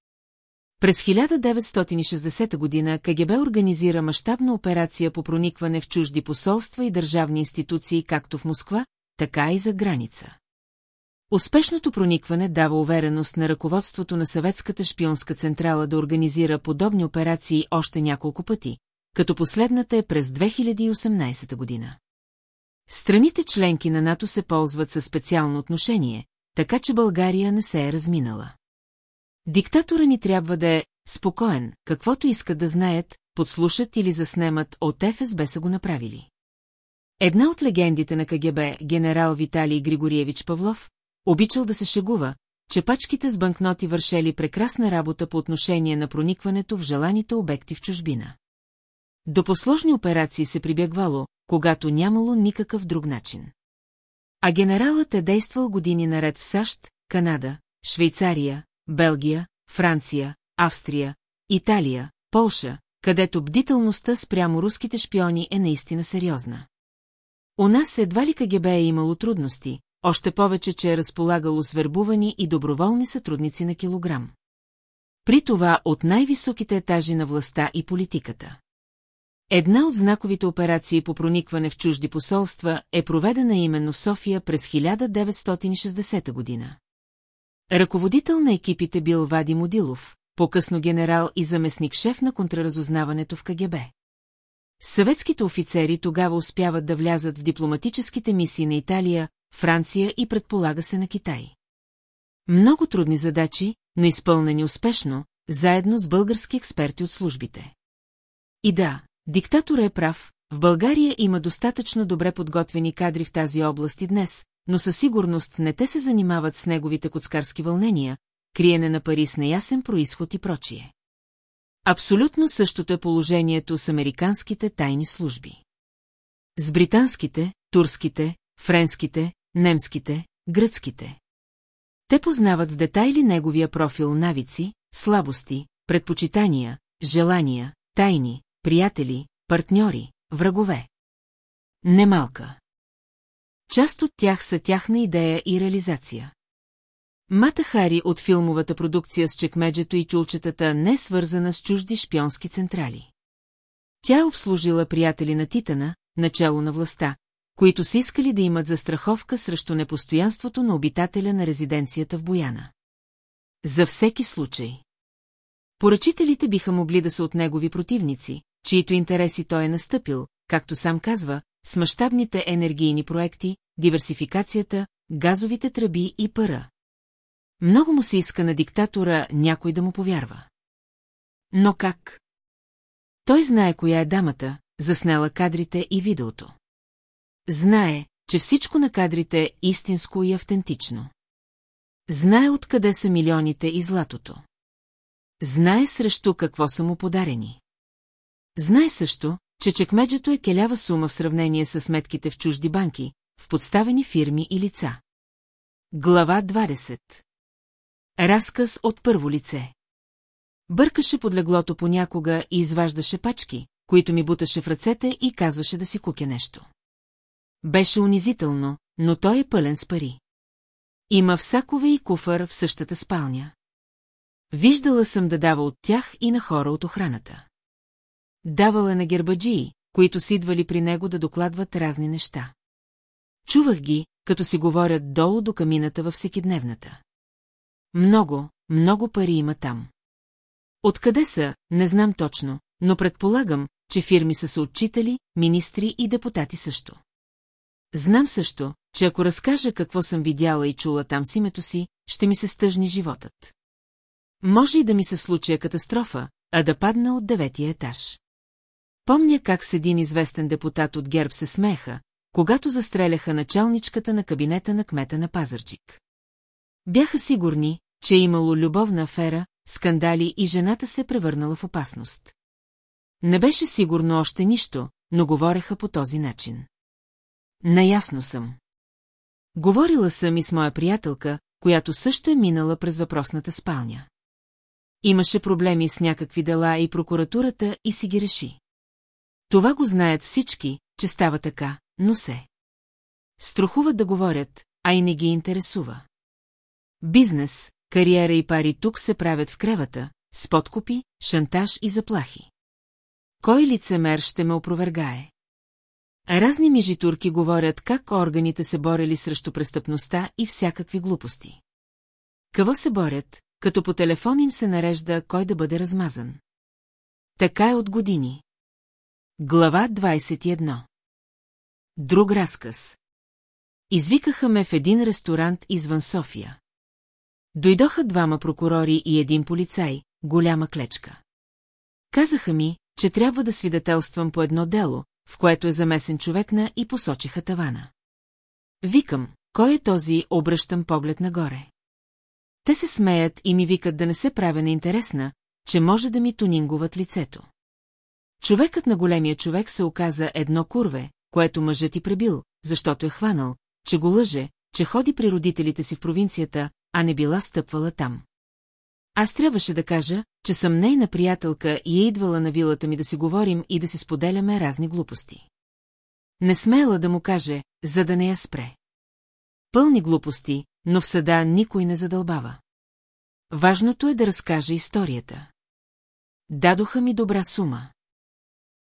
През 1960 година КГБ организира мащабна операция по проникване в чужди посолства и държавни институции както в Москва, така и за граница. Успешното проникване дава увереност на ръководството на съветската шпионска централа да организира подобни операции още няколко пъти, като последната е през 2018 година. Страните членки на НАТО се ползват със специално отношение, така че България не се е разминала. Диктатора ни трябва да е спокоен, каквото искат да знаят, подслушат или заснемат от ФСБ са го направили. Една от легендите на КГБ, генерал Виталий Григориевич Павлов, обичал да се шегува, че пачките с банкноти вършели прекрасна работа по отношение на проникването в желаните обекти в чужбина. До посложни операции се прибягвало, когато нямало никакъв друг начин. А генералът е действал години наред в САЩ, Канада, Швейцария, Белгия, Франция, Австрия, Италия, Полша, където бдителността спрямо руските шпиони е наистина сериозна. У нас едва ли КГБ е имало трудности, още повече, че е разполагало с вербувани и доброволни сътрудници на килограм. При това от най-високите етажи на властта и политиката. Една от знаковите операции по проникване в чужди посолства е проведена именно в София през 1960 година. Ръководител на екипите бил Вади Модилов, по-късно генерал и заместник-шеф на контраразузнаването в КГБ. Съветските офицери тогава успяват да влязат в дипломатическите мисии на Италия, Франция и предполага се на Китай. Много трудни задачи, но изпълнени успешно, заедно с български експерти от службите. И да, диктатора е прав, в България има достатъчно добре подготвени кадри в тази област и днес, но със сигурност не те се занимават с неговите коцкарски вълнения, криене на пари с неясен происход и прочие. Абсолютно същото е положението с американските тайни служби. С британските, турските, френските, немските, гръцките. Те познават в детайли неговия профил навици, слабости, предпочитания, желания, тайни, приятели, партньори, врагове. Немалка. Част от тях са тяхна идея и реализация. Мата Хари от филмовата продукция с чекмеджето и тюлчетата не е свързана с чужди шпионски централи. Тя е обслужила приятели на Титана, начало на властта, които са искали да имат застраховка срещу непостоянството на обитателя на резиденцията в Бояна. За всеки случай. Поръчителите биха могли да са от негови противници, чието интереси той е настъпил, както сам казва, с мащабните енергийни проекти, диверсификацията, газовите тръби и пара. Много му се иска на диктатора някой да му повярва. Но как? Той знае коя е дамата, заснела кадрите и видеото. Знае, че всичко на кадрите е истинско и автентично. Знае откъде са милионите и златото. Знае срещу какво са му подарени. Знае също, че чекмеджето е келява сума в сравнение с сметките в чужди банки, в подставени фирми и лица. Глава 20 Разказ от първо лице Бъркаше под леглото понякога и изваждаше пачки, които ми буташе в ръцете и казваше да си купя нещо. Беше унизително, но той е пълен с пари. Има всакове и куфър в същата спалня. Виждала съм да дава от тях и на хора от охраната. Давала на гербаджии, които си идвали при него да докладват разни неща. Чувах ги, като си говорят долу до камината във всекидневната. Много, много пари има там. Откъде са, не знам точно, но предполагам, че фирми са съотчитали, министри и депутати също. Знам също, че ако разкажа какво съм видяла и чула там с името си, ще ми се стъжни животът. Може и да ми се случи катастрофа, а да падна от деветия етаж. Помня как с един известен депутат от ГЕРБ се смеха, когато застреляха началничката на кабинета на кмета на Пазарчик. Бяха сигурни, че е имало любовна афера, скандали и жената се превърнала в опасност. Не беше сигурно още нищо, но говореха по този начин. Наясно съм. Говорила съм и с моя приятелка, която също е минала през въпросната спалня. Имаше проблеми с някакви дела и прокуратурата и си ги реши. Това го знаят всички, че става така, но се. Струхуват да говорят, а и не ги интересува. Бизнес, кариера и пари тук се правят в кревата, с подкупи, шантаж и заплахи. Кой лицемер ще ме опровергае? Разни мижитурки говорят как органите се борели срещу престъпността и всякакви глупости. Какво се борят, като по телефон им се нарежда кой да бъде размазан? Така е от години. Глава 21 Друг разказ Извикаха ме в един ресторант извън София. Дойдоха двама прокурори и един полицай, голяма клечка. Казаха ми, че трябва да свидетелствам по едно дело, в което е замесен човек на и посочиха тавана. Викам, кой е този, обръщам поглед нагоре. Те се смеят и ми викат да не се правя на интересна, че може да ми тунингуват лицето. Човекът на големия човек се оказа едно курве, което мъжът ти пребил, защото е хванал, че го лъже, че ходи при родителите си в провинцията, а не била стъпвала там. Аз трябваше да кажа, че съм нейна приятелка и е идвала на вилата ми да си говорим и да си споделяме разни глупости. Не смела да му каже, за да не я спре. Пълни глупости, но в съда никой не задълбава. Важното е да разкаже историята. Дадоха ми добра сума.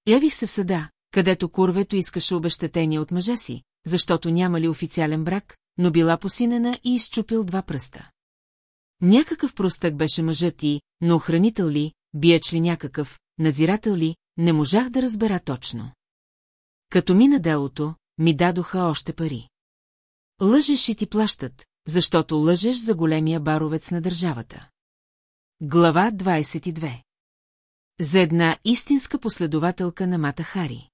Явих се в съда, където курвето искаше обещетение от мъжа си, защото няма ли официален брак, но била посинена и изчупил два пръста. Някакъв простък беше мъжът и, но охранител ли, биеч ли някакъв, надзирател ли, не можах да разбера точно. Като мина делото, ми дадоха още пари. Лъжеш и ти плащат, защото лъжеш за големия баровец на държавата. Глава 22 За една истинска последователка на Мата Хари.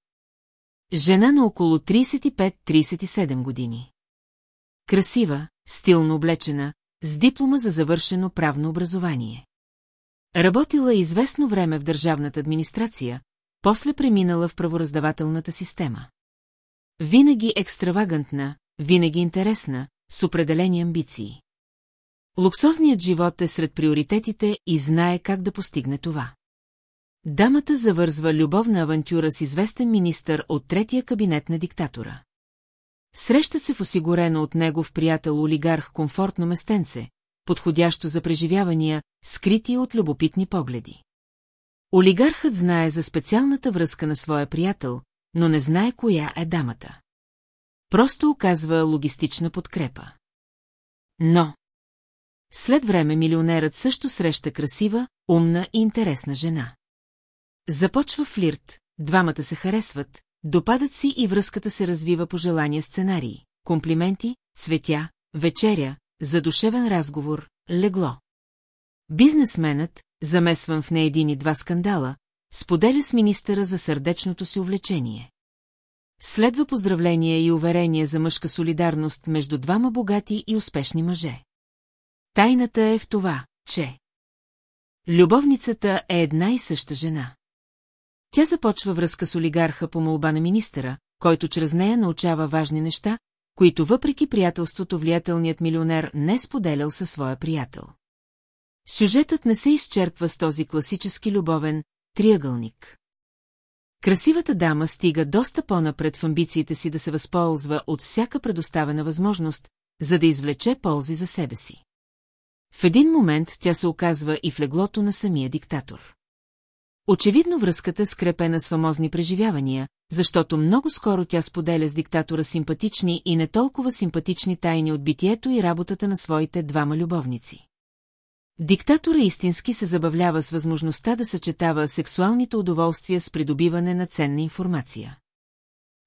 Жена на около 35-37 години. Красива, стилно облечена, с диплома за завършено правно образование. Работила известно време в държавната администрация, после преминала в правораздавателната система. Винаги екстравагантна, винаги интересна, с определени амбиции. Луксозният живот е сред приоритетите и знае как да постигне това. Дамата завързва любовна авантюра с известен министър от третия кабинет на диктатора. Срещат се в осигурено от него в приятел олигарх комфортно местенце, подходящо за преживявания, скрити от любопитни погледи. Олигархът знае за специалната връзка на своя приятел, но не знае коя е дамата. Просто оказва логистична подкрепа. Но... След време милионерът също среща красива, умна и интересна жена. Започва флирт, двамата се харесват, допадат си и връзката се развива по желания сценарии. Комплименти, цветя, вечеря, задушевен разговор, легло. Бизнесменът, замесван в не един и два скандала, споделя с министъра за сърдечното си увлечение. Следва поздравление и уверение за мъжка солидарност между двама богати и успешни мъже. Тайната е в това, че любовницата е една и съща жена. Тя започва връзка с олигарха по молба на министъра, който чрез нея научава важни неща, които въпреки приятелството влиятелният милионер не споделял със своя приятел. Сюжетът не се изчерпва с този класически любовен триъгълник. Красивата дама стига доста по-напред в амбициите си да се възползва от всяка предоставена възможност, за да извлече ползи за себе си. В един момент тя се оказва и в леглото на самия диктатор. Очевидно връзката скрепена с фамозни преживявания, защото много скоро тя споделя с диктатора симпатични и не толкова симпатични тайни от битието и работата на своите двама любовници. Диктатора истински се забавлява с възможността да съчетава сексуалните удоволствия с придобиване на ценна информация.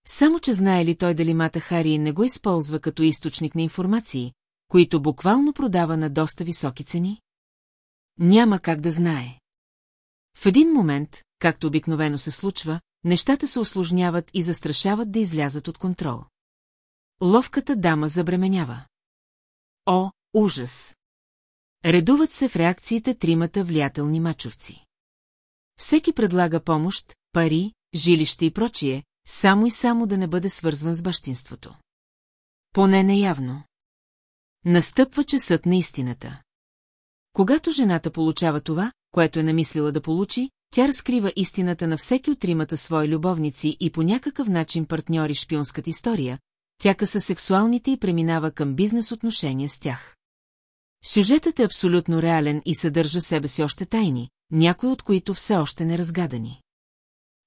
Само, че знае ли той дали Мата Хари не го използва като източник на информации, които буквално продава на доста високи цени? Няма как да знае. В един момент, както обикновено се случва, нещата се осложняват и застрашават да излязат от контрол. Ловката дама забременява. О, ужас! Редуват се в реакциите тримата влиятелни мачовци. Всеки предлага помощ, пари, жилище и прочие, само и само да не бъде свързван с бащинството. Поне неявно. Настъпва часът на истината. Когато жената получава това, което е намислила да получи, тя разкрива истината на всеки от тримата свои любовници и по някакъв начин партньори шпионската история, тя къса сексуалните и преминава към бизнес отношения с тях. Сюжетът е абсолютно реален и съдържа себе си още тайни, някои от които все още не разгадани.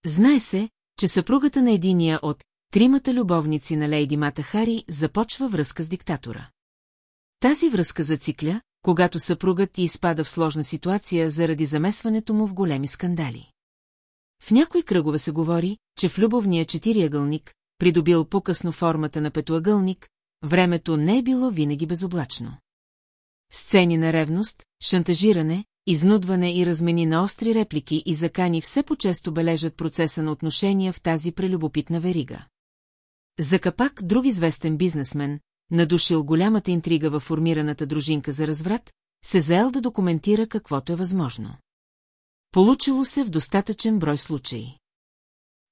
Знае се, че съпругата на единия от тримата любовници на Лейди Мата Хари започва връзка с диктатора. Тази връзка зацикля, когато съпругът ти изпада в сложна ситуация заради замесването му в големи скандали. В някои кръгове се говори, че в любовния четириъгълник, придобил по-късно формата на петоъгълник, времето не е било винаги безоблачно. Сцени на ревност, шантажиране, изнудване и размени на остри реплики и закани все по-често бележат процеса на отношения в тази прелюбопитна верига. За капак друг известен бизнесмен, надушил голямата интрига във формираната дружинка за разврат, се заел да документира каквото е възможно. Получило се в достатъчен брой случаи.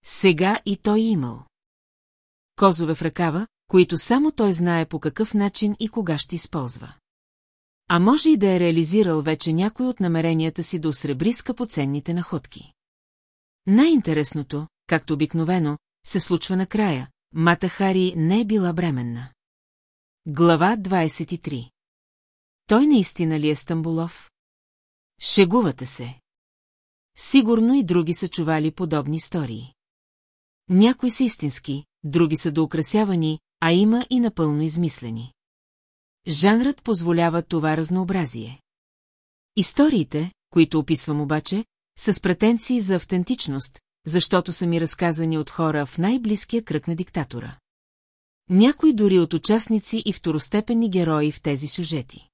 Сега и той имал. Козове в ръкава, които само той знае по какъв начин и кога ще използва. А може и да е реализирал вече някой от намеренията си да осребри скъпоценните находки. Най-интересното, както обикновено, се случва накрая. Мата Хари не е била бременна. Глава 23 Той наистина ли е Стамбулов? Шегувате се. Сигурно и други са чували подобни истории. Някои са истински, други са доукрасявани, а има и напълно измислени. Жанрът позволява това разнообразие. Историите, които описвам обаче, са с претенции за автентичност, защото са ми разказани от хора в най-близкия кръг на диктатора. Някои дори от участници и второстепенни герои в тези сюжети.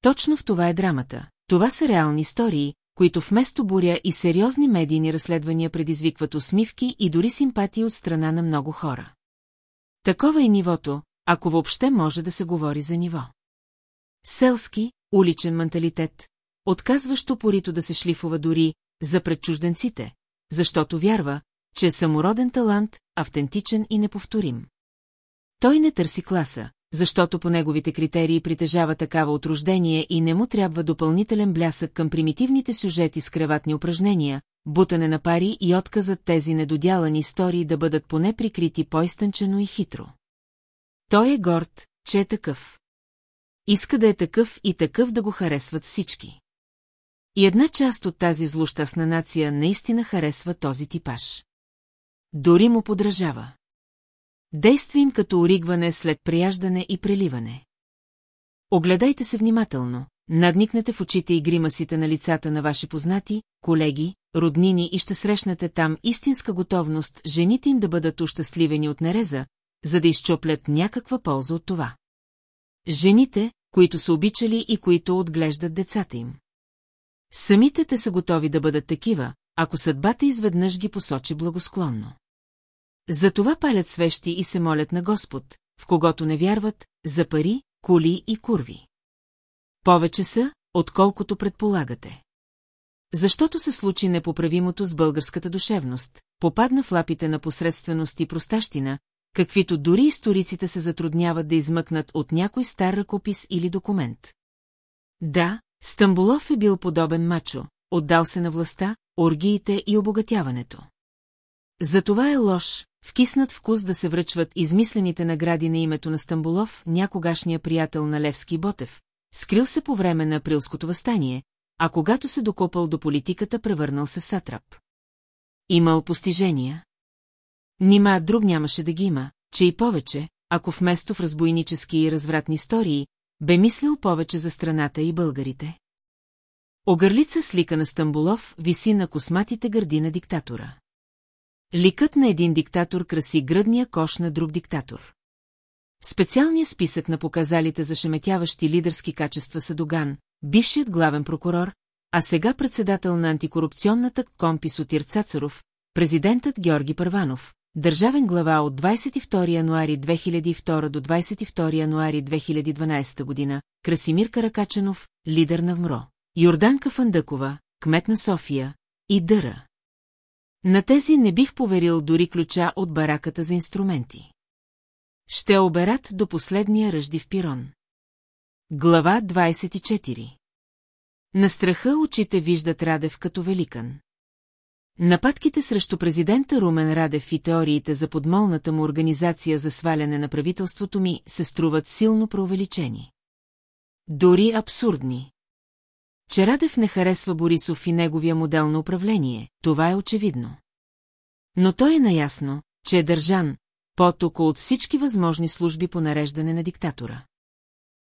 Точно в това е драмата. Това са реални истории, които вместо буря и сериозни медийни разследвания предизвикват усмивки и дори симпатии от страна на много хора. Такова е нивото, ако въобще може да се говори за ниво. Селски, уличен менталитет, отказващо порито да се шлифува дори за предчужденците, защото вярва, че е самороден талант, автентичен и неповторим. Той не търси класа, защото по неговите критерии притежава такава от рождение и не му трябва допълнителен блясък към примитивните сюжети с креватни упражнения, бутане на пари и отказът тези недодялани истории да бъдат поне прикрити по-изтънчено и хитро. Той е горд, че е такъв. Иска да е такъв и такъв да го харесват всички. И една част от тази злощастна нация наистина харесва този типаж. Дори му подражава. Действа им като оригване след прияждане и преливане. Огледайте се внимателно, надникнете в очите и гримасите на лицата на ваши познати, колеги, роднини и ще срещнете там истинска готовност жените им да бъдат ущастливени от нереза, за да изчоплят някаква полза от това. Жените, които са обичали и които отглеждат децата им. Самите те са готови да бъдат такива, ако съдбата изведнъж ги посочи благосклонно. Затова палят свещи и се молят на Господ, в когото не вярват, за пари, коли и курви. Повече са, отколкото предполагате. Защото се случи непоправимото с българската душевност, попадна в лапите на посредственост и простащина, каквито дори историците се затрудняват да измъкнат от някой стар ръкопис или документ. Да, Стамбулов е бил подобен мачо, отдал се на властта, оргиите и обогатяването. Затова е лош, вкиснат вкус да се връчват измислените награди на името на Стамбулов, някогашния приятел на Левски Ботев, скрил се по време на априлското възстание, а когато се докопал до политиката, превърнал се в сатрап. Имал постижения. Нима друг нямаше да ги има, че и повече, ако вместо в разбойнически и развратни истории, бе мислил повече за страната и българите. Огърлица с лика на Стамбулов виси на косматите гърди на диктатора. Ликът на един диктатор краси гръдния кош на друг диктатор. Специалният списък на показалите за шеметяващи лидерски качества са Доган, бившият главен прокурор, а сега председател на антикорупционната компи Сотир Цацаров, президентът Георги Първанов, държавен глава от 22 януари 2002 до 22 януари 2012 година, Красимир Каракаченов, лидер на ВМРО, Йорданка Фандъкова, кмет на София и Дъра. На тези не бих поверил дори ключа от бараката за инструменти. Ще оберат до последния ръждив пирон. Глава 24 На страха очите виждат Радев като великан. Нападките срещу президента Румен Радев и теориите за подмолната му организация за сваляне на правителството ми се струват силно преувеличени. Дори абсурдни. Че Радев не харесва Борисов и неговия модел на управление, това е очевидно. Но той е наясно, че е държан, потоко от всички възможни служби по нареждане на диктатора.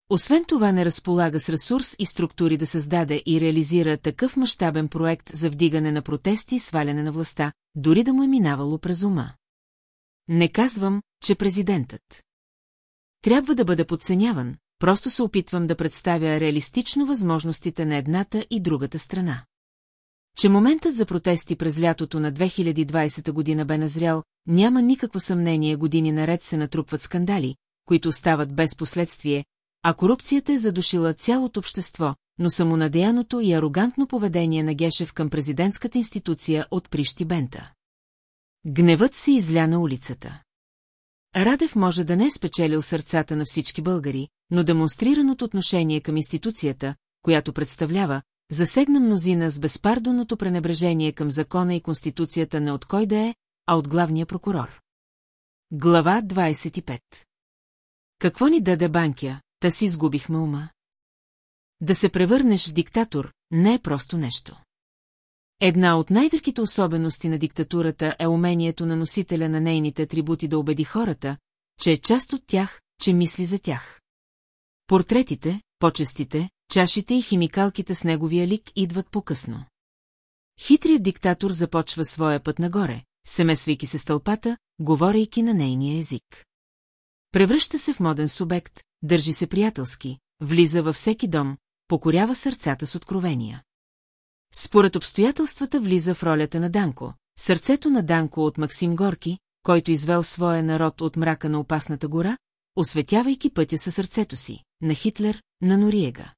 Освен това не разполага с ресурс и структури да създаде и реализира такъв мащабен проект за вдигане на протести и сваляне на властта, дори да му е минавало през ума. Не казвам, че президентът трябва да бъде подценяван, просто се опитвам да представя реалистично възможностите на едната и другата страна. Че моментът за протести през лятото на 2020 година бе назрял, няма никакво съмнение години наред се натрупват скандали, които стават без последствие, а корупцията е задушила цялото общество, но самонадеяното и арогантно поведение на Гешев към президентската институция от Прищи Бента. Гневът се изля на улицата. Радев може да не е спечелил сърцата на всички българи, но демонстрираното отношение към институцията, която представлява, засегна мнозина с безпардонното пренебрежение към закона и конституцията не от кой да е, а от главния прокурор. Глава 25 Какво ни даде банкя, та си изгубихме ума? Да се превърнеш в диктатор не е просто нещо. Една от най-дърките особености на диктатурата е умението на носителя на нейните атрибути да убеди хората, че е част от тях, че мисли за тях. Портретите, почестите, чашите и химикалките с неговия лик идват по-късно. Хитрият диктатор започва своя път нагоре, семесвайки се с тълпата, говорейки на нейния език. Превръща се в моден субект, държи се приятелски, влиза във всеки дом, покорява сърцата с откровения. Според обстоятелствата влиза в ролята на Данко, сърцето на Данко от Максим Горки, който извел своя народ от мрака на опасната гора, осветявайки пътя със сърцето си, на Хитлер, на Нориега.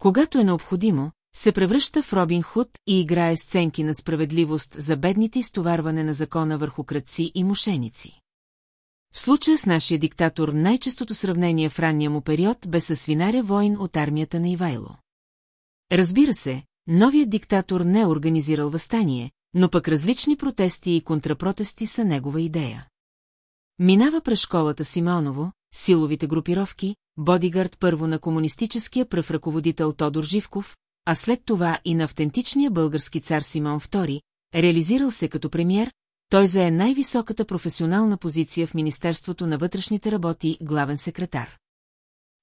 Когато е необходимо, се превръща в Робин Худ и играе сценки на справедливост за бедните изтоварване на закона върху кръци и мошеници. В случая с нашия диктатор най-честото сравнение в ранния му период бе със свинаря воин от армията на Ивайло. Разбира се, новият диктатор не е организирал възстание, но пък различни протести и контрапротести са негова идея. Минава през школата Симеоново, силовите групировки, бодигард първо на комунистическия пръв ръководител Тодор Живков, а след това и на автентичния български цар Симон II, реализирал се като премьер, той зае най-високата професионална позиция в Министерството на вътрешните работи главен секретар.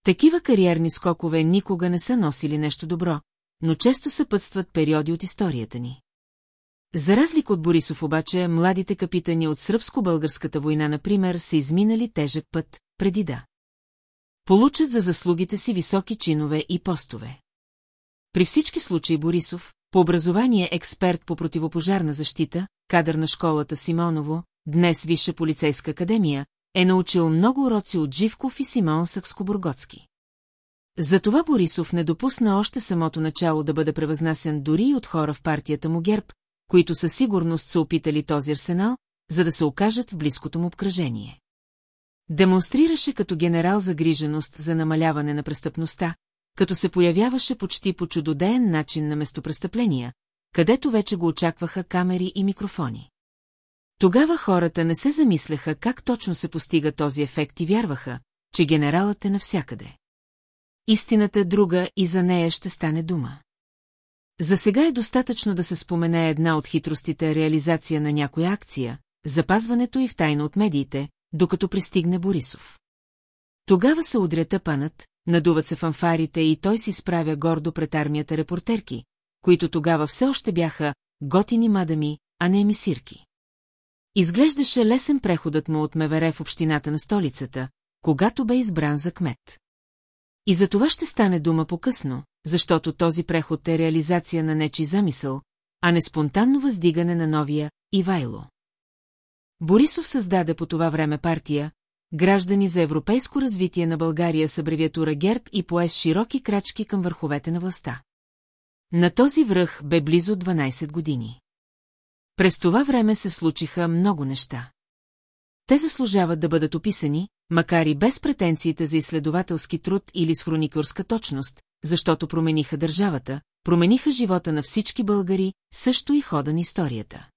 Такива кариерни скокове никога не са носили нещо добро, но често съпътстват периоди от историята ни. За разлика от Борисов обаче, младите капитани от сръбско-българската война, например, са изминали тежък път, преди да получат за заслугите си високи чинове и постове. При всички случаи Борисов, по образование експерт по противопожарна защита, кадър на школата Симоново, днес Висша полицейска академия, е научил много уроци от Живков и Симон Сакскобургоцки. Затова Борисов не допусна още самото начало да бъде превъзнасен дори и от хора в партията му ГЕРБ, които със сигурност са опитали този арсенал, за да се окажат в близкото му обкръжение. Демонстрираше като генерал загриженост за намаляване на престъпността, като се появяваше почти по чудодеен начин на местопрестъпления, където вече го очакваха камери и микрофони. Тогава хората не се замисляха как точно се постига този ефект и вярваха, че генералът е навсякъде. Истината друга и за нея ще стане дума. За сега е достатъчно да се спомене една от хитростите реализация на някоя акция, запазването и в тайна от медиите, докато пристигне Борисов. Тогава се удря тъпанът, надуват се фанфарите и той си справя гордо пред армията репортерки, които тогава все още бяха готини мадами, а не емисирки. Изглеждаше лесен преходът му от Мевере в общината на столицата, когато бе избран за кмет. И за това ще стане дума по-късно, защото този преход е реализация на нечи замисъл, а не спонтанно въздигане на новия Ивайло. Борисов създаде по това време партия, граждани за европейско развитие на България с абревиатура ГЕРБ и пое с широки крачки към върховете на властта. На този връх бе близо 12 години. През това време се случиха много неща. Те заслужават да бъдат описани, макар и без претенциите за изследователски труд или с хроникорска точност, защото промениха държавата, промениха живота на всички българи, също и хода на историята.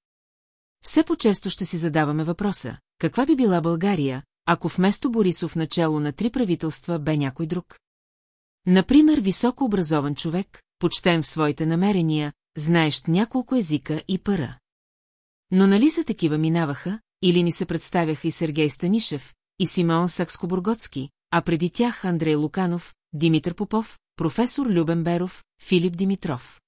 Все по-често ще си задаваме въпроса, каква би била България, ако вместо Борисов начало на три правителства бе някой друг? Например, високо образован човек, почтен в своите намерения, знаещ няколко езика и пара. Но нали за такива минаваха, или ни се представяха и Сергей Станишев, и Симеон Сакскобургоцки, а преди тях Андрей Луканов, Димитър Попов, професор Любен Беров, Филип Димитров.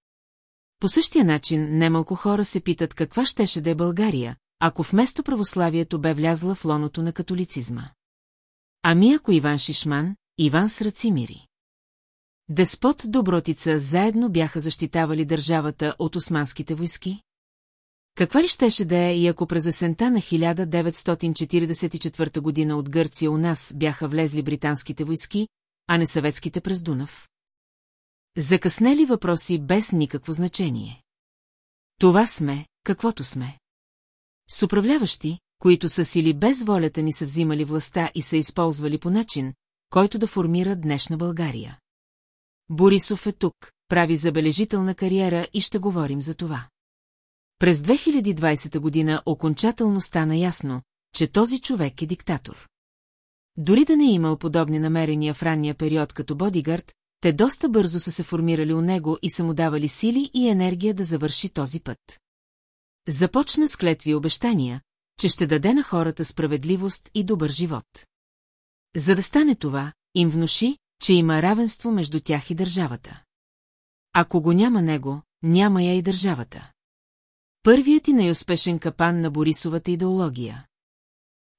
По същия начин немалко хора се питат каква щеше да е България, ако вместо православието бе влязла в лоното на католицизма. Ами ако Иван Шишман, Иван Срацимири. Деспот Добротица заедно бяха защитавали държавата от османските войски? Каква ли щеше да е и ако през есента на 1944 година от Гърция у нас бяха влезли британските войски, а не съветските през Дунав? Закъснели въпроси без никакво значение. Това сме, каквото сме. С управляващи, които са сили без волята ни са взимали властта и са използвали по начин, който да формира днешна България. Борисов е тук, прави забележителна кариера и ще говорим за това. През 2020 година окончателно стана ясно, че този човек е диктатор. Дори да не е имал подобни намерения в ранния период като бодигард, те доста бързо са се формирали у него и са му давали сили и енергия да завърши този път. Започна с клетви обещания, че ще даде на хората справедливост и добър живот. За да стане това, им внуши, че има равенство между тях и държавата. Ако го няма него, няма я и държавата. Първият и най-успешен капан на Борисовата идеология.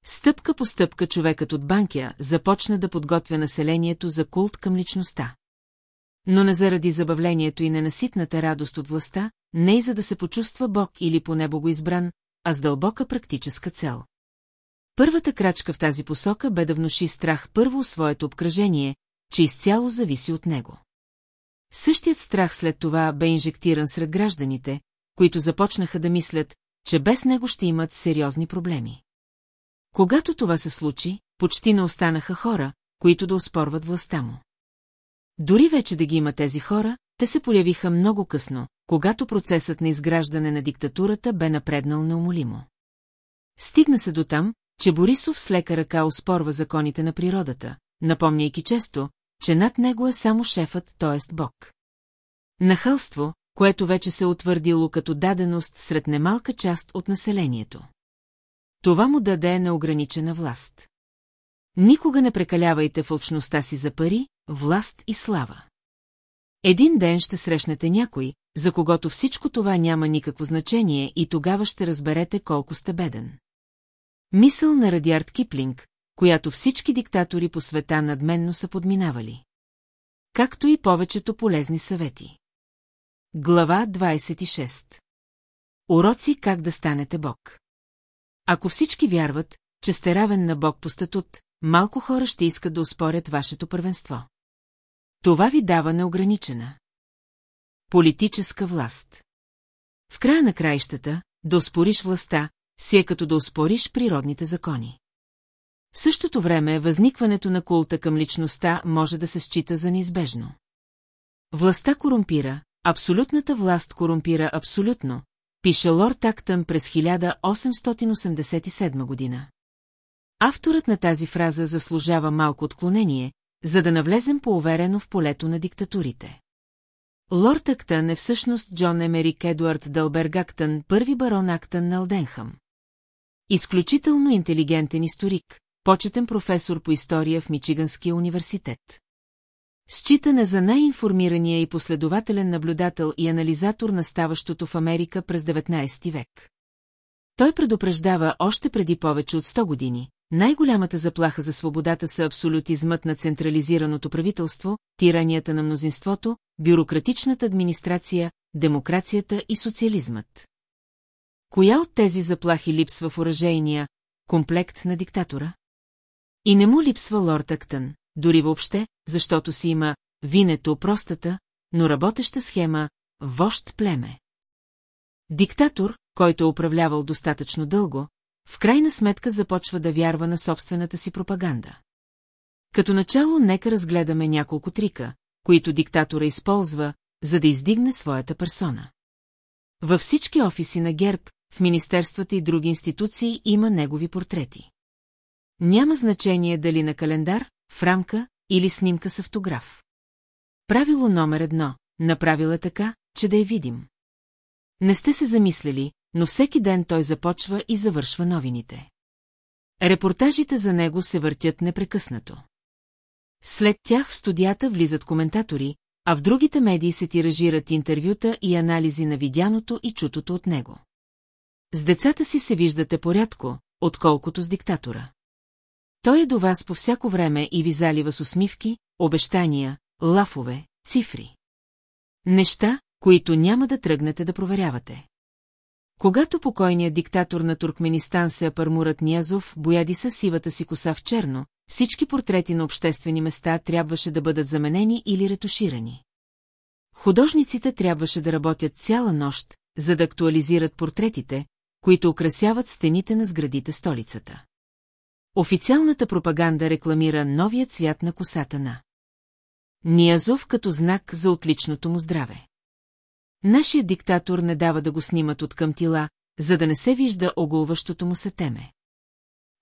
Стъпка по стъпка човекът от Банкя започна да подготвя населението за култ към личността. Но не заради забавлението и ненаситната радост от властта, не и за да се почувства Бог или поне богоизбран, а с дълбока практическа цел. Първата крачка в тази посока бе да внуши страх първо своето обкръжение, че изцяло зависи от него. Същият страх след това бе инжектиран сред гражданите, които започнаха да мислят, че без него ще имат сериозни проблеми. Когато това се случи, почти не останаха хора, които да оспорват властта му. Дори вече да ги има тези хора, те се появиха много късно, когато процесът на изграждане на диктатурата бе напреднал неумолимо. Стигна се до там, че Борисов с лека ръка оспорва законите на природата, напомняйки често, че над него е само шефът, т.е. Бог. Нахълство, което вече се утвърдило като даденост сред немалка част от населението. Това му даде неограничена власт. Никога не прекалявайте в общността си за пари, власт и слава. Един ден ще срещнете някой, за когото всичко това няма никакво значение и тогава ще разберете колко сте беден. Мисъл на Радиард Киплинг, която всички диктатори по света надменно са подминавали. Както и повечето полезни съвети. Глава 26 Уроци как да станете Бог Ако всички вярват, че сте равен на Бог по статут, малко хора ще искат да успорят вашето първенство. Това ви дава неограничена. Политическа власт. В края на краищата, да успориш властта, си е като да успориш природните закони. В същото време възникването на култа към личността може да се счита за неизбежно. Властта корумпира, абсолютната власт корумпира абсолютно, пише Лорд Актън през 1887 година. Авторът на тази фраза заслужава малко отклонение, за да навлезем по-уверено в полето на диктатурите. Лорд Актън е всъщност Джон Емерик Едуард Дълберг Актън, първи барон Актън на Алденхам. Изключително интелигентен историк, почетен професор по история в Мичиганския университет. Считане за най-информирания и последователен наблюдател и анализатор на ставащото в Америка през 19 век. Той предупреждава още преди повече от 100 години. Най-голямата заплаха за свободата са абсолютизмът на централизираното правителство, тиранията на мнозинството, бюрократичната администрация, демокрацията и социализмът. Коя от тези заплахи липсва в оръжейния комплект на диктатора? И не му липсва лорд Актън, дори въобще, защото си има винето простата, но работеща схема вожд племе. Диктатор, който е управлявал достатъчно дълго, в крайна сметка започва да вярва на собствената си пропаганда. Като начало нека разгледаме няколко трика, които диктатора използва, за да издигне своята персона. Във всички офиси на ГЕРБ, в министерствата и други институции има негови портрети. Няма значение дали на календар, в рамка или снимка с автограф. Правило номер едно – направил е така, че да я видим. Не сте се замислили, но всеки ден той започва и завършва новините. Репортажите за него се въртят непрекъснато. След тях в студията влизат коментатори, а в другите медии се тиражират интервюта и анализи на видяното и чутото от него. С децата си се виждате порядко, отколкото с диктатора. Той е до вас по всяко време и ви залива с усмивки, обещания, лафове, цифри. Неща, които няма да тръгнете да проверявате. Когато покойният диктатор на Туркменистан се Апармурат Ниязов бояди с сивата си коса в черно, всички портрети на обществени места трябваше да бъдат заменени или ретуширани. Художниците трябваше да работят цяла нощ, за да актуализират портретите, които украсяват стените на сградите столицата. Официалната пропаганда рекламира новия цвят на косата на Ниязов като знак за отличното му здраве. Нашият диктатор не дава да го снимат от към тила, за да не се вижда оголващото му се теме.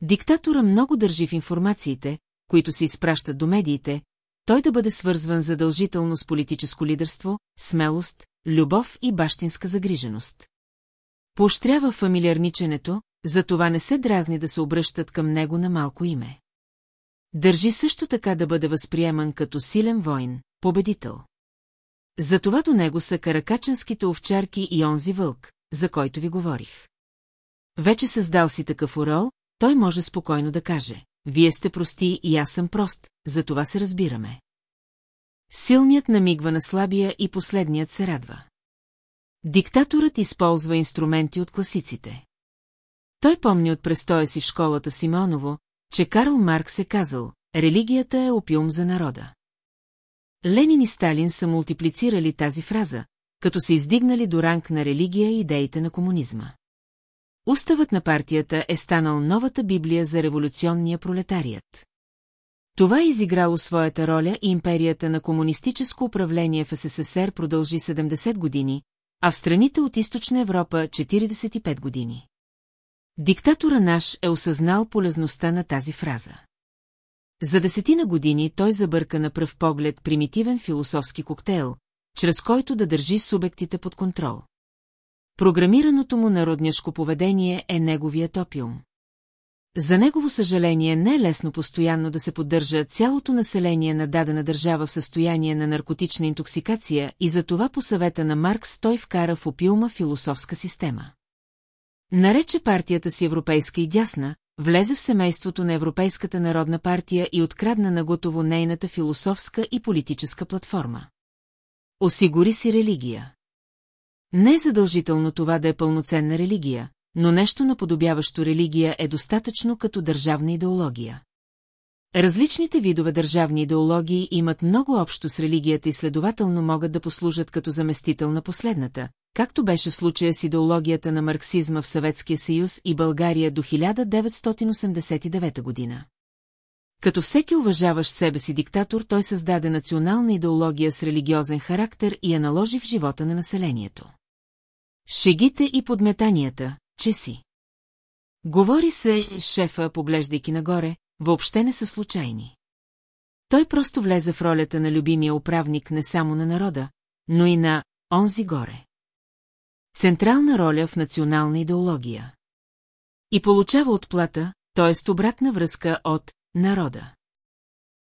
Диктатора много държи в информациите, които се изпращат до медиите, той да бъде свързван задължително с политическо лидерство, смелост, любов и бащинска загриженост. Поощрява фамилиарниченето, затова не се дразни да се обръщат към него на малко име. Държи също така да бъде възприеман като силен воин, победител. Затова до него са каракаченските овчарки и онзи вълк, за който ви говорих. Вече създал си такъв орол, той може спокойно да каже, вие сте прости и аз съм прост, за това се разбираме. Силният намигва на слабия и последният се радва. Диктаторът използва инструменти от класиците. Той помни от престоя си в школата Симеоново, че Карл Маркс е казал, религията е опиум за народа. Ленин и Сталин са мултиплицирали тази фраза, като се издигнали до ранг на религия и идеите на комунизма. Уставът на партията е станал новата библия за революционния пролетарият. Това е изиграло своята роля и империята на комунистическо управление в СССР продължи 70 години, а в страните от Източна Европа 45 години. Диктатора наш е осъзнал полезността на тази фраза. За десетина години той забърка на пръв поглед примитивен философски коктейл, чрез който да държи субектите под контрол. Програмираното му народняшко поведение е неговият опиум. За негово съжаление не е лесно постоянно да се поддържа цялото население на дадена държава в състояние на наркотична интоксикация и за това по съвета на Маркс той вкара в опиума философска система. Нарече партията си европейска и дясна, влезе в семейството на Европейската народна партия и открадна на готово нейната философска и политическа платформа. Осигури си религия. Не е задължително това да е пълноценна религия, но нещо наподобяващо религия е достатъчно като държавна идеология. Различните видове държавни идеологии имат много общо с религията и следователно могат да послужат като заместител на последната, както беше в случая с идеологията на марксизма в Съветския съюз и България до 1989 година. Като всеки уважаващ себе си диктатор, той създаде национална идеология с религиозен характер и я наложи в живота на населението. Шегите и подметанията, че си. Говори се, шефа, поглеждайки нагоре, въобще не са случайни. Той просто влезе в ролята на любимия управник не само на народа, но и на онзи горе. Централна роля в национална идеология. И получава отплата, т.е. обратна връзка от народа.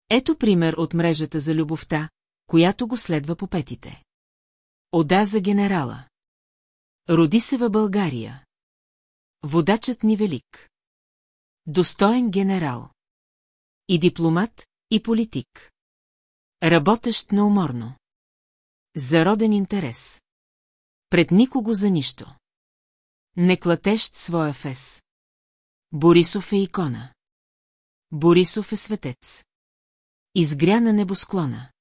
Ето пример от мрежата за любовта, която го следва по петите. Ода за генерала. Роди се във България. Водачът ни велик. Достоен генерал. И дипломат, и политик. Работещ неуморно. Зароден интерес. Пред никого за нищо. Не клатещ своя фес. Борисов е икона. Борисов е светец. Изгря на небосклона.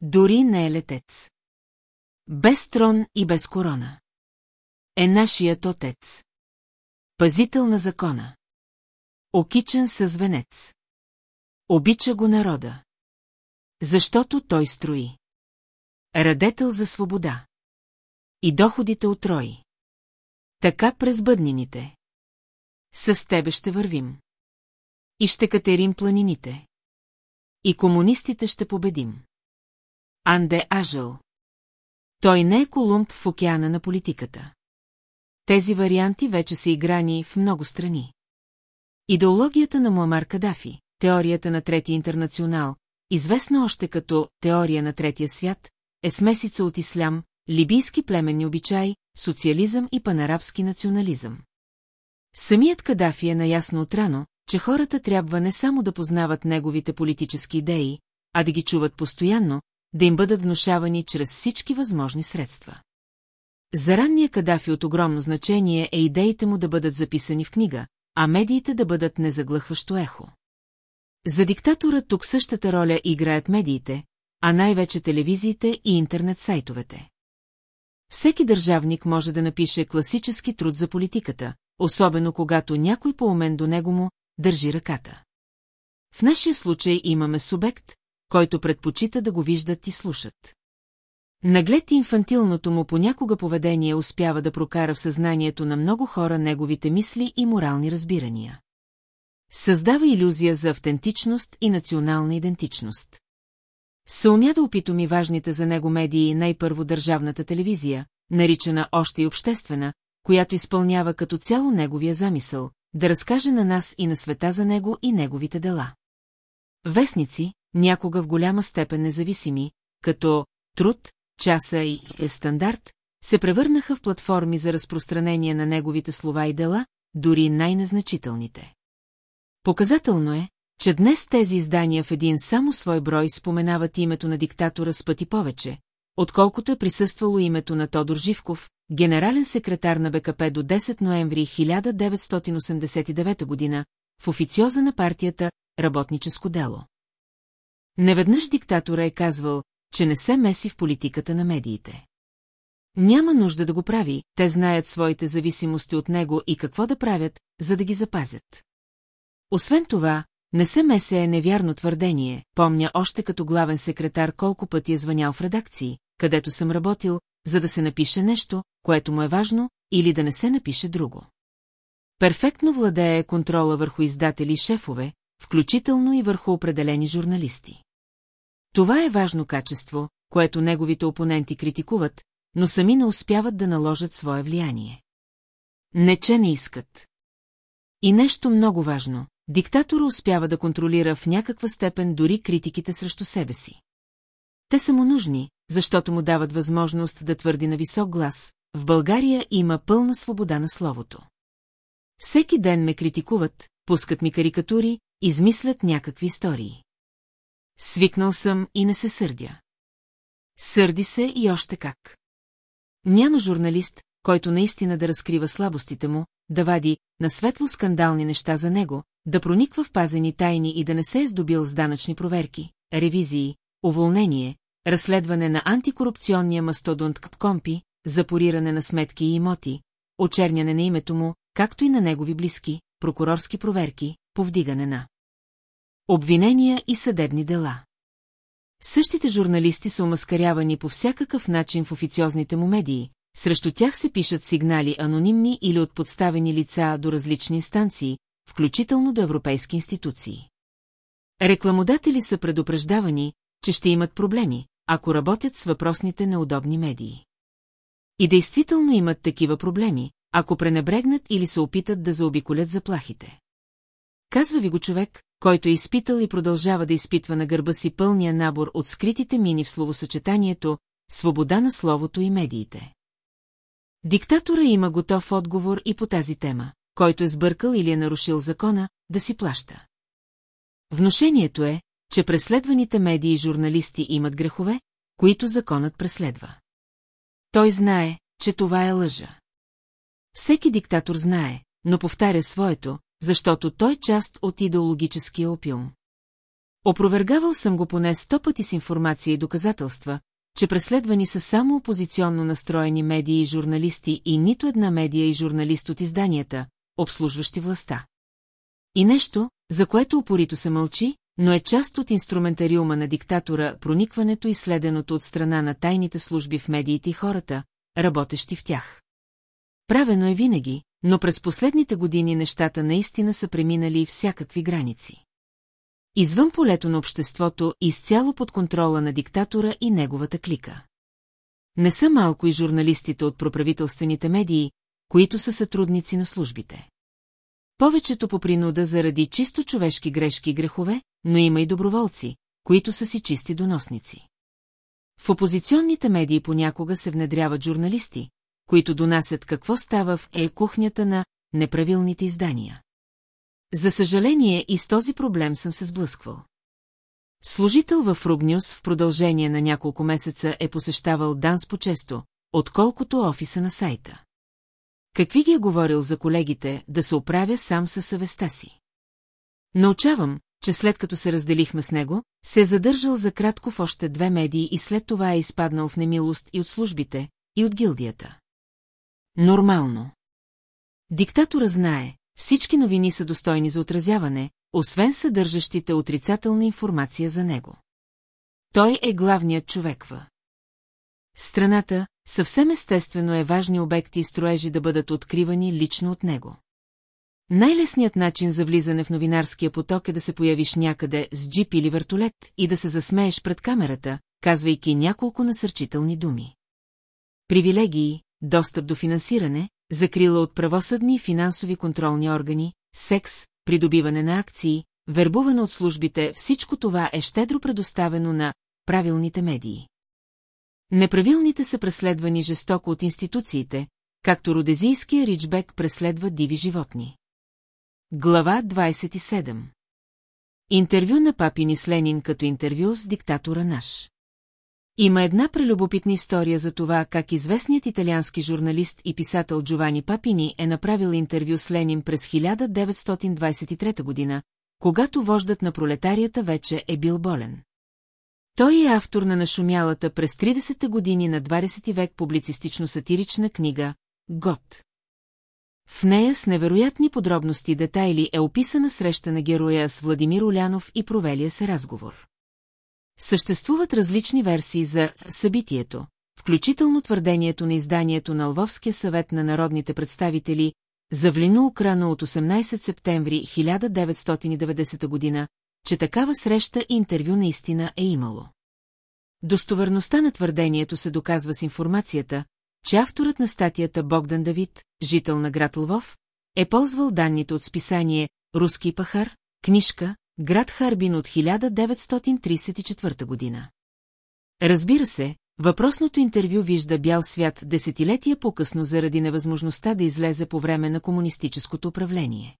Дори не е летец. Без трон и без корона. Е нашият отец. Пазител на закона. Окичен с венец. Обича го народа. Защото той строи. Радетел за свобода. И доходите отрои. Така през бъднините. С тебе ще вървим. И ще катерим планините. И комунистите ще победим. Анде Ажъл. Той не е Колумб в океана на политиката. Тези варианти вече са играни в много страни. Идеологията на Муамар Кадафи, теорията на Третия интернационал, известна още като теория на Третия свят, е смесица от ислям, либийски племенни обичаи, социализъм и панарабски национализъм. Самият Кадафи е наясно отрано, че хората трябва не само да познават неговите политически идеи, а да ги чуват постоянно, да им бъдат внушавани чрез всички възможни средства. За ранния Кадафи от огромно значение е идеите му да бъдат записани в книга, а медиите да бъдат незаглъхващо ехо. За диктатора тук същата роля играят медиите, а най-вече телевизиите и интернет-сайтовете. Всеки държавник може да напише класически труд за политиката, особено когато някой по-умен до него му държи ръката. В нашия случай имаме субект, който предпочита да го виждат и слушат. Наглед инфантилното му понякога поведение успява да прокара в съзнанието на много хора неговите мисли и морални разбирания. Създава иллюзия за автентичност и национална идентичност. Съумя да опитоми важните за него медии най-първо държавната телевизия, наричана още и обществена, която изпълнява като цяло неговия замисъл, да разкаже на нас и на света за него и неговите дела. Вестници, някога в голяма степен независими, като труд, часа и стандарт, се превърнаха в платформи за разпространение на неговите слова и дела, дори най-незначителните. Показателно е, че днес тези издания в един само свой брой споменават името на диктатора с пъти повече, отколкото е присъствало името на Тодор Живков, генерален секретар на БКП до 10 ноември 1989 година, в официоза на партията «Работническо дело». Неведнъж диктатора е казвал, че не се меси в политиката на медиите. Няма нужда да го прави, те знаят своите зависимости от него и какво да правят, за да ги запазят. Освен това, не се месе е невярно твърдение, помня още като главен секретар колко пъти е звънял в редакции, където съм работил, за да се напише нещо, което му е важно, или да не се напише друго. Перфектно владее контрола върху издатели и шефове, включително и върху определени журналисти. Това е важно качество, което неговите опоненти критикуват, но сами не успяват да наложат свое влияние. Не че не искат. И нещо много важно, диктатора успява да контролира в някаква степен дори критиките срещу себе си. Те са му нужни, защото му дават възможност да твърди на висок глас, в България има пълна свобода на словото. Всеки ден ме критикуват, пускат ми карикатури, измислят някакви истории. Свикнал съм и не се сърдя. Сърди се и още как. Няма журналист, който наистина да разкрива слабостите му, да вади на светло скандални неща за него, да прониква в пазени тайни и да не се е здобил с данъчни проверки, ревизии, уволнение, разследване на антикорупционния мастодонт Капкомпи, запориране на сметки и имоти, очерняне на името му, както и на негови близки, прокурорски проверки, повдигане на обвинения и съдебни дела. Същите журналисти са омаскарявани по всякакъв начин в официозните му медии, срещу тях се пишат сигнали анонимни или от подставени лица до различни инстанции, включително до европейски институции. Рекламодатели са предупреждавани, че ще имат проблеми, ако работят с въпросните неудобни медии. И действително имат такива проблеми, ако пренебрегнат или се опитат да заобиколят заплахите. Казва ви го човек, който е изпитал и продължава да изпитва на гърба си пълния набор от скритите мини в словосъчетанието, свобода на словото и медиите. Диктатора има готов отговор и по тази тема, който е сбъркал или е нарушил закона, да си плаща. Вношението е, че преследваните медии и журналисти имат грехове, които законът преследва. Той знае, че това е лъжа. Всеки диктатор знае, но повтаря своето, защото той част от идеологическия опиум. Опровергавал съм го поне сто пъти с информация и доказателства, че преследвани са само опозиционно настроени медии и журналисти и нито една медия и журналист от изданията, обслужващи властта. И нещо, за което упорито се мълчи, но е част от инструментариума на диктатора проникването и следеното от страна на тайните служби в медиите и хората, работещи в тях. Правено е винаги, но през последните години нещата наистина са преминали всякакви граници. Извън полето на обществото, изцяло под контрола на диктатора и неговата клика. Не са малко и журналистите от проправителствените медии, които са сътрудници на службите. Повечето по принуда заради чисто човешки грешки и грехове, но има и доброволци, които са си чисти доносници. В опозиционните медии понякога се внедряват журналисти, които донасят какво става в е-кухнята на неправилните издания. За съжаление и с този проблем съм се сблъсквал. Служител в Ругнюс в продължение на няколко месеца е посещавал Данс по-често, отколкото офиса на сайта. Какви ги е говорил за колегите да се оправя сам със съвестта си? Научавам, че след като се разделихме с него, се е задържал за кратко в още две медии и след това е изпаднал в немилост и от службите, и от гилдията. Нормално. Диктатора знае, всички новини са достойни за отразяване, освен съдържащите отрицателна информация за него. Той е главният човек в. Страната, съвсем естествено е важни обекти и строежи да бъдат откривани лично от него. Най-лесният начин за влизане в новинарския поток е да се появиш някъде с джип или вертолет и да се засмееш пред камерата, казвайки няколко насърчителни думи. Привилегии, достъп до финансиране, закрила от правосъдни и финансови контролни органи, секс, придобиване на акции, вербуване от службите, всичко това е щедро предоставено на правилните медии. Неправилните са преследвани жестоко от институциите, както родезийския ричбек преследва диви животни. Глава 27 Интервю на Папини с Ленин като интервю с диктатора наш. Има една прелюбопитна история за това, как известният италиански журналист и писател Джовани Папини е направил интервю с Ленин през 1923 година, когато вождат на пролетарията вече е бил болен. Той е автор на нашумялата през 30-те години на 20 век публицистично-сатирична книга «Гот». В нея с невероятни подробности и детайли е описана среща на героя с Владимир Олянов и провелия се разговор. Съществуват различни версии за събитието, включително твърдението на изданието на Лвовския съвет на народните представители за Влино Украна от 18 септември 1990 година, че такава среща и интервю наистина е имало. Достоверността на твърдението се доказва с информацията, че авторът на статията Богдан Давид, жител на град Лвов, е ползвал данните от списание «Руски пахар», книжка, град Харбин от 1934 година. Разбира се, въпросното интервю вижда бял свят десетилетия по-късно заради невъзможността да излезе по време на комунистическото управление.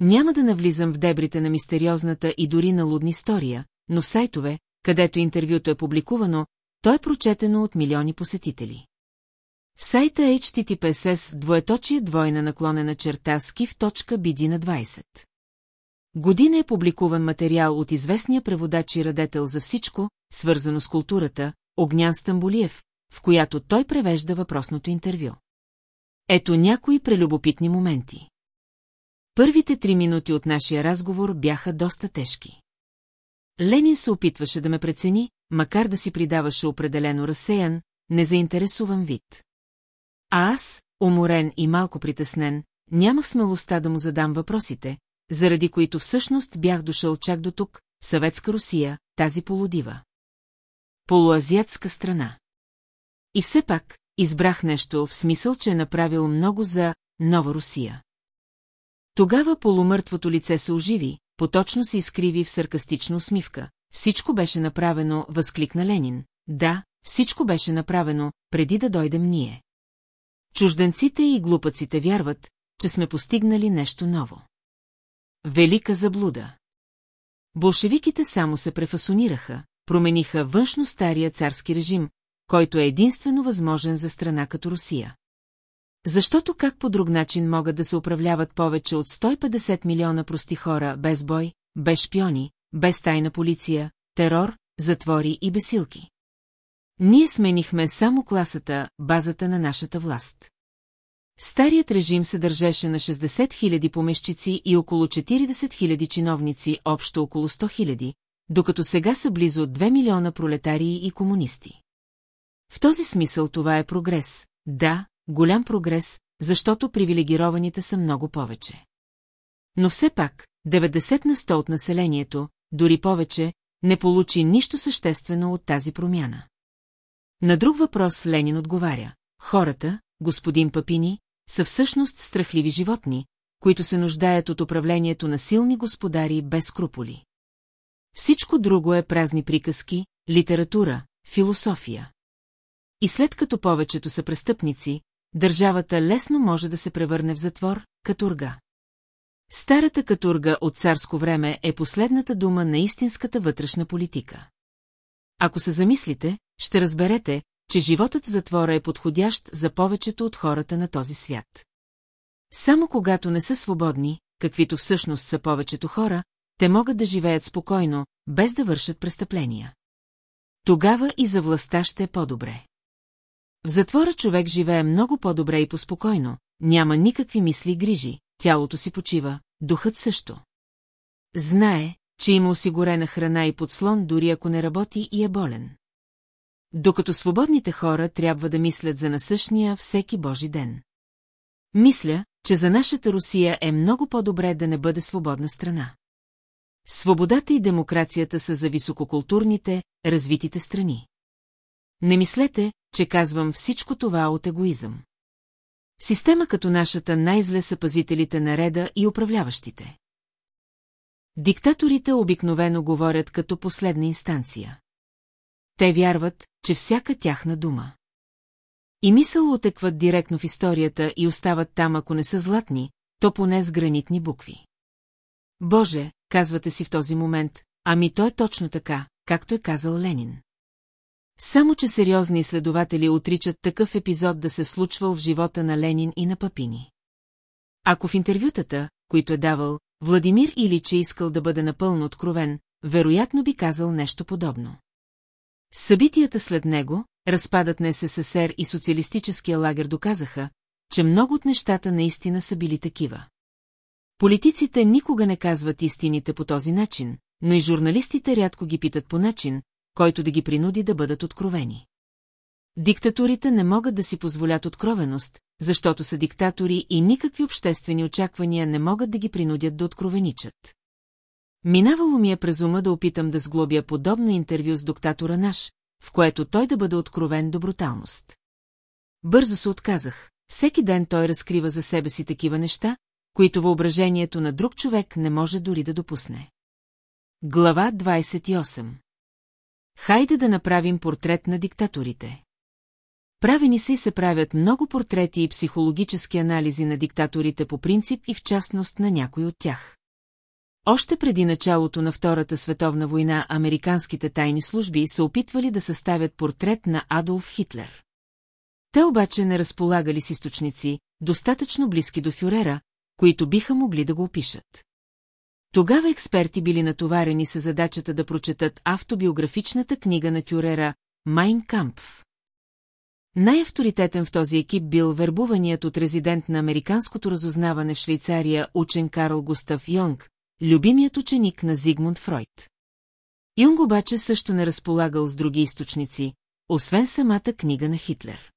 Няма да навлизам в дебрите на мистериозната и дори на лудна история, но в сайтове, където интервюто е публикувано, то е прочетено от милиони посетители. В сайта HTTPS двоеточие двойна наклонена черта skif.bd на 20. Година е публикуван материал от известния преводач и радетел за всичко, свързано с културата, Огнян Стамбулиев, в която той превежда въпросното интервю. Ето някои прелюбопитни моменти. Първите три минути от нашия разговор бяха доста тежки. Ленин се опитваше да ме прецени, макар да си придаваше определено разсеян, незаинтересуван вид. А аз, уморен и малко притеснен, нямах смелостта да му задам въпросите, заради които всъщност бях дошъл чак до тук, Съветска Русия, тази полудива. Полуазиатска страна. И все пак, избрах нещо в смисъл, че е направил много за Нова Русия. Тогава полумъртвото лице се оживи, поточно се изкриви в саркастична усмивка. Всичко беше направено, възкликна Ленин. Да, всичко беше направено, преди да дойдем ние. Чужденците и глупаците вярват, че сме постигнали нещо ново. Велика заблуда. Болшевиките само се префасонираха, промениха външно стария царски режим, който е единствено възможен за страна като Русия. Защото как по друг начин могат да се управляват повече от 150 милиона прости хора без бой, без шпиони, без тайна полиция, терор, затвори и бесилки? Ние сменихме само класата, базата на нашата власт. Старият режим се държеше на 60 000 помещици и около 40 000 чиновници, общо около 100 000, докато сега са близо 2 милиона пролетарии и комунисти. В този смисъл това е прогрес, да, голям прогрес, защото привилегированите са много повече. Но все пак, 90 на 100 от населението, дори повече, не получи нищо съществено от тази промяна. На друг въпрос Ленин отговаря. Хората, господин Папини, са всъщност страхливи животни, които се нуждаят от управлението на силни господари без скруполи. Всичко друго е празни приказки, литература, философия. И след като повечето са престъпници, държавата лесно може да се превърне в затвор, катурга. Старата катурга от царско време е последната дума на истинската вътрешна политика. Ако се замислите, ще разберете, че животът в затвора е подходящ за повечето от хората на този свят. Само когато не са свободни, каквито всъщност са повечето хора, те могат да живеят спокойно, без да вършат престъпления. Тогава и за властта ще е по-добре. В затвора човек живее много по-добре и поспокойно, няма никакви мисли и грижи, тялото си почива, духът също. Знае, че има осигурена храна и подслон, дори ако не работи и е болен. Докато свободните хора трябва да мислят за насъщния всеки Божи ден. Мисля, че за нашата Русия е много по-добре да не бъде свободна страна. Свободата и демокрацията са за висококултурните, развитите страни. Не мислете, че казвам всичко това от егоизъм. Система като нашата най-зле са пазителите на реда и управляващите. Диктаторите обикновено говорят като последна инстанция. Те вярват, че всяка тяхна дума. И мисъл отекват директно в историята и остават там, ако не са златни, то поне с гранитни букви. Боже, казвате си в този момент, ами то е точно така, както е казал Ленин. Само, че сериозни изследователи отричат такъв епизод да се случвал в живота на Ленин и на Папини. Ако в интервютата, които е давал, Владимир Илич е искал да бъде напълно откровен, вероятно би казал нещо подобно. Събитията след него, разпадът на СССР и социалистическия лагер доказаха, че много от нещата наистина са били такива. Политиците никога не казват истините по този начин, но и журналистите рядко ги питат по начин, който да ги принуди да бъдат откровени. Диктатурите не могат да си позволят откровеност, защото са диктатори и никакви обществени очаквания не могат да ги принудят да откровеничат. Минавало ми е през ума да опитам да сглобя подобно интервю с доктатора наш, в което той да бъде откровен до бруталност. Бързо се отказах. Всеки ден той разкрива за себе си такива неща, които въображението на друг човек не може дори да допусне. Глава 28 Хайде да направим портрет на диктаторите. Правени се и се правят много портрети и психологически анализи на диктаторите по принцип и в частност на някой от тях. Още преди началото на Втората световна война американските тайни служби се опитвали да съставят портрет на Адолф Хитлер. Те обаче не разполагали с източници, достатъчно близки до фюрера, които биха могли да го опишат. Тогава експерти били натоварени с задачата да прочетат автобиографичната книга на Тюрера «Майн Кампф». Най-авторитетен в този екип бил вербуваният от резидент на Американското разузнаване в Швейцария учен Карл Густав Йонг, любимият ученик на Зигмунд Фройд. Юнг обаче също не разполагал с други източници, освен самата книга на Хитлер.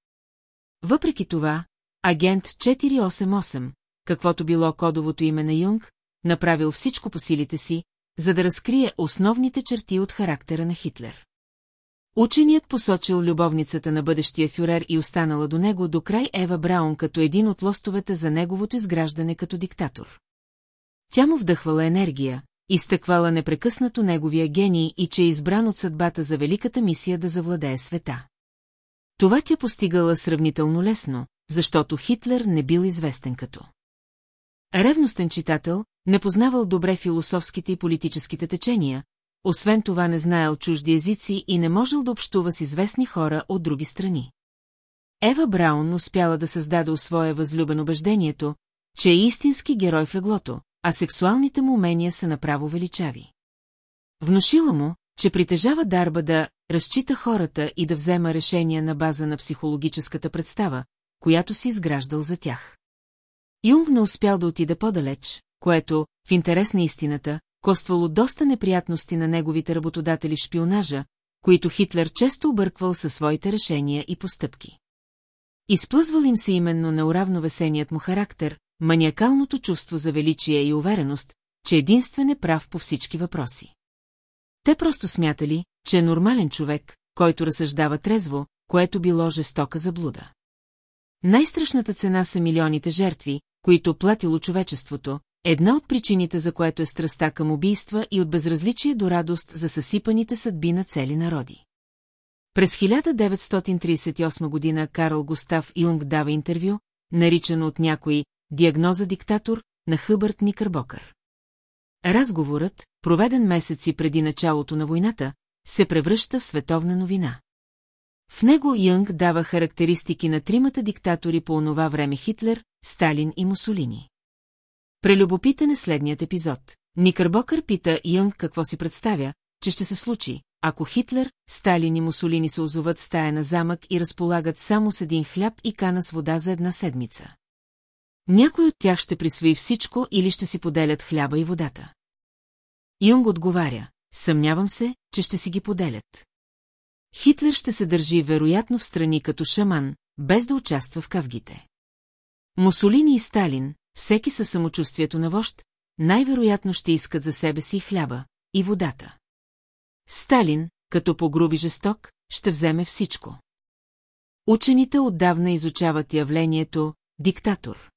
Въпреки това, агент 488, каквото било кодовото име на Юнг, направил всичко по силите си, за да разкрие основните черти от характера на Хитлер. Ученият посочил любовницата на бъдещия фюрер и останала до него до край Ева Браун като един от лостовете за неговото изграждане като диктатор. Тя му вдъхвала енергия, изтъквала непрекъснато неговия гений и че е избран от съдбата за великата мисия да завладее света. Това тя постигала сравнително лесно, защото Хитлер не бил известен като. Ревностен читател, не познавал добре философските и политическите течения, освен това не знаел чужди езици и не можел да общува с известни хора от други страни. Ева Браун успяла да създаде у своя възлюбен убеждението, че е истински герой в леглото, а сексуалните му умения са направо величави. Внушила му, че притежава дарба да разчита хората и да взема решения на база на психологическата представа, която си изграждал за тях. Юнг не успял да отиде по-далеч, което, в интерес на истината, коствало доста неприятности на неговите работодатели шпионажа, които Хитлер често обърквал със своите решения и постъпки. Изплъзвал им се именно на уравновесеният му характер, маниакалното чувство за величие и увереност, че единствен е прав по всички въпроси. Те просто смятали, че е нормален човек, който разсъждава трезво, което било жестока заблуда. Най-страшната цена са милионите жертви, които платило човечеството, една от причините за което е страста към убийства и от безразличие до радост за съсипаните съдби на цели народи. През 1938 година Карл Густав Юнг дава интервю, наричано от някой «Диагноза диктатор» на Хъбърт Никърбокър. Разговорът, проведен месеци преди началото на войната, се превръща в световна новина. В него Юнг дава характеристики на тримата диктатори по онова време Хитлер, Сталин и Мусолини. Прелюбопитен е следният епизод. Никърбокър пита Юнг какво си представя, че ще се случи, ако Хитлер, Сталин и Мусолини се озоват стая на замък и разполагат само с един хляб и кана с вода за една седмица. Някой от тях ще присвои всичко или ще си поделят хляба и водата. Юнг отговаря, съмнявам се, че ще си ги поделят. Хитлер ще се държи вероятно в страни като шаман, без да участва в кавгите. Мусолини и Сталин, всеки със самочувствието на вожд, най-вероятно ще искат за себе си хляба и водата. Сталин, като погруби жесток, ще вземе всичко. Учените отдавна изучават явлението «диктатор».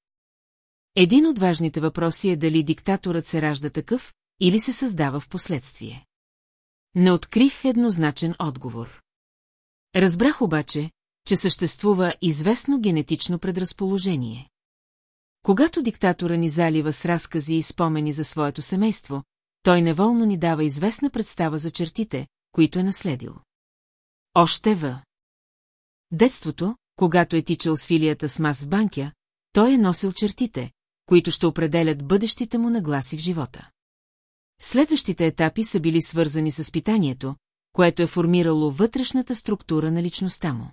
Един от важните въпроси е дали диктаторът се ражда такъв или се създава в последствие. Не открих еднозначен отговор. Разбрах обаче, че съществува известно генетично предразположение. Когато диктатора ни залива с разкази и спомени за своето семейство, той неволно ни дава известна представа за чертите, които е наследил. Още в. Детството, когато е тичал с филията с мас в банкя, той е носил чертите, които ще определят бъдещите му нагласи в живота. Следващите етапи са били свързани с питанието, което е формирало вътрешната структура на личността му.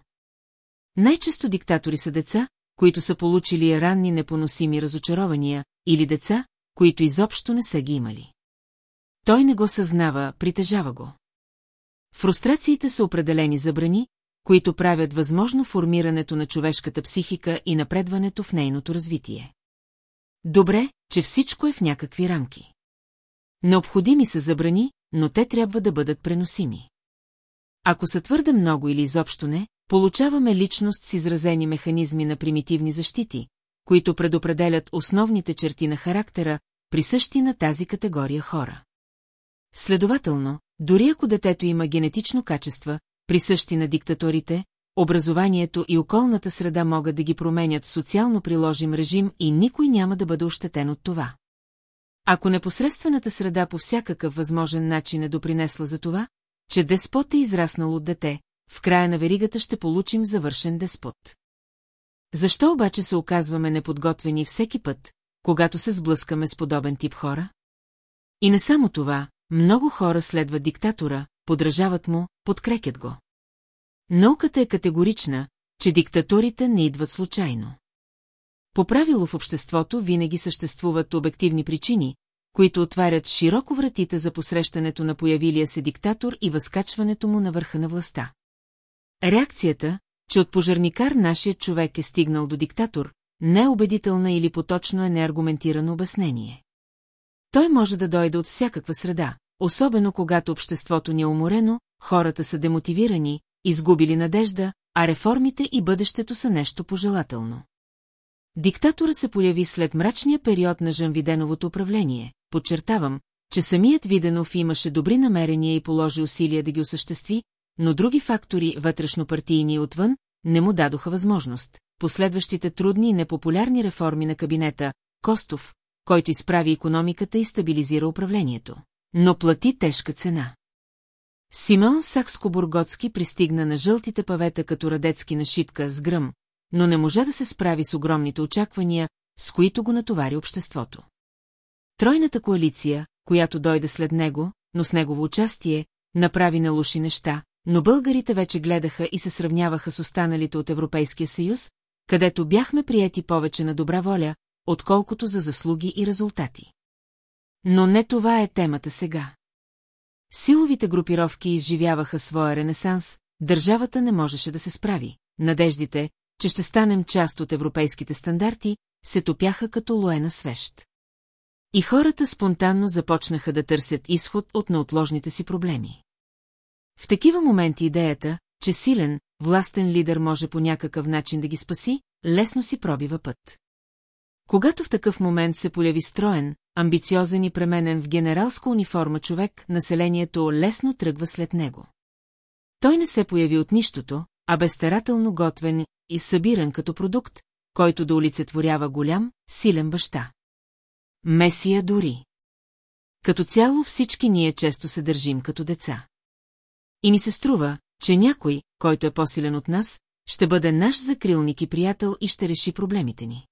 Най-често диктатори са деца, които са получили ранни непоносими разочарования, или деца, които изобщо не са ги имали. Той не го съзнава, притежава го. Фрустрациите са определени забрани, които правят възможно формирането на човешката психика и напредването в нейното развитие. Добре, че всичко е в някакви рамки. Необходими са забрани, но те трябва да бъдат преносими. Ако са твърде много или изобщо не, получаваме личност с изразени механизми на примитивни защити, които предопределят основните черти на характера, присъщи на тази категория хора. Следователно, дори ако детето има генетично качества, присъщи на диктаторите, образованието и околната среда могат да ги променят в социално приложим режим и никой няма да бъде ощетен от това. Ако непосредствената среда по всякакъв възможен начин е допринесла за това, че деспот е израснал от дете, в края на веригата ще получим завършен деспот. Защо обаче се оказваме неподготвени всеки път, когато се сблъскаме с подобен тип хора? И не само това, много хора следват диктатора, подражават му, подкрекят го. Науката е категорична, че диктаторите не идват случайно. По правило в обществото винаги съществуват обективни причини, които отварят широко вратите за посрещането на появилия се диктатор и възкачването му на върха на властта. Реакцията, че от пожарникар нашият човек е стигнал до диктатор, не е убедителна или поточно е неаргументирано обяснение. Той може да дойде от всякаква среда, особено когато обществото ни е уморено, хората са демотивирани, изгубили надежда, а реформите и бъдещето са нещо пожелателно. Диктатора се появи след мрачния период на Жанвиденовото управление, подчертавам, че самият Виденов имаше добри намерения и положи усилия да ги осъществи, но други фактори, вътрешно-партийни и отвън, не му дадоха възможност. Последващите трудни и непопулярни реформи на кабинета, Костов, който изправи економиката и стабилизира управлението. Но плати тежка цена. Симеон Сакско-Бургоцки пристигна на жълтите павета като радецки на шипка с гръм, но не можа да се справи с огромните очаквания, с които го натовари обществото. Тройната коалиция, която дойде след него, но с негово участие, направи на лоши неща, но българите вече гледаха и се сравняваха с останалите от Европейския съюз, където бяхме прияти повече на добра воля, отколкото за заслуги и резултати. Но не това е темата сега. Силовите групировки изживяваха своя ренесанс, държавата не можеше да се справи. Надеждите, че ще станем част от европейските стандарти, се топяха като лоена свещ. И хората спонтанно започнаха да търсят изход от неотложните си проблеми. В такива моменти идеята, че силен, властен лидер може по някакъв начин да ги спаси, лесно си пробива път. Когато в такъв момент се появи строен, амбициозен и пременен в генералска униформа човек, населението лесно тръгва след него. Той не се появи от нищото, а бе старателно готвен и събиран като продукт, който да олицетворява голям, силен баща. Месия дори. Като цяло всички ние често се държим като деца. И ни се струва, че някой, който е по-силен от нас, ще бъде наш закрилник и приятел и ще реши проблемите ни.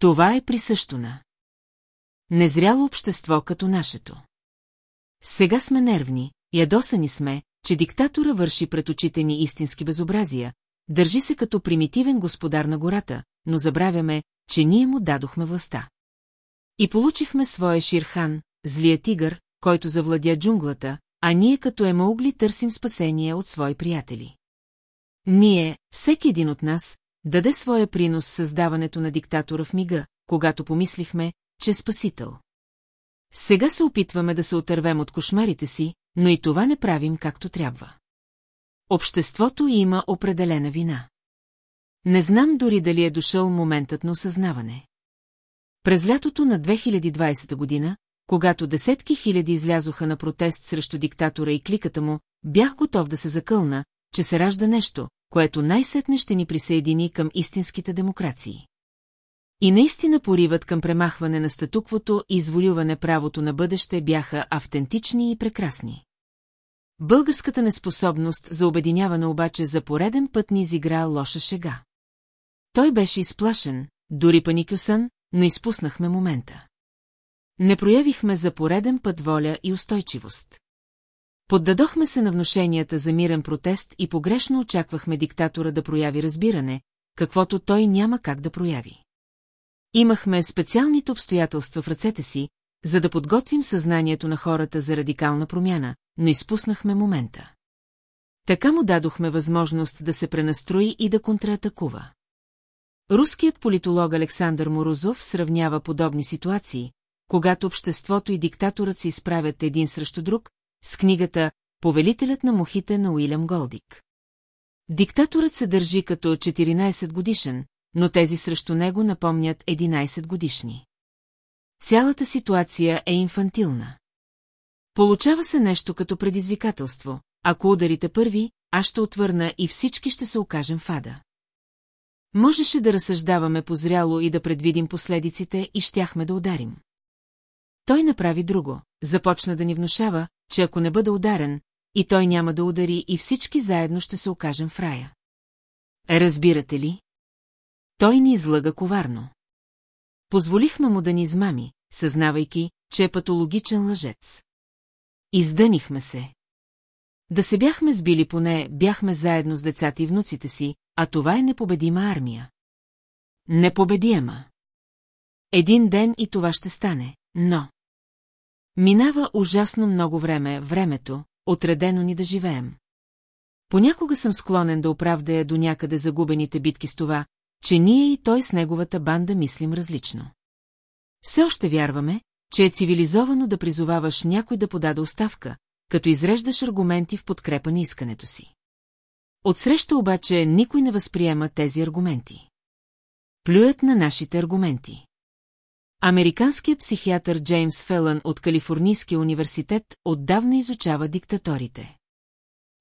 Това е присъщо на незряло общество като нашето. Сега сме нервни, ядосани сме, че диктатора върши пред очите ни истински безобразия, държи се като примитивен господар на гората, но забравяме, че ние му дадохме властта. И получихме своя Ширхан, злия тигър, който завладя джунглата, а ние като емаугли търсим спасение от свои приятели. Ние, всеки един от нас, даде своя принос създаването на диктатора в мига, когато помислихме, че е спасител. Сега се опитваме да се отървем от кошмарите си, но и това не правим както трябва. Обществото има определена вина. Не знам дори дали е дошъл моментът на осъзнаване. През лятото на 2020 година, когато десетки хиляди излязоха на протест срещу диктатора и кликата му, бях готов да се закълна, че се ражда нещо, което най-сетне ще ни присъедини към истинските демокрации. И наистина поривът към премахване на статуквото и изволюване правото на бъдеще бяха автентични и прекрасни. Българската неспособност за обединяване обаче за пореден път ни изигра лоша шега. Той беше изплашен, дори паникюсън, но изпуснахме момента. Не проявихме за пореден път воля и устойчивост. Поддадохме се на вношенията за мирен протест и погрешно очаквахме диктатора да прояви разбиране, каквото той няма как да прояви. Имахме специалните обстоятелства в ръцете си, за да подготвим съзнанието на хората за радикална промяна, но изпуснахме момента. Така му дадохме възможност да се пренастрои и да контратакува. Руският политолог Александър Морозов сравнява подобни ситуации, когато обществото и диктаторът се изправят един срещу друг, с книгата «Повелителят на мухите» на Уилям Голдик. Диктаторът се държи като 14 годишен, но тези срещу него напомнят 11 годишни. Цялата ситуация е инфантилна. Получава се нещо като предизвикателство. Ако ударите първи, аз ще отвърна и всички ще се окажем в ада. Можеше да разсъждаваме позряло и да предвидим последиците и щяхме да ударим. Той направи друго, започна да ни внушава, че ако не бъда ударен, и той няма да удари и всички заедно ще се окажем в рая. Разбирате ли? Той ни излъга коварно. Позволихме му да ни измами, съзнавайки, че е патологичен лъжец. Издънихме се. Да се бяхме сбили поне, бяхме заедно с децата и внуците си, а това е непобедима армия. Непобедиема. Един ден и това ще стане, но... Минава ужасно много време, времето, отредено ни да живеем. Понякога съм склонен да оправдая до някъде загубените битки с това, че ние и той с неговата банда мислим различно. Все още вярваме, че е цивилизовано да призоваваш някой да подаде оставка, като изреждаш аргументи в подкрепа на искането си. Отсреща обаче никой не възприема тези аргументи. Плюят на нашите аргументи. Американският психиатър Джеймс Фелън от Калифорнийския университет отдавна изучава диктаторите.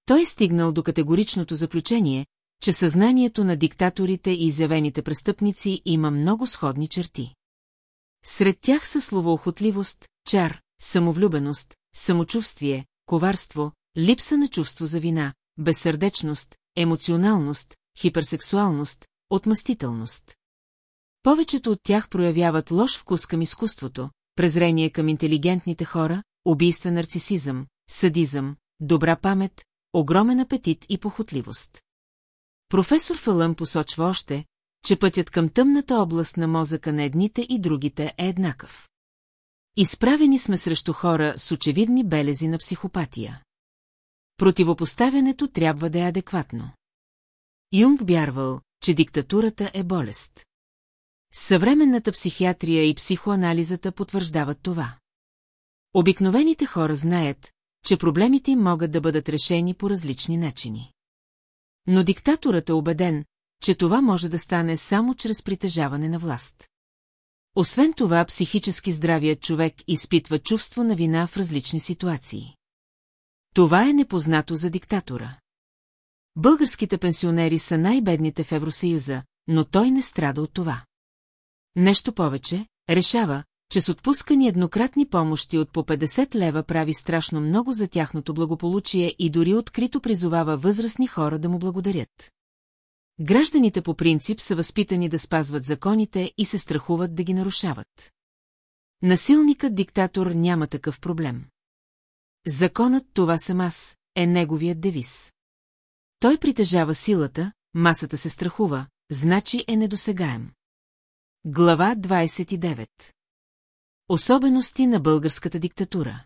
Той е стигнал до категоричното заключение, че съзнанието на диктаторите и изявените престъпници има много сходни черти. Сред тях са словоохотливост, чар, самовлюбеност, самочувствие, коварство, липса на чувство за вина, безсърдечност, емоционалност, хиперсексуалност, отмъстителност. Повечето от тях проявяват лош вкус към изкуството, презрение към интелигентните хора, убийствен нарцисизъм, садизъм, добра памет, огромен апетит и похотливост. Професор Фалън посочва още, че пътят към тъмната област на мозъка на едните и другите е еднакъв. Изправени сме срещу хора с очевидни белези на психопатия. Противопоставянето трябва да е адекватно. Юнг вярвал, че диктатурата е болест. Съвременната психиатрия и психоанализата потвърждават това. Обикновените хора знаят, че проблемите им могат да бъдат решени по различни начини. Но диктаторът е убеден, че това може да стане само чрез притежаване на власт. Освен това, психически здравият човек изпитва чувство на вина в различни ситуации. Това е непознато за диктатора. Българските пенсионери са най-бедните в Евросъюза, но той не страда от това. Нещо повече, решава, че с отпускани еднократни помощи от по 50 лева прави страшно много за тяхното благополучие и дори открито призовава възрастни хора да му благодарят. Гражданите по принцип са възпитани да спазват законите и се страхуват да ги нарушават. Насилникът диктатор няма такъв проблем. Законът това съм аз, е неговият девиз. Той притежава силата, масата се страхува, значи е недосегаем. Глава 29 Особености на българската диктатура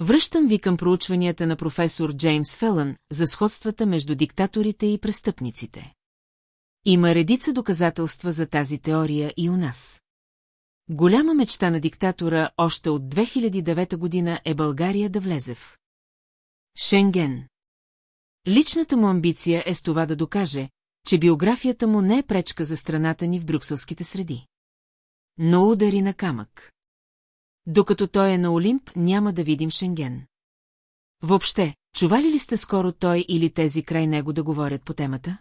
Връщам ви към проучванията на професор Джеймс Фелън за сходствата между диктаторите и престъпниците. Има редица доказателства за тази теория и у нас. Голяма мечта на диктатора още от 2009 година е България да влезе в Шенген. Личната му амбиция е с това да докаже, че биографията му не е пречка за страната ни в брюкселските среди. Но удари на камък. Докато той е на Олимп, няма да видим Шенген. Въобще, чували ли сте скоро той или тези край него да говорят по темата?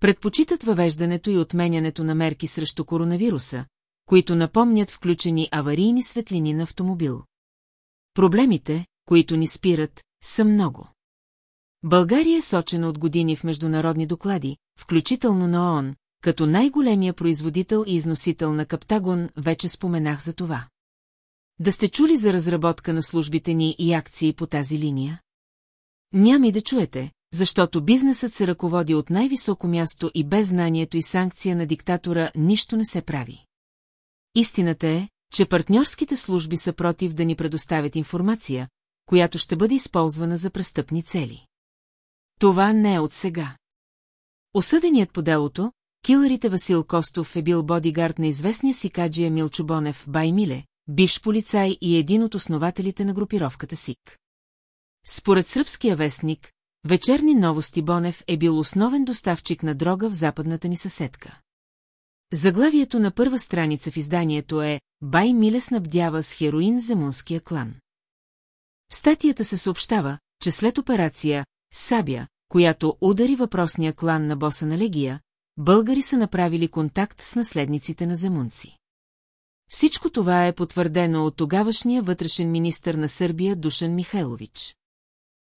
Предпочитат въвеждането и отменянето на мерки срещу коронавируса, които напомнят включени аварийни светлини на автомобил. Проблемите, които ни спират, са много. България е сочена от години в международни доклади, включително на ООН, като най-големия производител и износител на Каптагон, вече споменах за това. Да сте чули за разработка на службите ни и акции по тази линия? Няма и да чуете, защото бизнесът се ръководи от най-високо място и без знанието и санкция на диктатора нищо не се прави. Истината е, че партньорските служби са против да ни предоставят информация, която ще бъде използвана за престъпни цели. Това не е от сега. Осъденият по делото, килърите Васил Костов е бил бодигард на известния сикаджия Милчо Бонев Баймиле, бивш полицай и един от основателите на групировката СИК. Според сръбския вестник, вечерни новости Бонев е бил основен доставчик на дрога в западната ни съседка. Заглавието на първа страница в изданието е «Бай Миле снабдява с хероин земунския клан». В статията се съобщава, че след операция «Сабя», която удари въпросния клан на боса на Легия, българи са направили контакт с наследниците на земунци. Всичко това е потвърдено от тогавашния вътрешен министр на Сърбия Душан Михайлович.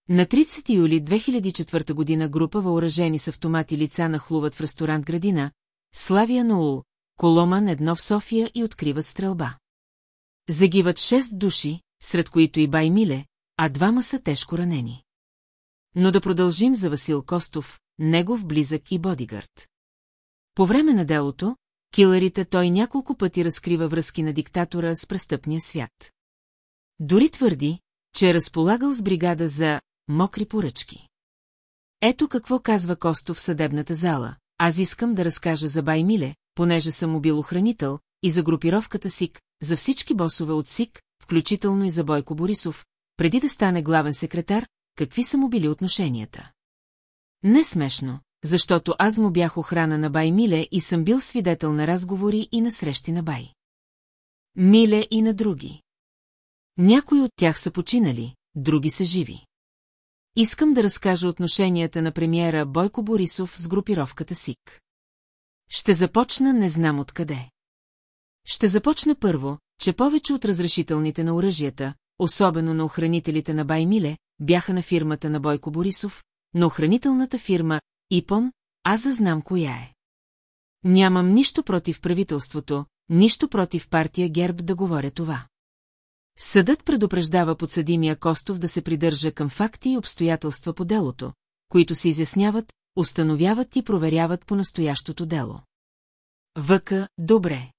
На 30 юли 2004 година група въоръжени с автомати лица нахлуват в ресторант Градина, Славия Наул, Коломан едно в София и откриват стрелба. Загиват 6 души, сред които и Бай Миле, а двама са тежко ранени. Но да продължим за Васил Костов, негов близък и бодигард. По време на делото, килърите той няколко пъти разкрива връзки на диктатора с престъпния свят. Дори твърди, че е разполагал с бригада за мокри поръчки. Ето какво казва Костов в съдебната зала. Аз искам да разкажа за Баймиле, понеже съм му бил охранител, и за групировката СИК, за всички босове от СИК, включително и за Бойко Борисов, преди да стане главен секретар, какви са му били отношенията. Не смешно, защото аз му бях охрана на Бай Миле и съм бил свидетел на разговори и на срещи на Бай. Миле и на други. Някои от тях са починали, други са живи. Искам да разкажа отношенията на премиера Бойко Борисов с групировката СИК. Ще започна не знам откъде. Ще започна първо, че повече от разрешителните на оръжията, особено на охранителите на Баймиле, бяха на фирмата на Бойко Борисов, но охранителната фирма Ипон, аз зазнам коя е. Нямам нищо против правителството, нищо против партия ГЕРБ да говоря това. Съдът предупреждава подсъдимия Костов да се придържа към факти и обстоятелства по делото, които се изясняват, установяват и проверяват по настоящото дело. Въка, добре.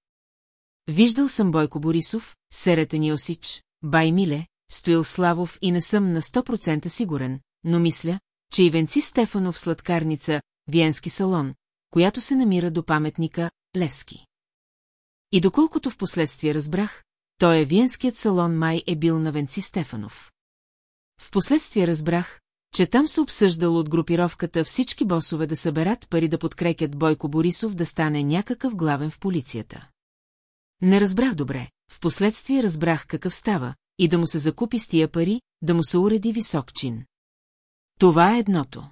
Виждал съм Бойко Борисов, Серетен Йосич, Бай Миле, Стоил Славов и не съм на 100% сигурен, но мисля, че и Венци Стефанов сладкарница, Виенски салон, която се намира до паметника Левски. И доколкото в последствие разбрах, той е Виенският салон май е бил на Венци Стефанов. Впоследствие разбрах, че там се обсъждало от групировката всички босове да съберат пари да подкрепят Бойко Борисов да стане някакъв главен в полицията. Не разбрах добре, впоследствие разбрах какъв става, и да му се закупи с тия пари, да му се уреди висок чин. Това е едното.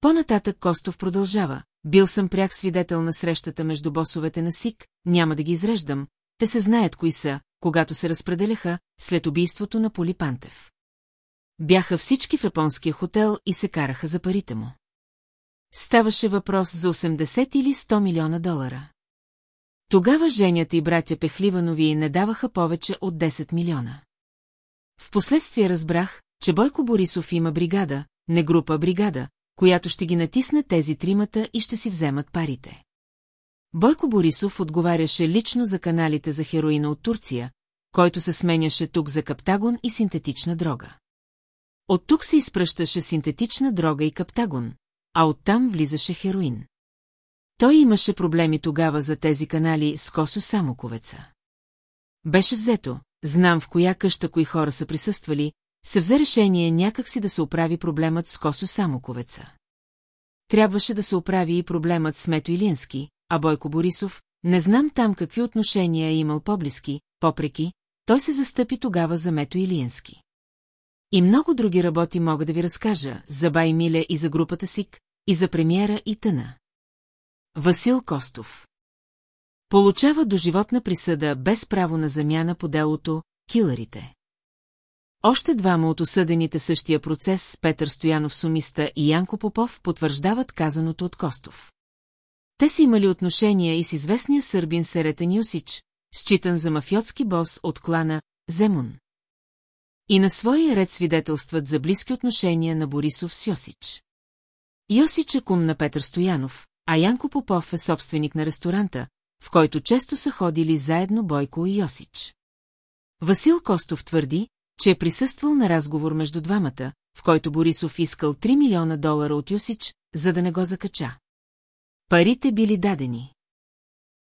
По-нататък Костов продължава. Бил съм пряк свидетел на срещата между босовете на СИК, няма да ги изреждам, те се знаят кои са, когато се разпределяха след убийството на Поли Пантев. Бяха всички в японския хотел и се караха за парите му. Ставаше въпрос за 80 или 100 милиона долара. Тогава женята и братя Пехливанови не даваха повече от 10 милиона. Впоследствие разбрах, че Бойко Борисов има бригада, не група бригада, която ще ги натисне тези тримата и ще си вземат парите. Бойко Борисов отговаряше лично за каналите за хероина от Турция, който се сменяше тук за каптагон и синтетична дрога. От тук се изпръщаше синтетична дрога и каптагон, а оттам влизаше хероин. Той имаше проблеми тогава за тези канали с Косо Самоковеца. Беше взето, знам в коя къща кои хора са присъствали, се взе решение някак си да се оправи проблемът с Косо Самоковеца. Трябваше да се оправи и проблемът с Мето Илински, а Бойко Борисов, не знам там какви отношения е имал по-близки, попреки, той се застъпи тогава за Мето Илиенски. И много други работи мога да ви разкажа, за Бай Миле и за групата СИК, и за премиера и тъна. Васил Костов Получава доживотна присъда без право на замяна по делото «Килърите». Още двама от осъдените същия процес, Петър Стоянов Сумиста и Янко Попов, потвърждават казаното от Костов. Те си имали отношения и с известния сърбин Серетен Юсич, считан за мафиотски бос от клана Земун. И на своя ред свидетелстват за близки отношения на Борисов с Йосич. Йосич е кум на Петър Стоянов, а Янко Попов е собственик на ресторанта, в който често са ходили заедно Бойко и Йосич. Васил Костов твърди, че е присъствал на разговор между двамата, в който Борисов искал 3 милиона долара от Йосич, за да не го закача. Парите били дадени.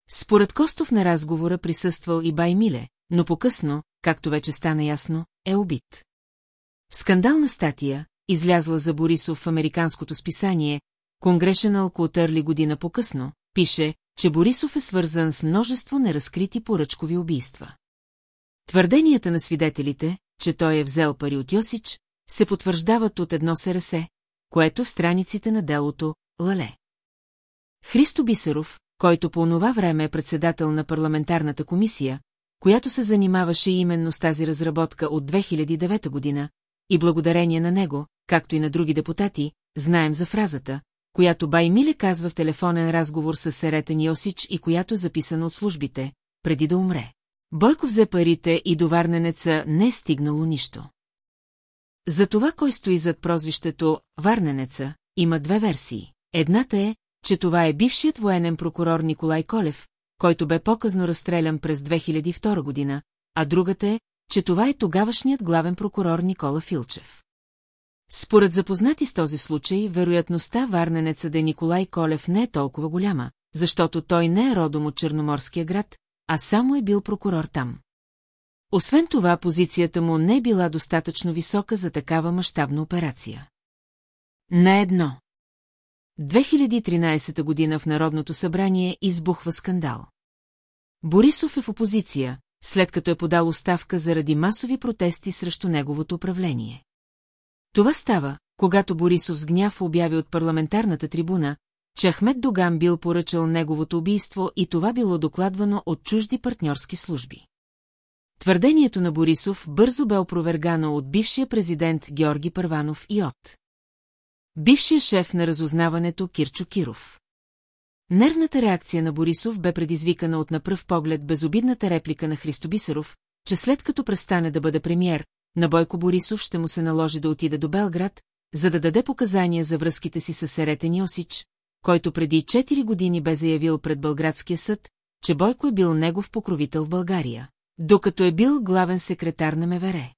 Според Костов на разговора присъствал и Бай Миле, но по-късно, както вече стана ясно, е убит. В скандална статия, излязла за Борисов в американското списание, Congressional Quarterly година по-късно, пише, че Борисов е свързан с множество неразкрити поръчкови убийства. Твърденията на свидетелите, че той е взел пари от Йосич, се потвърждават от едно СРС, което в страниците на делото Лале. Христо Бисеров, който по онова време е председател на парламентарната комисия, която се занимаваше именно с тази разработка от 2009 година, и благодарение на него, както и на други депутати, знаем за фразата, която Бай Миле казва в телефонен разговор с Серетен Йосич и която е записана от службите, преди да умре. Бойко взе парите и до Варненеца не е стигнало нищо. За това кой стои зад прозвището Варненеца, има две версии. Едната е, че това е бившият военен прокурор Николай Колев, който бе показно разстрелян през 2002 година, а другата е, че това е тогавашният главен прокурор Никола Филчев. Според запознати с този случай, вероятността варненеца да Николай Колев не е толкова голяма, защото той не е родом от Черноморския град, а само е бил прокурор там. Освен това, позицията му не е била достатъчно висока за такава мащабна операция. На едно. 2013 година в Народното събрание избухва скандал. Борисов е в опозиция, след като е подал оставка заради масови протести срещу неговото управление. Това става, когато Борисов с гняв обяви от парламентарната трибуна, че Ахмед Доган бил поръчал неговото убийство и това било докладвано от чужди партньорски служби. Твърдението на Борисов бързо бе опровергано от бившия президент Георги Първанов и от бившия шеф на разузнаването Кирчо Киров. Нервната реакция на Борисов бе предизвикана от на пръв поглед безобидната реплика на Христо Бисеров, че след като престане да бъде премьер, на Бойко Борисов ще му се наложи да отиде до Белград, за да даде показания за връзките си с Серетен Йосич, който преди 4 години бе заявил пред Бълградския съд, че Бойко е бил негов покровител в България, докато е бил главен секретар на МВР.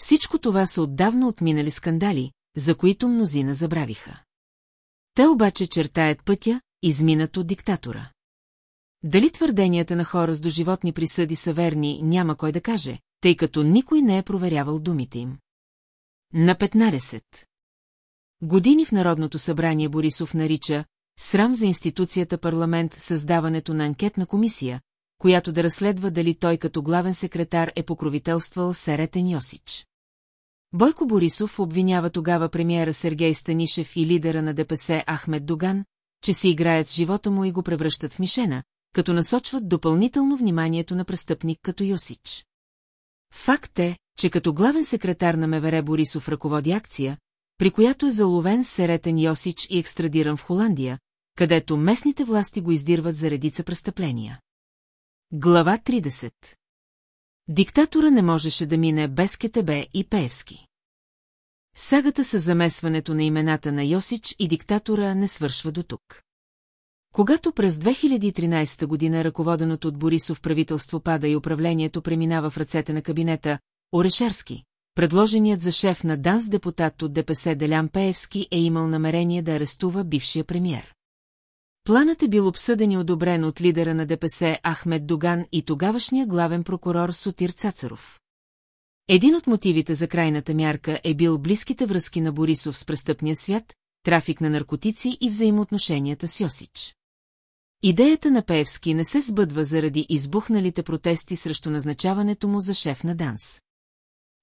Всичко това са отдавна отминали скандали, за които мнозина забравиха. Те обаче чертаят пътя, изминат от диктатора. Дали твърденията на хора с доживотни присъди са верни, няма кой да каже, тъй като никой не е проверявал думите им. На 15. Години в Народното събрание Борисов нарича срам за институцията парламент създаването на анкетна комисия, която да разследва дали той като главен секретар е покровителствал Серетен Йосич. Бойко Борисов обвинява тогава премиера Сергей Станишев и лидера на ДПС Ахмед Доган, че си играят с живота му и го превръщат в мишена, като насочват допълнително вниманието на престъпник като Йосич. Факт е, че като главен секретар на МВР Борисов ръководи акция, при която е заловен Серетен Йосич и екстрадиран в Холандия, където местните власти го издирват за редица престъпления. Глава 30 Диктатора не можеше да мине без КТБ и Пеевски. Сагата с замесването на имената на Йосич и диктатора не свършва до тук. Когато през 2013 година ръководеното от Борисов правителство пада и управлението преминава в ръцете на кабинета, Орешарски, предложеният за шеф на ДАНС депутат от ДПС Делян Пеевски е имал намерение да арестува бившия премьер. Планът е бил обсъден и одобрен от лидера на ДПС Ахмед Доган и тогавашния главен прокурор Сотир Цацаров. Един от мотивите за крайната мярка е бил близките връзки на Борисов с престъпния свят, трафик на наркотици и взаимоотношенията с Йосич. Идеята на Пеевски не се сбъдва заради избухналите протести срещу назначаването му за шеф на ДАНС.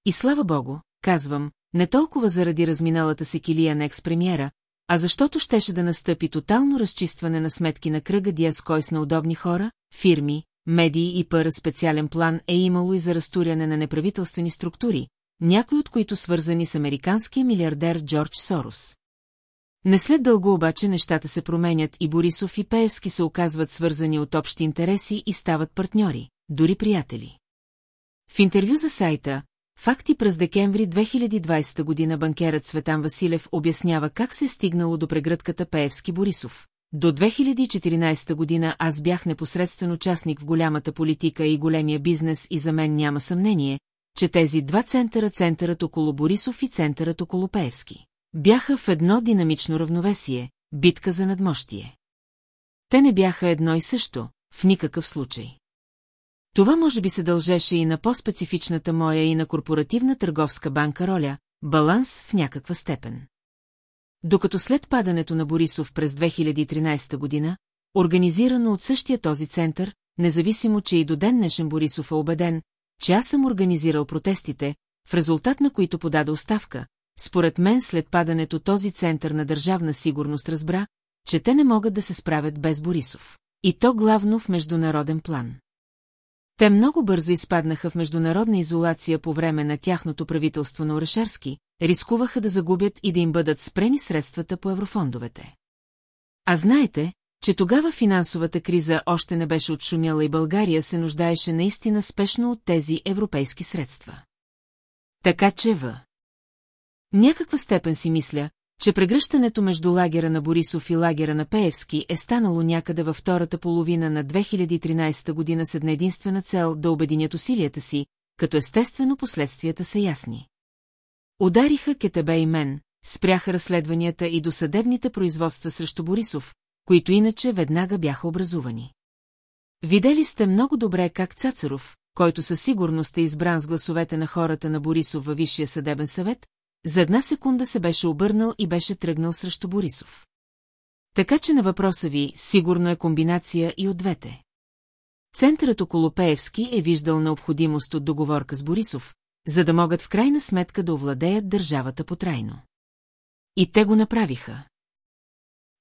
И слава богу, казвам, не толкова заради разминалата се килия на експремиера, а защото щеше да настъпи тотално разчистване на сметки на кръга Диаскойс на удобни хора, фирми, медии и пър специален план е имало и за разтуряне на неправителствени структури, някои от които свързани с американския милиардер Джордж Сорос. Не след дълго обаче нещата се променят и Борисов и Пеевски се оказват свързани от общи интереси и стават партньори, дори приятели. В интервю за сайта Факти през декември 2020 година банкерът Светан Василев обяснява как се е стигнало до прегръдката Пеевски-Борисов. До 2014 година аз бях непосредствен участник в голямата политика и големия бизнес и за мен няма съмнение, че тези два центъра, центърът около Борисов и центърът около Пеевски, бяха в едно динамично равновесие, битка за надмощие. Те не бяха едно и също, в никакъв случай. Това може би се дължеше и на по-специфичната моя и на корпоративна търговска банка роля, баланс в някаква степен. Докато след падането на Борисов през 2013 година, организирано от същия този център, независимо, че и до ден днешен Борисов е убеден, че аз съм организирал протестите, в резултат на които подаде оставка, според мен след падането този център на държавна сигурност разбра, че те не могат да се справят без Борисов. И то главно в международен план. Те много бързо изпаднаха в международна изолация по време на тяхното правителство на Орешарски, рискуваха да загубят и да им бъдат спрени средствата по еврофондовете. А знаете, че тогава финансовата криза още не беше отшумяла и България се нуждаеше наистина спешно от тези европейски средства. Така че в някаква степен си мисля, че прегръщането между лагера на Борисов и лагера на Пеевски е станало някъде във втората половина на 2013 година с една единствена цел да обединят усилията си, като естествено последствията са ясни. Удариха Кетебе и мен, спряха разследванията и досъдебните производства срещу Борисов, които иначе веднага бяха образувани. Видели сте много добре как Цацаров, който със сигурност е избран с гласовете на хората на Борисов във Висшия съдебен съвет, за една секунда се беше обърнал и беше тръгнал срещу Борисов. Така че на въпроса ви сигурно е комбинация и от двете. центърът около Пеевски е виждал необходимост от договорка с Борисов, за да могат в крайна сметка да овладеят държавата потрайно. И те го направиха.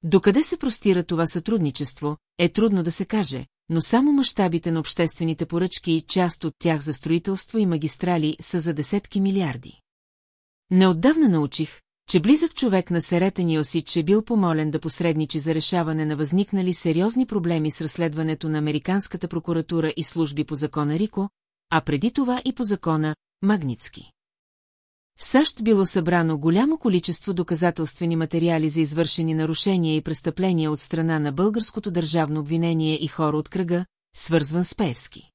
Докъде се простира това сътрудничество, е трудно да се каже, но само мащабите на обществените поръчки и част от тях за строителство и магистрали са за десетки милиарди. Неотдавна научих, че близък човек на Серетен Йосич е бил помолен да посредничи за решаване на възникнали сериозни проблеми с разследването на Американската прокуратура и служби по закона Рико, а преди това и по закона Магницки. В САЩ било събрано голямо количество доказателствени материали за извършени нарушения и престъпления от страна на българското държавно обвинение и хора от кръга, свързван с Пеевски.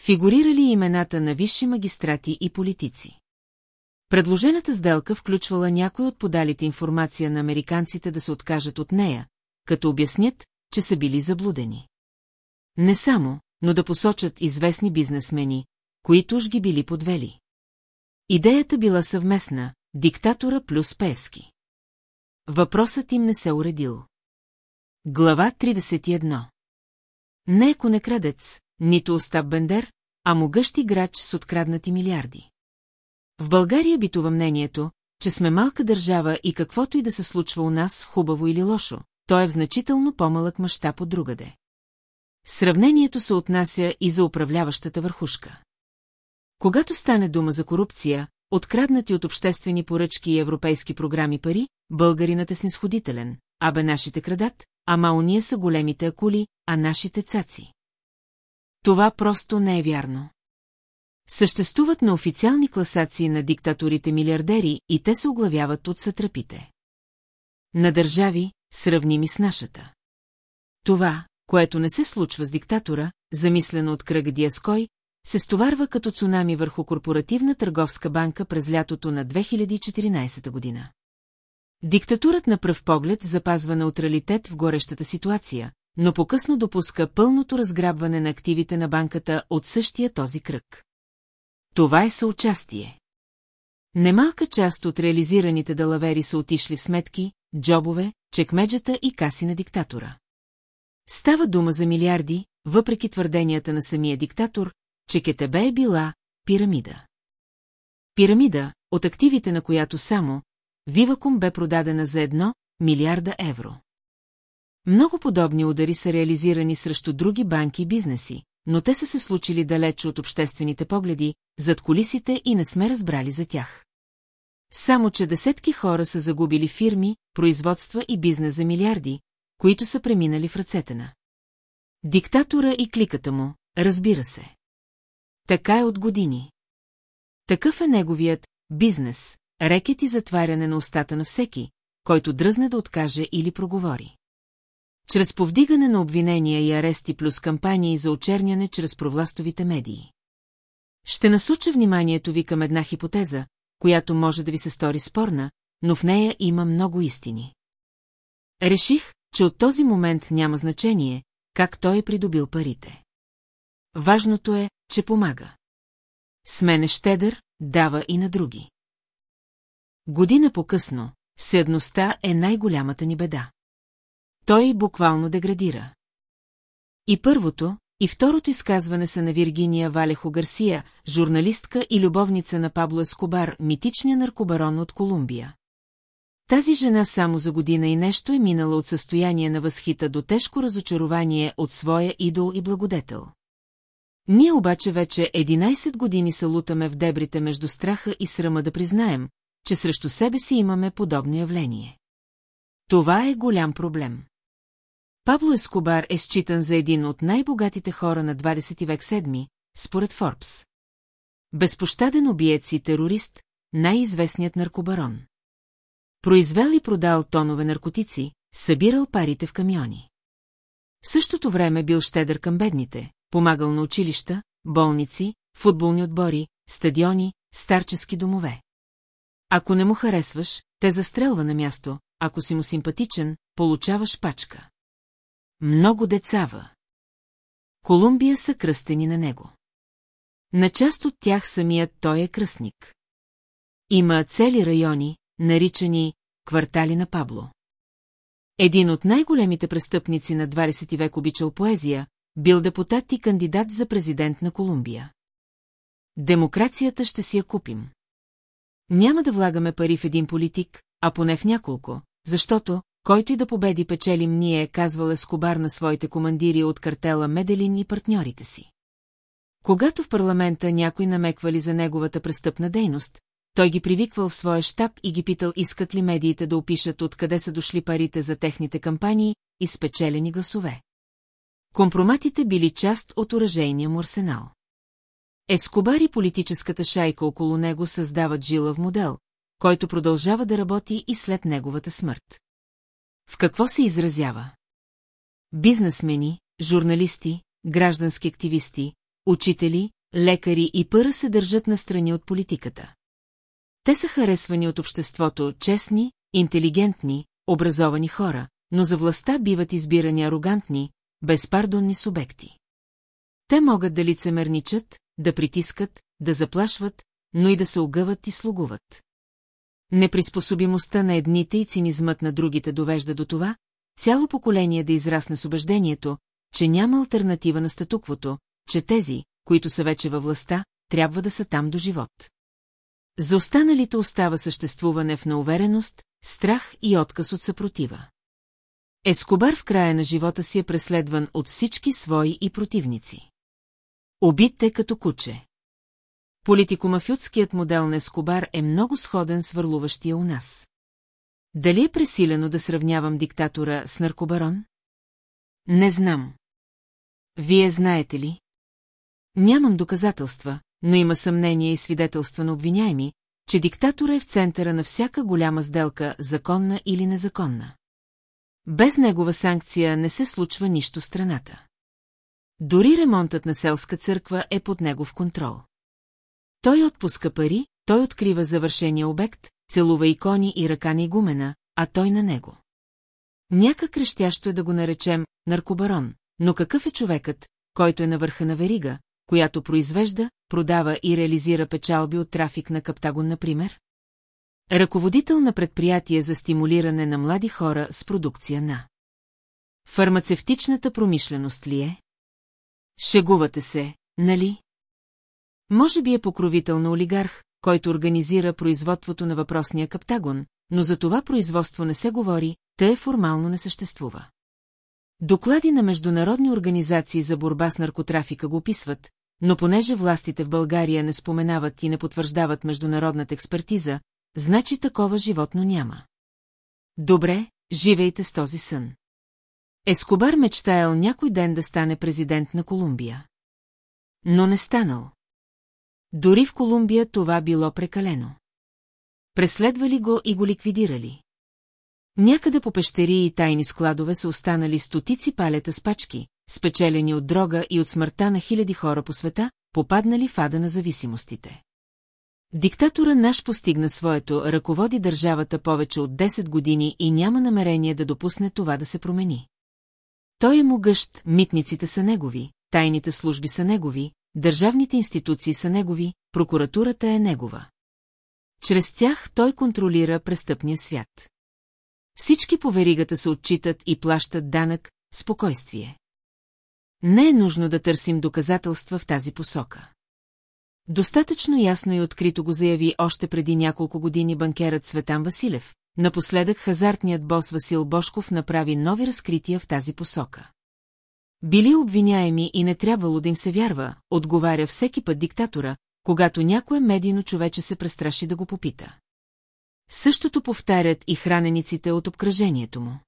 Фигурирали имената на висши магистрати и политици. Предложената сделка включвала някой от подалите информация на американците да се откажат от нея, като обяснят, че са били заблудени. Не само, но да посочат известни бизнесмени, които уж ги били подвели. Идеята била съвместна, диктатора плюс Певски. Въпросът им не се уредил. Глава 31 Не е конекрадец, нито Остап Бендер, а могъщ играч с откраднати милиарди. В България битува мнението, че сме малка държава и каквото и да се случва у нас, хубаво или лошо, то е в значително по-малък мащаб от другаде. Сравнението се отнася и за управляващата върхушка. Когато стане дума за корупция, откраднати от обществени поръчки и европейски програми пари, българинът е снисходителен, абе нашите крадат, ама уния са големите акули, а нашите цаци. Това просто не е вярно. Съществуват на официални класации на диктаторите милиардери и те се оглавяват от сътрапите. На държави, сравними с нашата. Това, което не се случва с диктатора, замислено от кръга Диаской, се стоварва като цунами върху корпоративна търговска банка през лятото на 2014 година. Диктатурът на пръв поглед запазва неутралитет в горещата ситуация, но по-късно допуска пълното разграбване на активите на банката от същия този кръг. Това е съучастие. Немалка част от реализираните далавери са отишли в сметки, джобове, чекмеджата и каси на диктатора. Става дума за милиарди, въпреки твърденията на самия диктатор, че Кетебе е била пирамида. Пирамида, от активите на която само Вивакум бе продадена за едно милиарда евро. Много подобни удари са реализирани срещу други банки и бизнеси, но те са се случили далеч от обществените погледи, зад колисите и не сме разбрали за тях. Само, че десетки хора са загубили фирми, производства и бизнес за милиарди, които са преминали в ръцете на. Диктатора и кликата му, разбира се. Така е от години. Такъв е неговият бизнес, рекет и затваряне на устата на всеки, който дръзне да откаже или проговори. Чрез повдигане на обвинения и арести плюс кампании за очерняне чрез провластовите медии. Ще насоча вниманието ви към една хипотеза, която може да ви се стори спорна, но в нея има много истини. Реших, че от този момент няма значение, как той е придобил парите. Важното е, че помага. С мен е щедър, дава и на други. Година по-късно, седността е най-голямата ни беда. Той буквално деградира. И първото, и второто изказване са на Виргиния Валехо Гарсия, журналистка и любовница на Пабло Ескобар, митичния наркобарон от Колумбия. Тази жена само за година и нещо е минала от състояние на възхита до тежко разочарование от своя идол и благодетел. Ние обаче вече 11 години се лутаме в дебрите между страха и срама да признаем, че срещу себе си имаме подобно явление. Това е голям проблем. Пабло Ескобар е считан за един от най-богатите хора на 20 век седми, според Форбс. Безпощаден убиец и терорист, най-известният наркобарон. Произвел и продал тонове наркотици, събирал парите в камиони. В същото време бил щедър към бедните, помагал на училища, болници, футболни отбори, стадиони, старчески домове. Ако не му харесваш, те застрелва на място, ако си му симпатичен, получаваш пачка. Много децава. Колумбия са кръстени на него. На част от тях самият той е кръстник. Има цели райони, наричани квартали на Пабло. Един от най-големите престъпници на 20 век обичал поезия, бил депутат и кандидат за президент на Колумбия. Демокрацията ще си я купим. Няма да влагаме пари в един политик, а поне в няколко, защото, който и да победи печелим ние, казвал Ескобар на своите командири от картела Меделин и партньорите си. Когато в парламента някой намеквали за неговата престъпна дейност, той ги привиквал в своя щаб и ги питал искат ли медиите да опишат откъде са дошли парите за техните кампании и спечелени гласове. Компроматите били част от оръжейния му арсенал. Ескобар и политическата шайка около него създават жилав модел, който продължава да работи и след неговата смърт. В какво се изразява? Бизнесмени, журналисти, граждански активисти, учители, лекари и пъра се държат настрани от политиката. Те са харесвани от обществото честни, интелигентни, образовани хора, но за властта биват избирани арогантни, безпардонни субекти. Те могат да лицемерничат, да притискат, да заплашват, но и да се огъват и слугуват. Неприспособимостта на едните и цинизмът на другите довежда до това, цяло поколение да израсне с убеждението, че няма альтернатива на статуквото, че тези, които са вече във властта, трябва да са там до живот. За останалите остава съществуване в неувереност, страх и отказ от съпротива. Ескобар в края на живота си е преследван от всички свои и противници. Убит е като куче. Политикомафютският модел на Ескобар е много сходен с върлуващия у нас. Дали е пресилено да сравнявам диктатора с наркобарон? Не знам. Вие знаете ли? Нямам доказателства, но има съмнение и свидетелства на обвиняеми, че диктатора е в центъра на всяка голяма сделка, законна или незаконна. Без негова санкция не се случва нищо страната. Дори ремонтът на селска църква е под негов контрол. Той отпуска пари, той открива завършения обект, целува икони и ръка на игумена, а той на него. Няка крещящо е да го наречем наркобарон, но какъв е човекът, който е на върха на верига, която произвежда, продава и реализира печалби от трафик на Каптагон, например? Ръководител на предприятие за стимулиране на млади хора с продукция на. Фармацевтичната промишленост ли е? Шегувате се, нали? Може би е покровител на олигарх, който организира производството на въпросния каптагон, но за това производство не се говори, тъй формално не съществува. Доклади на международни организации за борба с наркотрафика го описват, но понеже властите в България не споменават и не потвърждават международната експертиза, значи такова животно няма. Добре, живейте с този сън. Ескобар мечтаял някой ден да стане президент на Колумбия. Но не станал. Дори в Колумбия това било прекалено. Преследвали го и го ликвидирали. Някъде по пещери и тайни складове са останали стотици палета с пачки, спечелени от дрога и от смъртта на хиляди хора по света, попаднали в ада на зависимостите. Диктатора наш постигна своето, ръководи държавата повече от 10 години и няма намерение да допусне това да се промени. Той е могъщ, митниците са негови, тайните служби са негови, държавните институции са негови, прокуратурата е негова. Чрез тях той контролира престъпния свят. Всички по веригата се отчитат и плащат данък, спокойствие. Не е нужно да търсим доказателства в тази посока. Достатъчно ясно и открито го заяви още преди няколко години банкерът Светан Василев. Напоследък хазартният бос Васил Бошков направи нови разкрития в тази посока. Били обвиняеми и не трябвало да им се вярва, отговаря всеки път диктатора, когато някое медийно човече се престраши да го попита. Същото повтарят и хранениците от обкръжението му.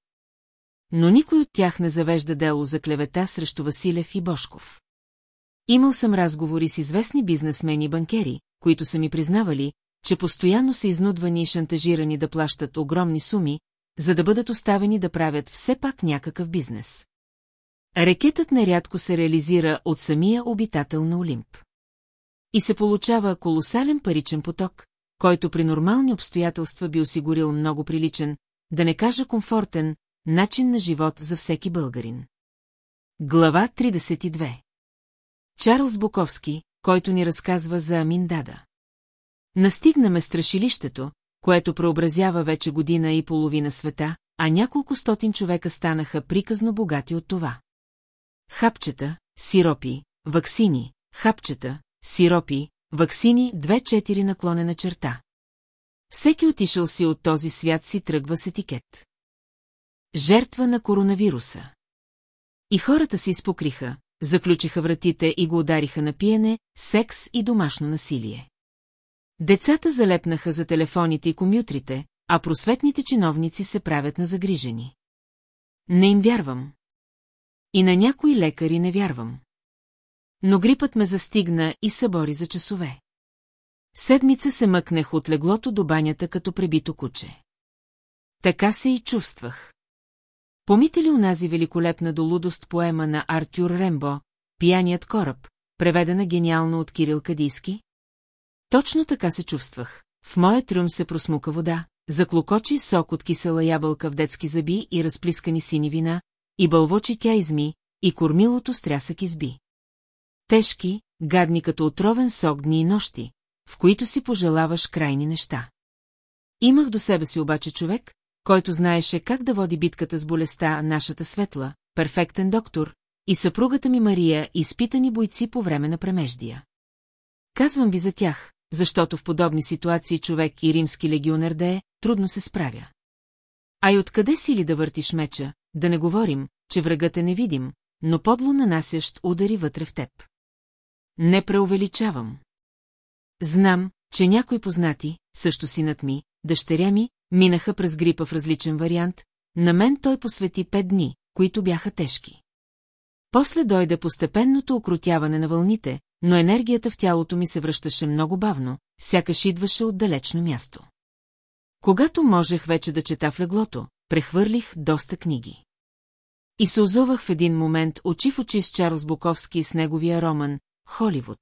Но никой от тях не завежда дело за клевета срещу Василев и Бошков. Имал съм разговори с известни бизнесмени и банкери, които са ми признавали, че постоянно са изнудвани и шантажирани да плащат огромни суми, за да бъдат оставени да правят все пак някакъв бизнес. Рекетът нерядко се реализира от самия обитател на Олимп. И се получава колосален паричен поток, който при нормални обстоятелства би осигурил много приличен, да не кажа комфортен, начин на живот за всеки българин. Глава 32 Чарлз Буковски, който ни разказва за Амин Дада. Настигнаме страшилището, което преобразява вече година и половина света, а няколко стотин човека станаха приказно богати от това. Хапчета, сиропи, ваксини, хапчета, сиропи, ваксини 2-4 наклонена черта. Всеки отишъл си от този свят си тръгва с етикет. Жертва на коронавируса. И хората си изпокриха, заключиха вратите и го удариха на пиене, секс и домашно насилие. Децата залепнаха за телефоните и комютрите, а просветните чиновници се правят на загрижени. Не им вярвам. И на някои лекари не вярвам. Но грипът ме застигна и събори за часове. Седмица се мъкнех от леглото до банята като пребито куче. Така се и чувствах. Помите ли унази великолепна до лудост поема на Артюр Рембо, «Пияният кораб», преведена гениално от Кирил Кадийски? Точно така се чувствах. В моя трюм се просмука вода, заклокочи сок от кисела ябълка в детски зъби и разплискани сини вина, и бълвочи тя изми, и кормилото стрясък изби. Тежки, гадни като отровен сок дни и нощи, в които си пожелаваш крайни неща. Имах до себе си обаче човек, който знаеше как да води битката с болестта нашата светла, перфектен доктор, и съпругата ми Мария, изпитани бойци по време на премеждия. Казвам ви за тях, защото в подобни ситуации човек и римски легионер да е, трудно се справя. А и откъде си ли да въртиш меча, да не говорим, че врагът е невидим, но подло нанасящ удари вътре в теб. Не преувеличавам. Знам, че някои познати, също синът ми, дъщеря ми, минаха през грипа в различен вариант, на мен той посвети пет дни, които бяха тежки. После дойде постепенното окрутяване на вълните, но енергията в тялото ми се връщаше много бавно, сякаш идваше от далечно място. Когато можех вече да чета в леглото, прехвърлих доста книги. И се озовах в един момент очи в очи с Чарлз Буковски с неговия роман «Холивуд».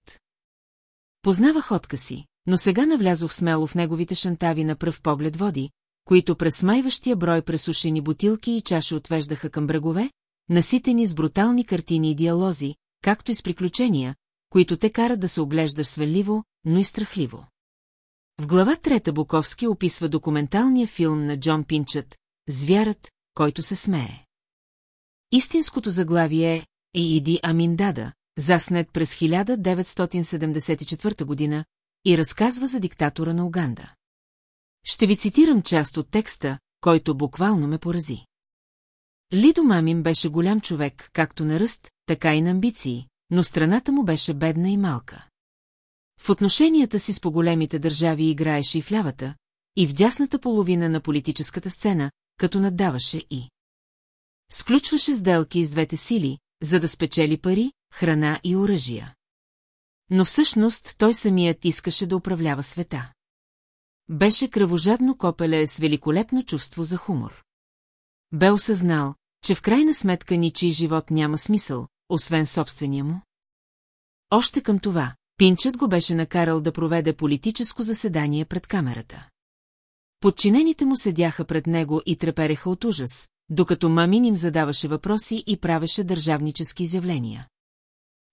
Познавах откази, но сега навлязох смело в неговите шантави на пръв поглед води, които през майващия брой пресушени бутилки и чаши отвеждаха към брегове, наситени с брутални картини и диалози, както и с приключения, които те карат да се оглеждаш свенливо, но и страхливо. В глава трета Буковски описва документалния филм на Джон Пинчът «Звярат, който се смее». Истинското заглавие е Иди Аминдада, заснет през 1974 година и разказва за диктатора на Уганда. Ще ви цитирам част от текста, който буквално ме порази. Лидо Мамин беше голям човек, както на ръст, така и на амбиции, но страната му беше бедна и малка. В отношенията си с по-големите държави играеше и в лявата, и в дясната половина на политическата сцена, като наддаваше и. Сключваше сделки с двете сили, за да спечели пари, храна и оръжия. Но всъщност той самият искаше да управлява света. Беше кръвожадно копеле с великолепно чувство за хумор. Бе осъзнал, че в крайна сметка ничий живот няма смисъл, освен собствения му. Още към това, Пинчът го беше накарал да проведе политическо заседание пред камерата. Подчинените му седяха пред него и трепереха от ужас, докато мамин им задаваше въпроси и правеше държавнически изявления.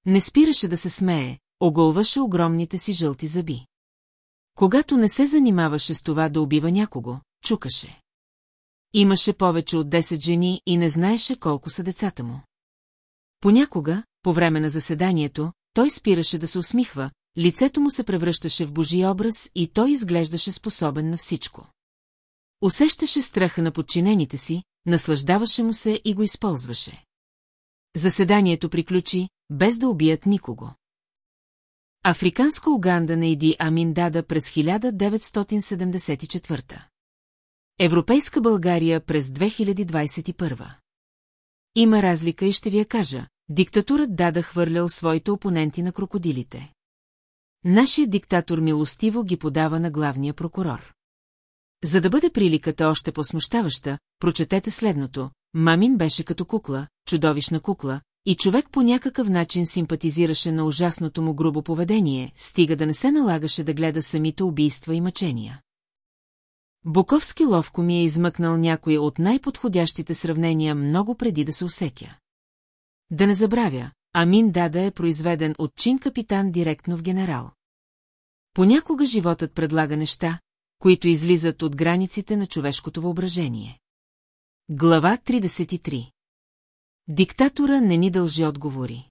Не спираше да се смее, оголваше огромните си жълти зъби. Когато не се занимаваше с това да убива някого, чукаше. Имаше повече от 10 жени и не знаеше колко са децата му. Понякога, по време на заседанието, той спираше да се усмихва, лицето му се превръщаше в божи образ и той изглеждаше способен на всичко. Усещаше страха на подчинените си, наслаждаваше му се и го използваше. Заседанието приключи, без да убият никого. Африканска Уганда на Иди Амин Дада през 1974. Европейска България през 2021. Има разлика и ще ви я кажа. Диктатурът Дада хвърлял своите опоненти на крокодилите. Нашият диктатор милостиво ги подава на главния прокурор. За да бъде приликата още по-смущаваща, прочетете следното. Мамин беше като кукла, чудовищна кукла, и човек по някакъв начин симпатизираше на ужасното му грубо поведение, стига да не се налагаше да гледа самите убийства и мъчения. Буковски ловко ми е измъкнал някои от най-подходящите сравнения много преди да се усетя. Да не забравя, Амин Дада е произведен от чин капитан директно в генерал. Понякога животът предлага неща, които излизат от границите на човешкото въображение. Глава 33 Диктатора не ни дължи отговори.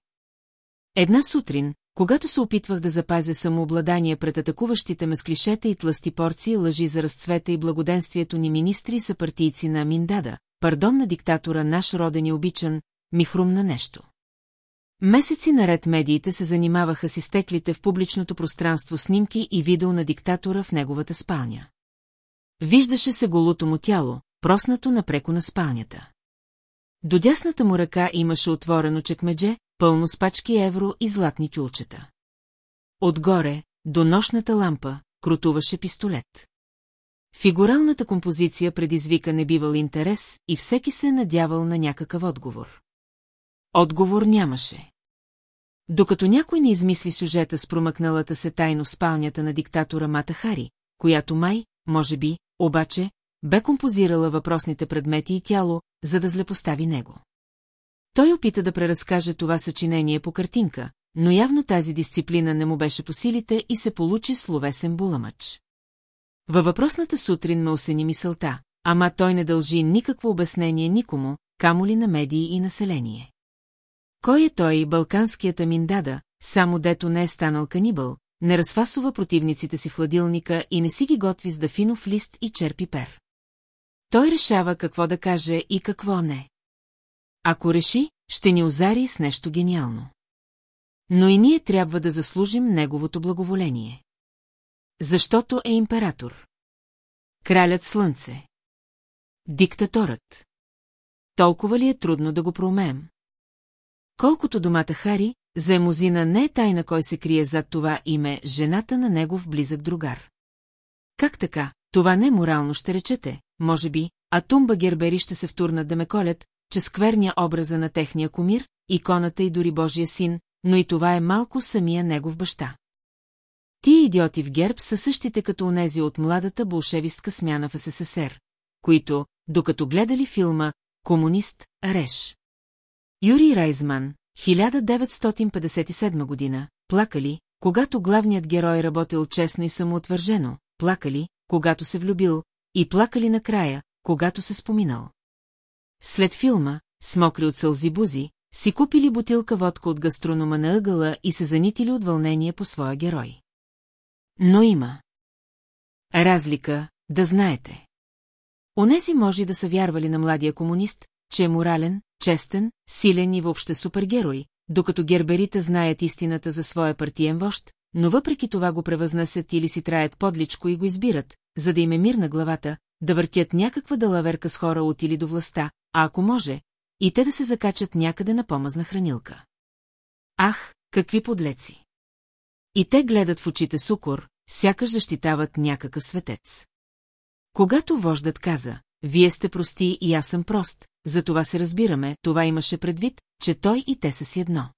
Една сутрин, когато се опитвах да запазя самообладание пред атакуващите ме с клишета и тласти порции лъжи за разцвета и благоденствието ни министри и съпартийци на Миндада, пардон на диктатора наш роден и обичан, ми хрумна нещо. Месеци наред медиите се занимаваха с изтеклите в публичното пространство снимки и видео на диктатора в неговата спалня. Виждаше се голото му тяло, проснато напреко на спалнята. До дясната му ръка имаше отворено чекмедже, пълно с пачки евро и златни тюлчета. Отгоре, до нощната лампа, крутуваше пистолет. Фигуралната композиция предизвика небивал интерес и всеки се надявал на някакъв отговор. Отговор нямаше. Докато някой не измисли сюжета с промъкналата се тайно в спалнята на диктатора Мата Хари, която май, може би, обаче, бе композирала въпросните предмети и тяло, за да злепостави него. Той опита да преразкаже това съчинение по картинка, но явно тази дисциплина не му беше по силите и се получи словесен буламъч. Във въпросната сутрин ме осени мисълта, ама той не дължи никакво обяснение никому, камо ли на медии и население. Кой е той, балканският аминдада, само дето не е станал канибъл, не разфасова противниците си в хладилника и не си ги готви с дафинов лист и черпи пер. Той решава какво да каже и какво не. Ако реши, ще ни озари с нещо гениално. Но и ние трябва да заслужим неговото благоволение. Защото е император. Кралят слънце. Диктаторът. Толкова ли е трудно да го проумеем? Колкото домата Хари, за не е тайна кой се крие зад това име жената на негов близък другар. Как така, това не морално ще речете, може би, а Тумба Гербери ще се втурнат да ме колят, че скверня образа на техния комир, иконата и дори Божия син, но и това е малко самия негов баща. Тия идиоти в герб са същите като онези от младата болшевистка смяна в СССР, които, докато гледали филма «Комунист, Реш». Юрий Райзман, 1957 година, плакали, когато главният герой работил честно и самоотвържено, плакали, когато се влюбил, и плакали накрая, когато се споминал. След филма, смокри от сълзи бузи, си купили бутилка водка от гастронома на ъгъла и се занитили от вълнение по своя герой. Но има. Разлика, да знаете. Онези може да са вярвали на младия комунист, че е морален, честен, силен и въобще супергерой, докато герберите знаят истината за своя партиен вожд, но въпреки това го превъзнасят или си траят подличко и го избират, за да им е мир на главата, да въртят някаква далаверка с хора от или до властта, а ако може, и те да се закачат някъде на помазна хранилка. Ах, какви подлеци! И те гледат в очите сукор, сякаш защитават някакъв светец. Когато вождат каза, вие сте прости и аз съм прост, за това се разбираме, това имаше предвид, че той и те са си едно.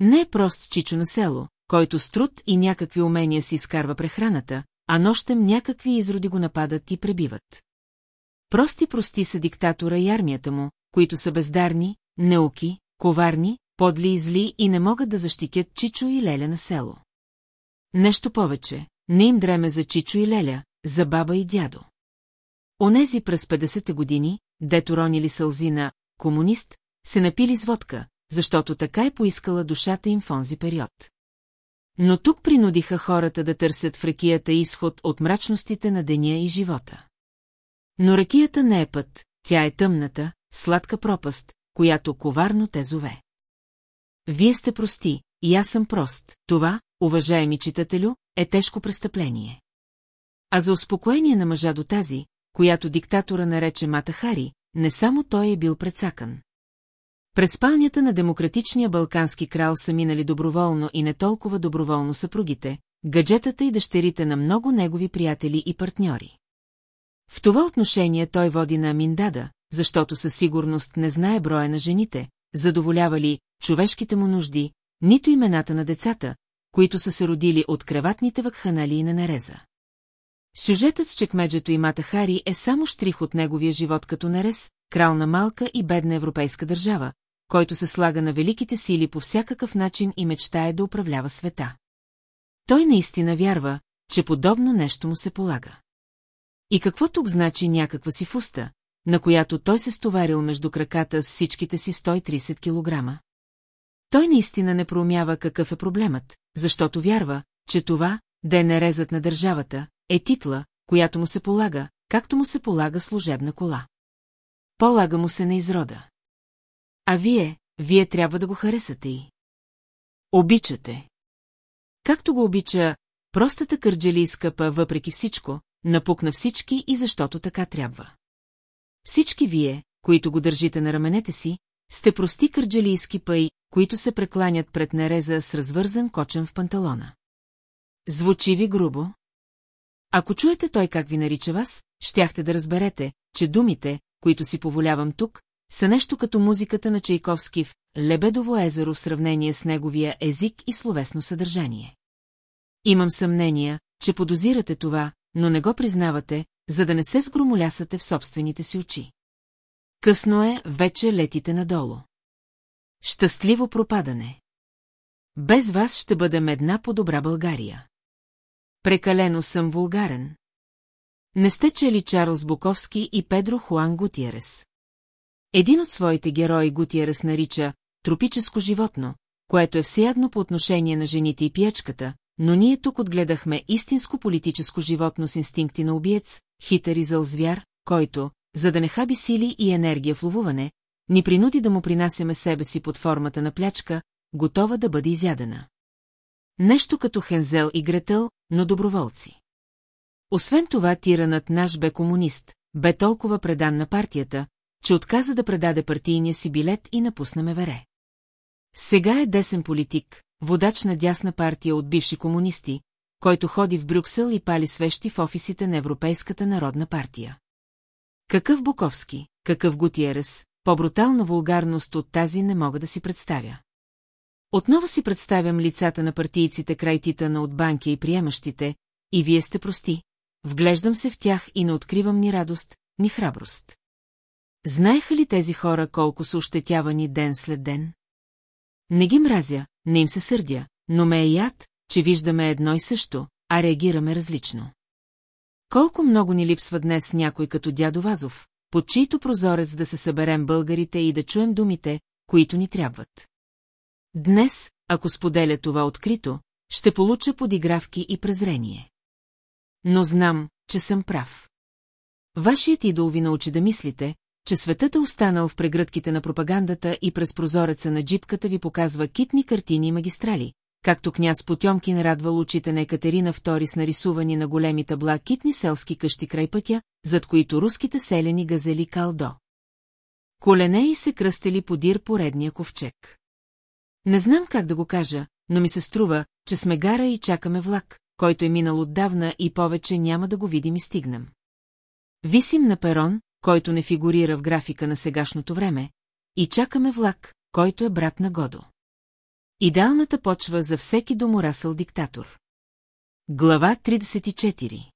Не е прост чичо на село, който с труд и някакви умения си изкарва прехраната, а нощем някакви изроди го нападат и пребиват. Прости-прости са диктатора и армията му, които са бездарни, неуки, коварни, подли и зли и не могат да защитят Чичо и Леля на село. Нещо повече, не им дреме за Чичо и Леля, за баба и дядо. Онези през 50-те години, дето ронили сълзи на комунист, се напили с водка, защото така е поискала душата им в онзи период. Но тук принудиха хората да търсят в ракията изход от мрачностите на деня и живота. Но ракията не е път, тя е тъмната, сладка пропаст, която коварно те зове. Вие сте прости, и аз съм прост. Това, уважаеми читателю, е тежко престъпление. А за успокоение на мъжа до тази, която диктатора нарече Мата Хари, не само той е бил предсакан. През спалнята на демократичния балкански крал са минали доброволно и не толкова доброволно съпругите, гаджетата и дъщерите на много негови приятели и партньори. В това отношение той води на Аминдада, защото със сигурност не знае броя на жените, задоволявали човешките му нужди, нито имената на децата, които са се родили от креватните вакханалии на Нереза. Сюжетът с чекмеджето и Мата Хари е само штрих от неговия живот като Нерез, крал на малка и бедна европейска държава, който се слага на великите сили по всякакъв начин и мечтае да управлява света. Той наистина вярва, че подобно нещо му се полага. И какво тук значи някаква си фуста, на която той се стоварил между краката с всичките си 130 килограма? Той наистина не проумява какъв е проблемът, защото вярва, че това, да е нерезът на държавата, е титла, която му се полага, както му се полага служебна кола. Полага му се на изрода. А вие, вие трябва да го харесате и. Обичате. Както го обича, простата кърджели скъпа въпреки всичко, напукна всички и защото така трябва. Всички вие, които го държите на раменете си, сте прости кърджалийски пъй, които се прекланят пред нереза с развързан кочен в панталона. Звучи ви грубо? Ако чуете той как ви нарича вас, щяхте да разберете, че думите, които си поволявам тук, са нещо като музиката на Чайковски в Лебедово езеро в сравнение с неговия език и словесно съдържание. Имам съмнение, че подозирате това, но не го признавате, за да не се сгромолясате в собствените си очи. Късно е, вече летите надолу. Щастливо пропадане. Без вас ще бъдем една по-добра България. Прекалено съм вулгарен. Не сте чели Чарлз Буковски и Педро Хуан Гутиерес. Един от своите герои Гутиерес нарича тропическо животно, което е всеядно по отношение на жените и пиечката, но ние тук отгледахме истинско политическо животно с инстинкти на убиец, хитър и зъл звяр, който, за да не хаби сили и енергия в ловуване, ни принуди да му принасяме себе си под формата на плячка, готова да бъде изядена. Нещо като Хензел и Гретъл, но доброволци. Освен това, тиранът наш бе комунист, бе толкова предан на партията, че отказа да предаде партийния си билет и напусна Мевере. Сега е десен политик, водач на дясна партия от бивши комунисти, който ходи в Брюксел и пали свещи в офисите на Европейската народна партия. Какъв Буковски, какъв Гутиерес, по-брутална вулгарност от тази не мога да си представя. Отново си представям лицата на партийците край титана от банки и приемащите, и вие сте прости. Вглеждам се в тях и не откривам ни радост, ни храброст. Знаеха ли тези хора колко са ощетявани ден след ден? Не ги мразя, не им се сърдя, но ме е яд, че виждаме едно и също, а реагираме различно. Колко много ни липсва днес някой като дядо Вазов, под чийто прозорец да се съберем българите и да чуем думите, които ни трябват. Днес, ако споделя това открито, ще получа подигравки и презрение. Но знам, че съм прав. Вашият идол ви научи да мислите, че светът е останал в прегръдките на пропагандата и през прозореца на джипката ви показва китни картини и магистрали, както княз Потьомкин радвал очите на Екатерина II с нарисувани на големи табла китни селски къщи край пътя, зад които руските селени газели калдо. Колене и се кръстели подир поредния ковчег. Не знам как да го кажа, но ми се струва, че сме гара и чакаме влак, който е минал отдавна и повече няма да го видим и стигнем. Висим на перон, който не фигурира в графика на сегашното време, и чакаме влак, който е брат на Годо. Идеалната почва за всеки доморасъл диктатор. Глава 34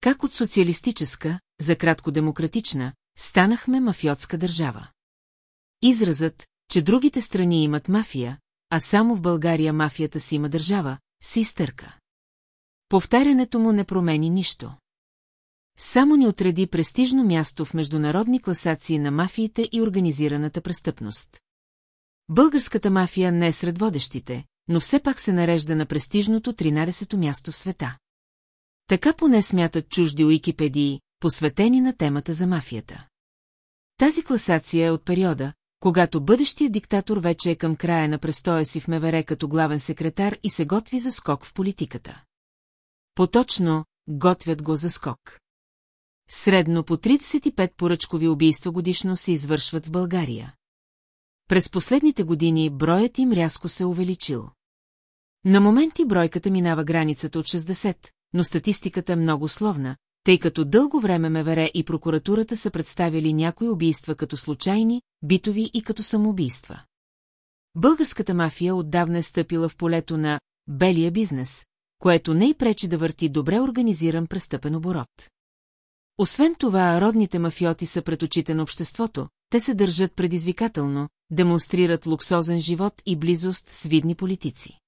Как от социалистическа, за кратко демократична, станахме мафиотска държава. Изразът, че другите страни имат мафия, а само в България мафията си има държава, си изтърка. Повтарянето му не промени нищо. Само ни отреди престижно място в международни класации на мафиите и организираната престъпност. Българската мафия не е сред водещите, но все пак се нарежда на престижното 13-то място в света. Така поне смятат чужди уикипедии, посветени на темата за мафията. Тази класация е от периода, когато бъдещия диктатор вече е към края на престоя си в Мевере като главен секретар и се готви за скок в политиката. Поточно, готвят го за скок. Средно по 35 поръчкови убийства годишно се извършват в България. През последните години броят им рязко се увеличил. На моменти бройката минава границата от 60, но статистиката е много словна, тъй като дълго време МВР и прокуратурата са представили някои убийства като случайни, битови и като самоубийства. Българската мафия отдавна е стъпила в полето на белия бизнес, което не й пречи да върти добре организиран престъпен оборот. Освен това, родните мафиоти са пред очите на обществото, те се държат предизвикателно, демонстрират луксозен живот и близост с видни политици.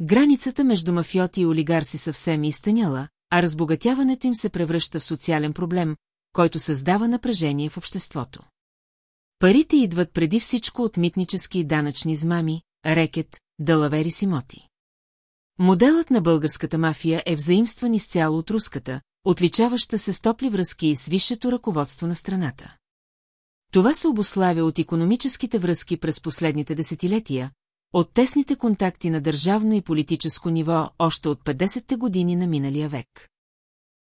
Границата между мафиоти и олигарси съвсем изтъняла, а разбогатяването им се превръща в социален проблем, който създава напрежение в обществото. Парите идват преди всичко от митнически и данъчни измами, рекет, далавери си моти. Моделът на българската мафия е взаимстван изцяло от руската, отличаваща се с топли връзки с висшето ръководство на страната. Това се обославя от економическите връзки през последните десетилетия, от тесните контакти на държавно и политическо ниво още от 50-те години на миналия век.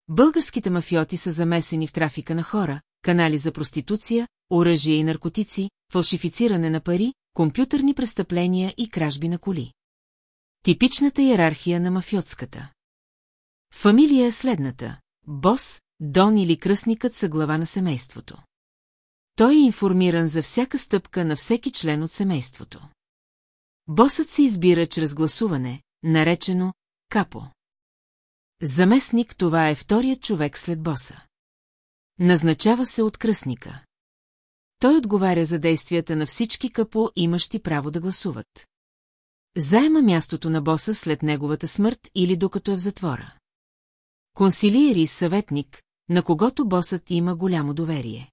Българските мафиоти са замесени в трафика на хора, канали за проституция, оръжие и наркотици, фалшифициране на пари, компютърни престъпления и кражби на коли. Типичната иерархия на мафиотската. Фамилия е следната. Бос, Дон или кръстникът са глава на семейството. Той е информиран за всяка стъпка на всеки член от семейството. Босът се избира чрез гласуване, наречено капо. Заместник това е вторият човек след боса. Назначава се от кръстника. Той отговаря за действията на всички капо, имащи право да гласуват. Заема мястото на боса след неговата смърт или докато е в затвора. Консилиери съветник, на когото босът има голямо доверие.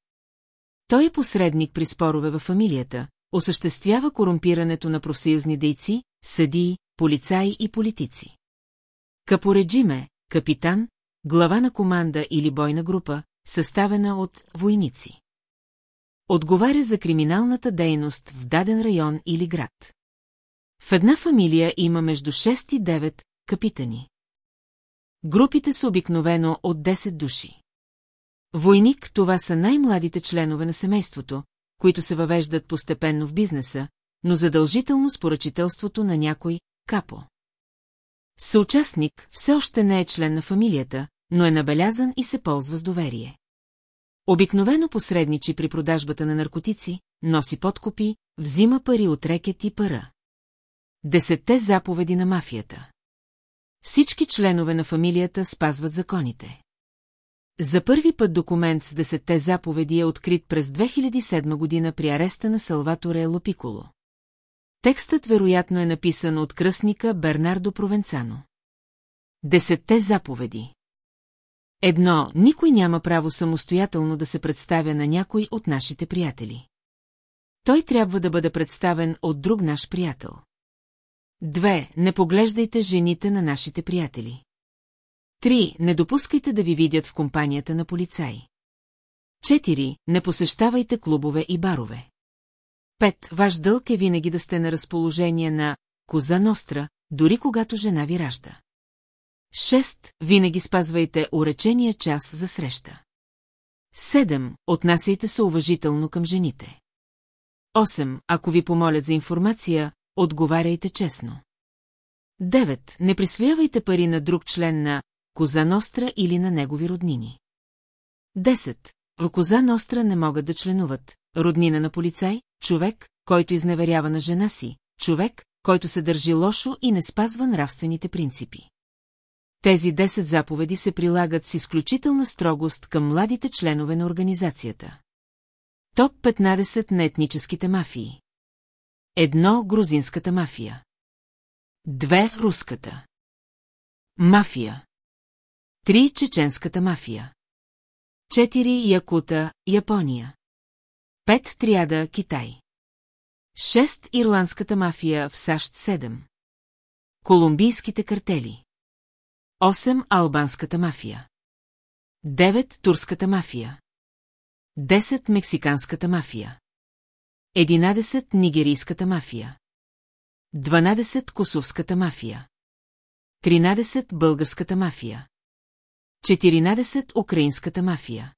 Той е посредник при спорове във фамилията, осъществява корумпирането на профсъюзни дейци, съдии, полицаи и политици. Капореджиме, капитан, глава на команда или бойна група, съставена от войници. Отговаря за криминалната дейност в даден район или град. В една фамилия има между 6 и 9 капитани. Групите са обикновено от 10 души. Войник това са най-младите членове на семейството, които се въвеждат постепенно в бизнеса, но задължително с поръчителството на някой капо. Съучастник все още не е член на фамилията, но е набелязан и се ползва с доверие. Обикновено посредничи при продажбата на наркотици, носи подкупи, взима пари от рекет и пара. Десетте заповеди на мафията. Всички членове на фамилията спазват законите. За първи път документ с десетте заповеди е открит през 2007 година при ареста на Салваторе Лопиколо. Текстът вероятно е написан от кръстника Бернардо Провенцано. Десетте заповеди Едно, никой няма право самостоятелно да се представя на някой от нашите приятели. Той трябва да бъде представен от друг наш приятел. Две, не поглеждайте жените на нашите приятели. Три, не допускайте да ви видят в компанията на полицаи. Четири, не посещавайте клубове и барове. Пет, ваш дълг е винаги да сте на разположение на коза ностра, дори когато жена ви ражда. Шест, винаги спазвайте уречения час за среща. Седем, отнасяйте се уважително към жените. Осем, ако ви помолят за информация, отговаряйте честно. Девет, не присвоявайте пари на друг член на Коза Ностра или на негови роднини. Десет, в Коза Ностра не могат да членуват роднина на полицай, човек, който изневерява на жена си, човек, който се държи лошо и не спазва нравствените принципи. Тези 10 заповеди се прилагат с изключителна строгост към младите членове на организацията. Топ 15 на етническите мафии. Едно – грузинската мафия. Две – руската. Мафия. Три – чеченската мафия. Четири – Якута, Япония. Пет – Триада, Китай. Шест – Ирландската мафия в САЩ 7. Колумбийските картели. 8. Албанската мафия. 9. Турската мафия. 10. Мексиканската мафия. 11. Нигерийската мафия. 12. Косовската мафия. 13. Българската мафия. 14. Украинската мафия.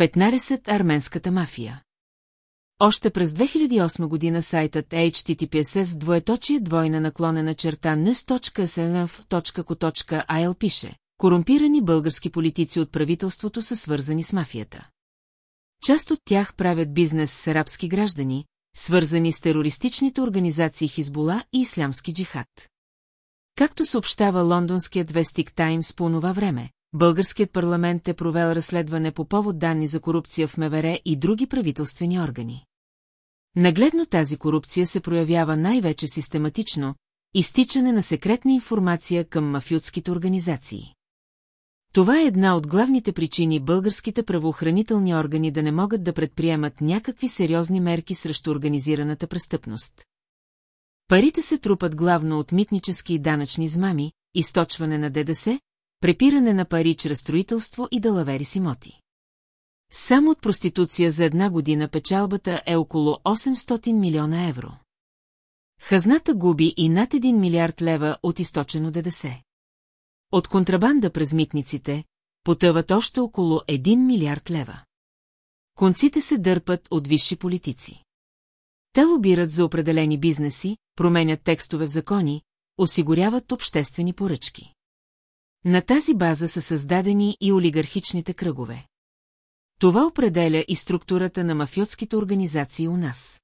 15. Арменската мафия. Още през 2008 година сайтът HTTPS двоеточие двойна наклонена черта nes.snf.co.il пише Корумпирани български политици от правителството са свързани с мафията. Част от тях правят бизнес с арабски граждани, свързани с терористичните организации Хизбола и Ислямски джихад. Както съобщава лондонският вестик Таймс по това време, българският парламент е провел разследване по повод данни за корупция в МВР и други правителствени органи. Нагледно тази корупция се проявява най-вече систематично, изтичане на секретна информация към мафиотските организации. Това е една от главните причини българските правоохранителни органи да не могат да предприемат някакви сериозни мерки срещу организираната престъпност. Парите се трупат главно от митнически и данъчни измами, източване на ДДС, препиране на пари чрез строителство и далавери с имоти. Само от проституция за една година печалбата е около 800 милиона евро. Хазната губи и над 1 милиард лева от източено ДДС. От контрабанда през митниците потъват още около 1 милиард лева. Конците се дърпат от висши политици. Те лобират за определени бизнеси, променят текстове в закони, осигуряват обществени поръчки. На тази база са създадени и олигархичните кръгове. Това определя и структурата на мафиотските организации у нас.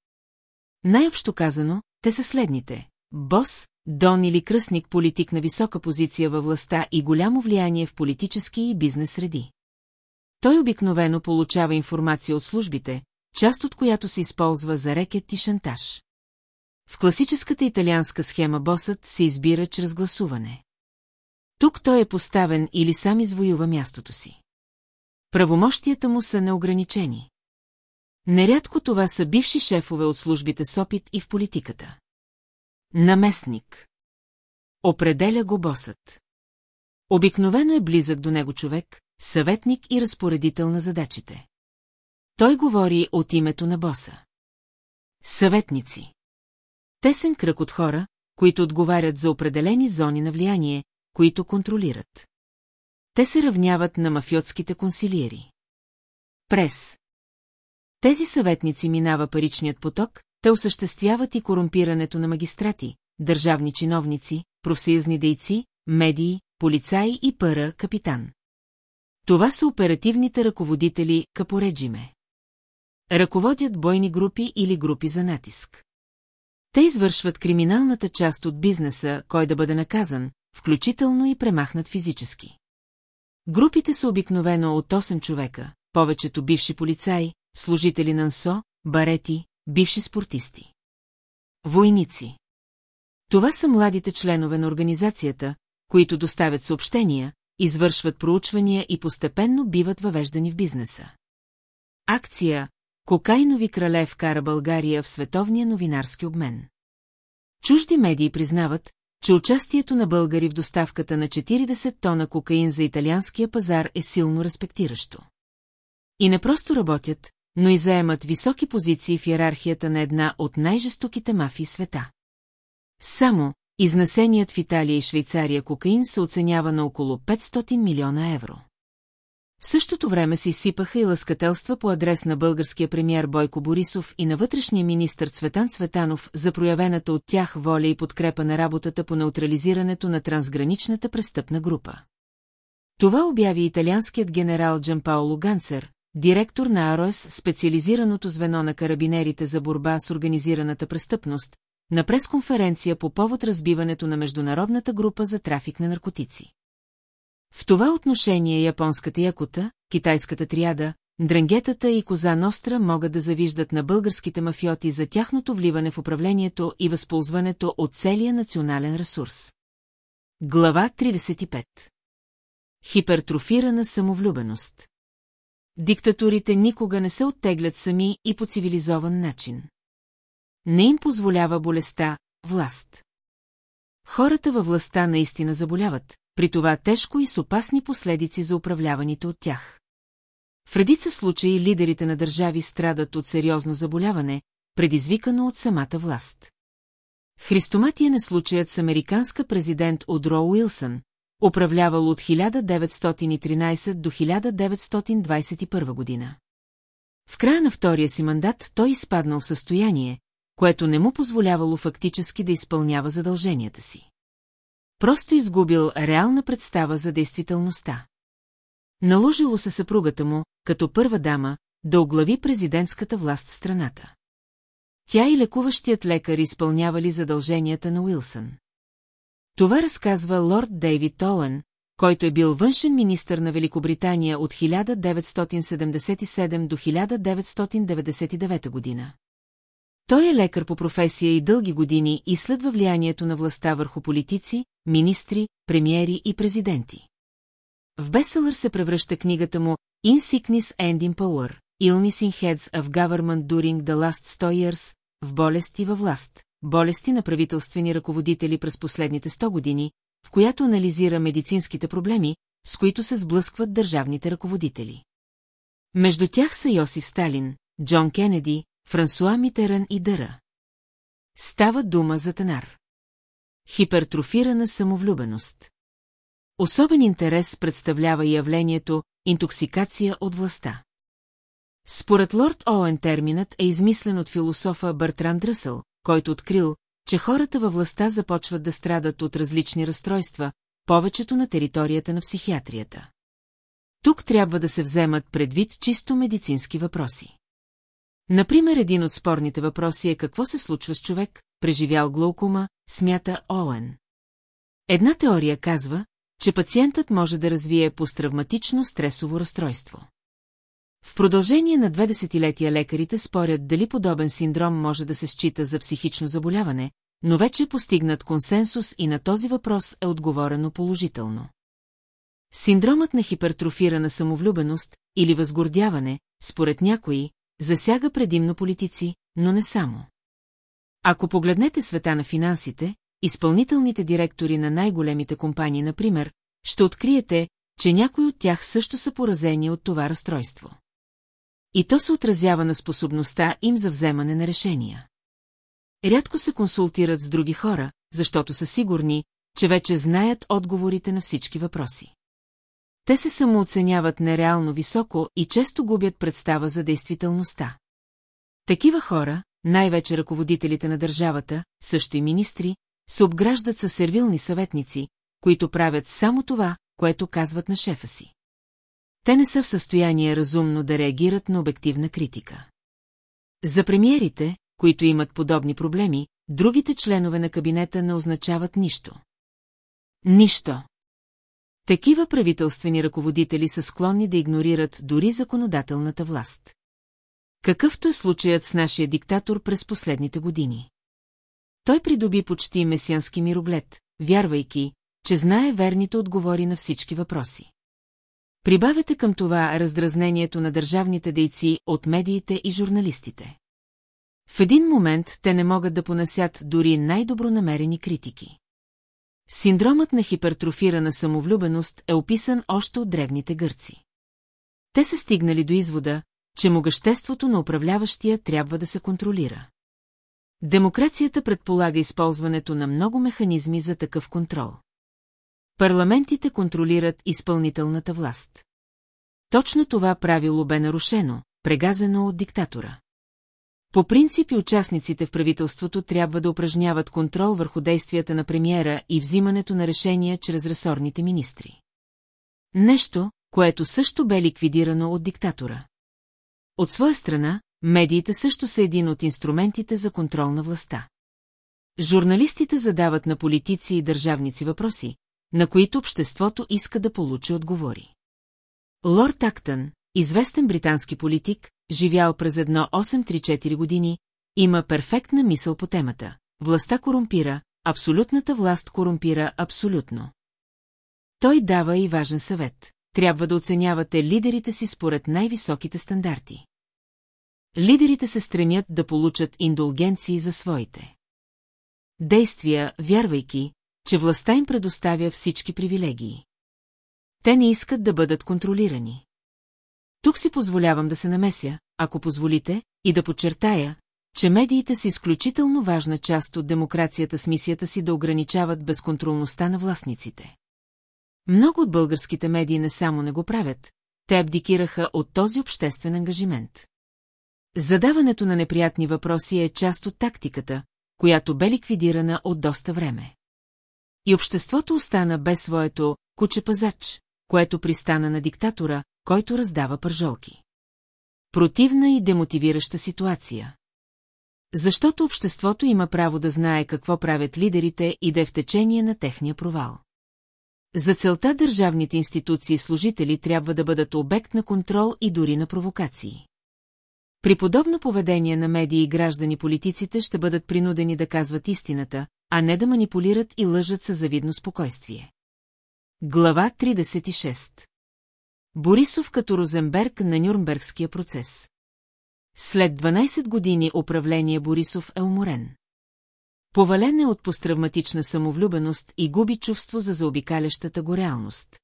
Най-общо казано, те са следните. Бос, Дон или кръстник политик на висока позиция във властта и голямо влияние в политически и бизнес среди. Той обикновено получава информация от службите, част от която се използва за рекет и шантаж. В класическата италианска схема босът се избира чрез гласуване. Тук той е поставен или сам извоюва мястото си. Правомощията му са неограничени. Нерядко това са бивши шефове от службите с опит и в политиката. Наместник. Определя го босът. Обикновено е близък до него човек, съветник и разпоредител на задачите. Той говори от името на боса. Съветници. Тесен кръг от хора, които отговарят за определени зони на влияние, които контролират. Те се равняват на мафиотските консилиери. Прес. Тези съветници минава паричният поток, те осъществяват и корумпирането на магистрати, държавни чиновници, профсъюзни дейци, медии, полицаи и пъра капитан. Това са оперативните ръководители капореджиме. Ръководят бойни групи или групи за натиск. Те извършват криминалната част от бизнеса, кой да бъде наказан, включително и премахнат физически. Групите са обикновено от 8 човека, повечето бивши полицаи, служители на НСО, барети, бивши спортисти. Войници. Това са младите членове на организацията, които доставят съобщения, извършват проучвания и постепенно биват въвеждани в бизнеса. Акция Кокайнови крале вкара България в световния новинарски обмен. Чужди медии признават, че участието на българи в доставката на 40 тона кокаин за италианския пазар е силно респектиращо. И не просто работят, но и заемат високи позиции в иерархията на една от най-жестоките мафии света. Само изнесеният в Италия и Швейцария кокаин се оценява на около 500 милиона евро. В същото време се изсипаха и лъскателства по адрес на българския премьер Бойко Борисов и на вътрешния министр Цветан Цветанов за проявената от тях воля и подкрепа на работата по неутрализирането на трансграничната престъпна група. Това обяви италианският генерал Джампаоло Ганцер, директор на АРОС, специализираното звено на карабинерите за борба с организираната престъпност, на пресконференция по повод разбиването на международната група за трафик на наркотици. В това отношение японската якута, китайската триада, дрангетата и коза Ностра могат да завиждат на българските мафиоти за тяхното вливане в управлението и възползването от целия национален ресурс. Глава 35 Хипертрофирана самовлюбеност Диктатурите никога не се оттеглят сами и по цивилизован начин. Не им позволява болестта, власт. Хората във властта наистина заболяват, при това тежко и с опасни последици за управляваните от тях. В редица случаи лидерите на държави страдат от сериозно заболяване, предизвикано от самата власт. Христоматиен е случаят с американска президент Одро Уилсън, управлявал от 1913 до 1921 година. В края на втория си мандат той изпаднал в състояние, което не му позволявало фактически да изпълнява задълженията си. Просто изгубил реална представа за действителността. Наложило се съпругата му, като първа дама, да оглави президентската власт в страната. Тя и лекуващият лекар изпълнявали задълженията на Уилсън. Това разказва лорд Дейвид Оуен, който е бил външен министр на Великобритания от 1977 до 1999 година. Той е лекар по професия и дълги години изследва влиянието на властта върху политици, министри, премиери и президенти. В бестселър се превръща книгата му In Sickness and in Power, Illness in Heads of Government During the Last 100 Years, в болести във власт, болести на правителствени ръководители през последните 100 години, в която анализира медицинските проблеми, с които се сблъскват държавните ръководители. Между тях са Йосиф Сталин, Джон Кенеди, Франсуа Митеран и Дъра. Става дума за тенар. Хипертрофирана самовлюбеност. Особен интерес представлява явлението интоксикация от властта. Според лорд Оуен терминът е измислен от философа Бъртран Дръсъл, който открил, че хората във властта започват да страдат от различни разстройства, повечето на територията на психиатрията. Тук трябва да се вземат предвид чисто медицински въпроси. Например, един от спорните въпроси е какво се случва с човек, преживял глаукома, смята Оуен. Една теория казва, че пациентът може да развие посттравматично стресово разстройство. В продължение на две десетилетия лекарите спорят дали подобен синдром може да се счита за психично заболяване, но вече постигнат консенсус и на този въпрос е отговорено положително. Синдромът на хипертрофирана самовлюбеност или възгордяване, според някои, засяга предимно политици, но не само. Ако погледнете света на финансите, изпълнителните директори на най-големите компании, например, ще откриете, че някои от тях също са поразени от това разстройство. И то се отразява на способността им за вземане на решения. Рядко се консултират с други хора, защото са сигурни, че вече знаят отговорите на всички въпроси. Те се самооценяват нереално високо и често губят представа за действителността. Такива хора, най-вече ръководителите на държавата, също и министри, се обграждат със сервилни съветници, които правят само това, което казват на шефа си. Те не са в състояние разумно да реагират на обективна критика. За премиерите, които имат подобни проблеми, другите членове на кабинета не означават нищо. Нищо. Такива правителствени ръководители са склонни да игнорират дори законодателната власт. Какъвто е случаят с нашия диктатор през последните години. Той придоби почти месиански мироглед, вярвайки, че знае верните отговори на всички въпроси. Прибавете към това раздразнението на държавните дейци от медиите и журналистите. В един момент те не могат да понасят дори най-добронамерени критики. Синдромът на хипертрофирана самовлюбеност е описан още от древните гърци. Те са стигнали до извода, че могъществото на управляващия трябва да се контролира. Демокрацията предполага използването на много механизми за такъв контрол. Парламентите контролират изпълнителната власт. Точно това правило бе нарушено, прегазено от диктатора. По принципи участниците в правителството трябва да упражняват контрол върху действията на премиера и взимането на решения чрез ресорните министри. Нещо, което също бе ликвидирано от диктатора. От своя страна, медиите също са един от инструментите за контрол на властта. Журналистите задават на политици и държавници въпроси, на които обществото иска да получи отговори. Лорд Актън, известен британски политик, живял през едно 8-3-4 години, има перфектна мисъл по темата. Властта корумпира, абсолютната власт корумпира абсолютно. Той дава и важен съвет. Трябва да оценявате лидерите си според най-високите стандарти. Лидерите се стремят да получат индулгенции за своите. Действия, вярвайки, че властта им предоставя всички привилегии. Те не искат да бъдат контролирани. Тук си позволявам да се намеся, ако позволите, и да подчертая, че медиите са изключително важна част от демокрацията с мисията си да ограничават безконтролността на властниците. Много от българските медии не само не го правят, те абдикираха от този обществен ангажимент. Задаването на неприятни въпроси е част от тактиката, която бе ликвидирана от доста време. И обществото остана без своето куче-пазач, което пристана на диктатора, който раздава пържолки. Противна и демотивираща ситуация. Защото обществото има право да знае какво правят лидерите и да е в течение на техния провал. За целта държавните институции и служители трябва да бъдат обект на контрол и дори на провокации. При подобно поведение на медии и граждани политиците ще бъдат принудени да казват истината, а не да манипулират и лъжат със завидно спокойствие. Глава 36 Борисов като Розенберг на Нюрнбергския процес След 12 години управление Борисов е уморен. Повален е от посттравматична самовлюбеност и губи чувство за заобикалящата го реалност.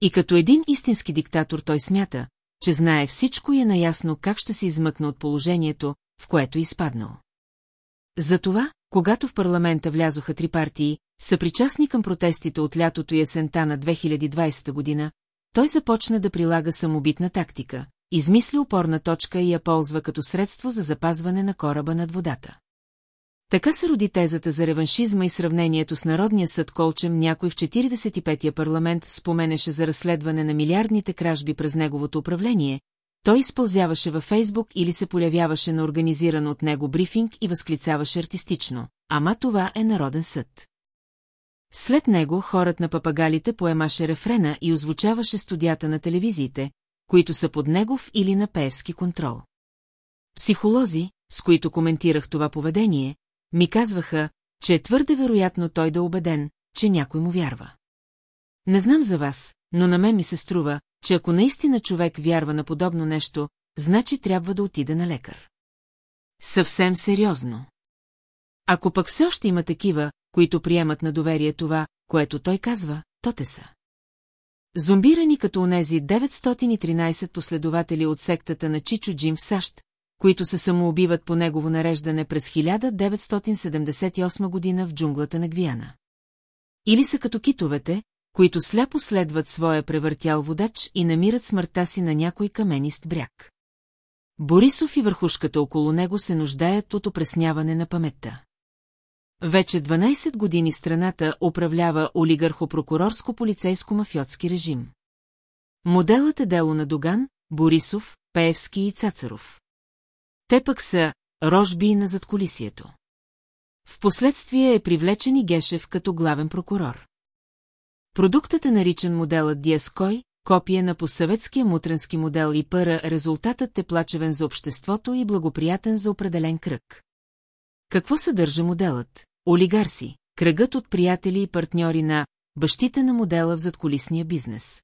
И като един истински диктатор той смята, че знае всичко и е наясно как ще се измъкне от положението, в което е изпаднал. Затова, когато в парламента влязоха три партии, съпричастни към протестите от лятото и есента на 2020 година, той започна да прилага самобитна тактика, измисли опорна точка и я ползва като средство за запазване на кораба над водата. Така се роди тезата за реваншизма и сравнението с Народния съд Колчем някой в 45-я парламент споменеше за разследване на милиардните кражби през неговото управление, той изпълзяваше във Фейсбук или се полявяваше на организиран от него брифинг и възклицаваше артистично. Ама това е Народен съд. След него хорът на папагалите поемаше рефрена и озвучаваше студията на телевизиите, които са под негов или на пеевски контрол. Психолози, с които коментирах това поведение, ми казваха, че е твърде вероятно той да е убеден, че някой му вярва. Не знам за вас, но на мен ми се струва, че ако наистина човек вярва на подобно нещо, значи трябва да отиде на лекар. Съвсем сериозно. Ако пък все още има такива, които приемат на доверие това, което той казва, то те са. Зомбирани като онези 913 последователи от сектата на Чичо Джим в САЩ, които се самоубиват по негово нареждане през 1978 година в джунглата на Гвиана. Или са като китовете, които сляпо следват своя превъртял водач и намират смъртта си на някой каменист бряг. Борисов и върхушката около него се нуждаят от опресняване на паметта. Вече 12 години страната управлява олигархо-прокурорско-полицейско-мафиотски режим. Моделът е дело на Доган, Борисов, Пеевски и Цацаров. Те пък са рожби на задколисието. Впоследствие е привлечен и Гешев като главен прокурор. Продуктът е наричан моделът Диаской, копия на посъветския мутренски модел и пъра, резултатът е плачевен за обществото и благоприятен за определен кръг. Какво съдържа моделът? Олигарси, кръгът от приятели и партньори на бащите на модела в задколисния бизнес.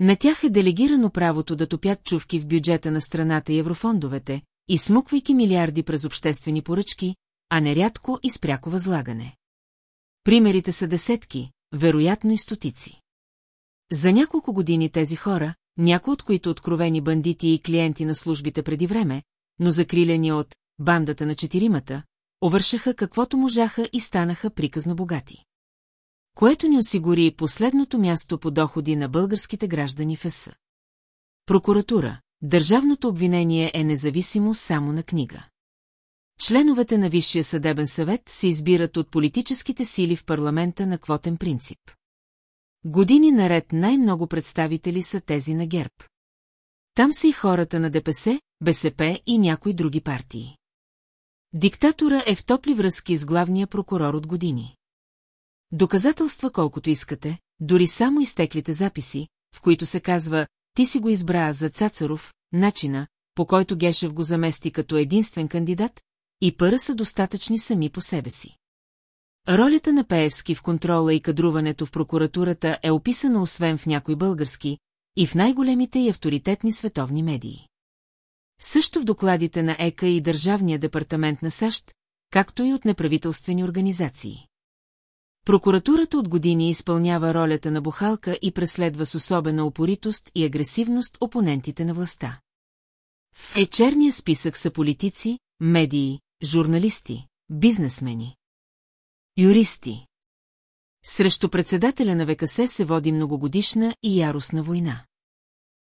На тях е делегирано правото да топят чувки в бюджета на страната и еврофондовете, изсмуквайки милиарди през обществени поръчки, а нерядко и спряко възлагане. Примерите са десетки, вероятно и стотици. За няколко години тези хора, някои от които откровени бандити и клиенти на службите преди време, но закрилени от бандата на четиримата, овършаха каквото можаха и станаха приказно богати. Което ни осигури последното място по доходи на българските граждани в ЕС. Прокуратура. Държавното обвинение е независимо само на книга. Членовете на Висшия съдебен съвет се избират от политическите сили в парламента на квотен принцип. Години наред най-много представители са тези на ГЕРБ. Там са и хората на ДПС, БСП и някои други партии. Диктатора е в топли връзки с главния прокурор от години. Доказателства колкото искате, дори само изтеклите записи, в които се казва «Ти си го избра за Цацаров», начина, по който Гешев го замести като единствен кандидат, и пъра са достатъчни сами по себе си. Ролята на Пеевски в контрола и кадруването в прокуратурата е описана освен в някои български и в най-големите и авторитетни световни медии. Също в докладите на ЕКА и Държавния департамент на САЩ, както и от неправителствени организации. Прокуратурата от години изпълнява ролята на бухалка и преследва с особена упоритост и агресивност опонентите на властта. В вечерния списък са политици, медии, журналисти, бизнесмени. Юристи. Срещу председателя на ВКС се води многогодишна и яростна война.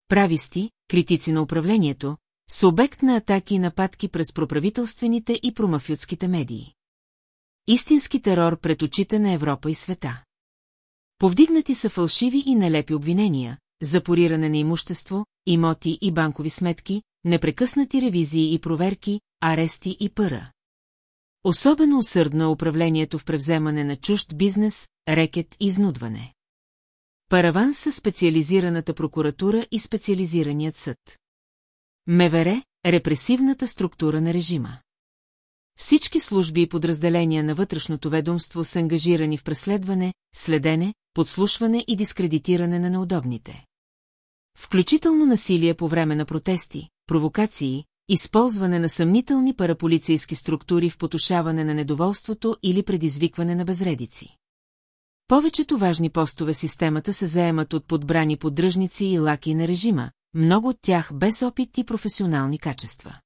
Прависти, критици на управлението, са обект на атаки и нападки през проправителствените и промафютските медии. Истински терор пред очите на Европа и света. Повдигнати са фалшиви и нелепи обвинения, запориране на имущество, имоти и банкови сметки, непрекъснати ревизии и проверки, арести и пъра. Особено усърдно е управлението в превземане на чужд бизнес, рекет и изнудване. Параван са специализираната прокуратура и специализираният съд. МВР – репресивната структура на режима. Всички служби и подразделения на вътрешното ведомство са ангажирани в преследване, следене, подслушване и дискредитиране на неудобните. Включително насилие по време на протести, провокации, използване на съмнителни параполицейски структури в потушаване на недоволството или предизвикване на безредици. Повечето важни постове в системата се заемат от подбрани поддръжници и лаки на режима, много от тях без опит и професионални качества.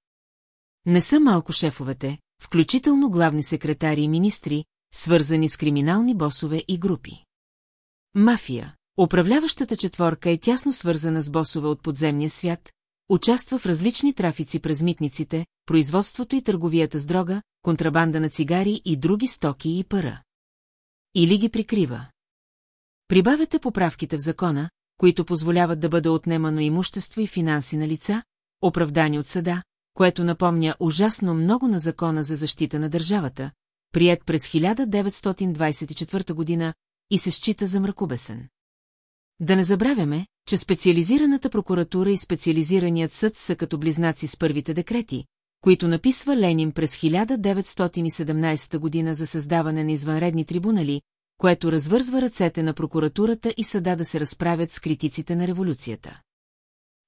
Не са малко шефовете, включително главни секретари и министри, свързани с криминални босове и групи. Мафия. Управляващата четворка е тясно свързана с босове от подземния свят, участва в различни трафици през митниците, производството и търговията с дрога, контрабанда на цигари и други стоки и пара. Или ги прикрива. Прибавете поправките в закона, които позволяват да бъде отнемано имущество и финанси на лица, оправдани от съда, което напомня ужасно много на закона за защита на държавата, прият през 1924 година и се счита за мракобесен. Да не забравяме, че специализираната прокуратура и специализираният съд са като близнаци с първите декрети, които написва Ленин през 1917 година за създаване на извънредни трибунали, което развързва ръцете на прокуратурата и съда да се разправят с критиците на революцията.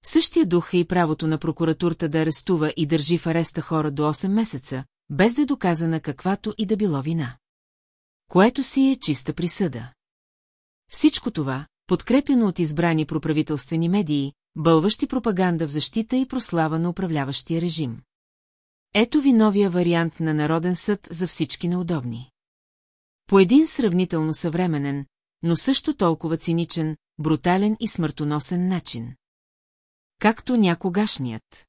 В същия дух е и правото на прокуратурата да арестува и държи в ареста хора до 8 месеца, без да е доказана каквато и да било вина. Което си е чиста присъда. Всичко това, подкрепено от избрани проправителствени медии, бълващи пропаганда в защита и прослава на управляващия режим. Ето ви новия вариант на Народен съд за всички неудобни. По един сравнително съвременен, но също толкова циничен, брутален и смъртоносен начин. Както някогашният.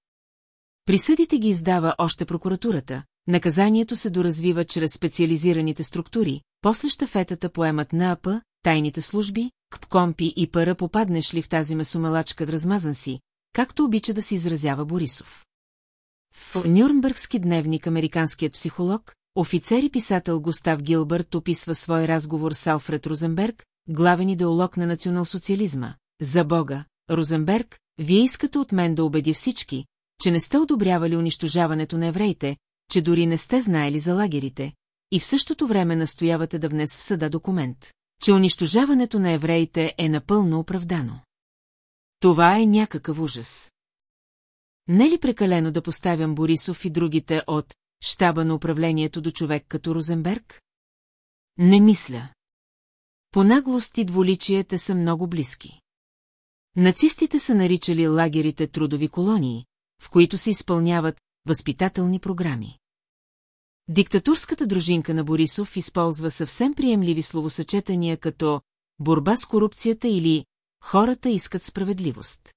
Присъдите ги издава още прокуратурата, наказанието се доразвива чрез специализираните структури, после щафетата поемат НАП, тайните служби, КПКОМПИ и пара попаднеш ли в тази месомалачка размазан си, както обича да се изразява Борисов. В Нюрнбергски дневник американският психолог, офицер и писател Густав Гилбърт описва свой разговор с Алфред Розенберг, главен идеолог на националсоциализма. За Бога, Розенберг, вие искате от мен да убеди всички, че не сте одобрявали унищожаването на евреите, че дори не сте знаели за лагерите, и в същото време настоявате да внес в съда документ, че унищожаването на евреите е напълно оправдано. Това е някакъв ужас. Не ли прекалено да поставям Борисов и другите от щаба на управлението до човек като Розенберг? Не мисля. По наглост и дволичие те са много близки. Нацистите са наричали лагерите трудови колонии, в които се изпълняват възпитателни програми. Диктатурската дружинка на Борисов използва съвсем приемливи словосъчетания като борба с корупцията или хората искат справедливост.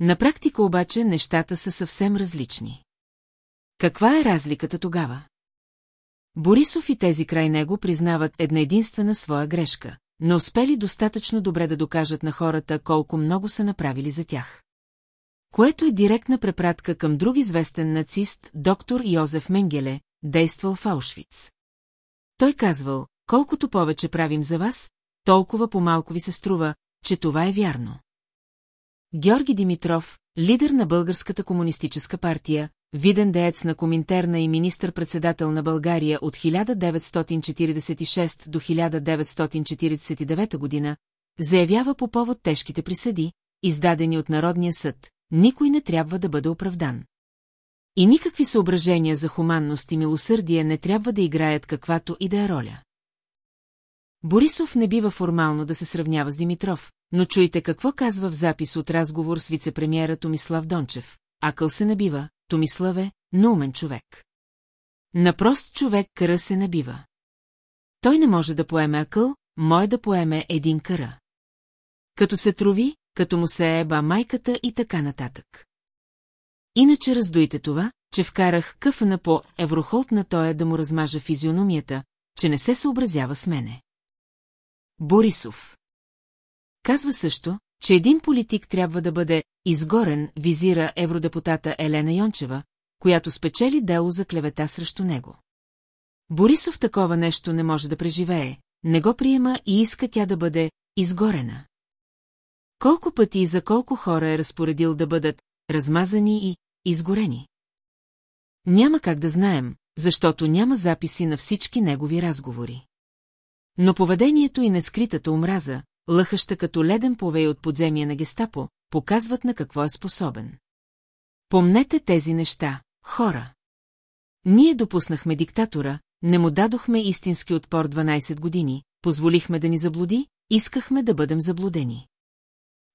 На практика обаче нещата са съвсем различни. Каква е разликата тогава? Борисов и тези край него признават една единствена своя грешка, но успели достатъчно добре да докажат на хората колко много са направили за тях. Което е директна препратка към друг известен нацист, доктор Йозеф Менгеле, действал в Аушвиц. Той казвал, колкото повече правим за вас, толкова по-малко ви се струва, че това е вярно. Георги Димитров, лидер на Българската комунистическа партия, виден деец на Коминтерна и министър-председател на България от 1946 до 1949 година, заявява по повод тежките присъди, издадени от Народния съд, никой не трябва да бъде оправдан. И никакви съображения за хуманност и милосърдие не трябва да играят каквато и да е роля. Борисов не бива формално да се сравнява с Димитров, но чуйте какво казва в запис от разговор с вице-премьера Томислав Дончев. Акъл се набива, Томиславе, но умен човек. На прост човек къра се набива. Той не може да поеме акъл, мое да поеме един къра. Като се трови, като му се еба майката и така нататък. Иначе раздуйте това, че вкарах къфана по еврохолт на тоя да му размажа физиономията, че не се съобразява с мене. Борисов Казва също, че един политик трябва да бъде изгорен, визира евродепутата Елена Йончева, която спечели дело за клевета срещу него. Борисов такова нещо не може да преживее, не го приема и иска тя да бъде изгорена. Колко пъти и за колко хора е разпоредил да бъдат размазани и изгорени? Няма как да знаем, защото няма записи на всички негови разговори. Но поведението и нескритата омраза, лъхаща като леден повей от подземия на гестапо, показват на какво е способен. Помнете тези неща, хора. Ние допуснахме диктатора, не му дадохме истински отпор 12 години, позволихме да ни заблуди, искахме да бъдем заблудени.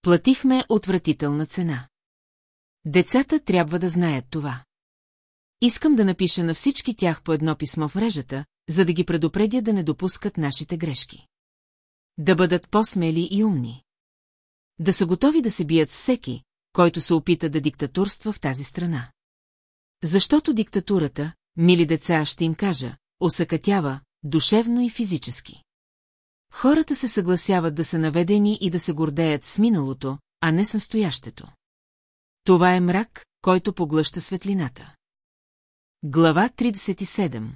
Платихме отвратителна цена. Децата трябва да знаят това. Искам да напиша на всички тях по едно писмо в мрежата, за да ги предупредя да не допускат нашите грешки. Да бъдат по-смели и умни. Да са готови да се бият всеки, който се опита да диктатурства в тази страна. Защото диктатурата, мили деца, ще им кажа, осъкатява, душевно и физически. Хората се съгласяват да са наведени и да се гордеят с миналото, а не с настоящето. Това е мрак, който поглъща светлината. Глава 37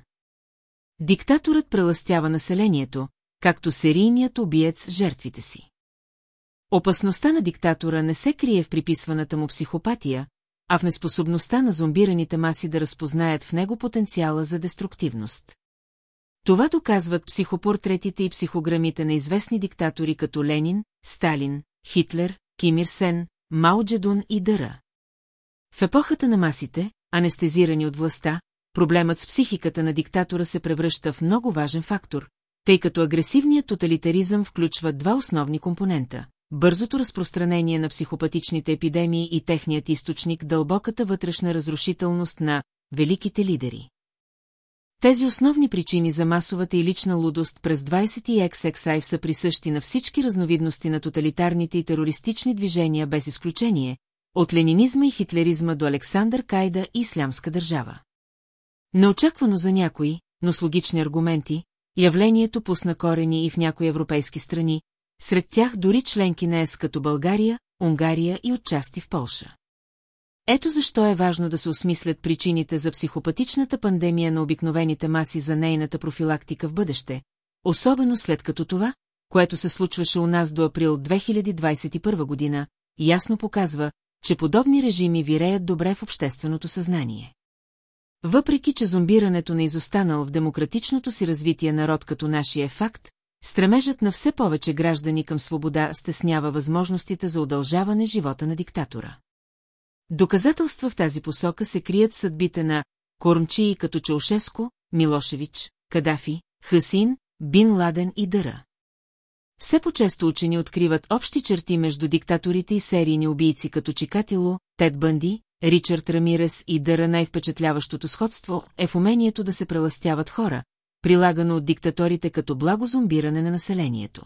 Диктаторът преластява населението, както серийният убиец жертвите си. Опасността на диктатора не се крие в приписваната му психопатия, а в неспособността на зомбираните маси да разпознаят в него потенциала за деструктивност. Това доказват психопортретите и психограмите на известни диктатори като Ленин, Сталин, Хитлер, Ким Ир Сен, Мао Джедун и Дъра. В епохата на масите, анестезирани от властта, проблемът с психиката на диктатора се превръща в много важен фактор, тъй като агресивният тоталитаризъм включва два основни компонента – бързото разпространение на психопатичните епидемии и техният източник дълбоката вътрешна разрушителност на великите лидери. Тези основни причини за масовата и лична лудост през 20 XXI са присъщи на всички разновидности на тоталитарните и терористични движения без изключение, от ленинизма и хитлеризма до Александър Кайда и Ислямска държава. Неочаквано за някои, но с логични аргументи, явлението пусна корени и в някои европейски страни, сред тях дори членки на ЕС като България, Унгария и отчасти в Полша. Ето защо е важно да се осмислят причините за психопатичната пандемия на обикновените маси за нейната профилактика в бъдеще, особено след като това, което се случваше у нас до април 2021 година, ясно показва, че подобни режими виреят добре в общественото съзнание. Въпреки, че зомбирането не изостанал в демократичното си развитие народ като нашия е факт, стремежът на все повече граждани към свобода стеснява възможностите за удължаване живота на диктатора. Доказателства в тази посока се крият съдбите на кормчии като Чаушеско, Милошевич, Кадафи, Хасин, Бин Ладен и Дъра. Все по-често учени откриват общи черти между диктаторите и серийни убийци като Чикатило, Тед Бънди, Ричард Рамирес и Дъра най-впечатляващото сходство е в умението да се преластяват хора, прилагано от диктаторите като благо зомбиране на населението.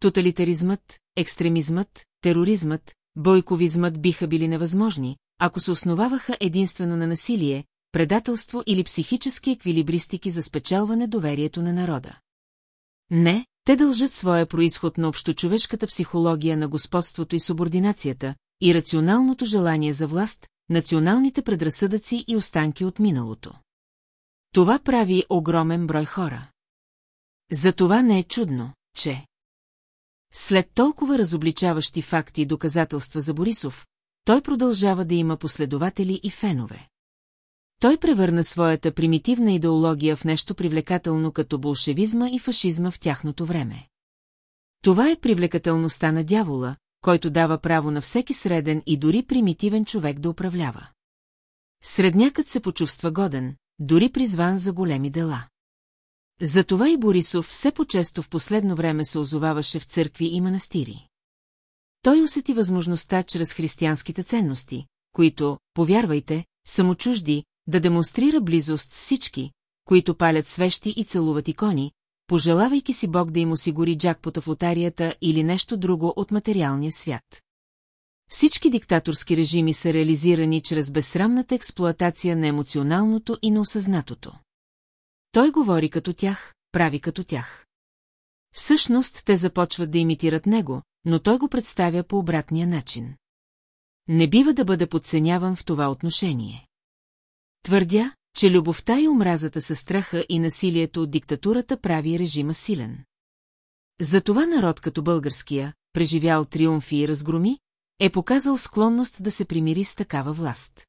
Тоталитаризмът, екстремизмът, тероризмът, бойковизмът биха били невъзможни, ако се основаваха единствено на насилие, предателство или психически еквилибристики за спечелване доверието на народа. Не, те дължат своя происход на общочовешката психология на господството и субординацията, и рационалното желание за власт, националните предразсъдъци и останки от миналото. Това прави огромен брой хора. За това не е чудно, че... След толкова разобличаващи факти и доказателства за Борисов, той продължава да има последователи и фенове. Той превърна своята примитивна идеология в нещо привлекателно като болшевизма и фашизма в тяхното време. Това е привлекателността на дявола, който дава право на всеки среден и дори примитивен човек да управлява. Среднякът се почувства годен, дори призван за големи дела. Затова и Борисов все по-често в последно време се озоваваше в църкви и манастири. Той усети възможността чрез християнските ценности, които, повярвайте, са чужди, да демонстрира близост с всички, които палят свещи и целуват икони, пожелавайки си Бог да им осигури джакпота в лотарията или нещо друго от материалния свят. Всички диктаторски режими са реализирани чрез безсрамната експлоатация на емоционалното и на осъзнатото. Той говори като тях, прави като тях. Всъщност те започват да имитират него, но той го представя по обратния начин. Не бива да бъде подценяван в това отношение. Твърдя, че любовта и омразата са страха и насилието от диктатурата прави режима силен. Затова народ като българския, преживял триумфи и разгроми, е показал склонност да се примири с такава власт.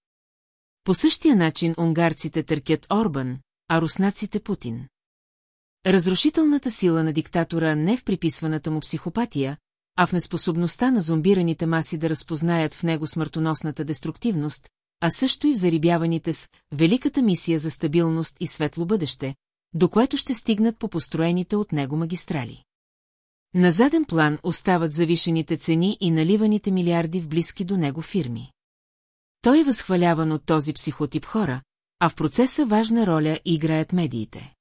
По същия начин унгарците търкят Орбан, а руснаците Путин. Разрушителната сила на диктатора не в приписваната му психопатия, а в неспособността на зомбираните маси да разпознаят в него смъртоносната деструктивност, а също и в зарибяваните с великата мисия за стабилност и светло бъдеще, до което ще стигнат по построените от него магистрали. На заден план остават завишените цени и наливаните милиарди в близки до него фирми. Той е възхваляван от този психотип хора, а в процеса важна роля играят медиите.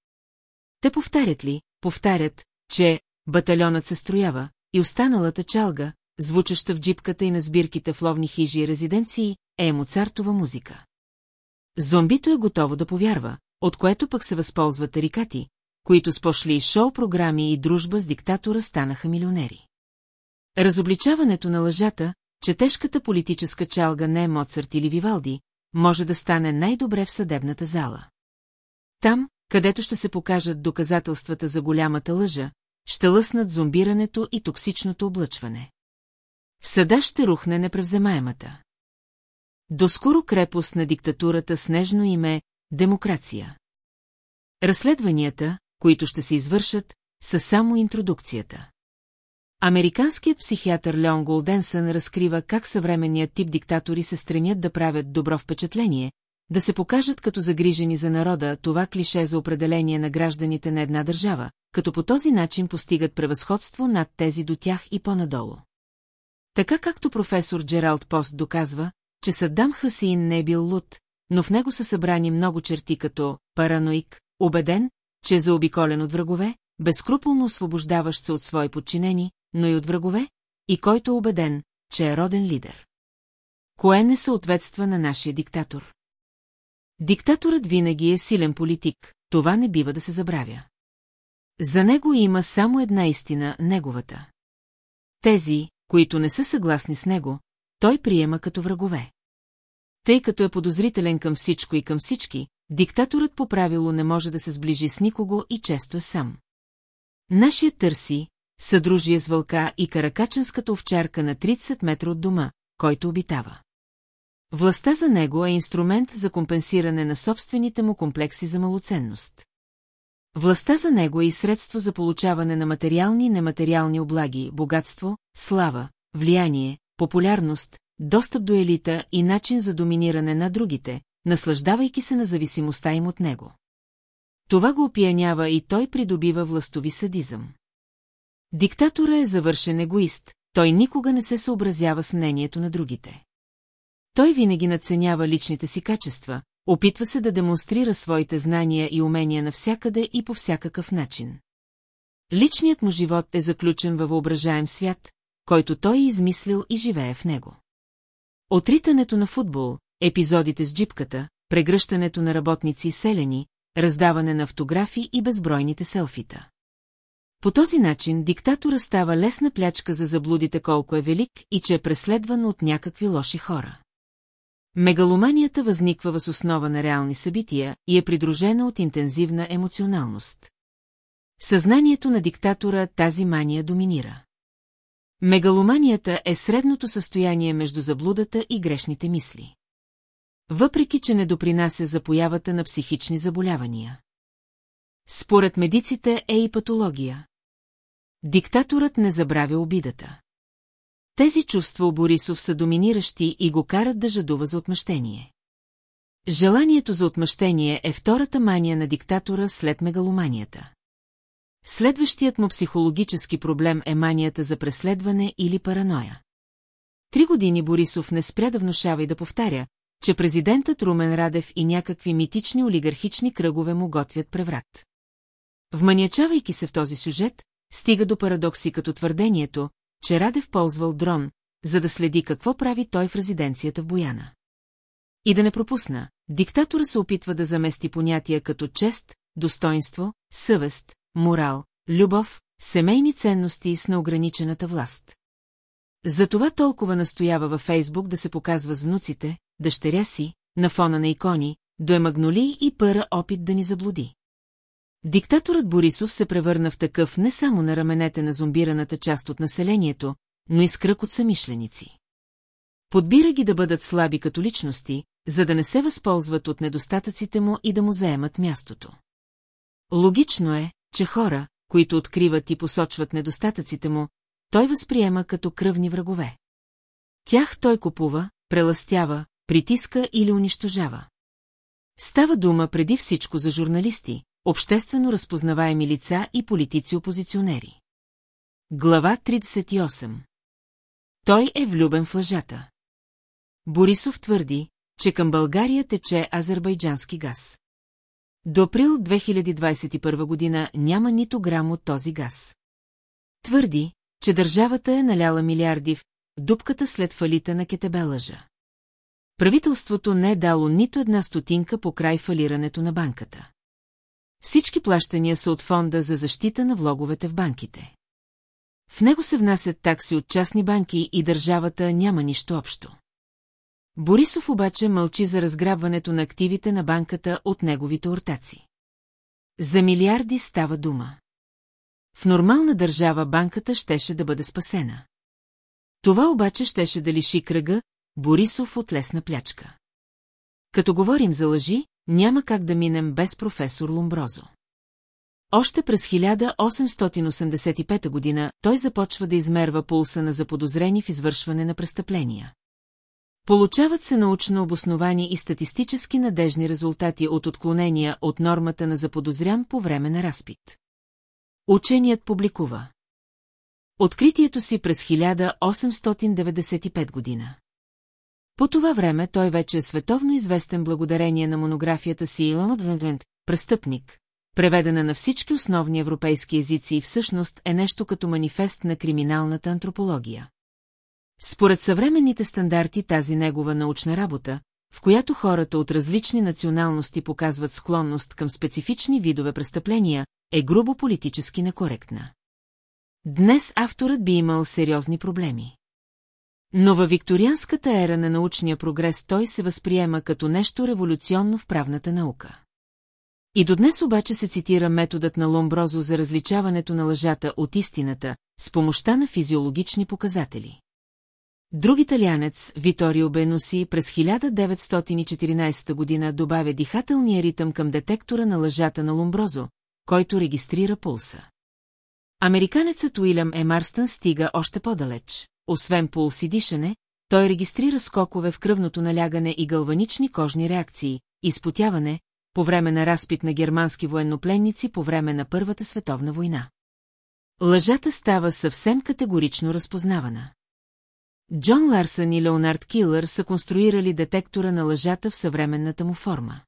Те повтарят ли, повтарят, че батальонът се строява и останалата чалга, звучаща в джипката и на сбирките в ловни хижи и резиденции, е Моцартова музика. Зомбито е готово да повярва, от което пък се възползват тарикати, които с пошли шоу-програми и дружба с диктатора станаха милионери. Разобличаването на лъжата, че тежката политическа чалга не е Моцарт или Вивалди, може да стане най-добре в съдебната зала. Там, където ще се покажат доказателствата за голямата лъжа, ще лъснат зомбирането и токсичното облъчване. Съда ще рухне непревземаемата. Доскоро крепост на диктатурата с нежно име – демокрация. Разследванията, които ще се извършат, са само интродукцията. Американският психиатър Леон Голденсън разкрива как съвременният тип диктатори се стремят да правят добро впечатление, да се покажат като загрижени за народа това клише за определение на гражданите на една държава, като по този начин постигат превъзходство над тези до тях и по-надолу. Така както професор Джералд Пост доказва, че Саддам Хасин не е бил луд, но в него са събрани много черти като параноик, убеден, че е заобиколен от врагове, безкруполно освобождаващ се от свои подчинени, но и от врагове, и който е убеден, че е роден лидер. Кое не съответства на нашия диктатор? Диктаторът винаги е силен политик, това не бива да се забравя. За него има само една истина, неговата. Тези, които не са съгласни с него, той приема като врагове. Тъй като е подозрителен към всичко и към всички, диктаторът по правило не може да се сближи с никого и често е сам. Нашия търси, съдружие с вълка и каракаченската овчарка на 30 метра от дома, който обитава. Властта за него е инструмент за компенсиране на собствените му комплекси за малоценност. Властта за него е и средство за получаване на материални и нематериални облаги, богатство, слава, влияние, популярност, достъп до елита и начин за доминиране на другите, наслаждавайки се на зависимостта им от него. Това го опиянява и той придобива властови садизъм. Диктатора е завършен егоист, той никога не се съобразява с мнението на другите. Той винаги надценява личните си качества, опитва се да демонстрира своите знания и умения навсякъде и по всякакъв начин. Личният му живот е заключен във въображаем свят, който той е измислил и живее в него. Отритането на футбол, епизодите с джипката, прегръщането на работници и селени, раздаване на автографи и безбройните селфита. По този начин диктатора става лесна плячка за заблудите колко е велик и че е преследван от някакви лоши хора. Мегаломанията възниква въз основа на реални събития и е придружена от интензивна емоционалност. Съзнанието на диктатора тази мания доминира. Мегаломанията е средното състояние между заблудата и грешните мисли. Въпреки, че не допринася за появата на психични заболявания. Според медиците е и патология. Диктаторът не забравя обидата. Тези чувства у Борисов са доминиращи и го карат да жадува за отмъщение. Желанието за отмъщение е втората мания на диктатора след мегаломанията. Следващият му психологически проблем е манията за преследване или параноя. Три години Борисов не спря да внушава и да повтаря, че президентът Румен Радев и някакви митични олигархични кръгове му готвят преврат. Вманячавайки се в този сюжет, стига до парадокси като твърдението, че Радев ползвал дрон, за да следи какво прави той в резиденцията в Бояна. И да не пропусна, диктатора се опитва да замести понятия като чест, достоинство, съвест, морал, любов, семейни ценности с неограничената власт. Затова толкова настоява във Фейсбук да се показва с внуците, дъщеря си, на фона на икони, до е магноли и пъра опит да ни заблуди. Диктаторът Борисов се превърна в такъв не само на раменете на зомбираната част от населението, но и с кръг от самишленици. Подбира ги да бъдат слаби като личности, за да не се възползват от недостатъците му и да му заемат мястото. Логично е, че хора, които откриват и посочват недостатъците му, той възприема като кръвни врагове. Тях той купува, преластява, притиска или унищожава. Става дума преди всичко за журналисти, обществено разпознаваеми лица и политици-опозиционери. Глава 38 Той е влюбен в лъжата. Борисов твърди, че към България тече азербайджански газ. До април 2021 година няма нито грам от този газ. Твърди, че държавата е наляла милиарди в дупката след фалита на Кетебелъжа. Правителството не е дало нито една стотинка по край фалирането на банката. Всички плащания са от фонда за защита на влоговете в банките. В него се внасят такси от частни банки и държавата няма нищо общо. Борисов обаче мълчи за разграбването на активите на банката от неговите ортаци. За милиарди става дума. В нормална държава банката щеше да бъде спасена. Това обаче щеше да лиши кръга Борисов от лесна плячка. Като говорим за лъжи, няма как да минем без професор Ломброзо. Още през 1885 година той започва да измерва пулса на заподозрени в извършване на престъпления. Получават се научно обосновани и статистически надежни резултати от отклонения от нормата на заподозрян по време на разпит. Ученият публикува. Откритието си през 1895 година. По това време той вече е световно известен благодарение на монографията си Илонът Престъпник, преведена на всички основни европейски езици и всъщност е нещо като манифест на криминалната антропология. Според съвременните стандарти тази негова научна работа, в която хората от различни националности показват склонност към специфични видове престъпления, е грубо политически некоректна. Днес авторът би имал сериозни проблеми. Но във викторианската ера на научния прогрес той се възприема като нещо революционно в правната наука. И до днес обаче се цитира методът на Ломброзо за различаването на лъжата от истината с помощта на физиологични показатели. Друг италянец, Виторио Бенуси, през 1914 година добавя дихателния ритъм към детектора на лъжата на Ломброзо, който регистрира пулса. Американецът Уилям Емарстън стига още по-далеч. Освен пулс и дишане, той регистрира скокове в кръвното налягане и галванични кожни реакции, изпотяване, по време на разпит на германски военнопленници по време на Първата световна война. Лъжата става съвсем категорично разпознавана. Джон Ларсън и Леонард Килър са конструирали детектора на лъжата в съвременната му форма.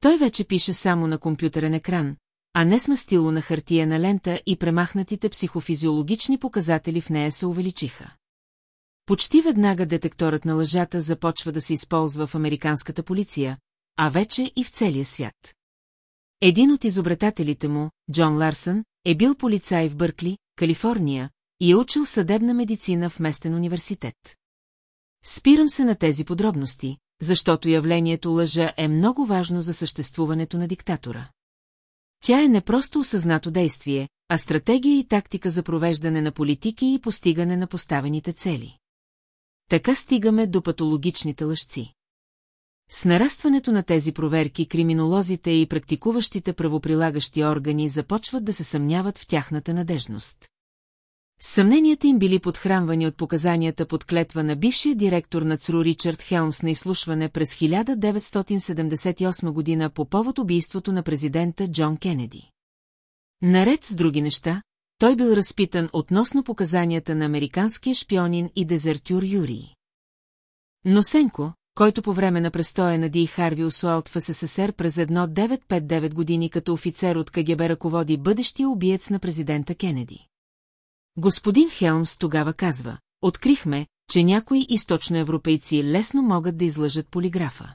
Той вече пише само на компютърен екран, а не с мастило на хартия на лента и премахнатите психофизиологични показатели в нея се увеличиха. Почти веднага детекторът на лъжата започва да се използва в американската полиция, а вече и в целия свят. Един от изобретателите му, Джон Ларсън, е бил полицай в Бъркли, Калифорния, и е учил съдебна медицина в местен университет. Спирам се на тези подробности, защото явлението лъжа е много важно за съществуването на диктатора. Тя е не просто осъзнато действие, а стратегия и тактика за провеждане на политики и постигане на поставените цели. Така стигаме до патологичните лъжци. С нарастването на тези проверки криминолозите и практикуващите правоприлагащи органи започват да се съмняват в тяхната надежност. Съмненията им били подхранвани от показанията под клетва на бившия директор на ЦРУ Ричард Хелмс на изслушване през 1978 година по повод убийството на президента Джон Кенеди. Наред с други неща, той бил разпитан относно показанията на американския шпионин и дезертюр Юрий. Носенко, който по време на престоя на Ди Харви Усуалт в СССР през 1959 години като офицер от КГБ ръководи бъдещия убиец на президента Кенеди. Господин Хелмс тогава казва, открихме, че някои източноевропейци лесно могат да излъжат полиграфа.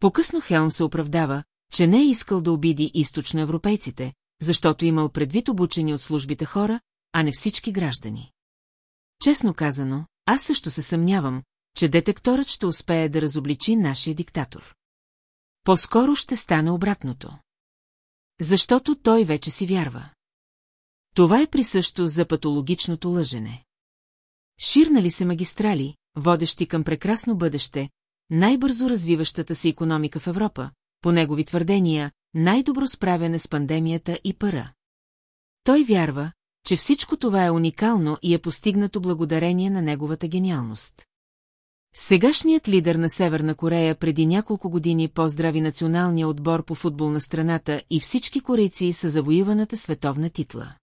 По-късно Хелмс се оправдава, че не е искал да обиди източноевропейците, защото имал предвид обучени от службите хора, а не всички граждани. Честно казано, аз също се съмнявам, че детекторът ще успее да разобличи нашия диктатор. По-скоро ще стане обратното. Защото той вече си вярва. Това е присъщо за патологичното лъжене. Ширнали се магистрали, водещи към прекрасно бъдеще, най-бързо развиващата се економика в Европа, по негови твърдения, най-добро справяне с пандемията и пара. Той вярва, че всичко това е уникално и е постигнато благодарение на неговата гениалност. Сегашният лидер на Северна Корея преди няколко години поздрави националния отбор по футбол на страната и всички корейци са завоюваната световна титла.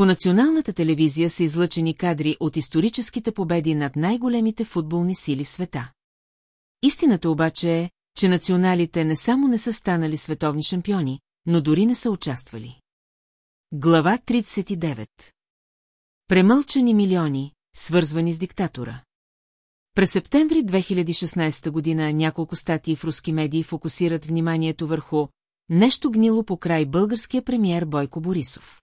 По националната телевизия са излъчени кадри от историческите победи над най-големите футболни сили в света. Истината обаче е, че националите не само не са станали световни шампиони, но дори не са участвали. Глава 39 Премълчани милиони, свързвани с диктатора. През септември 2016 година няколко статии в руски медии фокусират вниманието върху нещо гнило по край българския премиер Бойко Борисов.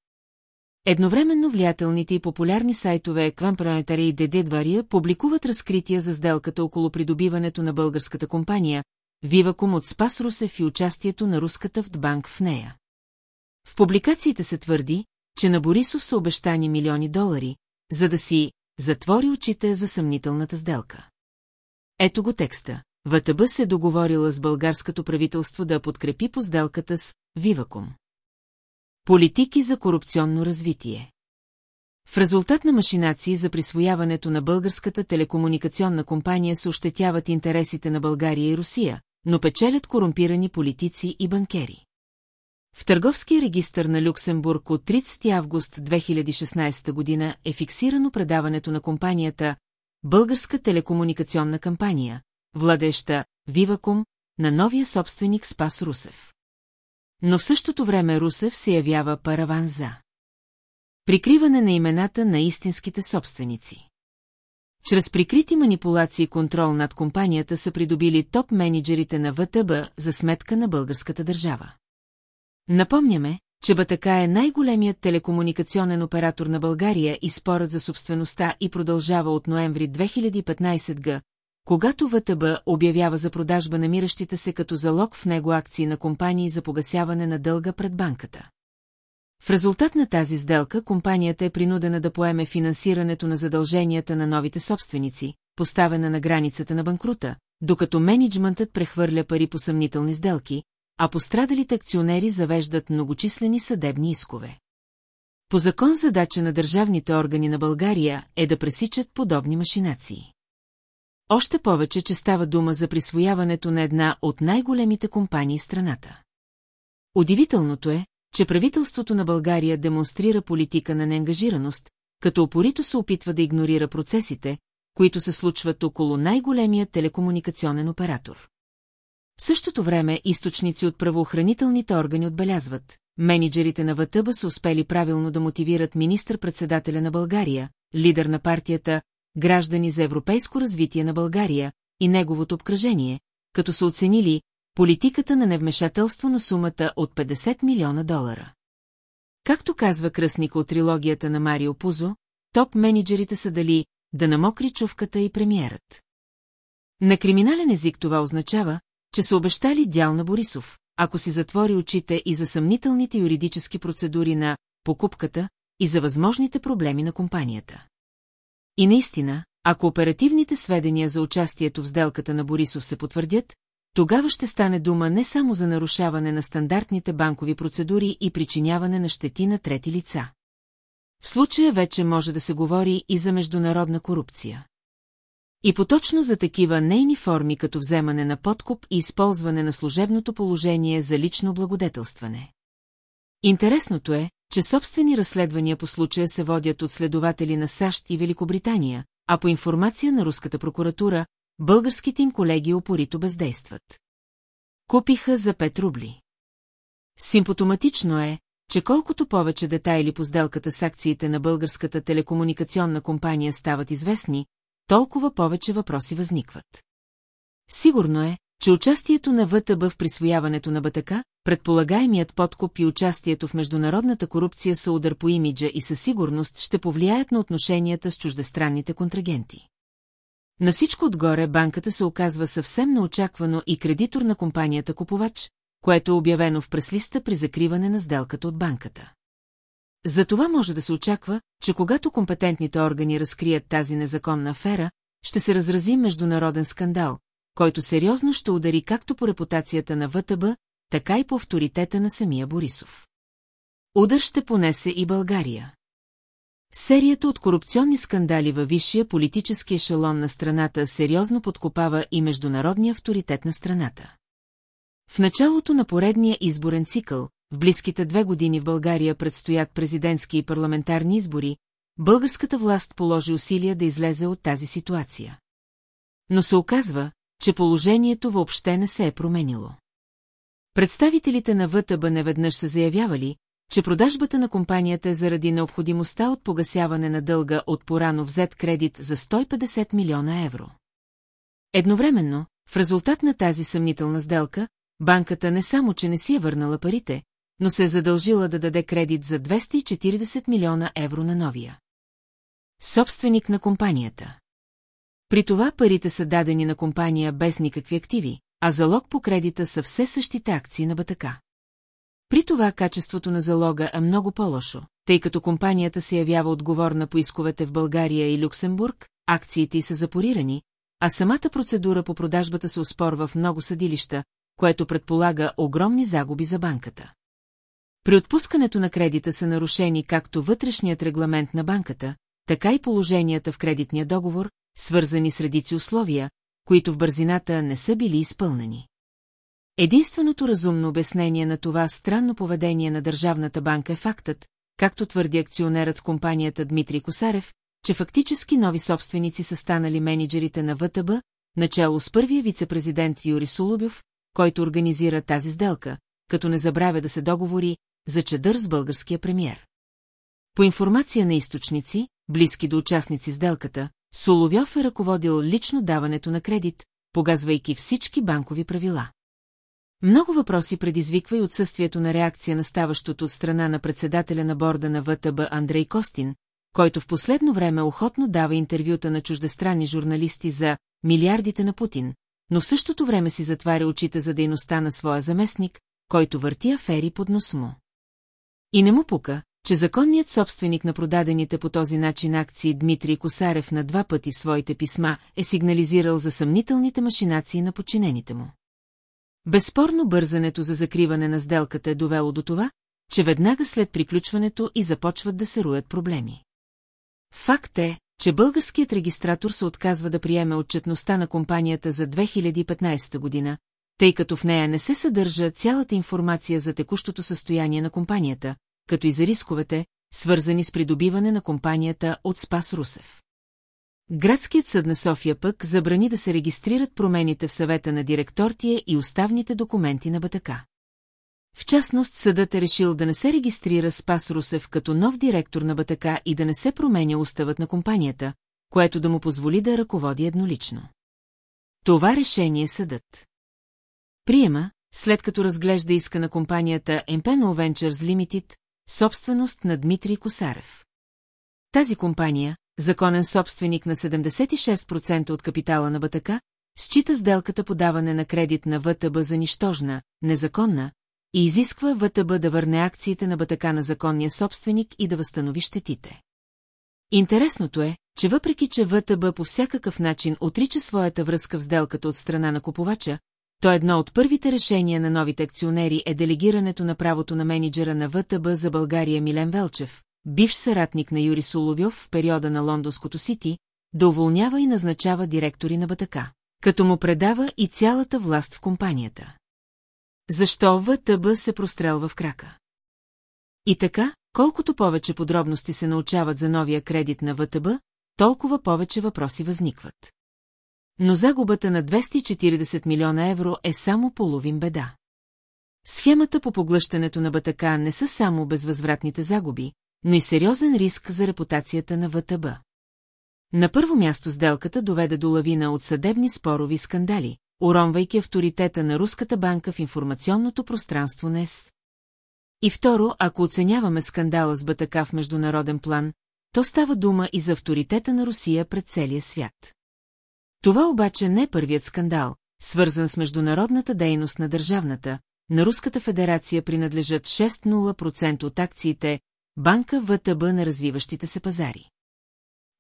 Едновременно влиятелните и популярни сайтове Квампранетари и Дедедвария публикуват разкрития за сделката около придобиването на българската компания, Виваком от Спас Русев и участието на руската Втбанк в нея. В публикациите се твърди, че на Борисов са обещани милиони долари, за да си затвори очите за съмнителната сделка. Ето го текста. ВТБ се договорила с българското правителство да подкрепи по сделката с Виваком. Политики за корупционно развитие В резултат на машинации за присвояването на българската телекомуникационна компания се ощетяват интересите на България и Русия, но печелят корумпирани политици и банкери. В търговския регистр на Люксембург от 30 август 2016 година е фиксирано предаването на компанията Българска телекомуникационна кампания, владеща Виваком, на новия собственик Спас Русев. Но в същото време Русев се явява параван за прикриване на имената на истинските собственици. Чрез прикрити манипулации и контрол над компанията са придобили топ-менеджерите на ВТБ за сметка на българската държава. Напомняме, че БТК е най-големият телекомуникационен оператор на България и спорът за собствеността и продължава от ноември 2015 г., когато ВТБ обявява за продажба намиращите се като залог в него акции на компании за погасяване на дълга пред банката. В резултат на тази сделка компанията е принудена да поеме финансирането на задълженията на новите собственици, поставена на границата на банкрута, докато менеджментът прехвърля пари по съмнителни сделки, а пострадалите акционери завеждат многочислени съдебни искове. По закон задача на държавните органи на България е да пресичат подобни машинации. Още повече, че става дума за присвояването на една от най-големите компании в страната. Удивителното е, че правителството на България демонстрира политика на неангажираност, като опорито се опитва да игнорира процесите, които се случват около най-големия телекомуникационен оператор. В същото време източници от правоохранителните органи отбелязват, менеджерите на ВТБ са успели правилно да мотивират министър-председателя на България, лидер на партията Граждани за европейско развитие на България и неговото обкръжение, като са оценили политиката на невмешателство на сумата от 50 милиона долара. Както казва кръстник от трилогията на Марио Пузо, топ-менеджерите са дали да намокри чувката и премиерът. На криминален език това означава, че са обещали дял на Борисов, ако си затвори очите и за съмнителните юридически процедури на покупката и за възможните проблеми на компанията. И наистина, ако оперативните сведения за участието в сделката на Борисов се потвърдят, тогава ще стане дума не само за нарушаване на стандартните банкови процедури и причиняване на щети на трети лица. В случая вече може да се говори и за международна корупция. И поточно за такива нейни форми като вземане на подкуп и използване на служебното положение за лично благодетелстване. Интересното е, че собствени разследвания по случая се водят от следователи на САЩ и Великобритания, а по информация на руската прокуратура, българските им колеги опорито бездействат. Купиха за 5 рубли. Симптоматично е, че колкото повече детайли по сделката с акциите на българската телекомуникационна компания стават известни, толкова повече въпроси възникват. Сигурно е, че участието на ВТБ в присвояването на БТК, предполагаемият подкуп и участието в международната корупция са удар по имиджа и със сигурност ще повлияят на отношенията с чуждестранните контрагенти. На всичко отгоре банката се оказва съвсем неочаквано и кредитор на компанията Купувач, което е обявено в преслиста при закриване на сделката от банката. За това може да се очаква, че когато компетентните органи разкрият тази незаконна афера, ще се разрази международен скандал, който сериозно ще удари както по репутацията на ВТБ, така и по авторитета на самия Борисов. Удар ще понесе и България. Серията от корупционни скандали във висшия политически ешелон на страната сериозно подкопава и международния авторитет на страната. В началото на поредния изборен цикъл, в близките две години в България предстоят президентски и парламентарни избори, българската власт положи усилия да излезе от тази ситуация. Но се оказва, че положението въобще не се е променило. Представителите на ВТБ неведнъж са заявявали, че продажбата на компанията е заради необходимостта от погасяване на дълга от порано взет кредит за 150 милиона евро. Едновременно, в резултат на тази съмнителна сделка, банката не само, че не си е върнала парите, но се е задължила да даде кредит за 240 милиона евро на новия. Собственик на компанията. При това парите са дадени на компания без никакви активи, а залог по кредита са все същите акции на БТК. При това качеството на залога е много по-лошо, тъй като компанията се явява отговорна по исковете в България и Люксембург, акциите й са запорирани, а самата процедура по продажбата се оспорва в много съдилища, което предполага огромни загуби за банката. При отпускането на кредита са нарушени както вътрешният регламент на банката, така и положенията в кредитния договор, свързани с редици условия, които в бързината не са били изпълнени. Единственото разумно обяснение на това странно поведение на Държавната банка е фактът, както твърди акционерът в компанията Дмитрий Косарев, че фактически нови собственици са станали менеджерите на ВТБ, начало с първия вице-президент Юри Сулубев, който организира тази сделка, като не забравя да се договори за чадър с българския премьер. По информация на източници, близки до участници сделката, Соловьов е ръководил лично даването на кредит, погазвайки всички банкови правила. Много въпроси предизвиква и отсъствието на реакция на ставащото от страна на председателя на борда на ВТБ Андрей Костин, който в последно време охотно дава интервюта на чуждестранни журналисти за милиардите на Путин, но в същото време си затваря очите за дейността на своя заместник, който върти афери под нос му. И не му пука, че законният собственик на продадените по този начин акции Дмитрий Косарев на два пъти своите писма е сигнализирал за съмнителните машинации на подчинените му. Безспорно бързането за закриване на сделката е довело до това, че веднага след приключването и започват да се руят проблеми. Факт е, че българският регистратор се отказва да приеме отчетността на компанията за 2015 година, тъй като в нея не се съдържа цялата информация за текущото състояние на компанията, като и за рисковете, свързани с придобиване на компанията от Спас Русев. Градският съд на София пък забрани да се регистрират промените в съвета на директортия и уставните документи на БТК. В частност, съдът е решил да не се регистрира Спас Русев като нов директор на БТК и да не се променя уставът на компанията, което да му позволи да ръководи еднолично. Това решение съдът. Приема, след като разглежда иска на компанията Empeno Ventures Limited, собственост на Дмитрий Косарев. Тази компания, законен собственик на 76% от капитала на БТК, счита сделката подаване на кредит на ВТБ за нищожна, незаконна и изисква ВТБ да върне акциите на БТК на законния собственик и да възстанови щетите. Интересното е, че въпреки, че ВТБ по всякакъв начин отрича своята връзка в сделката от страна на купувача, то едно от първите решения на новите акционери е делегирането на правото на менеджера на ВТБ за България Милен Велчев, бивш съратник на Юри Соловьов в периода на лондонското Сити, да уволнява и назначава директори на БТК, като му предава и цялата власт в компанията. Защо ВТБ се прострелва в крака? И така, колкото повече подробности се научават за новия кредит на ВТБ, толкова повече въпроси възникват. Но загубата на 240 милиона евро е само половин беда. Схемата по поглъщането на БТК не са само безвъзвратните загуби, но и сериозен риск за репутацията на ВТБ. На първо място сделката доведе до лавина от съдебни спорови скандали, уронвайки авторитета на Руската банка в информационното пространство на ЕС. И второ, ако оценяваме скандала с БТК в международен план, то става дума и за авторитета на Русия пред целия свят. Това обаче не е първият скандал, свързан с международната дейност на държавната, на Руската федерация принадлежат 6,0% от акциите Банка ВТБ на развиващите се пазари.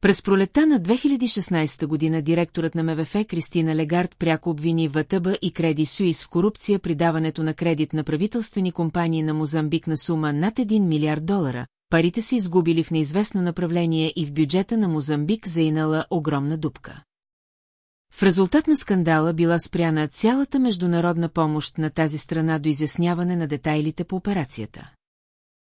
През пролета на 2016 година директорът на МВФ Кристина Легард пряко обвини ВТБ и Креди Суис в корупция при даването на кредит на правителствени компании на Мозамбик на сума над 1 милиард долара. Парите се изгубили в неизвестно направление и в бюджета на Мозамбик заинала огромна дупка. В резултат на скандала била спряна цялата международна помощ на тази страна до изясняване на детайлите по операцията.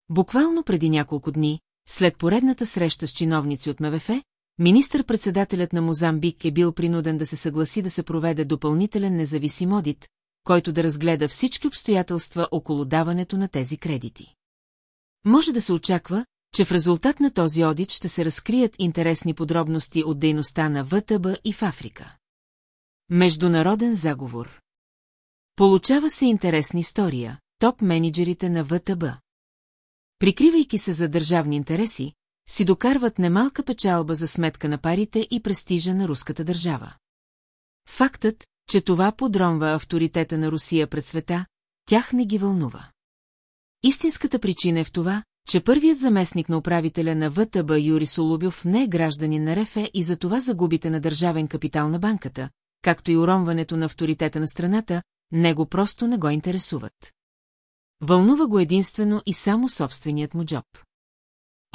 Буквално преди няколко дни, след поредната среща с чиновници от МВФ, министър-председателят на Мозамбик е бил принуден да се съгласи да се проведе допълнителен независим одит, който да разгледа всички обстоятелства около даването на тези кредити. Може да се очаква, че в резултат на този одит ще се разкрият интересни подробности от дейността на ВТБ и в Африка. Международен заговор Получава се интересна история. Топ-менеджерите на ВТБ. Прикривайки се за държавни интереси, си докарват немалка печалба за сметка на парите и престижа на руската държава. Фактът, че това подронва авторитета на Русия пред света, тях не ги вълнува. Истинската причина е в това, че първият заместник на управителя на ВТБ Юри Солубев не е гражданин на РФЕ и за това загубите на държавен капитал на банката, както и уронването на авторитета на страната, него просто не го интересуват. Вълнува го единствено и само собственият му джоб.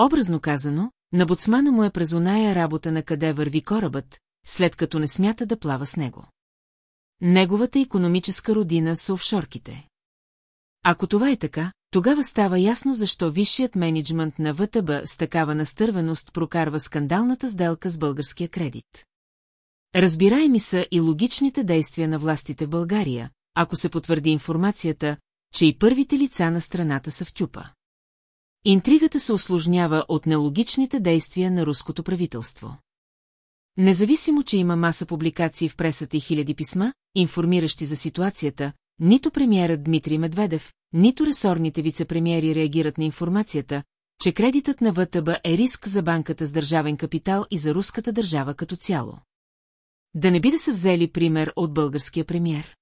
Образно казано, на боцмана му е през оная работа на къде върви корабът, след като не смята да плава с него. Неговата економическа родина са офшорките. Ако това е така, тогава става ясно защо висшият менеджмент на ВТБ с такава настървеност прокарва скандалната сделка с българския кредит. Разбираеми са и логичните действия на властите в България, ако се потвърди информацията, че и първите лица на страната са в тюпа. Интригата се осложнява от нелогичните действия на руското правителство. Независимо, че има маса публикации в пресата и хиляди писма, информиращи за ситуацията, нито премиерът Дмитрий Медведев, нито ресорните вице-премиери реагират на информацията, че кредитът на ВТБ е риск за банката с държавен капитал и за руската държава като цяло. Да не би да се взели пример от българския премьер.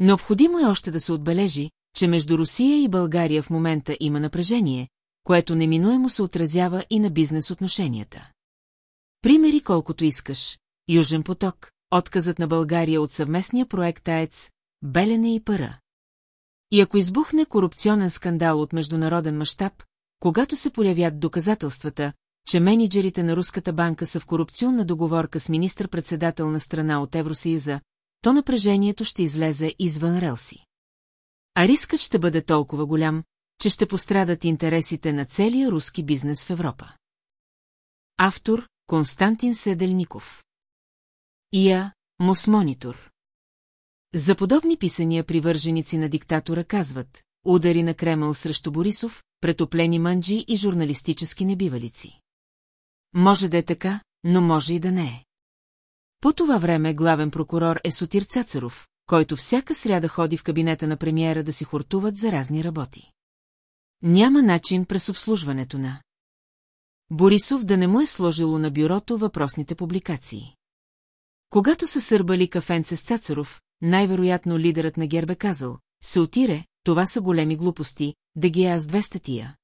Необходимо е още да се отбележи, че между Русия и България в момента има напрежение, което неминуемо се отразява и на бизнес отношенията. Примери колкото искаш. Южен поток, отказът на България от съвместния проект АЕЦ, Белене и Пара. И ако избухне корупционен скандал от международен мащаб, когато се появят доказателствата, че менеджерите на Руската банка са в корупционна договорка с министър-председател на страна от Евросъюза, то напрежението ще излезе извън релси. А рискът ще бъде толкова голям, че ще пострадат интересите на целия руски бизнес в Европа. Автор Константин Седелников Ия Мосмонитор За подобни писания привърженици на диктатора казват удари на Кремъл срещу Борисов, претоплени манджи и журналистически небивалици. Може да е така, но може и да не е. По това време главен прокурор е Сотир Цацаров, който всяка сряда ходи в кабинета на премиера да си хортуват за разни работи. Няма начин през обслужването на. Борисов да не му е сложило на бюрото въпросните публикации. Когато са сърбали кафенце с Цацаров, най-вероятно лидерът на Гербе казал, се отире, това са големи глупости, да ги аз две статия.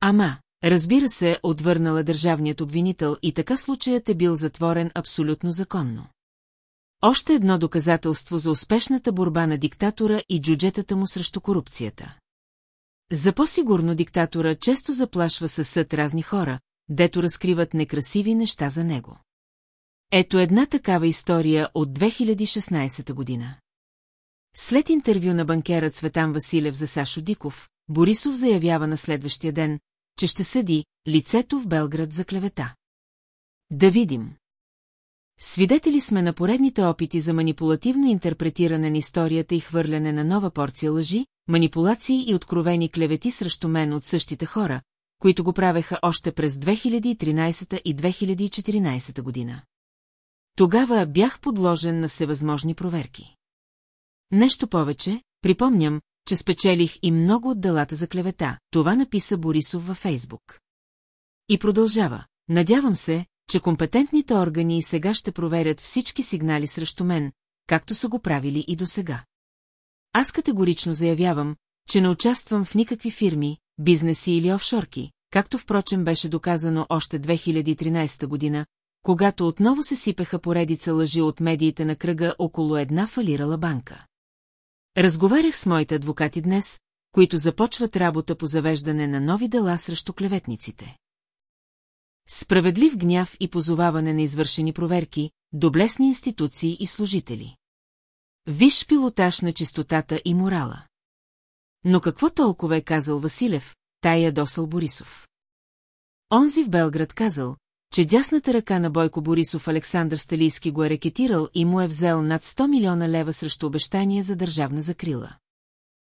Ама, Разбира се, отвърнала държавният обвинител и така случаят е бил затворен абсолютно законно. Още едно доказателство за успешната борба на диктатора и джуджетата му срещу корупцията. За по-сигурно диктатора често заплашва със съд разни хора, дето разкриват некрасиви неща за него. Ето една такава история от 2016 година. След интервю на банкера Цветан Василев за Сашо Диков, Борисов заявява на следващия ден, че ще съди лицето в Белград за клевета. Да видим. Свидетели сме на поредните опити за манипулативно интерпретиране на историята и хвърляне на нова порция лъжи, манипулации и откровени клевети срещу мен от същите хора, които го правеха още през 2013 и 2014 година. Тогава бях подложен на всевъзможни проверки. Нещо повече, припомням, че спечелих и много от делата за клевета, това написа Борисов във Фейсбук. И продължава. Надявам се, че компетентните органи и сега ще проверят всички сигнали срещу мен, както са го правили и досега. Аз категорично заявявам, че не участвам в никакви фирми, бизнеси или офшорки, както впрочем беше доказано още 2013 година, когато отново се сипеха поредица лъжи от медиите на кръга около една фалирала банка. Разговарях с моите адвокати днес, които започват работа по завеждане на нови дела срещу клеветниците. Справедлив гняв и позоваване на извършени проверки, доблесни институции и служители. Виж пилотаж на чистотата и морала. Но какво толкова е казал Василев, тая досъл Борисов? Онзи в Белград казал, че дясната ръка на Бойко Борисов Александър Сталийски го е рекетирал и му е взел над 100 милиона лева срещу обещание за държавна закрила.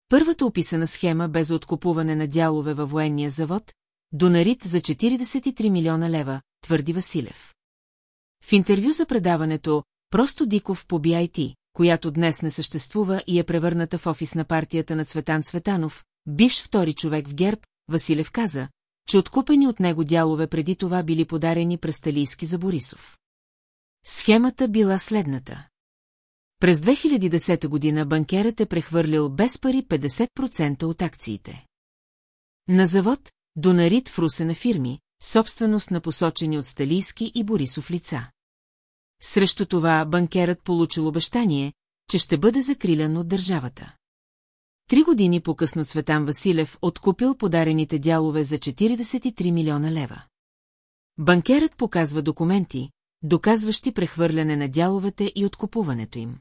Първата описана схема бе за откупуване на дялове във военния завод, донарит за 43 милиона лева, твърди Василев. В интервю за предаването «Просто Диков по BIT», която днес не съществува и е превърната в офис на партията на Цветан Цветанов, бивш втори човек в ГЕРБ, Василев каза, че откупени от него дялове преди това били подарени през Талийски за Борисов. Схемата била следната. През 2010 година банкерът е прехвърлил без пари 50% от акциите. На завод Донарит в Русена фирми, собственост на посочени от Сталийски и Борисов лица. Срещу това банкерът получил обещание, че ще бъде закрилян от държавата. Три години по-късно Цветан Василев откупил подарените дялове за 43 милиона лева. Банкерът показва документи, доказващи прехвърляне на дяловете и откупуването им.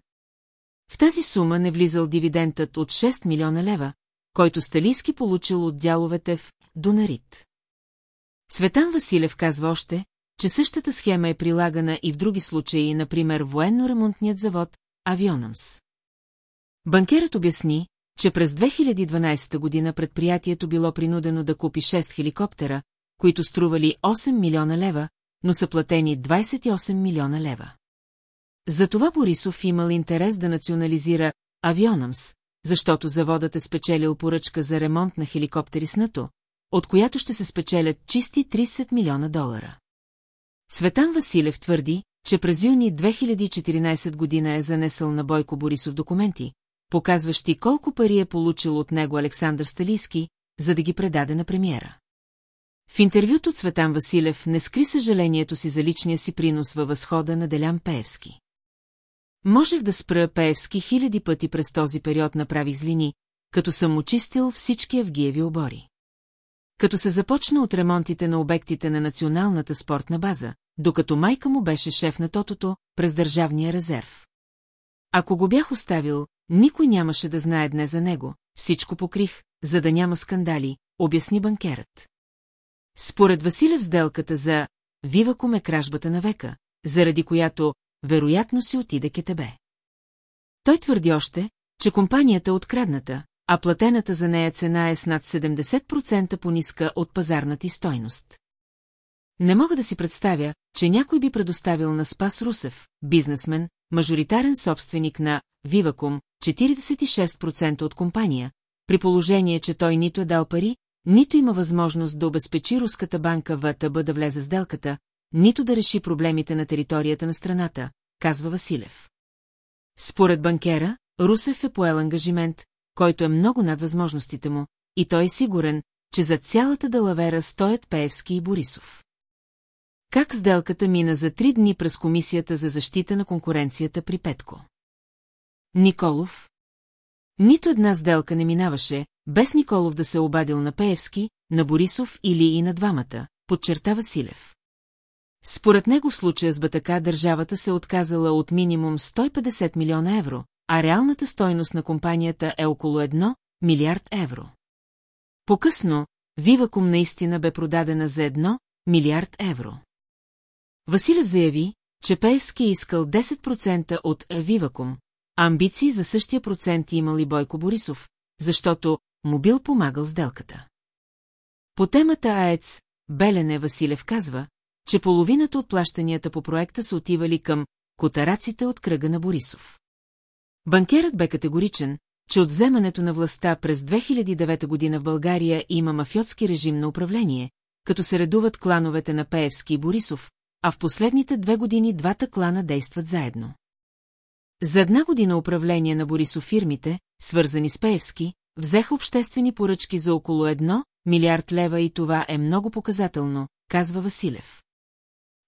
В тази сума не влизал дивидендът от 6 милиона лева, който Сталийски получил от дяловете в Донарит. Цветан Василев казва още, че същата схема е прилагана и в други случаи, например военно-ремонтният завод Авионамс. Банкерът обясни, че през 2012 година предприятието било принудено да купи 6 хеликоптера, които стрували 8 милиона лева, но са платени 28 милиона лева. Затова Борисов имал интерес да национализира Авионамс, защото заводът е спечелил поръчка за ремонт на хеликоптери с НАТО, от която ще се спечелят чисти 30 милиона долара. Цветан Василев твърди, че през юни 2014 година е занесъл на Бойко Борисов документи, показващи колко пари е получил от него Александър Сталийски, за да ги предаде на премиера. В интервюто Цветан Василев не скри съжалението си за личния си принос във възхода на Делян Пеевски. Можех да спра Пеевски хиляди пъти през този период направих злини, като съм очистил всички авгиеви обори. Като се започна от ремонтите на обектите на националната спортна база, докато майка му беше шеф на тотото, през държавния резерв. Ако го бях оставил, никой нямаше да знае днес за него, всичко покрих, за да няма скандали, обясни банкерът. Според Василев сделката за Виваком е кражбата на века, заради която вероятно си отиде кетебе. Той твърди още, че компанията е открадната, а платената за нея цена е с над 70% по-ниска от пазарната стойност. Не мога да си представя, че някой би предоставил на Спас Русев, бизнесмен, мажоритарен собственик на Вивакум, 46% от компания, при положение, че той нито е дал пари, нито има възможност да обезпечи руската банка ВТБ да влезе сделката, нито да реши проблемите на територията на страната, казва Василев. Според банкера, Русев е поел ангажимент, който е много над възможностите му, и той е сигурен, че за цялата далавера стоят Пеевски и Борисов. Как сделката мина за три дни през Комисията за защита на конкуренцията при Петко? Николов? Нито една сделка не минаваше, без Николов да се обадил на Пеевски, на Борисов или и на двамата, подчерта Василев. Според него в случая с БТК държавата се отказала от минимум 150 милиона евро, а реалната стойност на компанията е около 1 милиард евро. По-късно, Вивакум наистина бе продадена за 1 милиард евро. Василев заяви, че Пеевски е искал 10% от Вивакум, амбиции за същия процент имал и Бойко Борисов, защото му бил помагал сделката. По темата АЕЦ, Белене Василев казва, че половината от плащанията по проекта са отивали към котараците от кръга на Борисов. Банкерът бе категоричен, че от вземането на властта през 2009 година в България има мафиотски режим на управление, като се редуват клановете на Пеевски и Борисов, а в последните две години двата клана действат заедно. За една година управление на Борисов фирмите, свързани с Пеевски, взеха обществени поръчки за около 1 милиард лева и това е много показателно, казва Василев.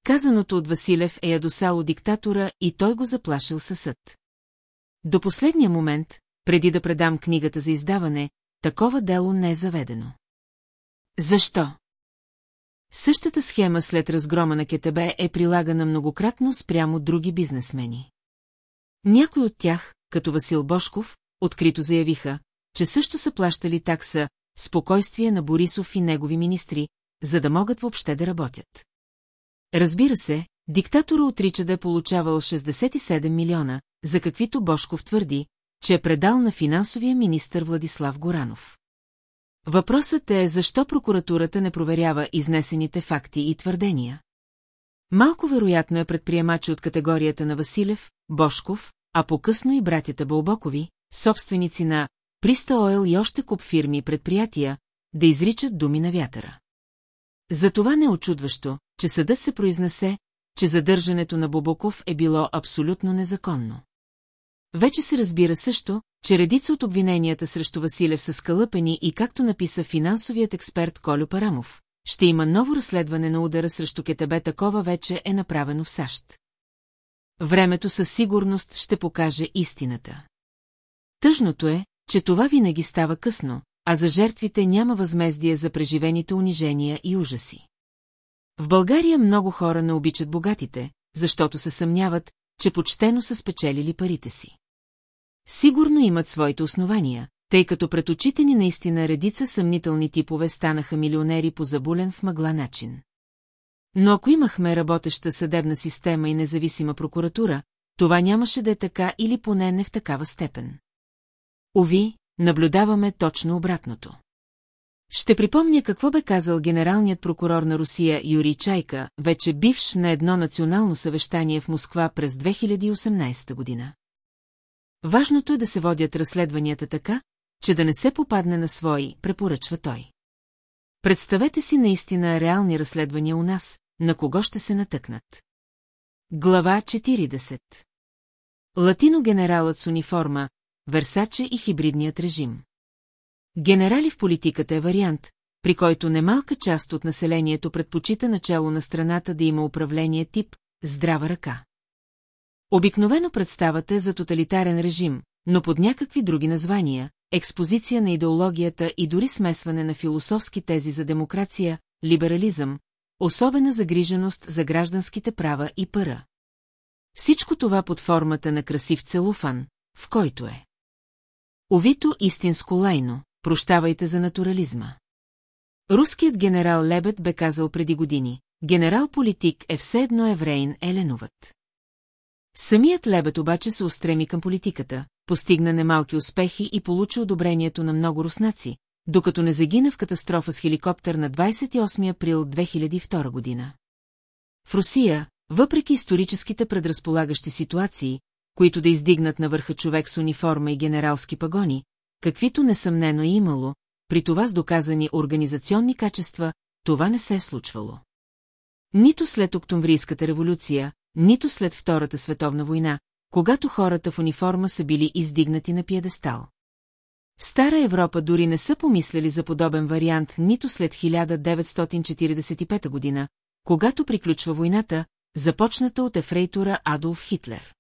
Казаното от Василев е ядосало диктатора и той го заплашил със съд. До последния момент, преди да предам книгата за издаване, такова дело не е заведено. Защо? Същата схема след разгрома на КТБ е прилагана многократно спрямо други бизнесмени. Някои от тях, като Васил Бошков, открито заявиха, че също са плащали такса спокойствие на Борисов и негови министри, за да могат въобще да работят. Разбира се, диктатора отрича да е получавал 67 милиона, за каквито Бошков твърди, че е предал на финансовия министр Владислав Горанов. Въпросът е защо прокуратурата не проверява изнесените факти и твърдения. Малко вероятно е предприемачи от категорията на Василев, Бошков, а по-късно и братята Бълбокови, собственици на Приста Ойл и още куп фирми и предприятия, да изричат думи на вятъра. Затова не е очудващо, че съдът се произнесе, че задържането на Бобоков е било абсолютно незаконно. Вече се разбира също, че редица от обвиненията срещу Василев са скълъпени и както написа финансовият експерт Колю Парамов, ще има ново разследване на удара срещу КТБ такова вече е направено в САЩ. Времето със сигурност ще покаже истината. Тъжното е, че това винаги става късно, а за жертвите няма възмездие за преживените унижения и ужаси. В България много хора не обичат богатите, защото се съмняват, че почтено са спечелили парите си. Сигурно имат своите основания, тъй като пред очите ни наистина редица съмнителни типове станаха милионери по забулен в мъгла начин. Но ако имахме работеща съдебна система и независима прокуратура, това нямаше да е така или поне не в такава степен. Ови, наблюдаваме точно обратното. Ще припомня какво бе казал генералният прокурор на Русия Юрий Чайка, вече бивш на едно национално съвещание в Москва през 2018 година. Важното е да се водят разследванията така, че да не се попадне на свои, препоръчва той. Представете си наистина реални разследвания у нас, на кого ще се натъкнат. Глава 40 Латино генералът с униформа, Версаче и хибридният режим. Генерали в политиката е вариант, при който немалка част от населението предпочита начало на страната да има управление тип «здрава ръка». Обикновено представата е за тоталитарен режим, но под някакви други названия, експозиция на идеологията и дори смесване на философски тези за демокрация, либерализъм, особена загриженост за гражданските права и пара. Всичко това под формата на красив целуфан, в който е. Овито истинско лайно, прощавайте за натурализма. Руският генерал Лебед бе казал преди години, генерал-политик е все едно еврейн Еленуват. Самият Лебед обаче се устреми към политиката, постигна немалки успехи и получи одобрението на много руснаци, докато не загина в катастрофа с хеликоптер на 28 април 2002 година. В Русия, въпреки историческите предразполагащи ситуации, които да издигнат на върха човек с униформа и генералски пагони, каквито несъмнено е имало, при това с доказани организационни качества, това не се е случвало. Нито след Октомврийската революция, нито след Втората световна война, когато хората в униформа са били издигнати на пиедестал. В Стара Европа дори не са помисляли за подобен вариант нито след 1945 година, когато приключва войната, започната от ефрейтора Адолф Хитлер.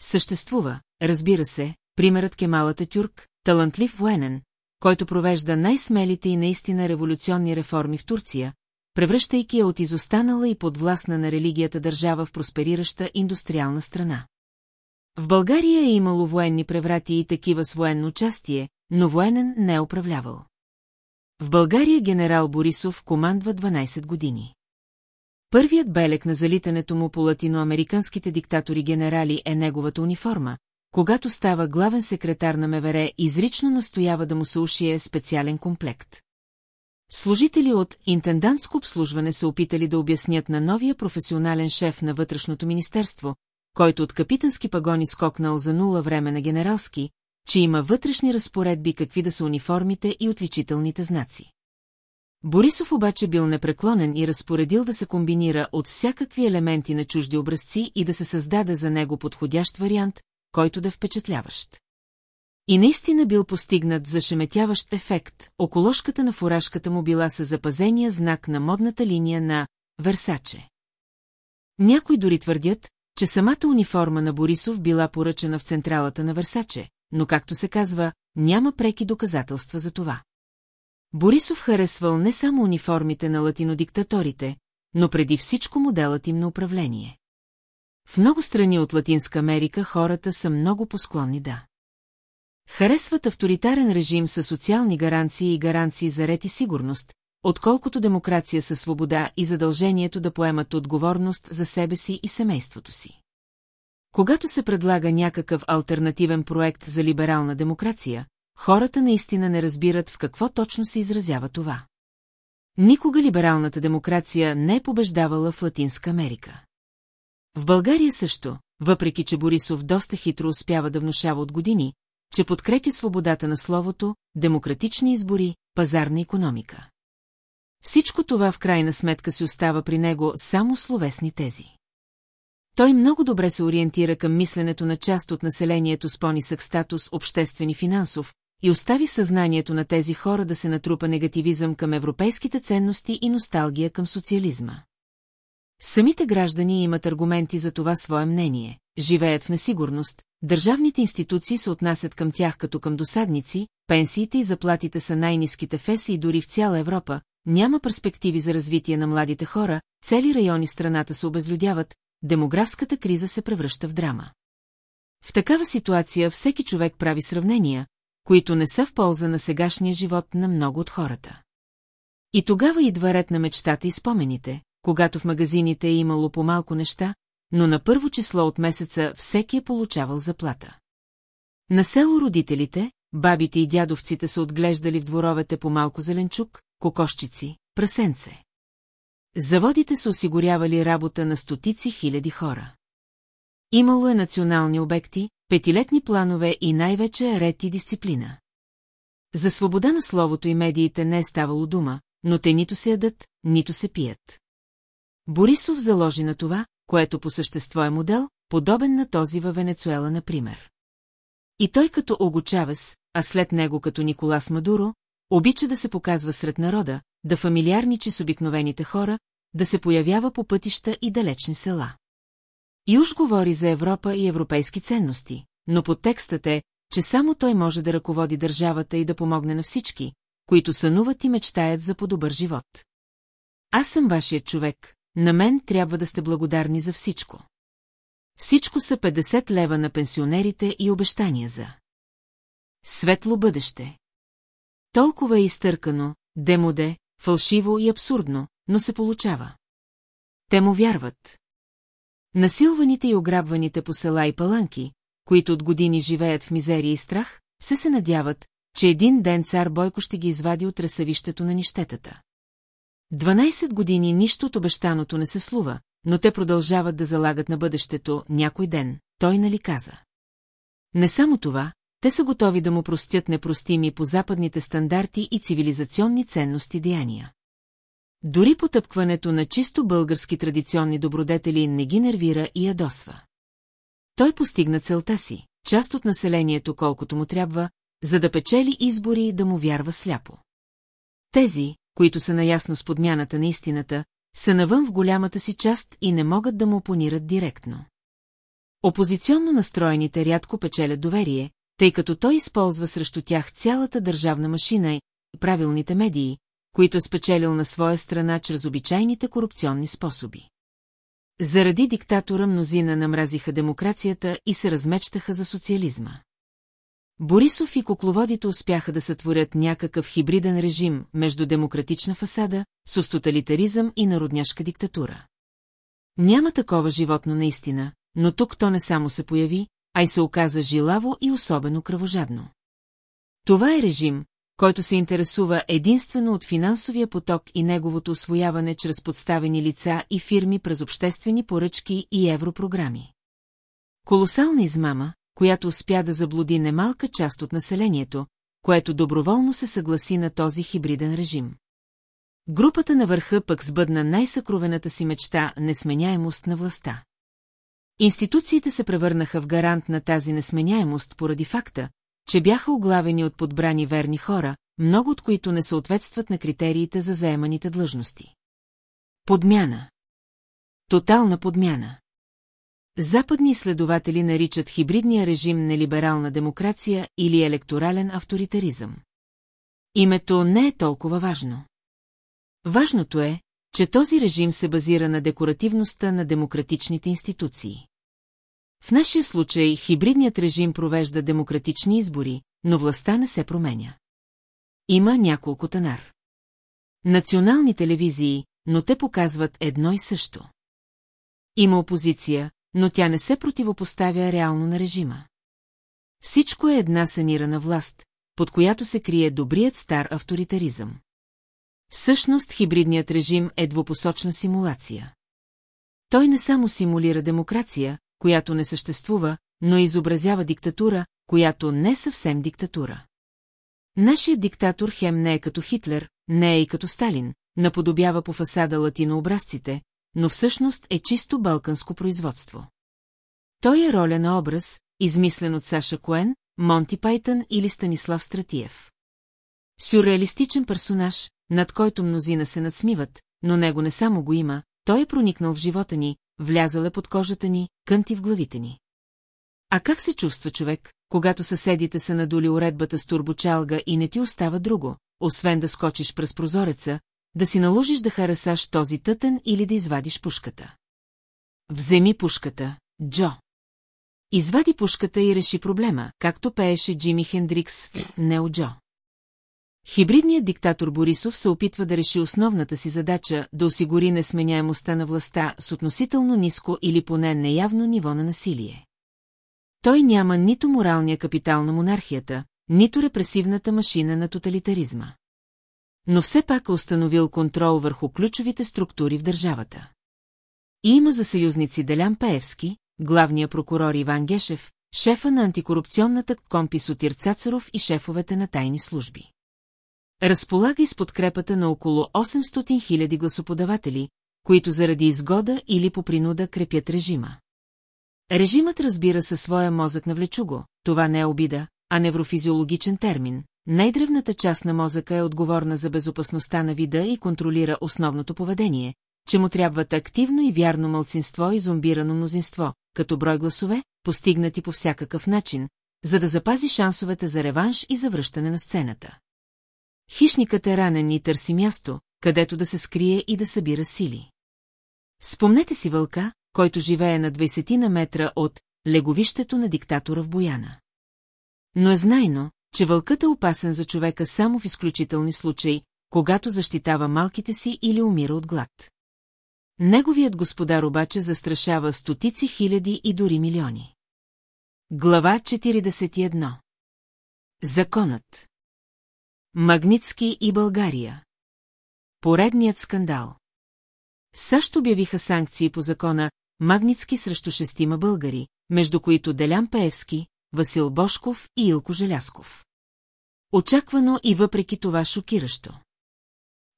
Съществува, разбира се, примерът Кемалата Тюрк, талантлив военен, който провежда най-смелите и наистина революционни реформи в Турция, превръщайки я от изостанала и подвластна на религията държава в просперираща индустриална страна. В България е имало военни преврати и такива с военно участие, но военен не е управлявал. В България генерал Борисов командва 12 години. Първият белек на залитането му по латиноамериканските диктатори генерали е неговата униформа, когато става главен секретар на МВР, изрично настоява да му се ушие специален комплект. Служители от интендантско обслужване се опитали да обяснят на новия професионален шеф на вътрешното министерство, който от капитански пагони скокнал за нула време на генералски, че има вътрешни разпоредби какви да са униформите и отличителните знаци. Борисов обаче бил непреклонен и разпоредил да се комбинира от всякакви елементи на чужди образци и да се създаде за него подходящ вариант, който да е впечатляващ. И наистина бил постигнат зашеметяващ ефект, околошката на фуражката му била със запазения знак на модната линия на Версаче. Някои дори твърдят, че самата униформа на Борисов била поръчана в централата на Версаче, но както се казва, няма преки доказателства за това. Борисов харесвал не само униформите на латинодиктаторите, но преди всичко моделът им на управление. В много страни от Латинска Америка хората са много посклонни да. Харесват авторитарен режим със социални гаранции и гаранции за ред и сигурност, отколкото демокрация със свобода и задължението да поемат отговорност за себе си и семейството си. Когато се предлага някакъв альтернативен проект за либерална демокрация, хората наистина не разбират в какво точно се изразява това. Никога либералната демокрация не е побеждавала в Латинска Америка. В България също, въпреки че Борисов доста хитро успява да внушава от години, че подкрепи свободата на словото, демократични избори, пазарна економика. Всичко това в крайна сметка си остава при него само словесни тези. Той много добре се ориентира към мисленето на част от населението с по-нисък статус обществен и финансов и остави в съзнанието на тези хора да се натрупа негативизъм към европейските ценности и носталгия към социализма. Самите граждани имат аргументи за това свое мнение, живеят в несигурност, държавните институции се отнасят към тях като към досадници, пенсиите и заплатите са най-низките в ЕС и дори в цяла Европа, няма перспективи за развитие на младите хора, цели райони страната се обезлюдяват, демографската криза се превръща в драма. В такава ситуация всеки човек прави сравнения, които не са в полза на сегашния живот на много от хората. И тогава идва ред на мечтата и спомените, когато в магазините е имало по-малко неща, но на първо число от месеца всеки е получавал заплата. На село родителите, бабите и дядовците са отглеждали в дворовете по малко зеленчук, кокошчици, прасенце. Заводите са осигурявали работа на стотици хиляди хора. Имало е национални обекти, петилетни планове и най-вече ред и дисциплина. За свобода на словото и медиите не е ставало дума, но те нито се ядат, нито се пият. Борисов заложи на това, което по същество е модел, подобен на този във Венецуела, например. И той като Огочавес, а след него като Николас Мадуро, обича да се показва сред народа, да фамилиарничи с обикновените хора, да се появява по пътища и далечни села. Уж говори за Европа и европейски ценности, но подтекстът е, че само той може да ръководи държавата и да помогне на всички, които сънуват и мечтаят за по-добър живот. Аз съм вашият човек, на мен трябва да сте благодарни за всичко. Всичко са 50 лева на пенсионерите и обещания за. Светло бъдеще. Толкова е изтъркано, демоде, фалшиво и абсурдно, но се получава. Те му вярват. Насилваните и ограбваните по села и паланки, които от години живеят в мизерия и страх, се се надяват, че един ден цар Бойко ще ги извади от ръсавището на нищетата. 12 години нищо от обещаното не се слува, но те продължават да залагат на бъдещето някой ден, той нали каза. Не само това, те са готови да му простят непростими по западните стандарти и цивилизационни ценности деяния. Дори потъпкването на чисто български традиционни добродетели не ги нервира и ядосва. Той постигна целта си, част от населението колкото му трябва, за да печели избори и да му вярва сляпо. Тези, които са наясно с подмяната на истината, са навън в голямата си част и не могат да му опонират директно. Опозиционно настроените рядко печелят доверие, тъй като той използва срещу тях цялата държавна машина и правилните медии, които е спечелил на своя страна чрез обичайните корупционни способи. Заради диктатора мнозина намразиха демокрацията и се размечтаха за социализма. Борисов и кукловодите успяха да сътворят някакъв хибриден режим между демократична фасада, с и народняшка диктатура. Няма такова животно наистина, но тук то не само се появи, а и се оказа жилаво и особено кръвожадно. Това е режим, който се интересува единствено от финансовия поток и неговото освояване чрез подставени лица и фирми през обществени поръчки и европрограми. Колосална измама, която успя да заблуди немалка част от населението, което доброволно се съгласи на този хибриден режим. Групата на върха пък сбъдна най-съкровената си мечта – несменяемост на властта. Институциите се превърнаха в гарант на тази несменяемост поради факта, че бяха оглавени от подбрани верни хора, много от които не съответстват на критериите за заеманите длъжности. Подмяна. Тотална подмяна. Западни изследователи наричат хибридния режим нелиберална демокрация или електорален авторитаризъм. Името не е толкова важно. Важното е, че този режим се базира на декоративността на демократичните институции. В нашия случай хибридният режим провежда демократични избори, но властта не се променя. Има няколко танар. Национални телевизии, но те показват едно и също. Има опозиция, но тя не се противопоставя реално на режима. Всичко е една санирана власт, под която се крие добрият стар авторитаризъм. Всъщност хибридният режим е двупосочна симулация. Той не само симулира демокрация, която не съществува, но изобразява диктатура, която не е съвсем диктатура. Нашият диктатор хем не е като Хитлер, не е и като Сталин, наподобява по фасада латинообразците, но всъщност е чисто балканско производство. Той е роля на образ, измислен от Саша Коен, Монти Пайтън или Станислав Стратиев. Сюрреалистичен персонаж, над който мнозина се надсмиват, но него не само го има, той е проникнал в живота ни, влязал е под кожата ни, кънти в главите ни. А как се чувства човек, когато съседите са надули уредбата с турбочалга и не ти остава друго, освен да скочиш през прозореца, да си наложиш да харесаш този тътен или да извадиш пушката? Вземи пушката, Джо. Извади пушката и реши проблема, както пееше Джими Хендрикс в Нео Джо. Хибридният диктатор Борисов се опитва да реши основната си задача да осигури несменяемостта на властта с относително ниско или поне неявно ниво на насилие. Той няма нито моралния капитал на монархията, нито репресивната машина на тоталитаризма. Но все пак е установил контрол върху ключовите структури в държавата. И има за съюзници Делян Пеевски, главния прокурор Иван Гешев, шефа на антикорупционната компис Отир Цацаров и шефовете на тайни служби. Разполага и с подкрепата на около 800 000 гласоподаватели, които заради изгода или по принуда крепят режима. Режимът разбира със своя мозък на влечуго, това не е обида, а неврофизиологичен термин. Най-древната част на мозъка е отговорна за безопасността на вида и контролира основното поведение, че му трябват активно и вярно мълцинство и зомбирано мнозинство, като брой гласове, постигнати по всякакъв начин, за да запази шансовете за реванш и завръщане на сцената. Хищникът е ранен и търси място, където да се скрие и да събира сили. Спомнете си вълка, който живее на 20 на метра от леговището на диктатора в Бояна. Но е знайно, че вълкът е опасен за човека само в изключителни случаи, когато защитава малките си или умира от глад. Неговият господар обаче застрашава стотици хиляди и дори милиони. Глава 41 Законът Магницки и България Поредният скандал САЩ обявиха санкции по закона Магницки срещу шестима българи, между които Делян Пеевски, Васил Бошков и Илко Желясков. Очаквано и въпреки това шокиращо.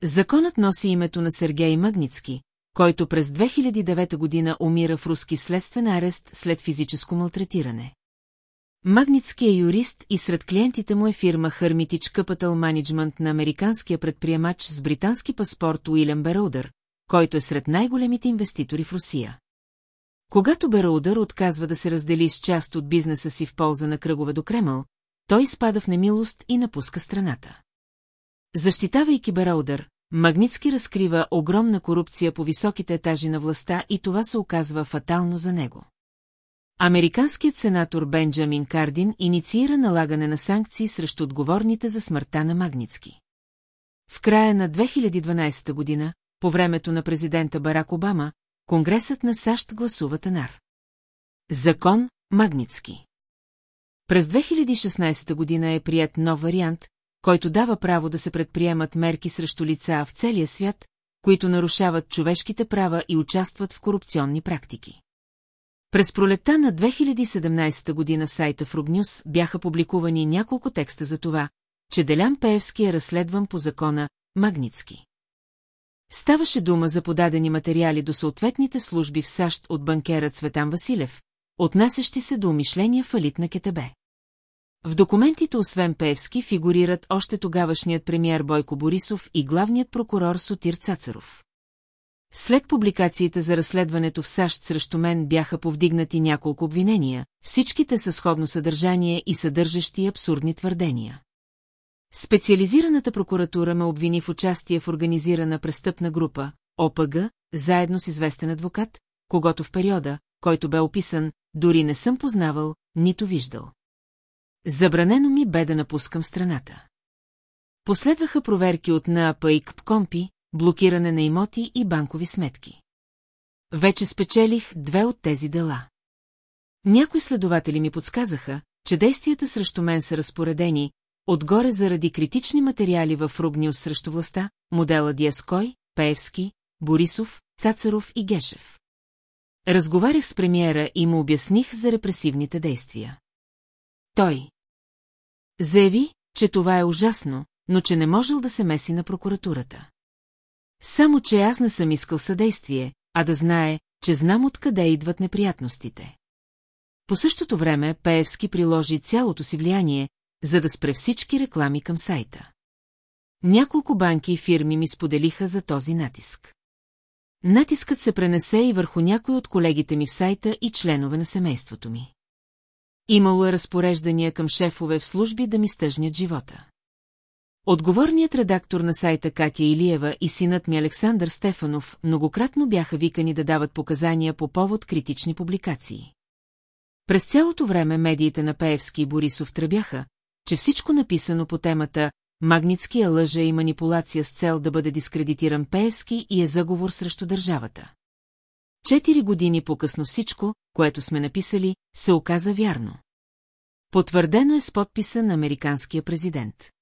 Законът носи името на Сергей Магницки, който през 2009 година умира в руски следствен арест след физическо малтретиране. Магницки е юрист и сред клиентите му е фирма Hermitage Capital Management на американския предприемач с британски паспорт Уилям Бероудър, който е сред най-големите инвеститори в Русия. Когато Бероудър отказва да се раздели с част от бизнеса си в полза на кръгове до Кремъл, той изпада в немилост и напуска страната. Защитавайки Бероудър, Магницки разкрива огромна корупция по високите етажи на властта и това се оказва фатално за него. Американският сенатор Бенджамин Кардин инициира налагане на санкции срещу отговорните за смъртта на Магницки. В края на 2012 година, по времето на президента Барак Обама, Конгресът на САЩ гласува Танар. Закон Магницки. През 2016 година е прият нов вариант, който дава право да се предприемат мерки срещу лица в целия свят, които нарушават човешките права и участват в корупционни практики. През пролета на 2017 година в сайта Фрубнюс бяха публикувани няколко текста за това, че Делян Пеевски е разследван по закона Магницки. Ставаше дума за подадени материали до съответните служби в САЩ от банкера Цветан Василев, отнасящи се до умишления фалит на КТБ. В документите освен Певски фигурират още тогавашният премьер Бойко Борисов и главният прокурор Сотир Цацаров. След публикациите за разследването в САЩ срещу мен бяха повдигнати няколко обвинения, всичките със сходно съдържание и съдържащи абсурдни твърдения. Специализираната прокуратура ме обвини в участие в организирана престъпна група, ОПГ, заедно с известен адвокат, когато в периода, който бе описан, дори не съм познавал, нито виждал. Забранено ми бе да напускам страната. Последваха проверки от НАП и КПКОМПИ, блокиране на имоти и банкови сметки. Вече спечелих две от тези дела. Някои следователи ми подсказаха, че действията срещу мен са разпоредени, отгоре заради критични материали в Рубниус срещу властта, модела Диаской, Пеевски, Борисов, Цацаров и Гешев. Разговарях с премиера и му обясних за репресивните действия. Той заяви, че това е ужасно, но че не можел да се меси на прокуратурата. Само, че аз не съм искал съдействие, а да знае, че знам откъде идват неприятностите. По същото време Пеевски приложи цялото си влияние, за да спре всички реклами към сайта. Няколко банки и фирми ми споделиха за този натиск. Натискът се пренесе и върху някой от колегите ми в сайта и членове на семейството ми. Имало е разпореждания към шефове в служби да ми стъжнят живота. Отговорният редактор на сайта Катя Илиева и синът ми Александър Стефанов многократно бяха викани да дават показания по повод критични публикации. През цялото време медиите на Пеевски и Борисов тръбяха, че всичко написано по темата Магнитския лъжа и манипулация с цел да бъде дискредитиран Пеевски и е заговор срещу държавата. Четири години по-късно всичко, което сме написали, се оказа вярно. Потвърдено е с подписа на американския президент.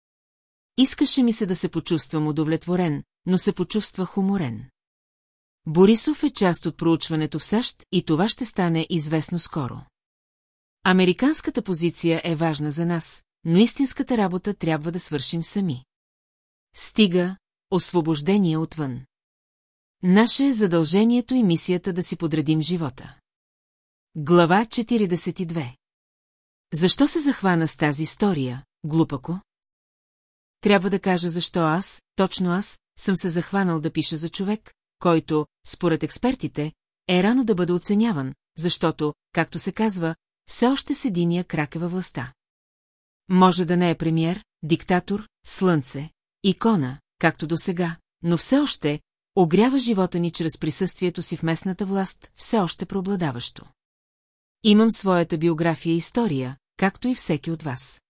Искаше ми се да се почувствам удовлетворен, но се почувствах уморен. Борисов е част от проучването в САЩ и това ще стане известно скоро. Американската позиция е важна за нас, но истинската работа трябва да свършим сами. Стига освобождение отвън. Наше е задължението и мисията да си подредим живота. Глава 42 Защо се захвана с тази история, глупако? Трябва да кажа защо аз, точно аз, съм се захванал да пиша за човек, който, според експертите, е рано да бъде оценяван, защото, както се казва, все още с единия крак е във властта. Може да не е премьер, диктатор, слънце, икона, както до сега, но все още огрява живота ни чрез присъствието си в местната власт, все още преобладаващо. Имам своята биография и история, както и всеки от вас.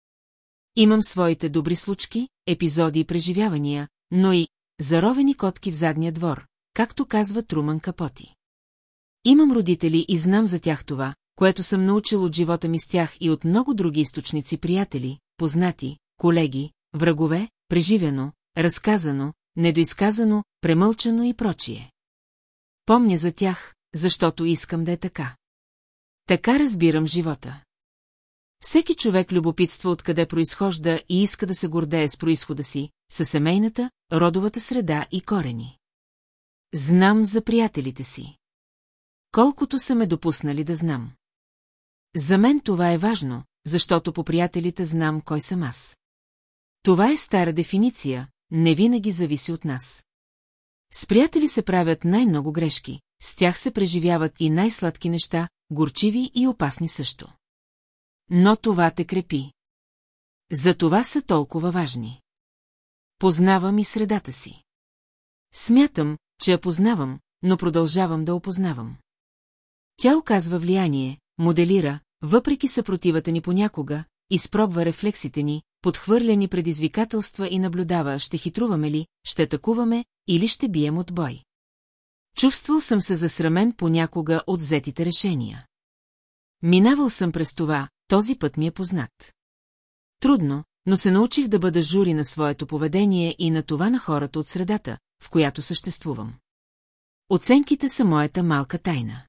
Имам своите добри случки, епизоди и преживявания, но и заровени котки в задния двор, както казва Труман Капоти. Имам родители и знам за тях това, което съм научил от живота ми с тях и от много други източници приятели, познати, колеги, врагове, преживено, разказано, недоизказано, премълчано и прочие. Помня за тях, защото искам да е така. Така разбирам живота. Всеки човек любопитства откъде произхожда и иска да се гордее с происхода си, със семейната, родовата среда и корени. Знам за приятелите си. Колкото са ме допуснали да знам. За мен това е важно, защото по приятелите знам кой съм аз. Това е стара дефиниция, не винаги зависи от нас. С приятели се правят най-много грешки, с тях се преживяват и най-сладки неща, горчиви и опасни също. Но това те крепи. За това са толкова важни. Познавам и средата си. Смятам, че я познавам, но продължавам да опознавам. Тя оказва влияние, моделира, въпреки съпротивата ни понякога, изпробва рефлексите ни, подхвърляни предизвикателства и наблюдава, ще хитруваме ли, ще атакуваме или ще бием от бой. Чувствал съм се засрамен понякога от взетите решения. Минавал съм през това, този път ми е познат. Трудно, но се научих да бъда жури на своето поведение и на това на хората от средата, в която съществувам. Оценките са моята малка тайна.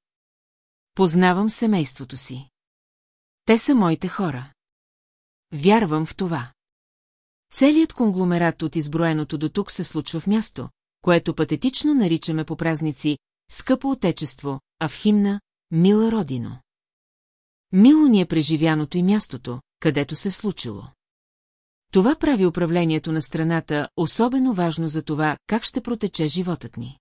Познавам семейството си. Те са моите хора. Вярвам в това. Целият конгломерат от изброеното до тук се случва в място, което патетично наричаме по празници «Скъпо отечество», а в химна «Мила родино». Мило ни е преживяното и мястото, където се случило. Това прави управлението на страната особено важно за това, как ще протече животът ни.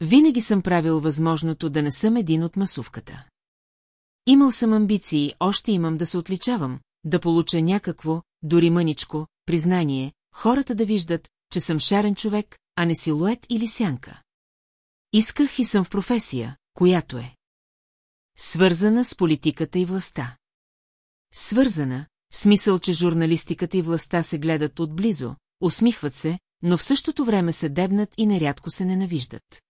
Винаги съм правил възможното да не съм един от масовката. Имал съм амбиции, още имам да се отличавам, да получа някакво, дори мъничко, признание, хората да виждат, че съм шарен човек, а не силует или сянка. Исках и съм в професия, която е. Свързана с политиката и властта. Свързана, в смисъл, че журналистиката и властта се гледат отблизо, усмихват се, но в същото време се дебнат и нерядко се ненавиждат.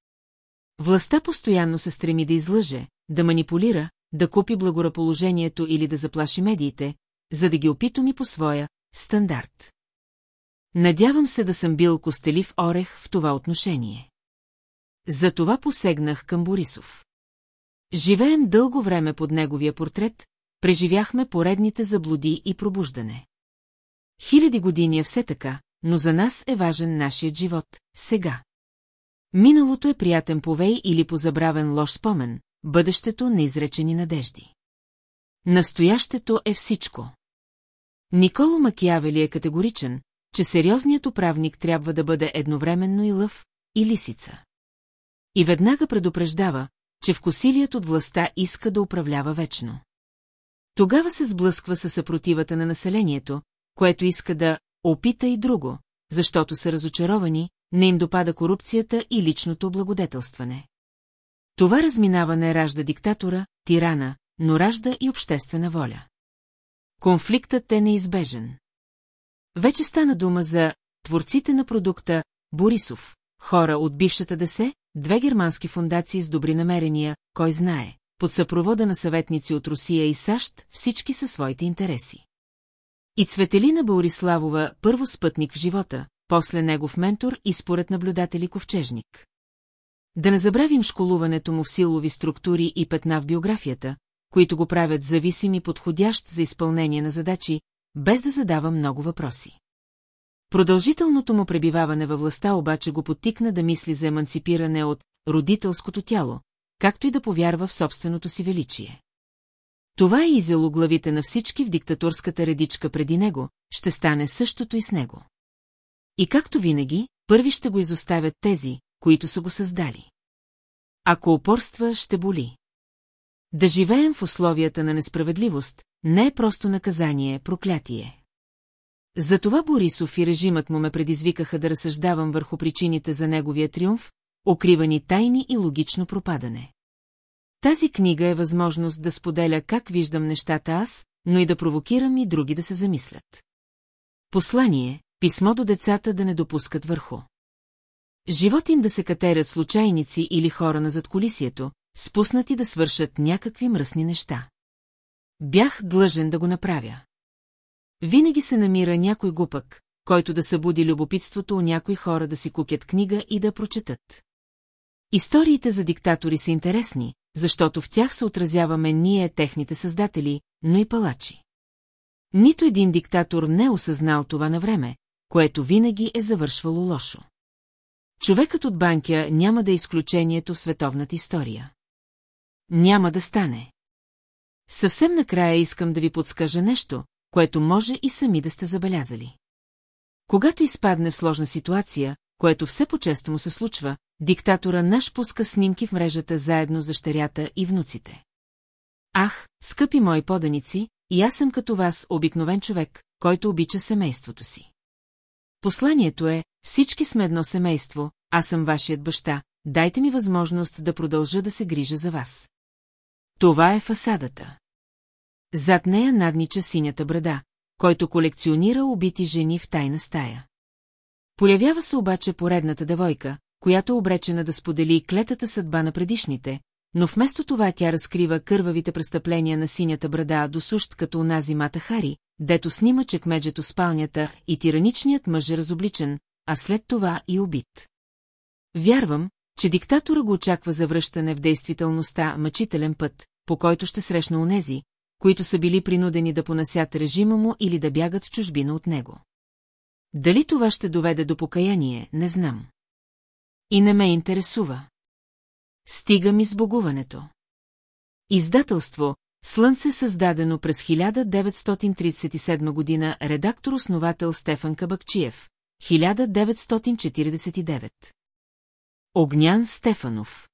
Властта постоянно се стреми да излъже, да манипулира, да купи благоразположението или да заплаши медиите, за да ги опитоми по своя стандарт. Надявам се да съм бил костелив орех в това отношение. Затова посегнах към Борисов. Живеем дълго време под неговия портрет, преживяхме поредните заблуди и пробуждане. Хиляди години е все така, но за нас е важен нашият живот, сега. Миналото е приятен повей или позабравен лош спомен, бъдещето неизречени надежди. Настоящето е всичко. Николо Макиавели е категоричен, че сериозният управник трябва да бъде едновременно и лъв, и лисица. И веднага предупреждава, че вкусилият от властта иска да управлява вечно. Тогава се сблъсква със съпротивата на населението, което иска да опита и друго, защото са разочаровани, не им допада корупцията и личното облагодетелстване. Това разминаване ражда диктатора, тирана, но ражда и обществена воля. Конфликтът е неизбежен. Вече стана дума за творците на продукта Борисов, хора от бившата десе, две германски фундации с добри намерения, кой знае, под съпровода на съветници от Русия и САЩ, всички със своите интереси. И Цветелина Бориславова, първо спътник в живота, после негов ментор и според наблюдатели ковчежник. Да не забравим школуването му в силови структури и петна в биографията, които го правят зависим и подходящ за изпълнение на задачи, без да задава много въпроси. Продължителното му пребиваване във властта обаче го потикна да мисли за еманципиране от родителското тяло, както и да повярва в собственото си величие. Това е изяло главите на всички в диктаторската редичка преди него, ще стане същото и с него. И както винаги, първи ще го изоставят тези, които са го създали. Ако упорства, ще боли. Да живеем в условията на несправедливост не е просто наказание, проклятие. Затова Борисов и режимът му ме предизвикаха да разсъждавам върху причините за неговия триумф, укривани тайни и логично пропадане. Тази книга е възможност да споделя как виждам нещата аз, но и да провокирам и други да се замислят. Послание, писмо до децата да не допускат върху. Живот им да се катерят случайници или хора на задколисието, спуснати да свършат някакви мръсни неща. Бях длъжен да го направя. Винаги се намира някой гупък, който да събуди любопитството у някои хора да си кукят книга и да прочетат. Историите за диктатори са интересни, защото в тях се отразяваме ние, техните създатели, но и палачи. Нито един диктатор не е осъзнал това на време, което винаги е завършвало лошо. Човекът от банкя няма да е изключението в световната история. Няма да стане. Съвсем накрая искам да ви подскажа нещо, което може и сами да сте забелязали. Когато изпадне в сложна ситуация, което все по-често му се случва, диктатора наш пуска снимки в мрежата заедно с дъщерята и внуците. Ах, скъпи мои поданици, и аз съм като вас обикновен човек, който обича семейството си. Посланието е, всички сме едно семейство, аз съм вашият баща, дайте ми възможност да продължа да се грижа за вас. Това е фасадата. Зад нея наднича синята брада, който колекционира убити жени в тайна стая. Появява се обаче поредната девойка, която обречена да сподели клетата съдба на предишните, но вместо това тя разкрива кървавите престъпления на синята брада до сущ като онази мата Хари, дето снима чекмеджето спалнята и тираничният мъж е разобличен, а след това и убит. Вярвам, че диктатора го очаква за връщане в действителността мъчителен път, по който ще срещна онези, които са били принудени да понасят режима му или да бягат в чужбина от него. Дали това ще доведе до покаяние, не знам. И не ме интересува. Стига ми сбогуването. Издателство Слънце създадено през 1937 година редактор-основател Стефан Кабакчиев, 1949. Огнян Стефанов.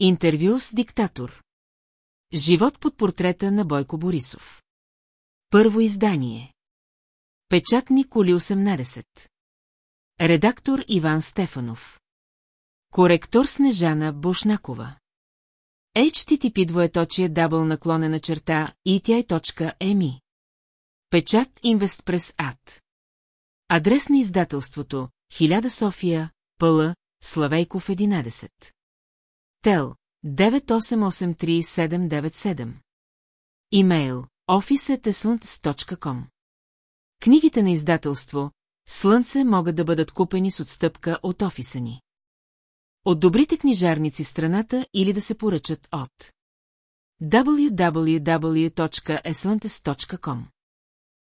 Интервю с диктатор. Живот под портрета на Бойко Борисов. Първо издание. Печатни коли 18. Редактор Иван Стефанов. Коректор Снежана Бошнакова. HTTP двоеточие дабл наклонена черта ETI.ME. Печат Инвестпрес АД. Адрес на издателството 1000 София, Пъл, Славейков 11. Тел 9883797. Имейл office.esunt.com Книгите на издателство Слънце могат да бъдат купени с отстъпка от офиса ни. От добрите книжарници страната или да се поръчат от www.eslantes.com